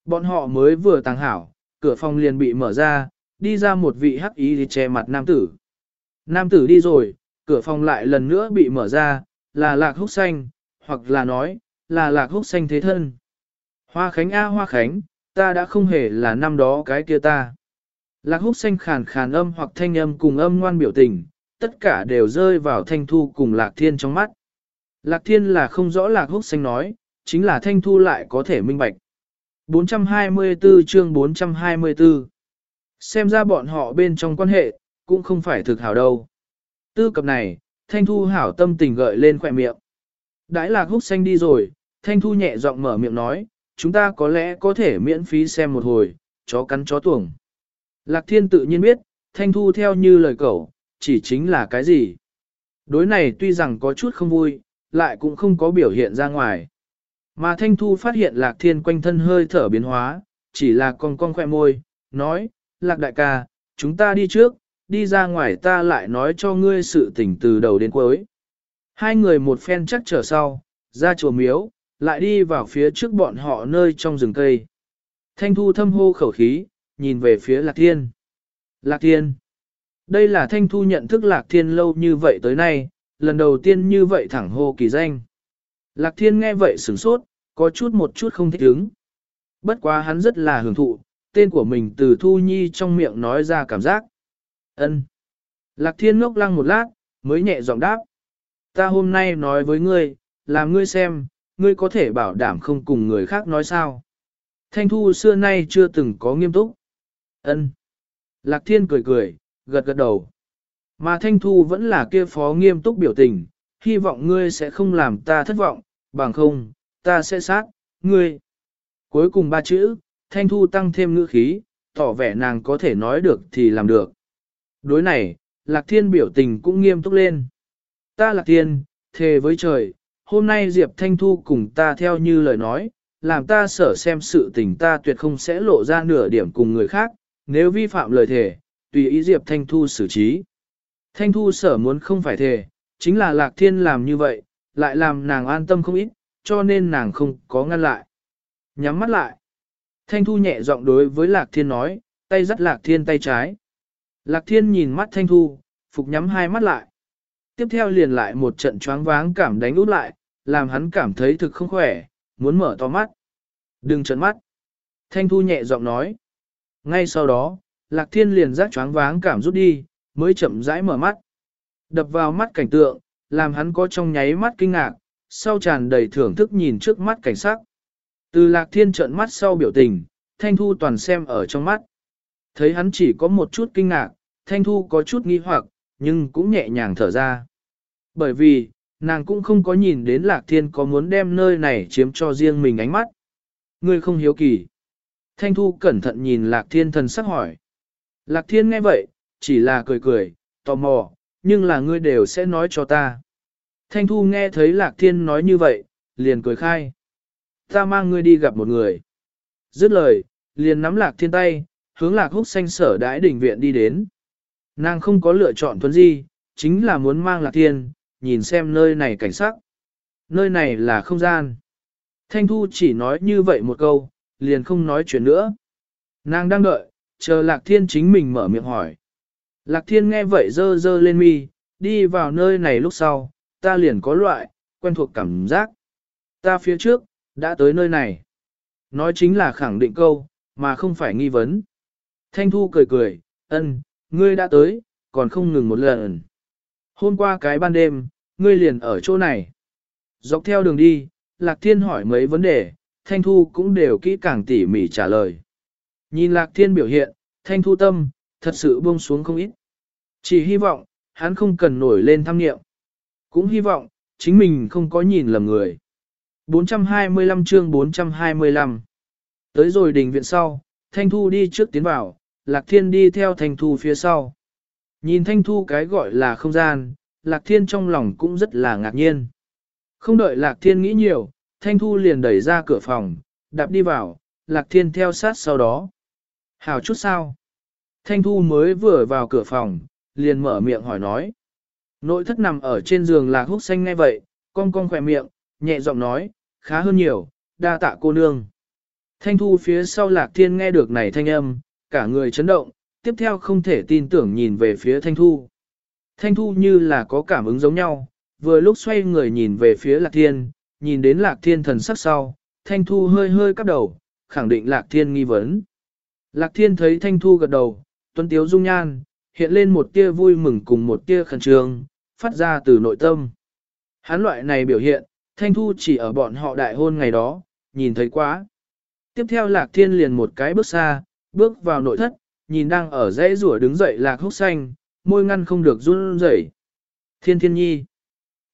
Bọn họ mới vừa tàng hảo, cửa phòng liền bị mở ra, đi ra một vị hắc ý thì che mặt nam tử. Nam tử đi rồi, cửa phòng lại lần nữa bị mở ra, là lạc húc xanh, hoặc là nói, là lạc húc xanh thế thân. Hoa Khánh A Hoa Khánh, ta đã không hề là năm đó cái kia ta. Lạc húc xanh khàn khàn âm hoặc thanh âm cùng âm ngoan biểu tình, tất cả đều rơi vào thanh thu cùng lạc thiên trong mắt. Lạc thiên là không rõ lạc húc xanh nói, chính là thanh thu lại có thể minh bạch. 424 chương 424 Xem ra bọn họ bên trong quan hệ, cũng không phải thực hảo đâu. Tư cập này, Thanh Thu hảo tâm tình gợi lên khỏe miệng. Đãi lạc húc xanh đi rồi, Thanh Thu nhẹ giọng mở miệng nói, chúng ta có lẽ có thể miễn phí xem một hồi, chó cắn chó tuồng. Lạc Thiên tự nhiên biết, Thanh Thu theo như lời cậu, chỉ chính là cái gì. Đối này tuy rằng có chút không vui, lại cũng không có biểu hiện ra ngoài. Mà Thanh Thu phát hiện Lạc Thiên quanh thân hơi thở biến hóa, chỉ là con con khoe môi, nói, Lạc đại ca, chúng ta đi trước, đi ra ngoài ta lại nói cho ngươi sự tình từ đầu đến cuối. Hai người một phen chắc trở sau, ra chùa miếu, lại đi vào phía trước bọn họ nơi trong rừng cây. Thanh Thu thâm hô khẩu khí, nhìn về phía Lạc Thiên. Lạc Thiên. Đây là Thanh Thu nhận thức Lạc Thiên lâu như vậy tới nay, lần đầu tiên như vậy thẳng hô kỳ danh. Lạc Thiên nghe vậy sửng sốt, có chút một chút không thích ứng. Bất quá hắn rất là hưởng thụ, tên của mình từ Thu Nhi trong miệng nói ra cảm giác ân Lạc Thiên ngốc lăng một lát, mới nhẹ giọng đáp. Ta hôm nay nói với ngươi, làm ngươi xem, ngươi có thể bảo đảm không cùng người khác nói sao. Thanh Thu xưa nay chưa từng có nghiêm túc. ân Lạc Thiên cười cười, gật gật đầu. Mà Thanh Thu vẫn là kia phó nghiêm túc biểu tình, hy vọng ngươi sẽ không làm ta thất vọng, bằng không, ta sẽ sát, ngươi. Cuối cùng ba chữ, Thanh Thu tăng thêm ngữ khí, tỏ vẻ nàng có thể nói được thì làm được. Đối này, Lạc Thiên biểu tình cũng nghiêm túc lên. Ta Lạc Thiên, thề với trời, hôm nay Diệp Thanh Thu cùng ta theo như lời nói, làm ta sở xem sự tình ta tuyệt không sẽ lộ ra nửa điểm cùng người khác, nếu vi phạm lời thề, tùy ý Diệp Thanh Thu xử trí. Thanh Thu sở muốn không phải thề, chính là Lạc Thiên làm như vậy, lại làm nàng an tâm không ít, cho nên nàng không có ngăn lại. Nhắm mắt lại. Thanh Thu nhẹ giọng đối với Lạc Thiên nói, tay dắt Lạc Thiên tay trái. Lạc Thiên nhìn mắt Thanh Thu, phục nhắm hai mắt lại. Tiếp theo liền lại một trận choáng váng cảm đánh út lại, làm hắn cảm thấy thực không khỏe, muốn mở to mắt. Đừng trận mắt. Thanh Thu nhẹ giọng nói. Ngay sau đó, Lạc Thiên liền giác choáng váng cảm rút đi, mới chậm rãi mở mắt. Đập vào mắt cảnh tượng, làm hắn có trong nháy mắt kinh ngạc, sau tràn đầy thưởng thức nhìn trước mắt cảnh sắc. Từ Lạc Thiên trợn mắt sau biểu tình, Thanh Thu toàn xem ở trong mắt. Thấy hắn chỉ có một chút kinh ngạc, Thanh Thu có chút nghi hoặc, nhưng cũng nhẹ nhàng thở ra. Bởi vì, nàng cũng không có nhìn đến Lạc Thiên có muốn đem nơi này chiếm cho riêng mình ánh mắt. Ngươi không hiếu kỳ. Thanh Thu cẩn thận nhìn Lạc Thiên thần sắc hỏi. Lạc Thiên nghe vậy, chỉ là cười cười, tò mò, nhưng là ngươi đều sẽ nói cho ta. Thanh Thu nghe thấy Lạc Thiên nói như vậy, liền cười khai. Ta mang ngươi đi gặp một người. Dứt lời, liền nắm Lạc Thiên tay, hướng Lạc Húc xanh sở đãi đỉnh viện đi đến. Nàng không có lựa chọn thuần gì, chính là muốn mang Lạc Thiên, nhìn xem nơi này cảnh sắc. Nơi này là không gian. Thanh Thu chỉ nói như vậy một câu, liền không nói chuyện nữa. Nàng đang đợi, chờ Lạc Thiên chính mình mở miệng hỏi. Lạc Thiên nghe vậy dơ dơ lên mi, đi vào nơi này lúc sau, ta liền có loại, quen thuộc cảm giác. Ta phía trước, đã tới nơi này. Nói chính là khẳng định câu, mà không phải nghi vấn. Thanh Thu cười cười, ân, ngươi đã tới, còn không ngừng một lần. Hôm qua cái ban đêm, ngươi liền ở chỗ này. Dọc theo đường đi, Lạc Thiên hỏi mấy vấn đề, Thanh Thu cũng đều kỹ càng tỉ mỉ trả lời. Nhìn Lạc Thiên biểu hiện, Thanh Thu tâm, thật sự buông xuống không ít. Chỉ hy vọng, hắn không cần nổi lên tham nghiệm. Cũng hy vọng, chính mình không có nhìn lầm người. 425 chương 425 Tới rồi đình viện sau, Thanh Thu đi trước tiến vào, Lạc Thiên đi theo Thanh Thu phía sau. Nhìn Thanh Thu cái gọi là không gian, Lạc Thiên trong lòng cũng rất là ngạc nhiên. Không đợi Lạc Thiên nghĩ nhiều, Thanh Thu liền đẩy ra cửa phòng, đạp đi vào, Lạc Thiên theo sát sau đó. Hảo chút sao? Thanh Thu mới vừa vào cửa phòng, liền mở miệng hỏi nói. Nội thất nằm ở trên giường Lạc Húc Xanh ngay vậy, con con khỏe miệng, nhẹ giọng nói, khá hơn nhiều, đa tạ cô nương. Thanh Thu phía sau Lạc Thiên nghe được này thanh âm, cả người chấn động, tiếp theo không thể tin tưởng nhìn về phía Thanh Thu. Thanh Thu như là có cảm ứng giống nhau, vừa lúc xoay người nhìn về phía Lạc Thiên, nhìn đến Lạc Thiên thần sắc sau, Thanh Thu hơi hơi cắp đầu, khẳng định Lạc Thiên nghi vấn. Lạc Thiên thấy Thanh Thu gật đầu, tuấn tiếu dung nhan, hiện lên một tia vui mừng cùng một tia khẩn trương, phát ra từ nội tâm. Hắn loại này biểu hiện, Thanh Thu chỉ ở bọn họ đại hôn ngày đó, nhìn thấy quá. Tiếp theo Lạc Thiên liền một cái bước xa, bước vào nội thất, nhìn đang ở dãy rủa đứng dậy Lạc Húc Xanh, môi ngăn không được run rẩy. Thiên thiên nhi.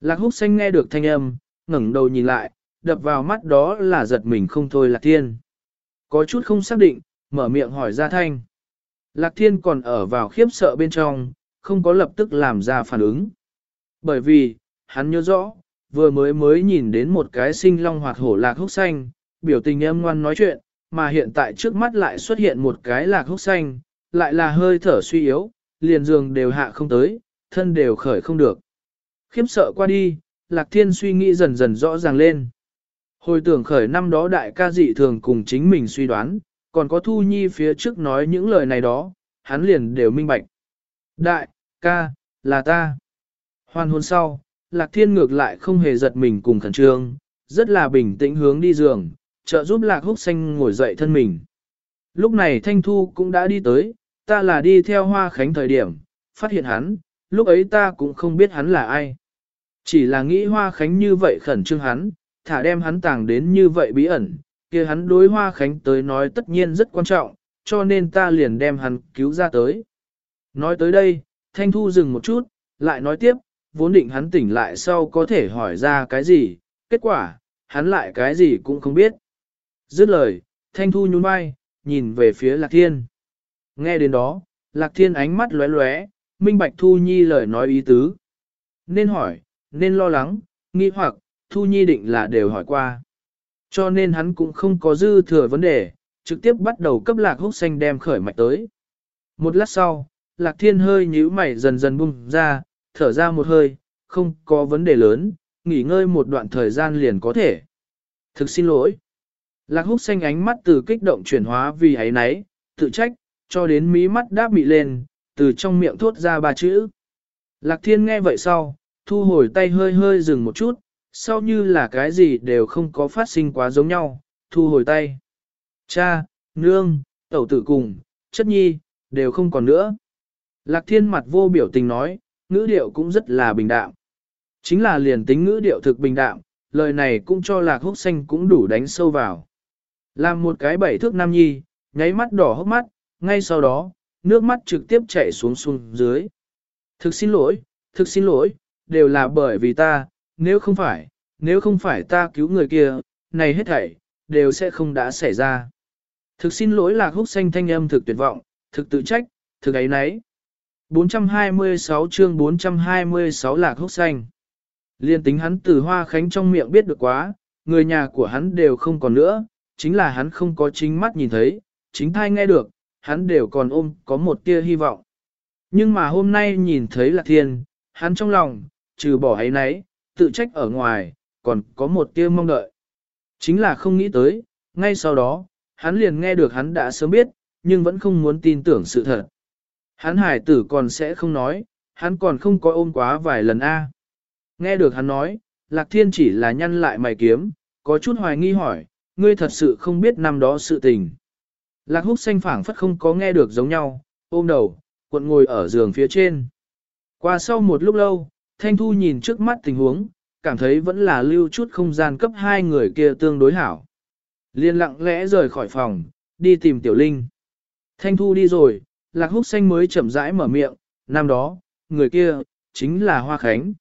Lạc húc xanh nghe được thanh âm, ngẩng đầu nhìn lại, đập vào mắt đó là giật mình không thôi lạc thiên. Có chút không xác định, mở miệng hỏi ra thanh. Lạc thiên còn ở vào khiếp sợ bên trong, không có lập tức làm ra phản ứng. Bởi vì, hắn nhớ rõ, vừa mới mới nhìn đến một cái sinh long hoạt hổ lạc húc xanh, biểu tình em ngoan nói chuyện, mà hiện tại trước mắt lại xuất hiện một cái lạc húc xanh, lại là hơi thở suy yếu, liền giường đều hạ không tới, thân đều khởi không được. Khiếp sợ qua đi, lạc thiên suy nghĩ dần dần rõ ràng lên. Hồi tưởng khởi năm đó đại ca dị thường cùng chính mình suy đoán, còn có thu nhi phía trước nói những lời này đó, hắn liền đều minh bạch. Đại, ca, là ta. Hoàn hôn sau, Lạc Thiên ngược lại không hề giật mình cùng khẩn trương, rất là bình tĩnh hướng đi giường, trợ giúp Lạc Húc Xanh ngồi dậy thân mình. Lúc này Thanh Thu cũng đã đi tới, ta là đi theo Hoa Khánh thời điểm, phát hiện hắn, lúc ấy ta cũng không biết hắn là ai. Chỉ là nghĩ Hoa Khánh như vậy khẩn trương hắn, thả đem hắn tàng đến như vậy bí ẩn, kia hắn đối Hoa Khánh tới nói tất nhiên rất quan trọng, cho nên ta liền đem hắn cứu ra tới. Nói tới đây, Thanh Thu dừng một chút, lại nói tiếp, vốn định hắn tỉnh lại sau có thể hỏi ra cái gì, kết quả, hắn lại cái gì cũng không biết. Dứt lời, Thanh Thu nhún vai, nhìn về phía Lạc Thiên. Nghe đến đó, Lạc Thiên ánh mắt lóe lóe, minh bạch Thu Nhi lời nói ý tứ. Nên hỏi, nên lo lắng, nghi hoặc, Thu Nhi định là đều hỏi qua. Cho nên hắn cũng không có dư thừa vấn đề, trực tiếp bắt đầu cấp Lạc Húc Xanh đem khởi mạch tới. Một lát sau, Lạc Thiên hơi nhíu mày dần dần bung ra, thở ra một hơi, không có vấn đề lớn, nghỉ ngơi một đoạn thời gian liền có thể. Thực xin lỗi. Lạc húc xanh ánh mắt từ kích động chuyển hóa vì ấy nấy, tự trách, cho đến mí mắt đáp bị lên, từ trong miệng thốt ra ba chữ. Lạc thiên nghe vậy sau, thu hồi tay hơi hơi dừng một chút, sau như là cái gì đều không có phát sinh quá giống nhau, thu hồi tay. Cha, nương, tẩu tử cùng, chất nhi, đều không còn nữa. Lạc thiên mặt vô biểu tình nói, ngữ điệu cũng rất là bình đạm. Chính là liền tính ngữ điệu thực bình đạm, lời này cũng cho lạc húc xanh cũng đủ đánh sâu vào. Làm một cái bảy thước nam nhi, nháy mắt đỏ hốc mắt, ngay sau đó, nước mắt trực tiếp chảy xuống xuống dưới. Thực xin lỗi, thực xin lỗi, đều là bởi vì ta, nếu không phải, nếu không phải ta cứu người kia, này hết thảy, đều sẽ không đã xảy ra. Thực xin lỗi lạc húc xanh thanh âm thực tuyệt vọng, thực tự trách, thực ấy nấy. 426 chương 426 lạc húc xanh. Liên tính hắn từ hoa khánh trong miệng biết được quá, người nhà của hắn đều không còn nữa, chính là hắn không có chính mắt nhìn thấy, chính thai nghe được, hắn đều còn ôm có một tia hy vọng. Nhưng mà hôm nay nhìn thấy lạc thiên, hắn trong lòng, trừ bỏ ấy nấy, tự trách ở ngoài, còn có một tia mong đợi. Chính là không nghĩ tới, ngay sau đó, hắn liền nghe được hắn đã sớm biết, nhưng vẫn không muốn tin tưởng sự thật. Hắn hải tử còn sẽ không nói, hắn còn không có ôm quá vài lần a. Nghe được hắn nói, Lạc Thiên chỉ là nhăn lại mày kiếm, có chút hoài nghi hỏi, ngươi thật sự không biết năm đó sự tình. Lạc Húc xanh phảng phất không có nghe được giống nhau, ôm đầu, cuộn ngồi ở giường phía trên. Qua sau một lúc lâu, Thanh Thu nhìn trước mắt tình huống, cảm thấy vẫn là lưu chút không gian cấp hai người kia tương đối hảo. Liên lặng lẽ rời khỏi phòng, đi tìm Tiểu Linh. Thanh Thu đi rồi, Lạc Húc Xanh mới chậm rãi mở miệng, năm đó, người kia, chính là Hoa Khánh.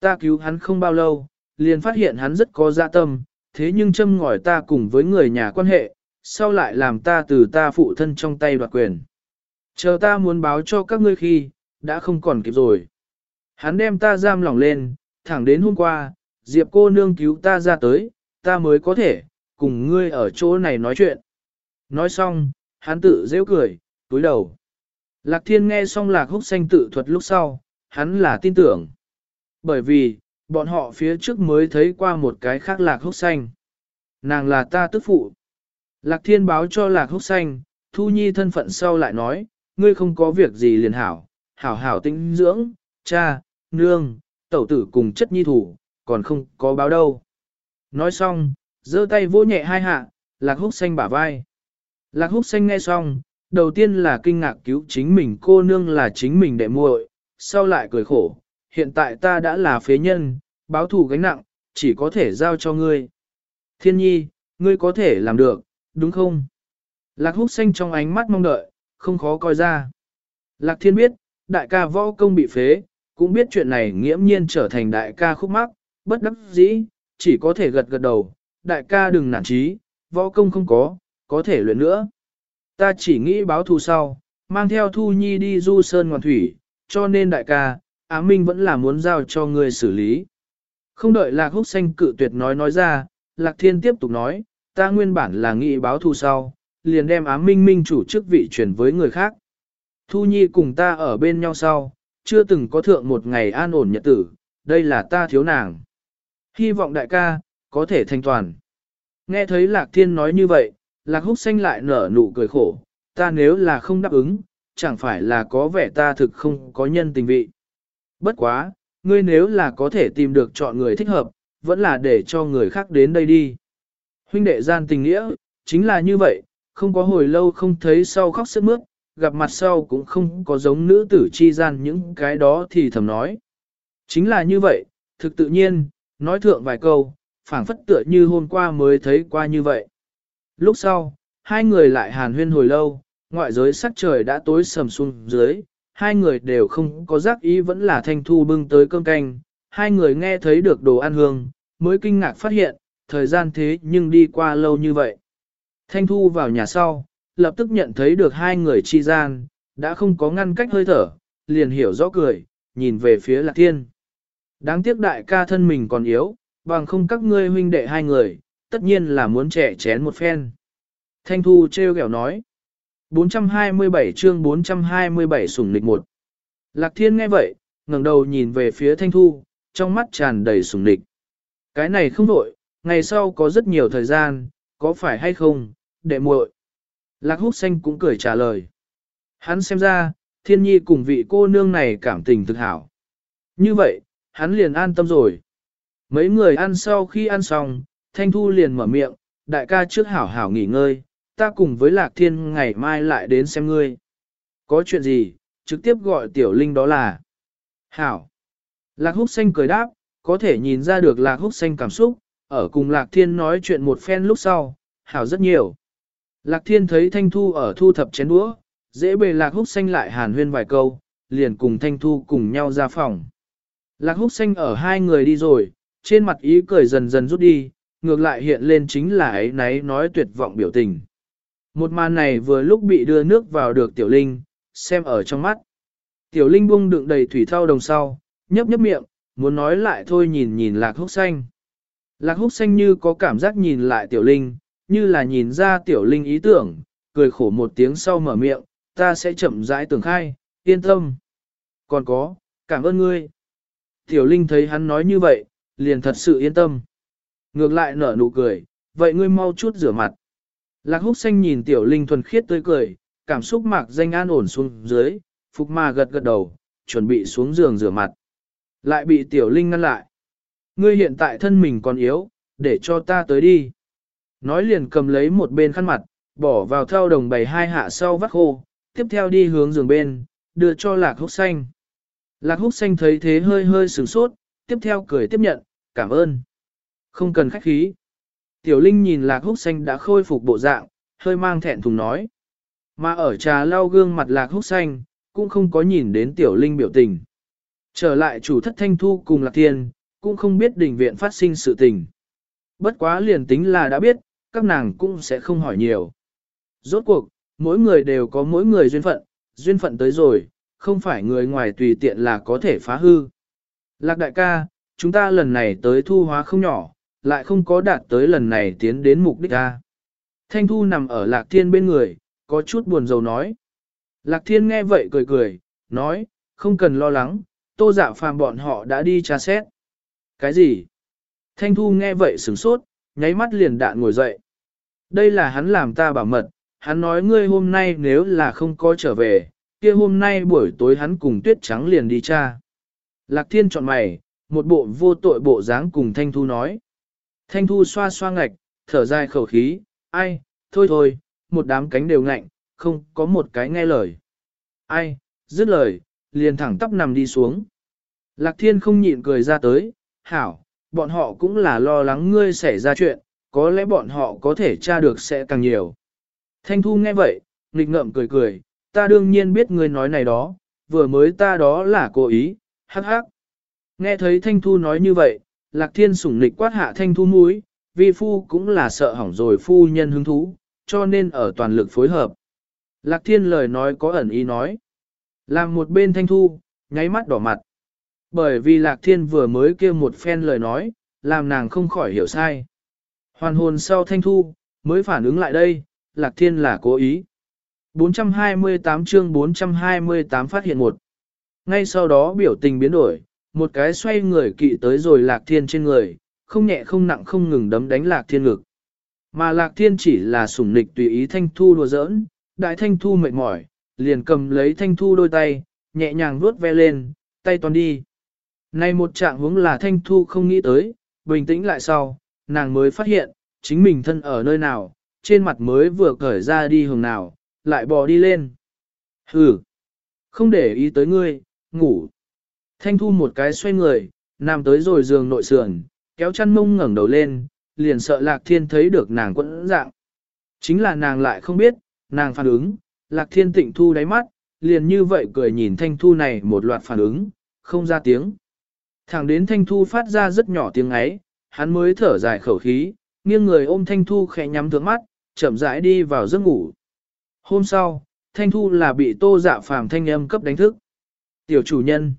Ta cứu hắn không bao lâu, liền phát hiện hắn rất có dạ tâm, thế nhưng châm ngòi ta cùng với người nhà quan hệ, sau lại làm ta từ ta phụ thân trong tay đoạt quyền. Chờ ta muốn báo cho các ngươi khi, đã không còn kịp rồi. Hắn đem ta giam lỏng lên, thẳng đến hôm qua, Diệp cô nương cứu ta ra tới, ta mới có thể, cùng ngươi ở chỗ này nói chuyện. Nói xong, hắn tự dễ cười, túi đầu. Lạc thiên nghe xong lạc húc xanh tự thuật lúc sau, hắn là tin tưởng. Bởi vì, bọn họ phía trước mới thấy qua một cái khác lạc húc xanh. Nàng là ta tức phụ. Lạc thiên báo cho lạc húc xanh, thu nhi thân phận sau lại nói, ngươi không có việc gì liền hảo, hảo hảo tinh dưỡng, cha, nương, tẩu tử cùng chất nhi thủ, còn không có báo đâu. Nói xong, giơ tay vỗ nhẹ hai hạ, lạc húc xanh bả vai. Lạc húc xanh nghe xong, đầu tiên là kinh ngạc cứu chính mình cô nương là chính mình đệ muội, sau lại cười khổ, hiện tại ta đã là phế nhân, báo thù gánh nặng, chỉ có thể giao cho ngươi. Thiên nhi, ngươi có thể làm được, đúng không? Lạc húc xanh trong ánh mắt mong đợi, không khó coi ra. Lạc thiên biết, đại ca võ công bị phế, cũng biết chuyện này nghiễm nhiên trở thành đại ca khúc mắc, bất đắc dĩ, chỉ có thể gật gật đầu, đại ca đừng nản trí, võ công không có, có thể luyện nữa. Ta chỉ nghĩ báo thù sau, mang theo Thu Nhi đi du sơn ngoan thủy, cho nên đại ca, Á Minh vẫn là muốn giao cho người xử lý. Không đợi Lạc Húc Xanh cự tuyệt nói nói ra, Lạc Thiên tiếp tục nói, ta nguyên bản là nghĩ báo thù sau, liền đem Á Minh Minh chủ chức vị chuyển với người khác. Thu Nhi cùng ta ở bên nhau sau, chưa từng có thượng một ngày an ổn nhật tử, đây là ta thiếu nàng. Hy vọng đại ca, có thể thành toàn. Nghe thấy Lạc Thiên nói như vậy, Lạc Húc Xanh lại nở nụ cười khổ, ta nếu là không đáp ứng, chẳng phải là có vẻ ta thực không có nhân tình vị. Bất quá, ngươi nếu là có thể tìm được chọn người thích hợp, vẫn là để cho người khác đến đây đi. Huynh đệ gian tình nghĩa, chính là như vậy, không có hồi lâu không thấy sau khóc sức mướt, gặp mặt sau cũng không có giống nữ tử chi gian những cái đó thì thầm nói. Chính là như vậy, thực tự nhiên, nói thượng vài câu, phảng phất tựa như hôm qua mới thấy qua như vậy. Lúc sau, hai người lại hàn huyên hồi lâu, ngoại giới sắc trời đã tối sầm xuống dưới, hai người đều không có giác ý vẫn là thanh thu bưng tới cơm canh, hai người nghe thấy được đồ ăn hương, mới kinh ngạc phát hiện, thời gian thế nhưng đi qua lâu như vậy. Thanh thu vào nhà sau, lập tức nhận thấy được hai người chi gian, đã không có ngăn cách hơi thở, liền hiểu rõ cười, nhìn về phía lạc thiên. Đáng tiếc đại ca thân mình còn yếu, bằng không các ngươi huynh đệ hai người, tất nhiên là muốn trẻ chén một phen. Thanh Thu treo kẹo nói. 427 chương 427 sủng nịch một. Lạc Thiên nghe vậy, ngẩng đầu nhìn về phía Thanh Thu, trong mắt tràn đầy sủng nịch. Cái này không đổi, ngày sau có rất nhiều thời gian, có phải hay không, đệ muội. Lạc Húc Xanh cũng cười trả lời. Hắn xem ra, Thiên Nhi cùng vị cô nương này cảm tình thực hảo. Như vậy, hắn liền an tâm rồi. Mấy người ăn sau khi ăn xong, Thanh Thu liền mở miệng, đại ca trước hảo hảo nghỉ ngơi, ta cùng với Lạc Thiên ngày mai lại đến xem ngươi. Có chuyện gì, trực tiếp gọi Tiểu Linh đó là. Hảo. Lạc Húc Xanh cười đáp, có thể nhìn ra được Lạc Húc Xanh cảm xúc, ở cùng Lạc Thiên nói chuyện một phen lúc sau, hảo rất nhiều. Lạc Thiên thấy Thanh Thu ở thu thập chén đũa, dễ bề Lạc Húc Xanh lại hàn huyên vài câu, liền cùng Thanh Thu cùng nhau ra phòng. Lạc Húc Xanh ở hai người đi rồi, trên mặt ý cười dần dần rút đi, ngược lại hiện lên chính là ấy náy nói tuyệt vọng biểu tình. Một màn này vừa lúc bị đưa nước vào được Tiểu Linh, xem ở trong mắt. Tiểu Linh bung đựng đầy thủy thao đồng sau, nhấp nhấp miệng, muốn nói lại thôi nhìn nhìn Lạc Húc Xanh. Lạc Húc Xanh như có cảm giác nhìn lại Tiểu Linh, như là nhìn ra Tiểu Linh ý tưởng, cười khổ một tiếng sau mở miệng, ta sẽ chậm rãi tưởng khai, yên tâm. Còn có, cảm ơn ngươi. Tiểu Linh thấy hắn nói như vậy, liền thật sự yên tâm. Ngược lại nở nụ cười, vậy ngươi mau chút rửa mặt. Lạc húc xanh nhìn tiểu linh thuần khiết tươi cười, cảm xúc mạc danh an ổn xuống dưới, phục ma gật gật đầu, chuẩn bị xuống giường rửa mặt. Lại bị tiểu linh ngăn lại. Ngươi hiện tại thân mình còn yếu, để cho ta tới đi. Nói liền cầm lấy một bên khăn mặt, bỏ vào theo đồng bày hai hạ sau vắt khô, tiếp theo đi hướng giường bên, đưa cho lạc húc xanh. Lạc húc xanh thấy thế hơi hơi sửng sốt, tiếp theo cười tiếp nhận, cảm ơn. Không cần khách khí. Tiểu Linh nhìn Lạc Húc Xanh đã khôi phục bộ dạng, hơi mang thẹn thùng nói. Mà ở trà lau gương mặt Lạc Húc Xanh, cũng không có nhìn đến Tiểu Linh biểu tình. Trở lại chủ thất thanh thu cùng Lạc Thiên, cũng không biết đình viện phát sinh sự tình. Bất quá liền tính là đã biết, các nàng cũng sẽ không hỏi nhiều. Rốt cuộc, mỗi người đều có mỗi người duyên phận, duyên phận tới rồi, không phải người ngoài tùy tiện là có thể phá hư. Lạc đại ca, chúng ta lần này tới thu hóa không nhỏ, lại không có đạt tới lần này tiến đến mục đích ra. Thanh Thu nằm ở Lạc Thiên bên người, có chút buồn rầu nói. Lạc Thiên nghe vậy cười cười, nói, không cần lo lắng, tô dạ phàm bọn họ đã đi tra xét. Cái gì? Thanh Thu nghe vậy sửng sốt, nháy mắt liền đạn ngồi dậy. Đây là hắn làm ta bảo mật, hắn nói ngươi hôm nay nếu là không có trở về, kia hôm nay buổi tối hắn cùng tuyết trắng liền đi tra. Lạc Thiên chọn mày, một bộ vô tội bộ dáng cùng Thanh Thu nói. Thanh Thu xoa xoa ngạch, thở dài khẩu khí, ai, thôi thôi, một đám cánh đều ngạnh, không có một cái nghe lời. Ai, dứt lời, liền thẳng tắp nằm đi xuống. Lạc Thiên không nhịn cười ra tới, hảo, bọn họ cũng là lo lắng ngươi xảy ra chuyện, có lẽ bọn họ có thể tra được sẽ càng nhiều. Thanh Thu nghe vậy, nghịch ngợm cười cười, ta đương nhiên biết ngươi nói này đó, vừa mới ta đó là cố ý, hắc hắc. Nghe thấy Thanh Thu nói như vậy, Lạc Thiên sủng nịch quát hạ Thanh Thu mũi, vi phu cũng là sợ hỏng rồi phu nhân hứng thú, cho nên ở toàn lực phối hợp. Lạc Thiên lời nói có ẩn ý nói. Làm một bên Thanh Thu, nháy mắt đỏ mặt. Bởi vì Lạc Thiên vừa mới kêu một phen lời nói, làm nàng không khỏi hiểu sai. Hoàn hồn sau Thanh Thu, mới phản ứng lại đây, Lạc Thiên là cố ý. 428 chương 428 phát hiện một. Ngay sau đó biểu tình biến đổi, một cái xoay người kỵ tới rồi Lạc Thiên trên người, không nhẹ không nặng không ngừng đấm đánh Lạc Thiên ngực. Mà Lạc Thiên chỉ là sủng nịch tùy ý Thanh Thu đùa giỡn, đại Thanh Thu mệt mỏi, liền cầm lấy Thanh Thu đôi tay, nhẹ nhàng vuốt ve lên, tay toàn đi. Này một trạng hướng là Thanh Thu không nghĩ tới, bình tĩnh lại sau, nàng mới phát hiện, chính mình thân ở nơi nào, trên mặt mới vừa cởi ra đi hướng nào, lại bò đi lên. Hừ, không để ý tới ngươi, ngủ. Thanh Thu một cái xoay người, nằm tới rồi giường nội sườn, kéo chăn mông ngẩng đầu lên, liền sợ Lạc Thiên thấy được nàng quẫn dạng. Chính là nàng lại không biết, nàng phản ứng, Lạc Thiên tịnh thu đáy mắt, liền như vậy cười nhìn Thanh Thu này một loạt phản ứng, không ra tiếng. Thẳng đến Thanh Thu phát ra rất nhỏ tiếng ấy, hắn mới thở dài khẩu khí, nghiêng người ôm Thanh Thu khẽ nhắm thượng mắt, chậm rãi đi vào giấc ngủ. Hôm sau, Thanh Thu là bị tô dạ phàm thanh âm cấp đánh thức. Tiểu chủ nhân,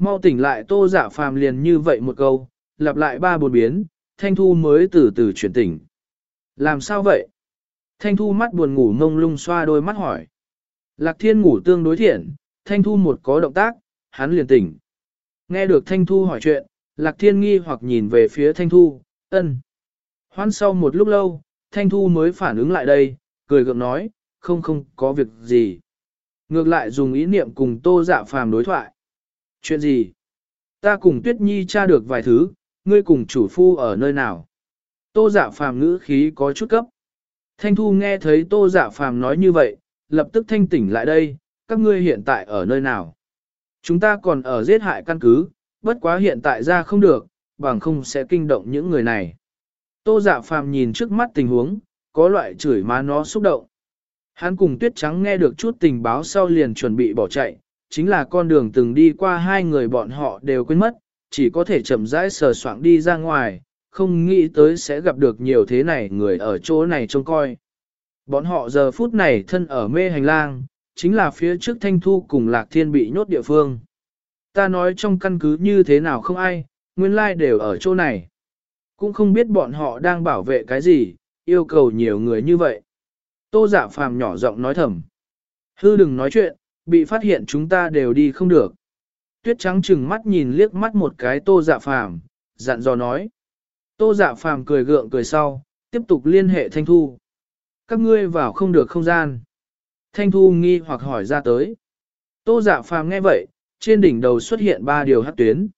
mau tỉnh lại tô dạ phàm liền như vậy một câu, lặp lại ba bốn biến, Thanh Thu mới từ từ chuyển tỉnh. Làm sao vậy? Thanh Thu mắt buồn ngủ ngông lung xoa đôi mắt hỏi. Lạc Thiên ngủ tương đối thiện, Thanh Thu một có động tác, hắn liền tỉnh. Nghe được Thanh Thu hỏi chuyện, Lạc Thiên nghi hoặc nhìn về phía Thanh Thu, ân. Hoan sau một lúc lâu, Thanh Thu mới phản ứng lại đây, cười gượng nói, không không có việc gì. Ngược lại dùng ý niệm cùng Tô Dạ Phàm đối thoại. Chuyện gì? Ta cùng Tuyết Nhi tra được vài thứ, ngươi cùng chủ phu ở nơi nào? Tô giả Phàm ngữ khí có chút cấp. Thanh Thu nghe thấy Tô giả Phàm nói như vậy, lập tức thanh tỉnh lại đây, các ngươi hiện tại ở nơi nào? Chúng ta còn ở giết hại căn cứ, bất quá hiện tại ra không được, bằng không sẽ kinh động những người này. Tô giả Phàm nhìn trước mắt tình huống, có loại chửi má nó xúc động. Hắn cùng Tuyết Trắng nghe được chút tình báo sau liền chuẩn bị bỏ chạy, chính là con đường từng đi qua hai người bọn họ đều quên mất, chỉ có thể chậm rãi sờ soạng đi ra ngoài, không nghĩ tới sẽ gặp được nhiều thế này người ở chỗ này trông coi. Bọn họ giờ phút này thân ở mê hành lang, chính là phía trước Thanh Thu cùng Lạc Thiên bị nhốt địa phương. Ta nói trong căn cứ như thế nào không ai, nguyên lai đều ở chỗ này. Cũng không biết bọn họ đang bảo vệ cái gì, yêu cầu nhiều người như vậy. Tô giả phàm nhỏ giọng nói thầm. Hư đừng nói chuyện, bị phát hiện chúng ta đều đi không được. Tuyết trắng chừng mắt nhìn liếc mắt một cái tô dạ phàm, dặn dò nói. Tô dạ phàm cười gượng cười sau, tiếp tục liên hệ Thanh Thu. Các ngươi vào không được không gian. Thanh Thu nghi hoặc hỏi ra tới. Tô dạ phàm nghe vậy, trên đỉnh đầu xuất hiện ba điều hát tuyến.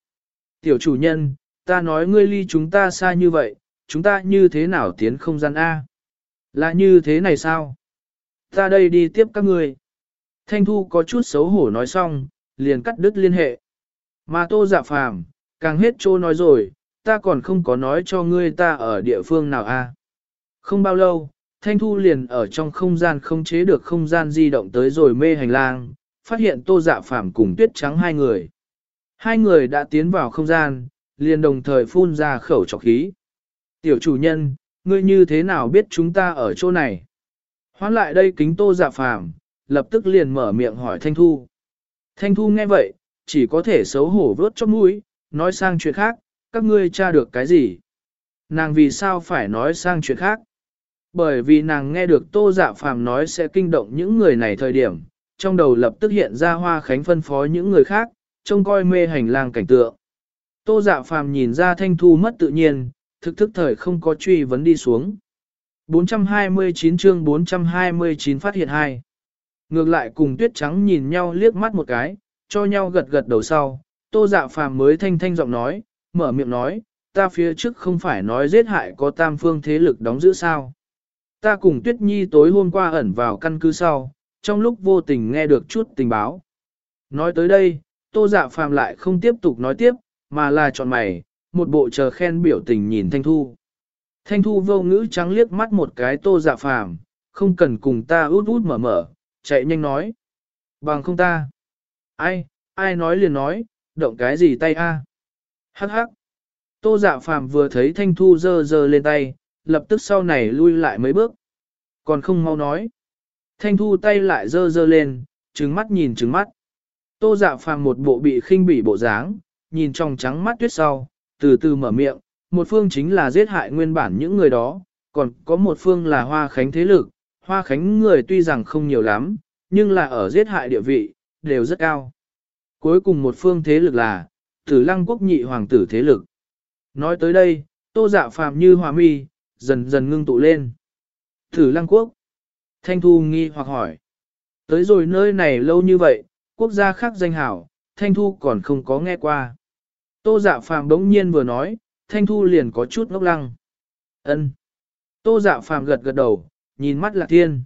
Tiểu chủ nhân, ta nói ngươi ly chúng ta xa như vậy, chúng ta như thế nào tiến không gian A? Là như thế này sao? Ta đây đi tiếp các ngươi. Thanh Thu có chút xấu hổ nói xong, liền cắt đứt liên hệ. Mà tô dạ phàm, càng hết trô nói rồi, ta còn không có nói cho ngươi ta ở địa phương nào a. Không bao lâu, Thanh Thu liền ở trong không gian không chế được không gian di động tới rồi mê hành lang, phát hiện tô dạ phàm cùng tuyết trắng hai người. Hai người đã tiến vào không gian, liền đồng thời phun ra khẩu trọc khí. Tiểu chủ nhân, ngươi như thế nào biết chúng ta ở chỗ này? Hoán lại đây kính tô dạ phàm, lập tức liền mở miệng hỏi Thanh Thu. Thanh Thu nghe vậy, chỉ có thể xấu hổ vớt chóp mũi, nói sang chuyện khác, các ngươi tra được cái gì? Nàng vì sao phải nói sang chuyện khác? Bởi vì nàng nghe được Tô Dạ Phàm nói sẽ kinh động những người này thời điểm, trong đầu lập tức hiện ra Hoa Khánh phân phó những người khác, trông coi mê hành lang cảnh tượng. Tô Dạ Phàm nhìn ra Thanh Thu mất tự nhiên, thực thức thời không có truy vấn đi xuống. 429 chương 429 phát hiện hai. Ngược lại cùng Tuyết Trắng nhìn nhau liếc mắt một cái, cho nhau gật gật đầu sau, Tô Dạ Phàm mới thanh thanh giọng nói, mở miệng nói, ta phía trước không phải nói giết hại có tam phương thế lực đóng giữ sao. Ta cùng Tuyết Nhi tối hôm qua ẩn vào căn cứ sau, trong lúc vô tình nghe được chút tình báo. Nói tới đây, Tô Dạ Phàm lại không tiếp tục nói tiếp, mà là chọn mày, một bộ chờ khen biểu tình nhìn Thanh Thu. Thanh Thu vô ngữ trắng liếc mắt một cái Tô Dạ Phàm, không cần cùng ta út út mở mở, chạy nhanh nói. Bằng không ta. Ai, ai nói liền nói, động cái gì tay a? Hắc hắc. Tô dạ phàm vừa thấy thanh thu dơ dơ lên tay, lập tức sau này lui lại mấy bước. Còn không mau nói. Thanh thu tay lại dơ dơ lên, trừng mắt nhìn trừng mắt. Tô dạ phàm một bộ bị khinh bỉ bộ dáng, nhìn trong trắng mắt tuyết sau, từ từ mở miệng, một phương chính là giết hại nguyên bản những người đó, còn có một phương là hoa khánh thế lực, hoa khánh người tuy rằng không nhiều lắm, nhưng là ở giết hại địa vị, đều rất cao. Cuối cùng một phương thế lực là, tử lăng quốc nhị hoàng tử thế lực. Nói tới đây, tô dạ phàm như hòa mi, dần dần ngưng tụ lên. Tử lăng quốc. Thanh Thu nghi hoặc hỏi. Tới rồi nơi này lâu như vậy, quốc gia khác danh hảo, Thanh Thu còn không có nghe qua. Tô dạ phàm đống nhiên vừa nói, Thanh Thu liền có chút ngốc lăng. ân Tô dạ phàm gật gật đầu, nhìn mắt Lạc Thiên.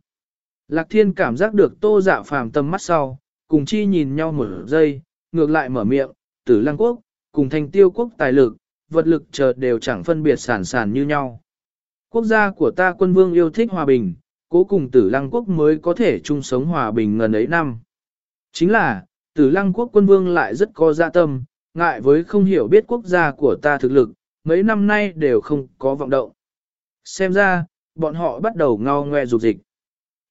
Lạc Thiên cảm giác được tô dạ phàm tâm mắt sau, cùng chi nhìn nhau một giây, ngược lại mở miệng, tử lăng quốc, cùng thành tiêu quốc tài lực, vật lực chợt đều chẳng phân biệt sản sản như nhau. Quốc gia của ta quân vương yêu thích hòa bình, cố cùng tử lăng quốc mới có thể chung sống hòa bình ngần ấy năm. Chính là, tử lăng quốc quân vương lại rất có dạ tâm, ngại với không hiểu biết quốc gia của ta thực lực, mấy năm nay đều không có vọng động. Xem ra, bọn họ bắt đầu ngao ngoe dục dịch.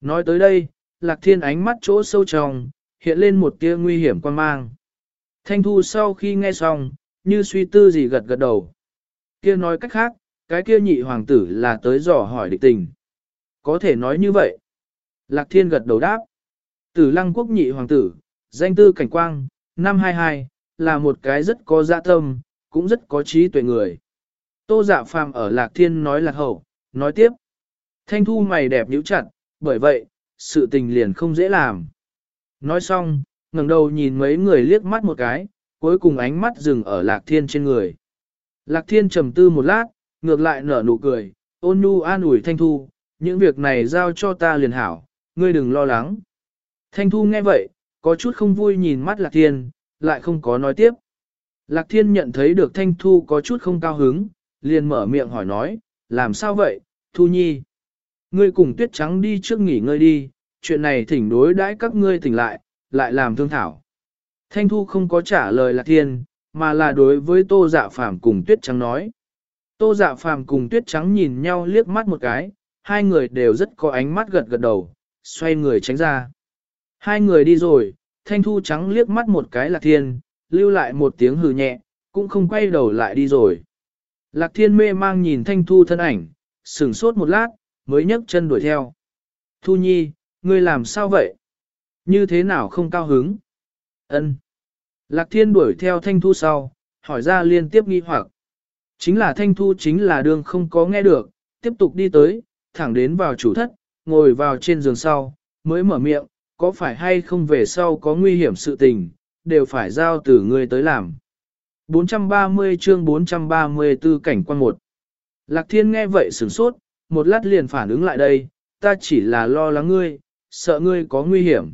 Nói tới đây, lạc thiên ánh mắt chỗ sâu trong, hiện lên một tia nguy hiểm quan mang. Thanh thu sau khi nghe xong, như suy tư gì gật gật đầu. Kia nói cách khác, cái kia nhị hoàng tử là tới dò hỏi địch tình. Có thể nói như vậy. Lạc thiên gật đầu đáp. Tử lăng quốc nhị hoàng tử, danh tư cảnh quang, năm 22, là một cái rất có dạ tâm, cũng rất có trí tuệ người. Tô dạ phàm ở lạc thiên nói lạc hậu, nói tiếp. Thanh thu mày đẹp nhíu chặt, bởi vậy, sự tình liền không dễ làm. Nói xong, ngẩng đầu nhìn mấy người liếc mắt một cái, cuối cùng ánh mắt dừng ở lạc thiên trên người. Lạc thiên trầm tư một lát, ngược lại nở nụ cười, ôn nhu an ủi thanh thu, những việc này giao cho ta liền hảo, ngươi đừng lo lắng. Thanh thu nghe vậy, có chút không vui nhìn mắt lạc thiên, lại không có nói tiếp. Lạc thiên nhận thấy được thanh thu có chút không cao hứng, liền mở miệng hỏi nói, làm sao vậy, thu nhi. Ngươi cùng tuyết trắng đi trước nghỉ ngơi đi, chuyện này thỉnh đối đãi các ngươi tỉnh lại, lại làm thương thảo. Thanh Thu không có trả lời Lạc Thiên, mà là đối với Tô Dạ Phàm cùng Tuyết Trắng nói. Tô Dạ Phàm cùng Tuyết Trắng nhìn nhau liếc mắt một cái, hai người đều rất có ánh mắt gật gật đầu, xoay người tránh ra. Hai người đi rồi, Thanh Thu Trắng liếc mắt một cái Lạc Thiên, lưu lại một tiếng hừ nhẹ, cũng không quay đầu lại đi rồi. Lạc Thiên mê mang nhìn Thanh Thu thân ảnh, sửng sốt một lát, mới nhấc chân đuổi theo. Thu Nhi, ngươi làm sao vậy? Như thế nào không cao hứng? Ân. Lạc Thiên đuổi theo Thanh Thu sau, hỏi ra liên tiếp nghi hoặc. Chính là Thanh Thu chính là đường không có nghe được, tiếp tục đi tới, thẳng đến vào chủ thất, ngồi vào trên giường sau, mới mở miệng, có phải hay không về sau có nguy hiểm sự tình, đều phải giao từ ngươi tới làm. 430 chương 434 cảnh quan một. Lạc Thiên nghe vậy sửng sốt, một lát liền phản ứng lại đây, ta chỉ là lo lắng ngươi, sợ ngươi có nguy hiểm.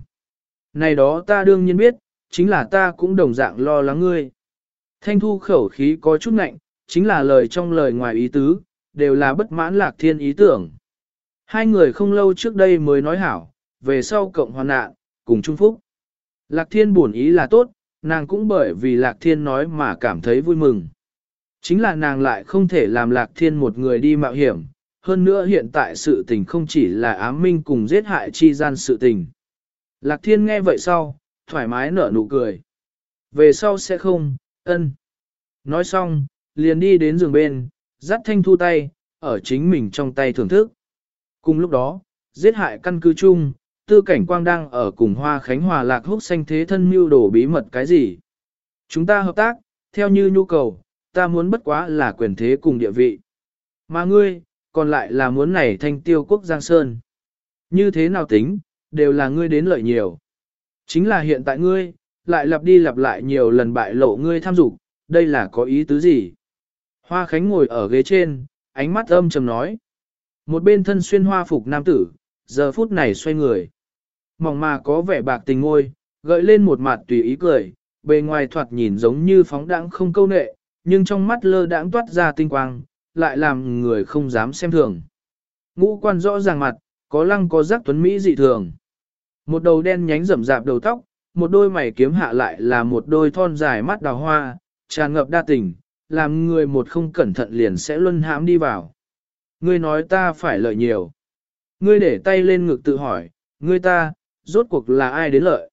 Này đó ta đương nhiên biết, chính là ta cũng đồng dạng lo lắng ngươi. Thanh thu khẩu khí có chút nạnh, chính là lời trong lời ngoài ý tứ, đều là bất mãn lạc thiên ý tưởng. Hai người không lâu trước đây mới nói hảo, về sau cộng hoàn nạn, cùng chung phúc. Lạc thiên buồn ý là tốt, nàng cũng bởi vì lạc thiên nói mà cảm thấy vui mừng. Chính là nàng lại không thể làm lạc thiên một người đi mạo hiểm, hơn nữa hiện tại sự tình không chỉ là ám minh cùng giết hại chi gian sự tình. Lạc thiên nghe vậy sau, thoải mái nở nụ cười. Về sau sẽ không, ân. Nói xong, liền đi đến giường bên, dắt thanh thu tay, ở chính mình trong tay thưởng thức. Cùng lúc đó, giết hại căn cứ chung, tư cảnh quang đang ở cùng hoa khánh hòa lạc húc xanh thế thân mưu đổ bí mật cái gì. Chúng ta hợp tác, theo như nhu cầu, ta muốn bất quá là quyền thế cùng địa vị. Mà ngươi, còn lại là muốn này thanh tiêu quốc Giang Sơn. Như thế nào tính, đều là ngươi đến lợi nhiều. Chính là hiện tại ngươi, lại lặp đi lặp lại nhiều lần bại lộ ngươi tham dục, đây là có ý tứ gì? Hoa Khánh ngồi ở ghế trên, ánh mắt âm trầm nói. Một bên thân xuyên hoa phục nam tử, giờ phút này xoay người. Mỏng mà có vẻ bạc tình ngôi, gợi lên một mặt tùy ý cười, bề ngoài thoạt nhìn giống như phóng đãng không câu nệ, nhưng trong mắt lơ đãng toát ra tinh quang, lại làm người không dám xem thường. Ngũ quan rõ ràng mặt, có lăng có giác tuấn Mỹ dị thường. Một đầu đen nhánh rậm rạp đầu tóc, một đôi mày kiếm hạ lại là một đôi thon dài mắt đào hoa, tràn ngập đa tình, làm người một không cẩn thận liền sẽ luân hãm đi vào. Ngươi nói ta phải lợi nhiều. Ngươi để tay lên ngực tự hỏi, ngươi ta, rốt cuộc là ai đến lợi.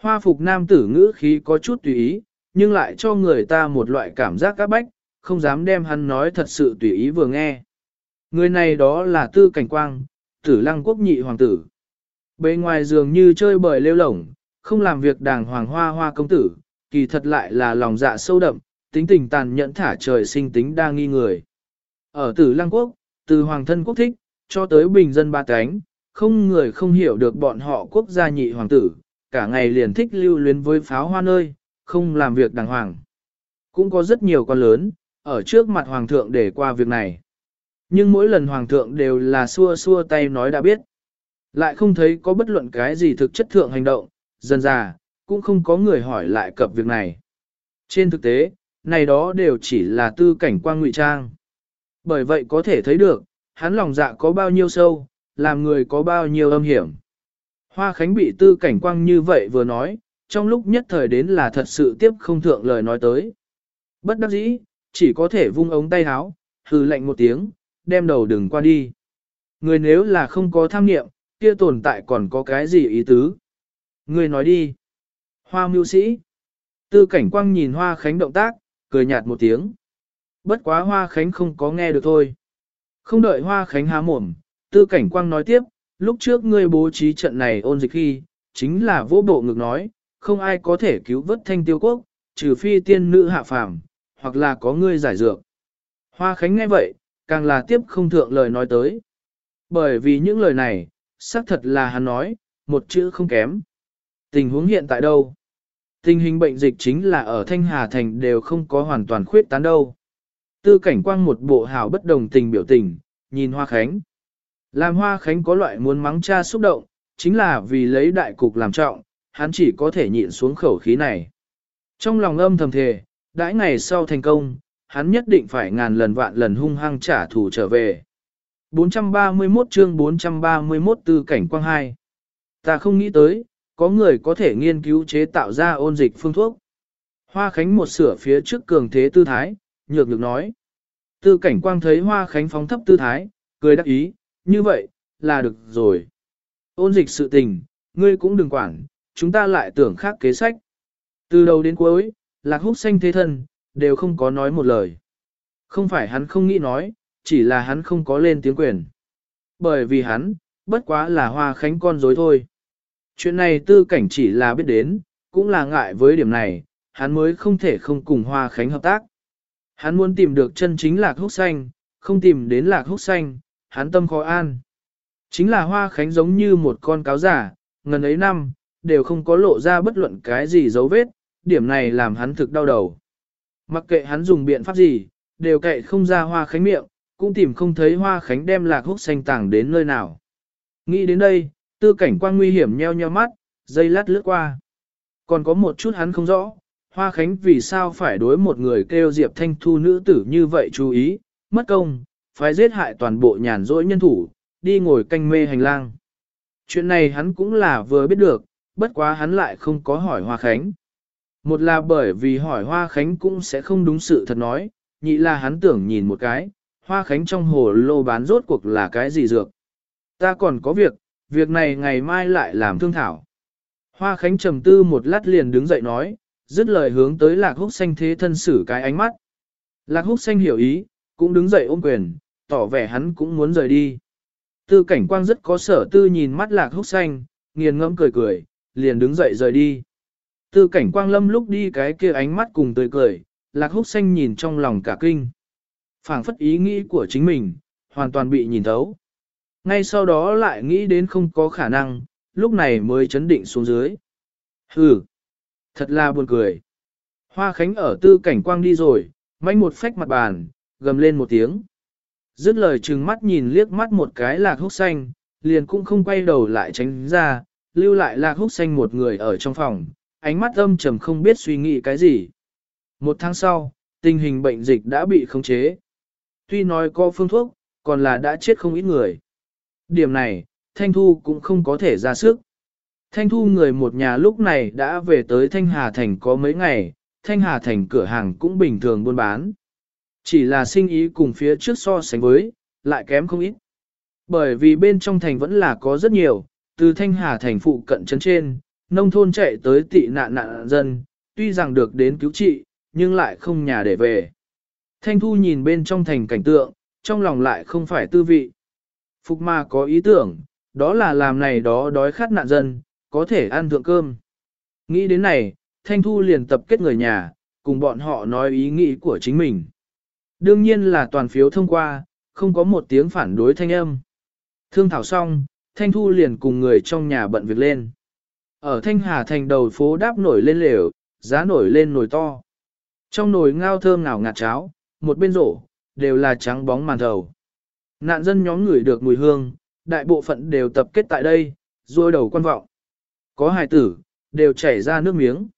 Hoa phục nam tử ngữ khí có chút tùy ý, nhưng lại cho người ta một loại cảm giác các bách, không dám đem hắn nói thật sự tùy ý vừa nghe. Người này đó là tư cảnh quang, tử lăng quốc nhị hoàng tử. Bề ngoài dường như chơi bời lêu lổng, không làm việc đàng hoàng hoa hoa công tử, kỳ thật lại là lòng dạ sâu đậm, tính tình tàn nhẫn thả trời sinh tính đa nghi người. Ở tử lăng quốc, từ hoàng thân quốc thích, cho tới bình dân ba cánh, không người không hiểu được bọn họ quốc gia nhị hoàng tử, cả ngày liền thích lưu luyến với pháo hoa nơi, không làm việc đàng hoàng. Cũng có rất nhiều con lớn, ở trước mặt hoàng thượng để qua việc này. Nhưng mỗi lần hoàng thượng đều là xua xua tay nói đã biết. Lại không thấy có bất luận cái gì thực chất thượng hành động, dần già, cũng không có người hỏi lại cập việc này. Trên thực tế, này đó đều chỉ là tư cảnh quang ngụy trang. Bởi vậy có thể thấy được, hắn lòng dạ có bao nhiêu sâu, làm người có bao nhiêu âm hiểm. Hoa Khánh bị tư cảnh quang như vậy vừa nói, trong lúc nhất thời đến là thật sự tiếp không thượng lời nói tới. Bất đắc dĩ, chỉ có thể vung ống tay háo, hừ lạnh một tiếng, đem đầu đừng qua đi. Người nếu là không có tham nghiệm, kia tồn tại còn có cái gì ý tứ? Người nói đi. Hoa mưu sĩ. Tư cảnh quang nhìn hoa khánh động tác, cười nhạt một tiếng. Bất quá hoa khánh không có nghe được thôi. Không đợi hoa khánh há mồm, tư cảnh quang nói tiếp, lúc trước ngươi bố trí trận này ôn dịch khi, chính là vô bộ ngực nói, không ai có thể cứu vớt thanh tiêu quốc, trừ phi tiên nữ hạ phàm, hoặc là có ngươi giải dược. Hoa khánh nghe vậy, càng là tiếp không thượng lời nói tới. Bởi vì những lời này, xác thật là hắn nói, một chữ không kém. Tình huống hiện tại đâu? Tình hình bệnh dịch chính là ở Thanh Hà Thành đều không có hoàn toàn khuyết tán đâu. Tư cảnh quang một bộ hào bất đồng tình biểu tình, nhìn Hoa Khánh. Làm Hoa Khánh có loại muốn mắng cha xúc động, chính là vì lấy đại cục làm trọng, hắn chỉ có thể nhịn xuống khẩu khí này. Trong lòng âm thầm thề, đãi ngày sau thành công, hắn nhất định phải ngàn lần vạn lần hung hăng trả thù trở về. 431 chương 431 tư cảnh quang hai. Ta không nghĩ tới, có người có thể nghiên cứu chế tạo ra ôn dịch phương thuốc. Hoa Khánh một sửa phía trước cường thế tư thái, nhược được nói. Tư cảnh quang thấy Hoa Khánh phóng thấp tư thái, cười đắc ý, như vậy, là được rồi. Ôn dịch sự tình, ngươi cũng đừng quản, chúng ta lại tưởng khác kế sách. Từ đầu đến cuối, lạc húc xanh thế thân, đều không có nói một lời. Không phải hắn không nghĩ nói, chỉ là hắn không có lên tiếng quyền. Bởi vì hắn, bất quá là hoa khánh con dối thôi. Chuyện này tư cảnh chỉ là biết đến, cũng là ngại với điểm này, hắn mới không thể không cùng hoa khánh hợp tác. Hắn muốn tìm được chân chính lạc húc xanh, không tìm đến lạc húc xanh, hắn tâm khó an. Chính là hoa khánh giống như một con cáo giả, ngần ấy năm, đều không có lộ ra bất luận cái gì dấu vết, điểm này làm hắn thực đau đầu. Mặc kệ hắn dùng biện pháp gì, đều kệ không ra hoa khánh miệng, cũng tìm không thấy hoa khánh đem lạc húc xanh tàng đến nơi nào. Nghĩ đến đây, tư cảnh quan nguy hiểm nheo nheo mắt, dây lát lướt qua. Còn có một chút hắn không rõ, hoa khánh vì sao phải đối một người kêu diệp thanh thu nữ tử như vậy chú ý, mất công, phải giết hại toàn bộ nhàn rỗi nhân thủ, đi ngồi canh mê hành lang. Chuyện này hắn cũng là vừa biết được, bất quá hắn lại không có hỏi hoa khánh. Một là bởi vì hỏi Hoa Khánh cũng sẽ không đúng sự thật nói, nhị là hắn tưởng nhìn một cái, Hoa Khánh trong hồ lô bán rốt cuộc là cái gì dược. Ta còn có việc, việc này ngày mai lại làm thương thảo. Hoa Khánh trầm tư một lát liền đứng dậy nói, dứt lời hướng tới Lạc Húc Xanh thế thân xử cái ánh mắt. Lạc Húc Xanh hiểu ý, cũng đứng dậy ôm quyền, tỏ vẻ hắn cũng muốn rời đi. Tư cảnh quang rất có sở tư nhìn mắt Lạc Húc Xanh, nghiền ngẫm cười cười, liền đứng dậy rời đi. Tư cảnh quang lâm lúc đi cái kia ánh mắt cùng tươi cười, lạc húc xanh nhìn trong lòng cả kinh. phảng phất ý nghĩ của chính mình, hoàn toàn bị nhìn thấu. Ngay sau đó lại nghĩ đến không có khả năng, lúc này mới chấn định xuống dưới. Hừ, thật là buồn cười. Hoa khánh ở tư cảnh quang đi rồi, manh một phách mặt bàn, gầm lên một tiếng. Dứt lời trừng mắt nhìn liếc mắt một cái lạc húc xanh, liền cũng không quay đầu lại tránh ra, lưu lại lạc húc xanh một người ở trong phòng, ánh mắt âm trầm không biết suy nghĩ cái gì. Một tháng sau, tình hình bệnh dịch đã bị khống chế. Tuy nói có phương thuốc, còn là đã chết không ít người. Điểm này, Thanh Thu cũng không có thể ra sức. Thanh Thu người một nhà lúc này đã về tới Thanh Hà Thành có mấy ngày, Thanh Hà Thành cửa hàng cũng bình thường buôn bán. Chỉ là sinh ý cùng phía trước so sánh với, lại kém không ít. Bởi vì bên trong thành vẫn là có rất nhiều, từ Thanh Hà Thành phụ cận trấn trên, nông thôn chạy tới tị nạn nạn dân, tuy rằng được đến cứu trị, nhưng lại không nhà để về. Thanh Thu nhìn bên trong thành cảnh tượng, trong lòng lại không phải tư vị. Phục ma có ý tưởng, đó là làm này đó đói khát nạn dân, có thể ăn thượng cơm. Nghĩ đến này, Thanh Thu liền tập kết người nhà, cùng bọn họ nói ý nghĩ của chính mình. Đương nhiên là toàn phiếu thông qua, không có một tiếng phản đối thanh âm. Thương thảo xong, Thanh Thu liền cùng người trong nhà bận việc lên. Ở Thanh Hà thành đầu phố đáp nổi lên lều, giá nổi lên nồi to. Trong nồi ngao thơm ngào ngạt cháo, một bên rổ, đều là trắng bóng màn thầu. Nạn dân nhóm người được mùi hương, đại bộ phận đều tập kết tại đây, rồi đầu quan vọng. Có hài tử, đều chảy ra nước miếng.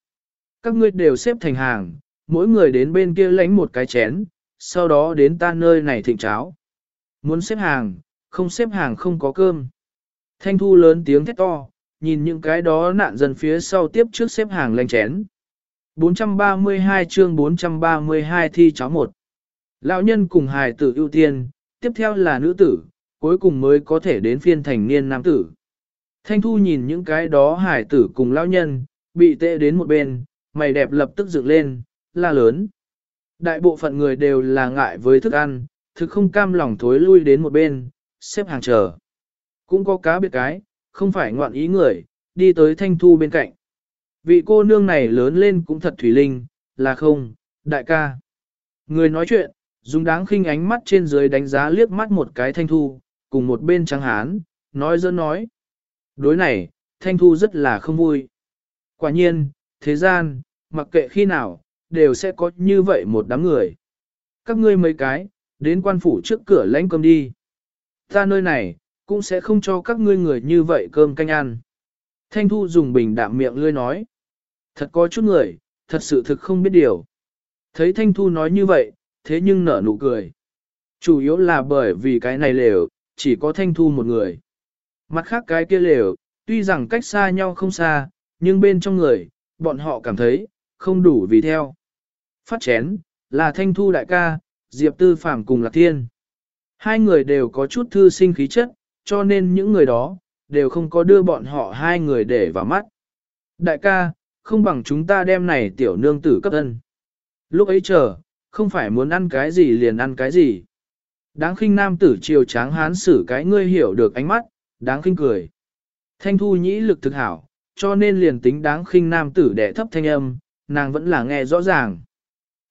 Các ngươi đều xếp thành hàng, mỗi người đến bên kia lánh một cái chén, sau đó đến ta nơi này thịnh cháo. Muốn xếp hàng, không xếp hàng không có cơm. Thanh thu lớn tiếng thét to, nhìn những cái đó nạn dân phía sau tiếp trước xếp hàng lanh chén. 432 chương 432 thi cháu một. Lão nhân cùng hài tử ưu tiên, tiếp theo là nữ tử, cuối cùng mới có thể đến phiên thành niên nam tử. Thanh thu nhìn những cái đó hài tử cùng lão nhân, bị tệ đến một bên, mày đẹp lập tức dựng lên, la lớn. Đại bộ phận người đều là ngại với thức ăn, thực không cam lòng thối lui đến một bên, xếp hàng chờ. Cũng có cá biệt cái, không phải ngoạn ý người, đi tới thanh thu bên cạnh. Vị cô nương này lớn lên cũng thật thủy linh, là không, đại ca. Người nói chuyện, dùng đáng khinh ánh mắt trên dưới đánh giá liếc mắt một cái thanh thu, cùng một bên trắng hán, nói dơ nói. Đối này, thanh thu rất là không vui. Quả nhiên, thế gian, mặc kệ khi nào, đều sẽ có như vậy một đám người. Các ngươi mấy cái, đến quan phủ trước cửa lãnh cơm đi. Ta nơi này, cũng sẽ không cho các ngươi người như vậy cơm canh ăn. Thanh Thu dùng bình đạm miệng lươi nói. Thật có chút người, thật sự thực không biết điều. Thấy Thanh Thu nói như vậy, thế nhưng nở nụ cười. Chủ yếu là bởi vì cái này lều, chỉ có Thanh Thu một người. Mặt khác cái kia lều, tuy rằng cách xa nhau không xa, nhưng bên trong người, bọn họ cảm thấy, không đủ vì theo. Phát chén, là Thanh Thu đại ca, Diệp Tư Phạm cùng Lạc Thiên. Hai người đều có chút thư sinh khí chất, cho nên những người đó, đều không có đưa bọn họ hai người để vào mắt. Đại ca, không bằng chúng ta đem này tiểu nương tử cấp ân. Lúc ấy chờ, không phải muốn ăn cái gì liền ăn cái gì. Đáng khinh nam tử chiều tráng hán xử cái ngươi hiểu được ánh mắt, đáng khinh cười. Thanh thu nhĩ lực thực hảo, cho nên liền tính đáng khinh nam tử đẻ thấp thanh âm, nàng vẫn là nghe rõ ràng.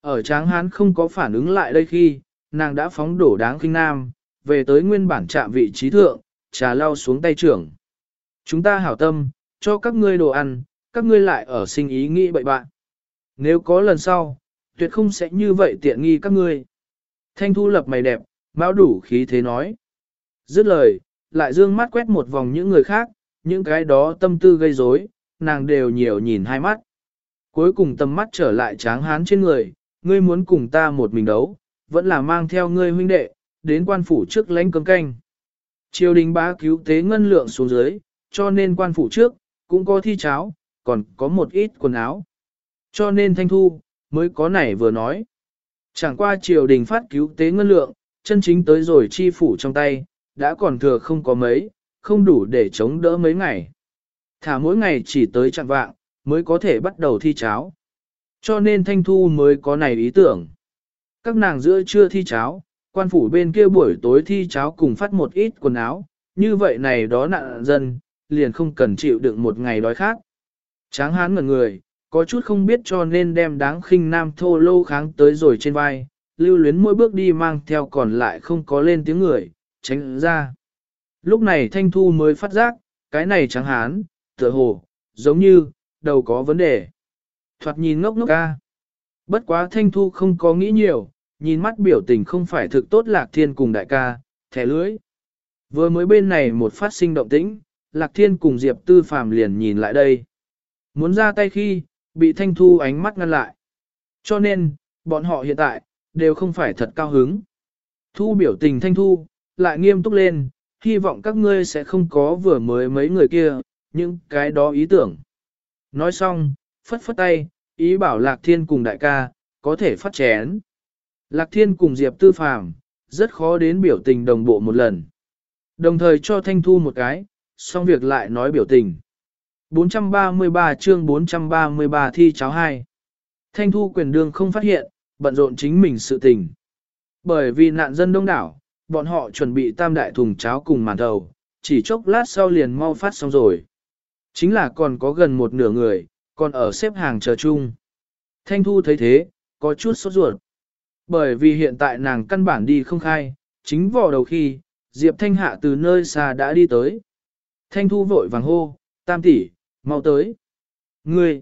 Ở tráng hán không có phản ứng lại đây khi, nàng đã phóng đổ đáng khinh nam, về tới nguyên bản trạm vị trí thượng, trà lau xuống tay trưởng. Chúng ta hảo tâm, cho các ngươi đồ ăn, các ngươi lại ở sinh ý nghĩ bậy bạn. Nếu có lần sau, tuyệt không sẽ như vậy tiện nghi các ngươi. Thanh thu lập mày đẹp, mão đủ khí thế nói. Dứt lời, lại dương mắt quét một vòng những người khác, những cái đó tâm tư gây rối, nàng đều nhiều nhìn hai mắt. Cuối cùng tầm mắt trở lại tráng hán trên người, ngươi muốn cùng ta một mình đấu, vẫn là mang theo ngươi huynh đệ, đến quan phủ trước lãnh cấm canh. Triều đình bá cứu tế ngân lượng xuống dưới, cho nên quan phủ trước, cũng có thi cháo, còn có một ít quần áo. Cho nên thanh thu, mới có này vừa nói. Chẳng qua triều đình phát cứu tế ngân lượng, chân chính tới rồi chi phủ trong tay, đã còn thừa không có mấy, không đủ để chống đỡ mấy ngày. Thả mỗi ngày chỉ tới chặn vạng, mới có thể bắt đầu thi cháo. Cho nên thanh thu mới có này ý tưởng. Các nàng giữa trưa thi cháo, quan phủ bên kia buổi tối thi cháo cùng phát một ít quần áo, như vậy này đó nạn dân, liền không cần chịu đựng một ngày đói khác. Tráng hán ngần người, có chút không biết cho nên đem đáng khinh nam thô lâu kháng tới rồi trên vai, lưu luyến mỗi bước đi mang theo còn lại không có lên tiếng người, tránh ra. Lúc này thanh thu mới phát giác, cái này tráng hán, tựa hồ, giống như, đầu có vấn đề. Thoạt nhìn ngốc ngốc ca. Bất quá thanh thu không có nghĩ nhiều, nhìn mắt biểu tình không phải thực tốt lạc thiên cùng đại ca, thẻ lưới. Vừa mới bên này một phát sinh động tĩnh, lạc thiên cùng diệp tư phàm liền nhìn lại đây. Muốn ra tay khi, bị thanh thu ánh mắt ngăn lại. Cho nên, bọn họ hiện tại, đều không phải thật cao hứng. Thu biểu tình thanh thu, lại nghiêm túc lên, hy vọng các ngươi sẽ không có vừa mới mấy người kia, những cái đó ý tưởng. Nói xong, phất phất tay, ý bảo Lạc Thiên cùng đại ca, có thể phát chén. Lạc Thiên cùng Diệp Tư Phàm rất khó đến biểu tình đồng bộ một lần. Đồng thời cho Thanh Thu một cái, xong việc lại nói biểu tình. 433 chương 433 thi cháo 2 Thanh Thu quyền đương không phát hiện, bận rộn chính mình sự tình. Bởi vì nạn dân đông đảo, bọn họ chuẩn bị tam đại thùng cháo cùng màn đầu, chỉ chốc lát sau liền mau phát xong rồi. Chính là còn có gần một nửa người, còn ở xếp hàng chờ chung. Thanh Thu thấy thế, có chút sốt ruột. Bởi vì hiện tại nàng căn bản đi không khai, chính vào đầu khi, Diệp Thanh Hạ từ nơi xa đã đi tới. Thanh Thu vội vàng hô, tam tỷ, mau tới. Ngươi,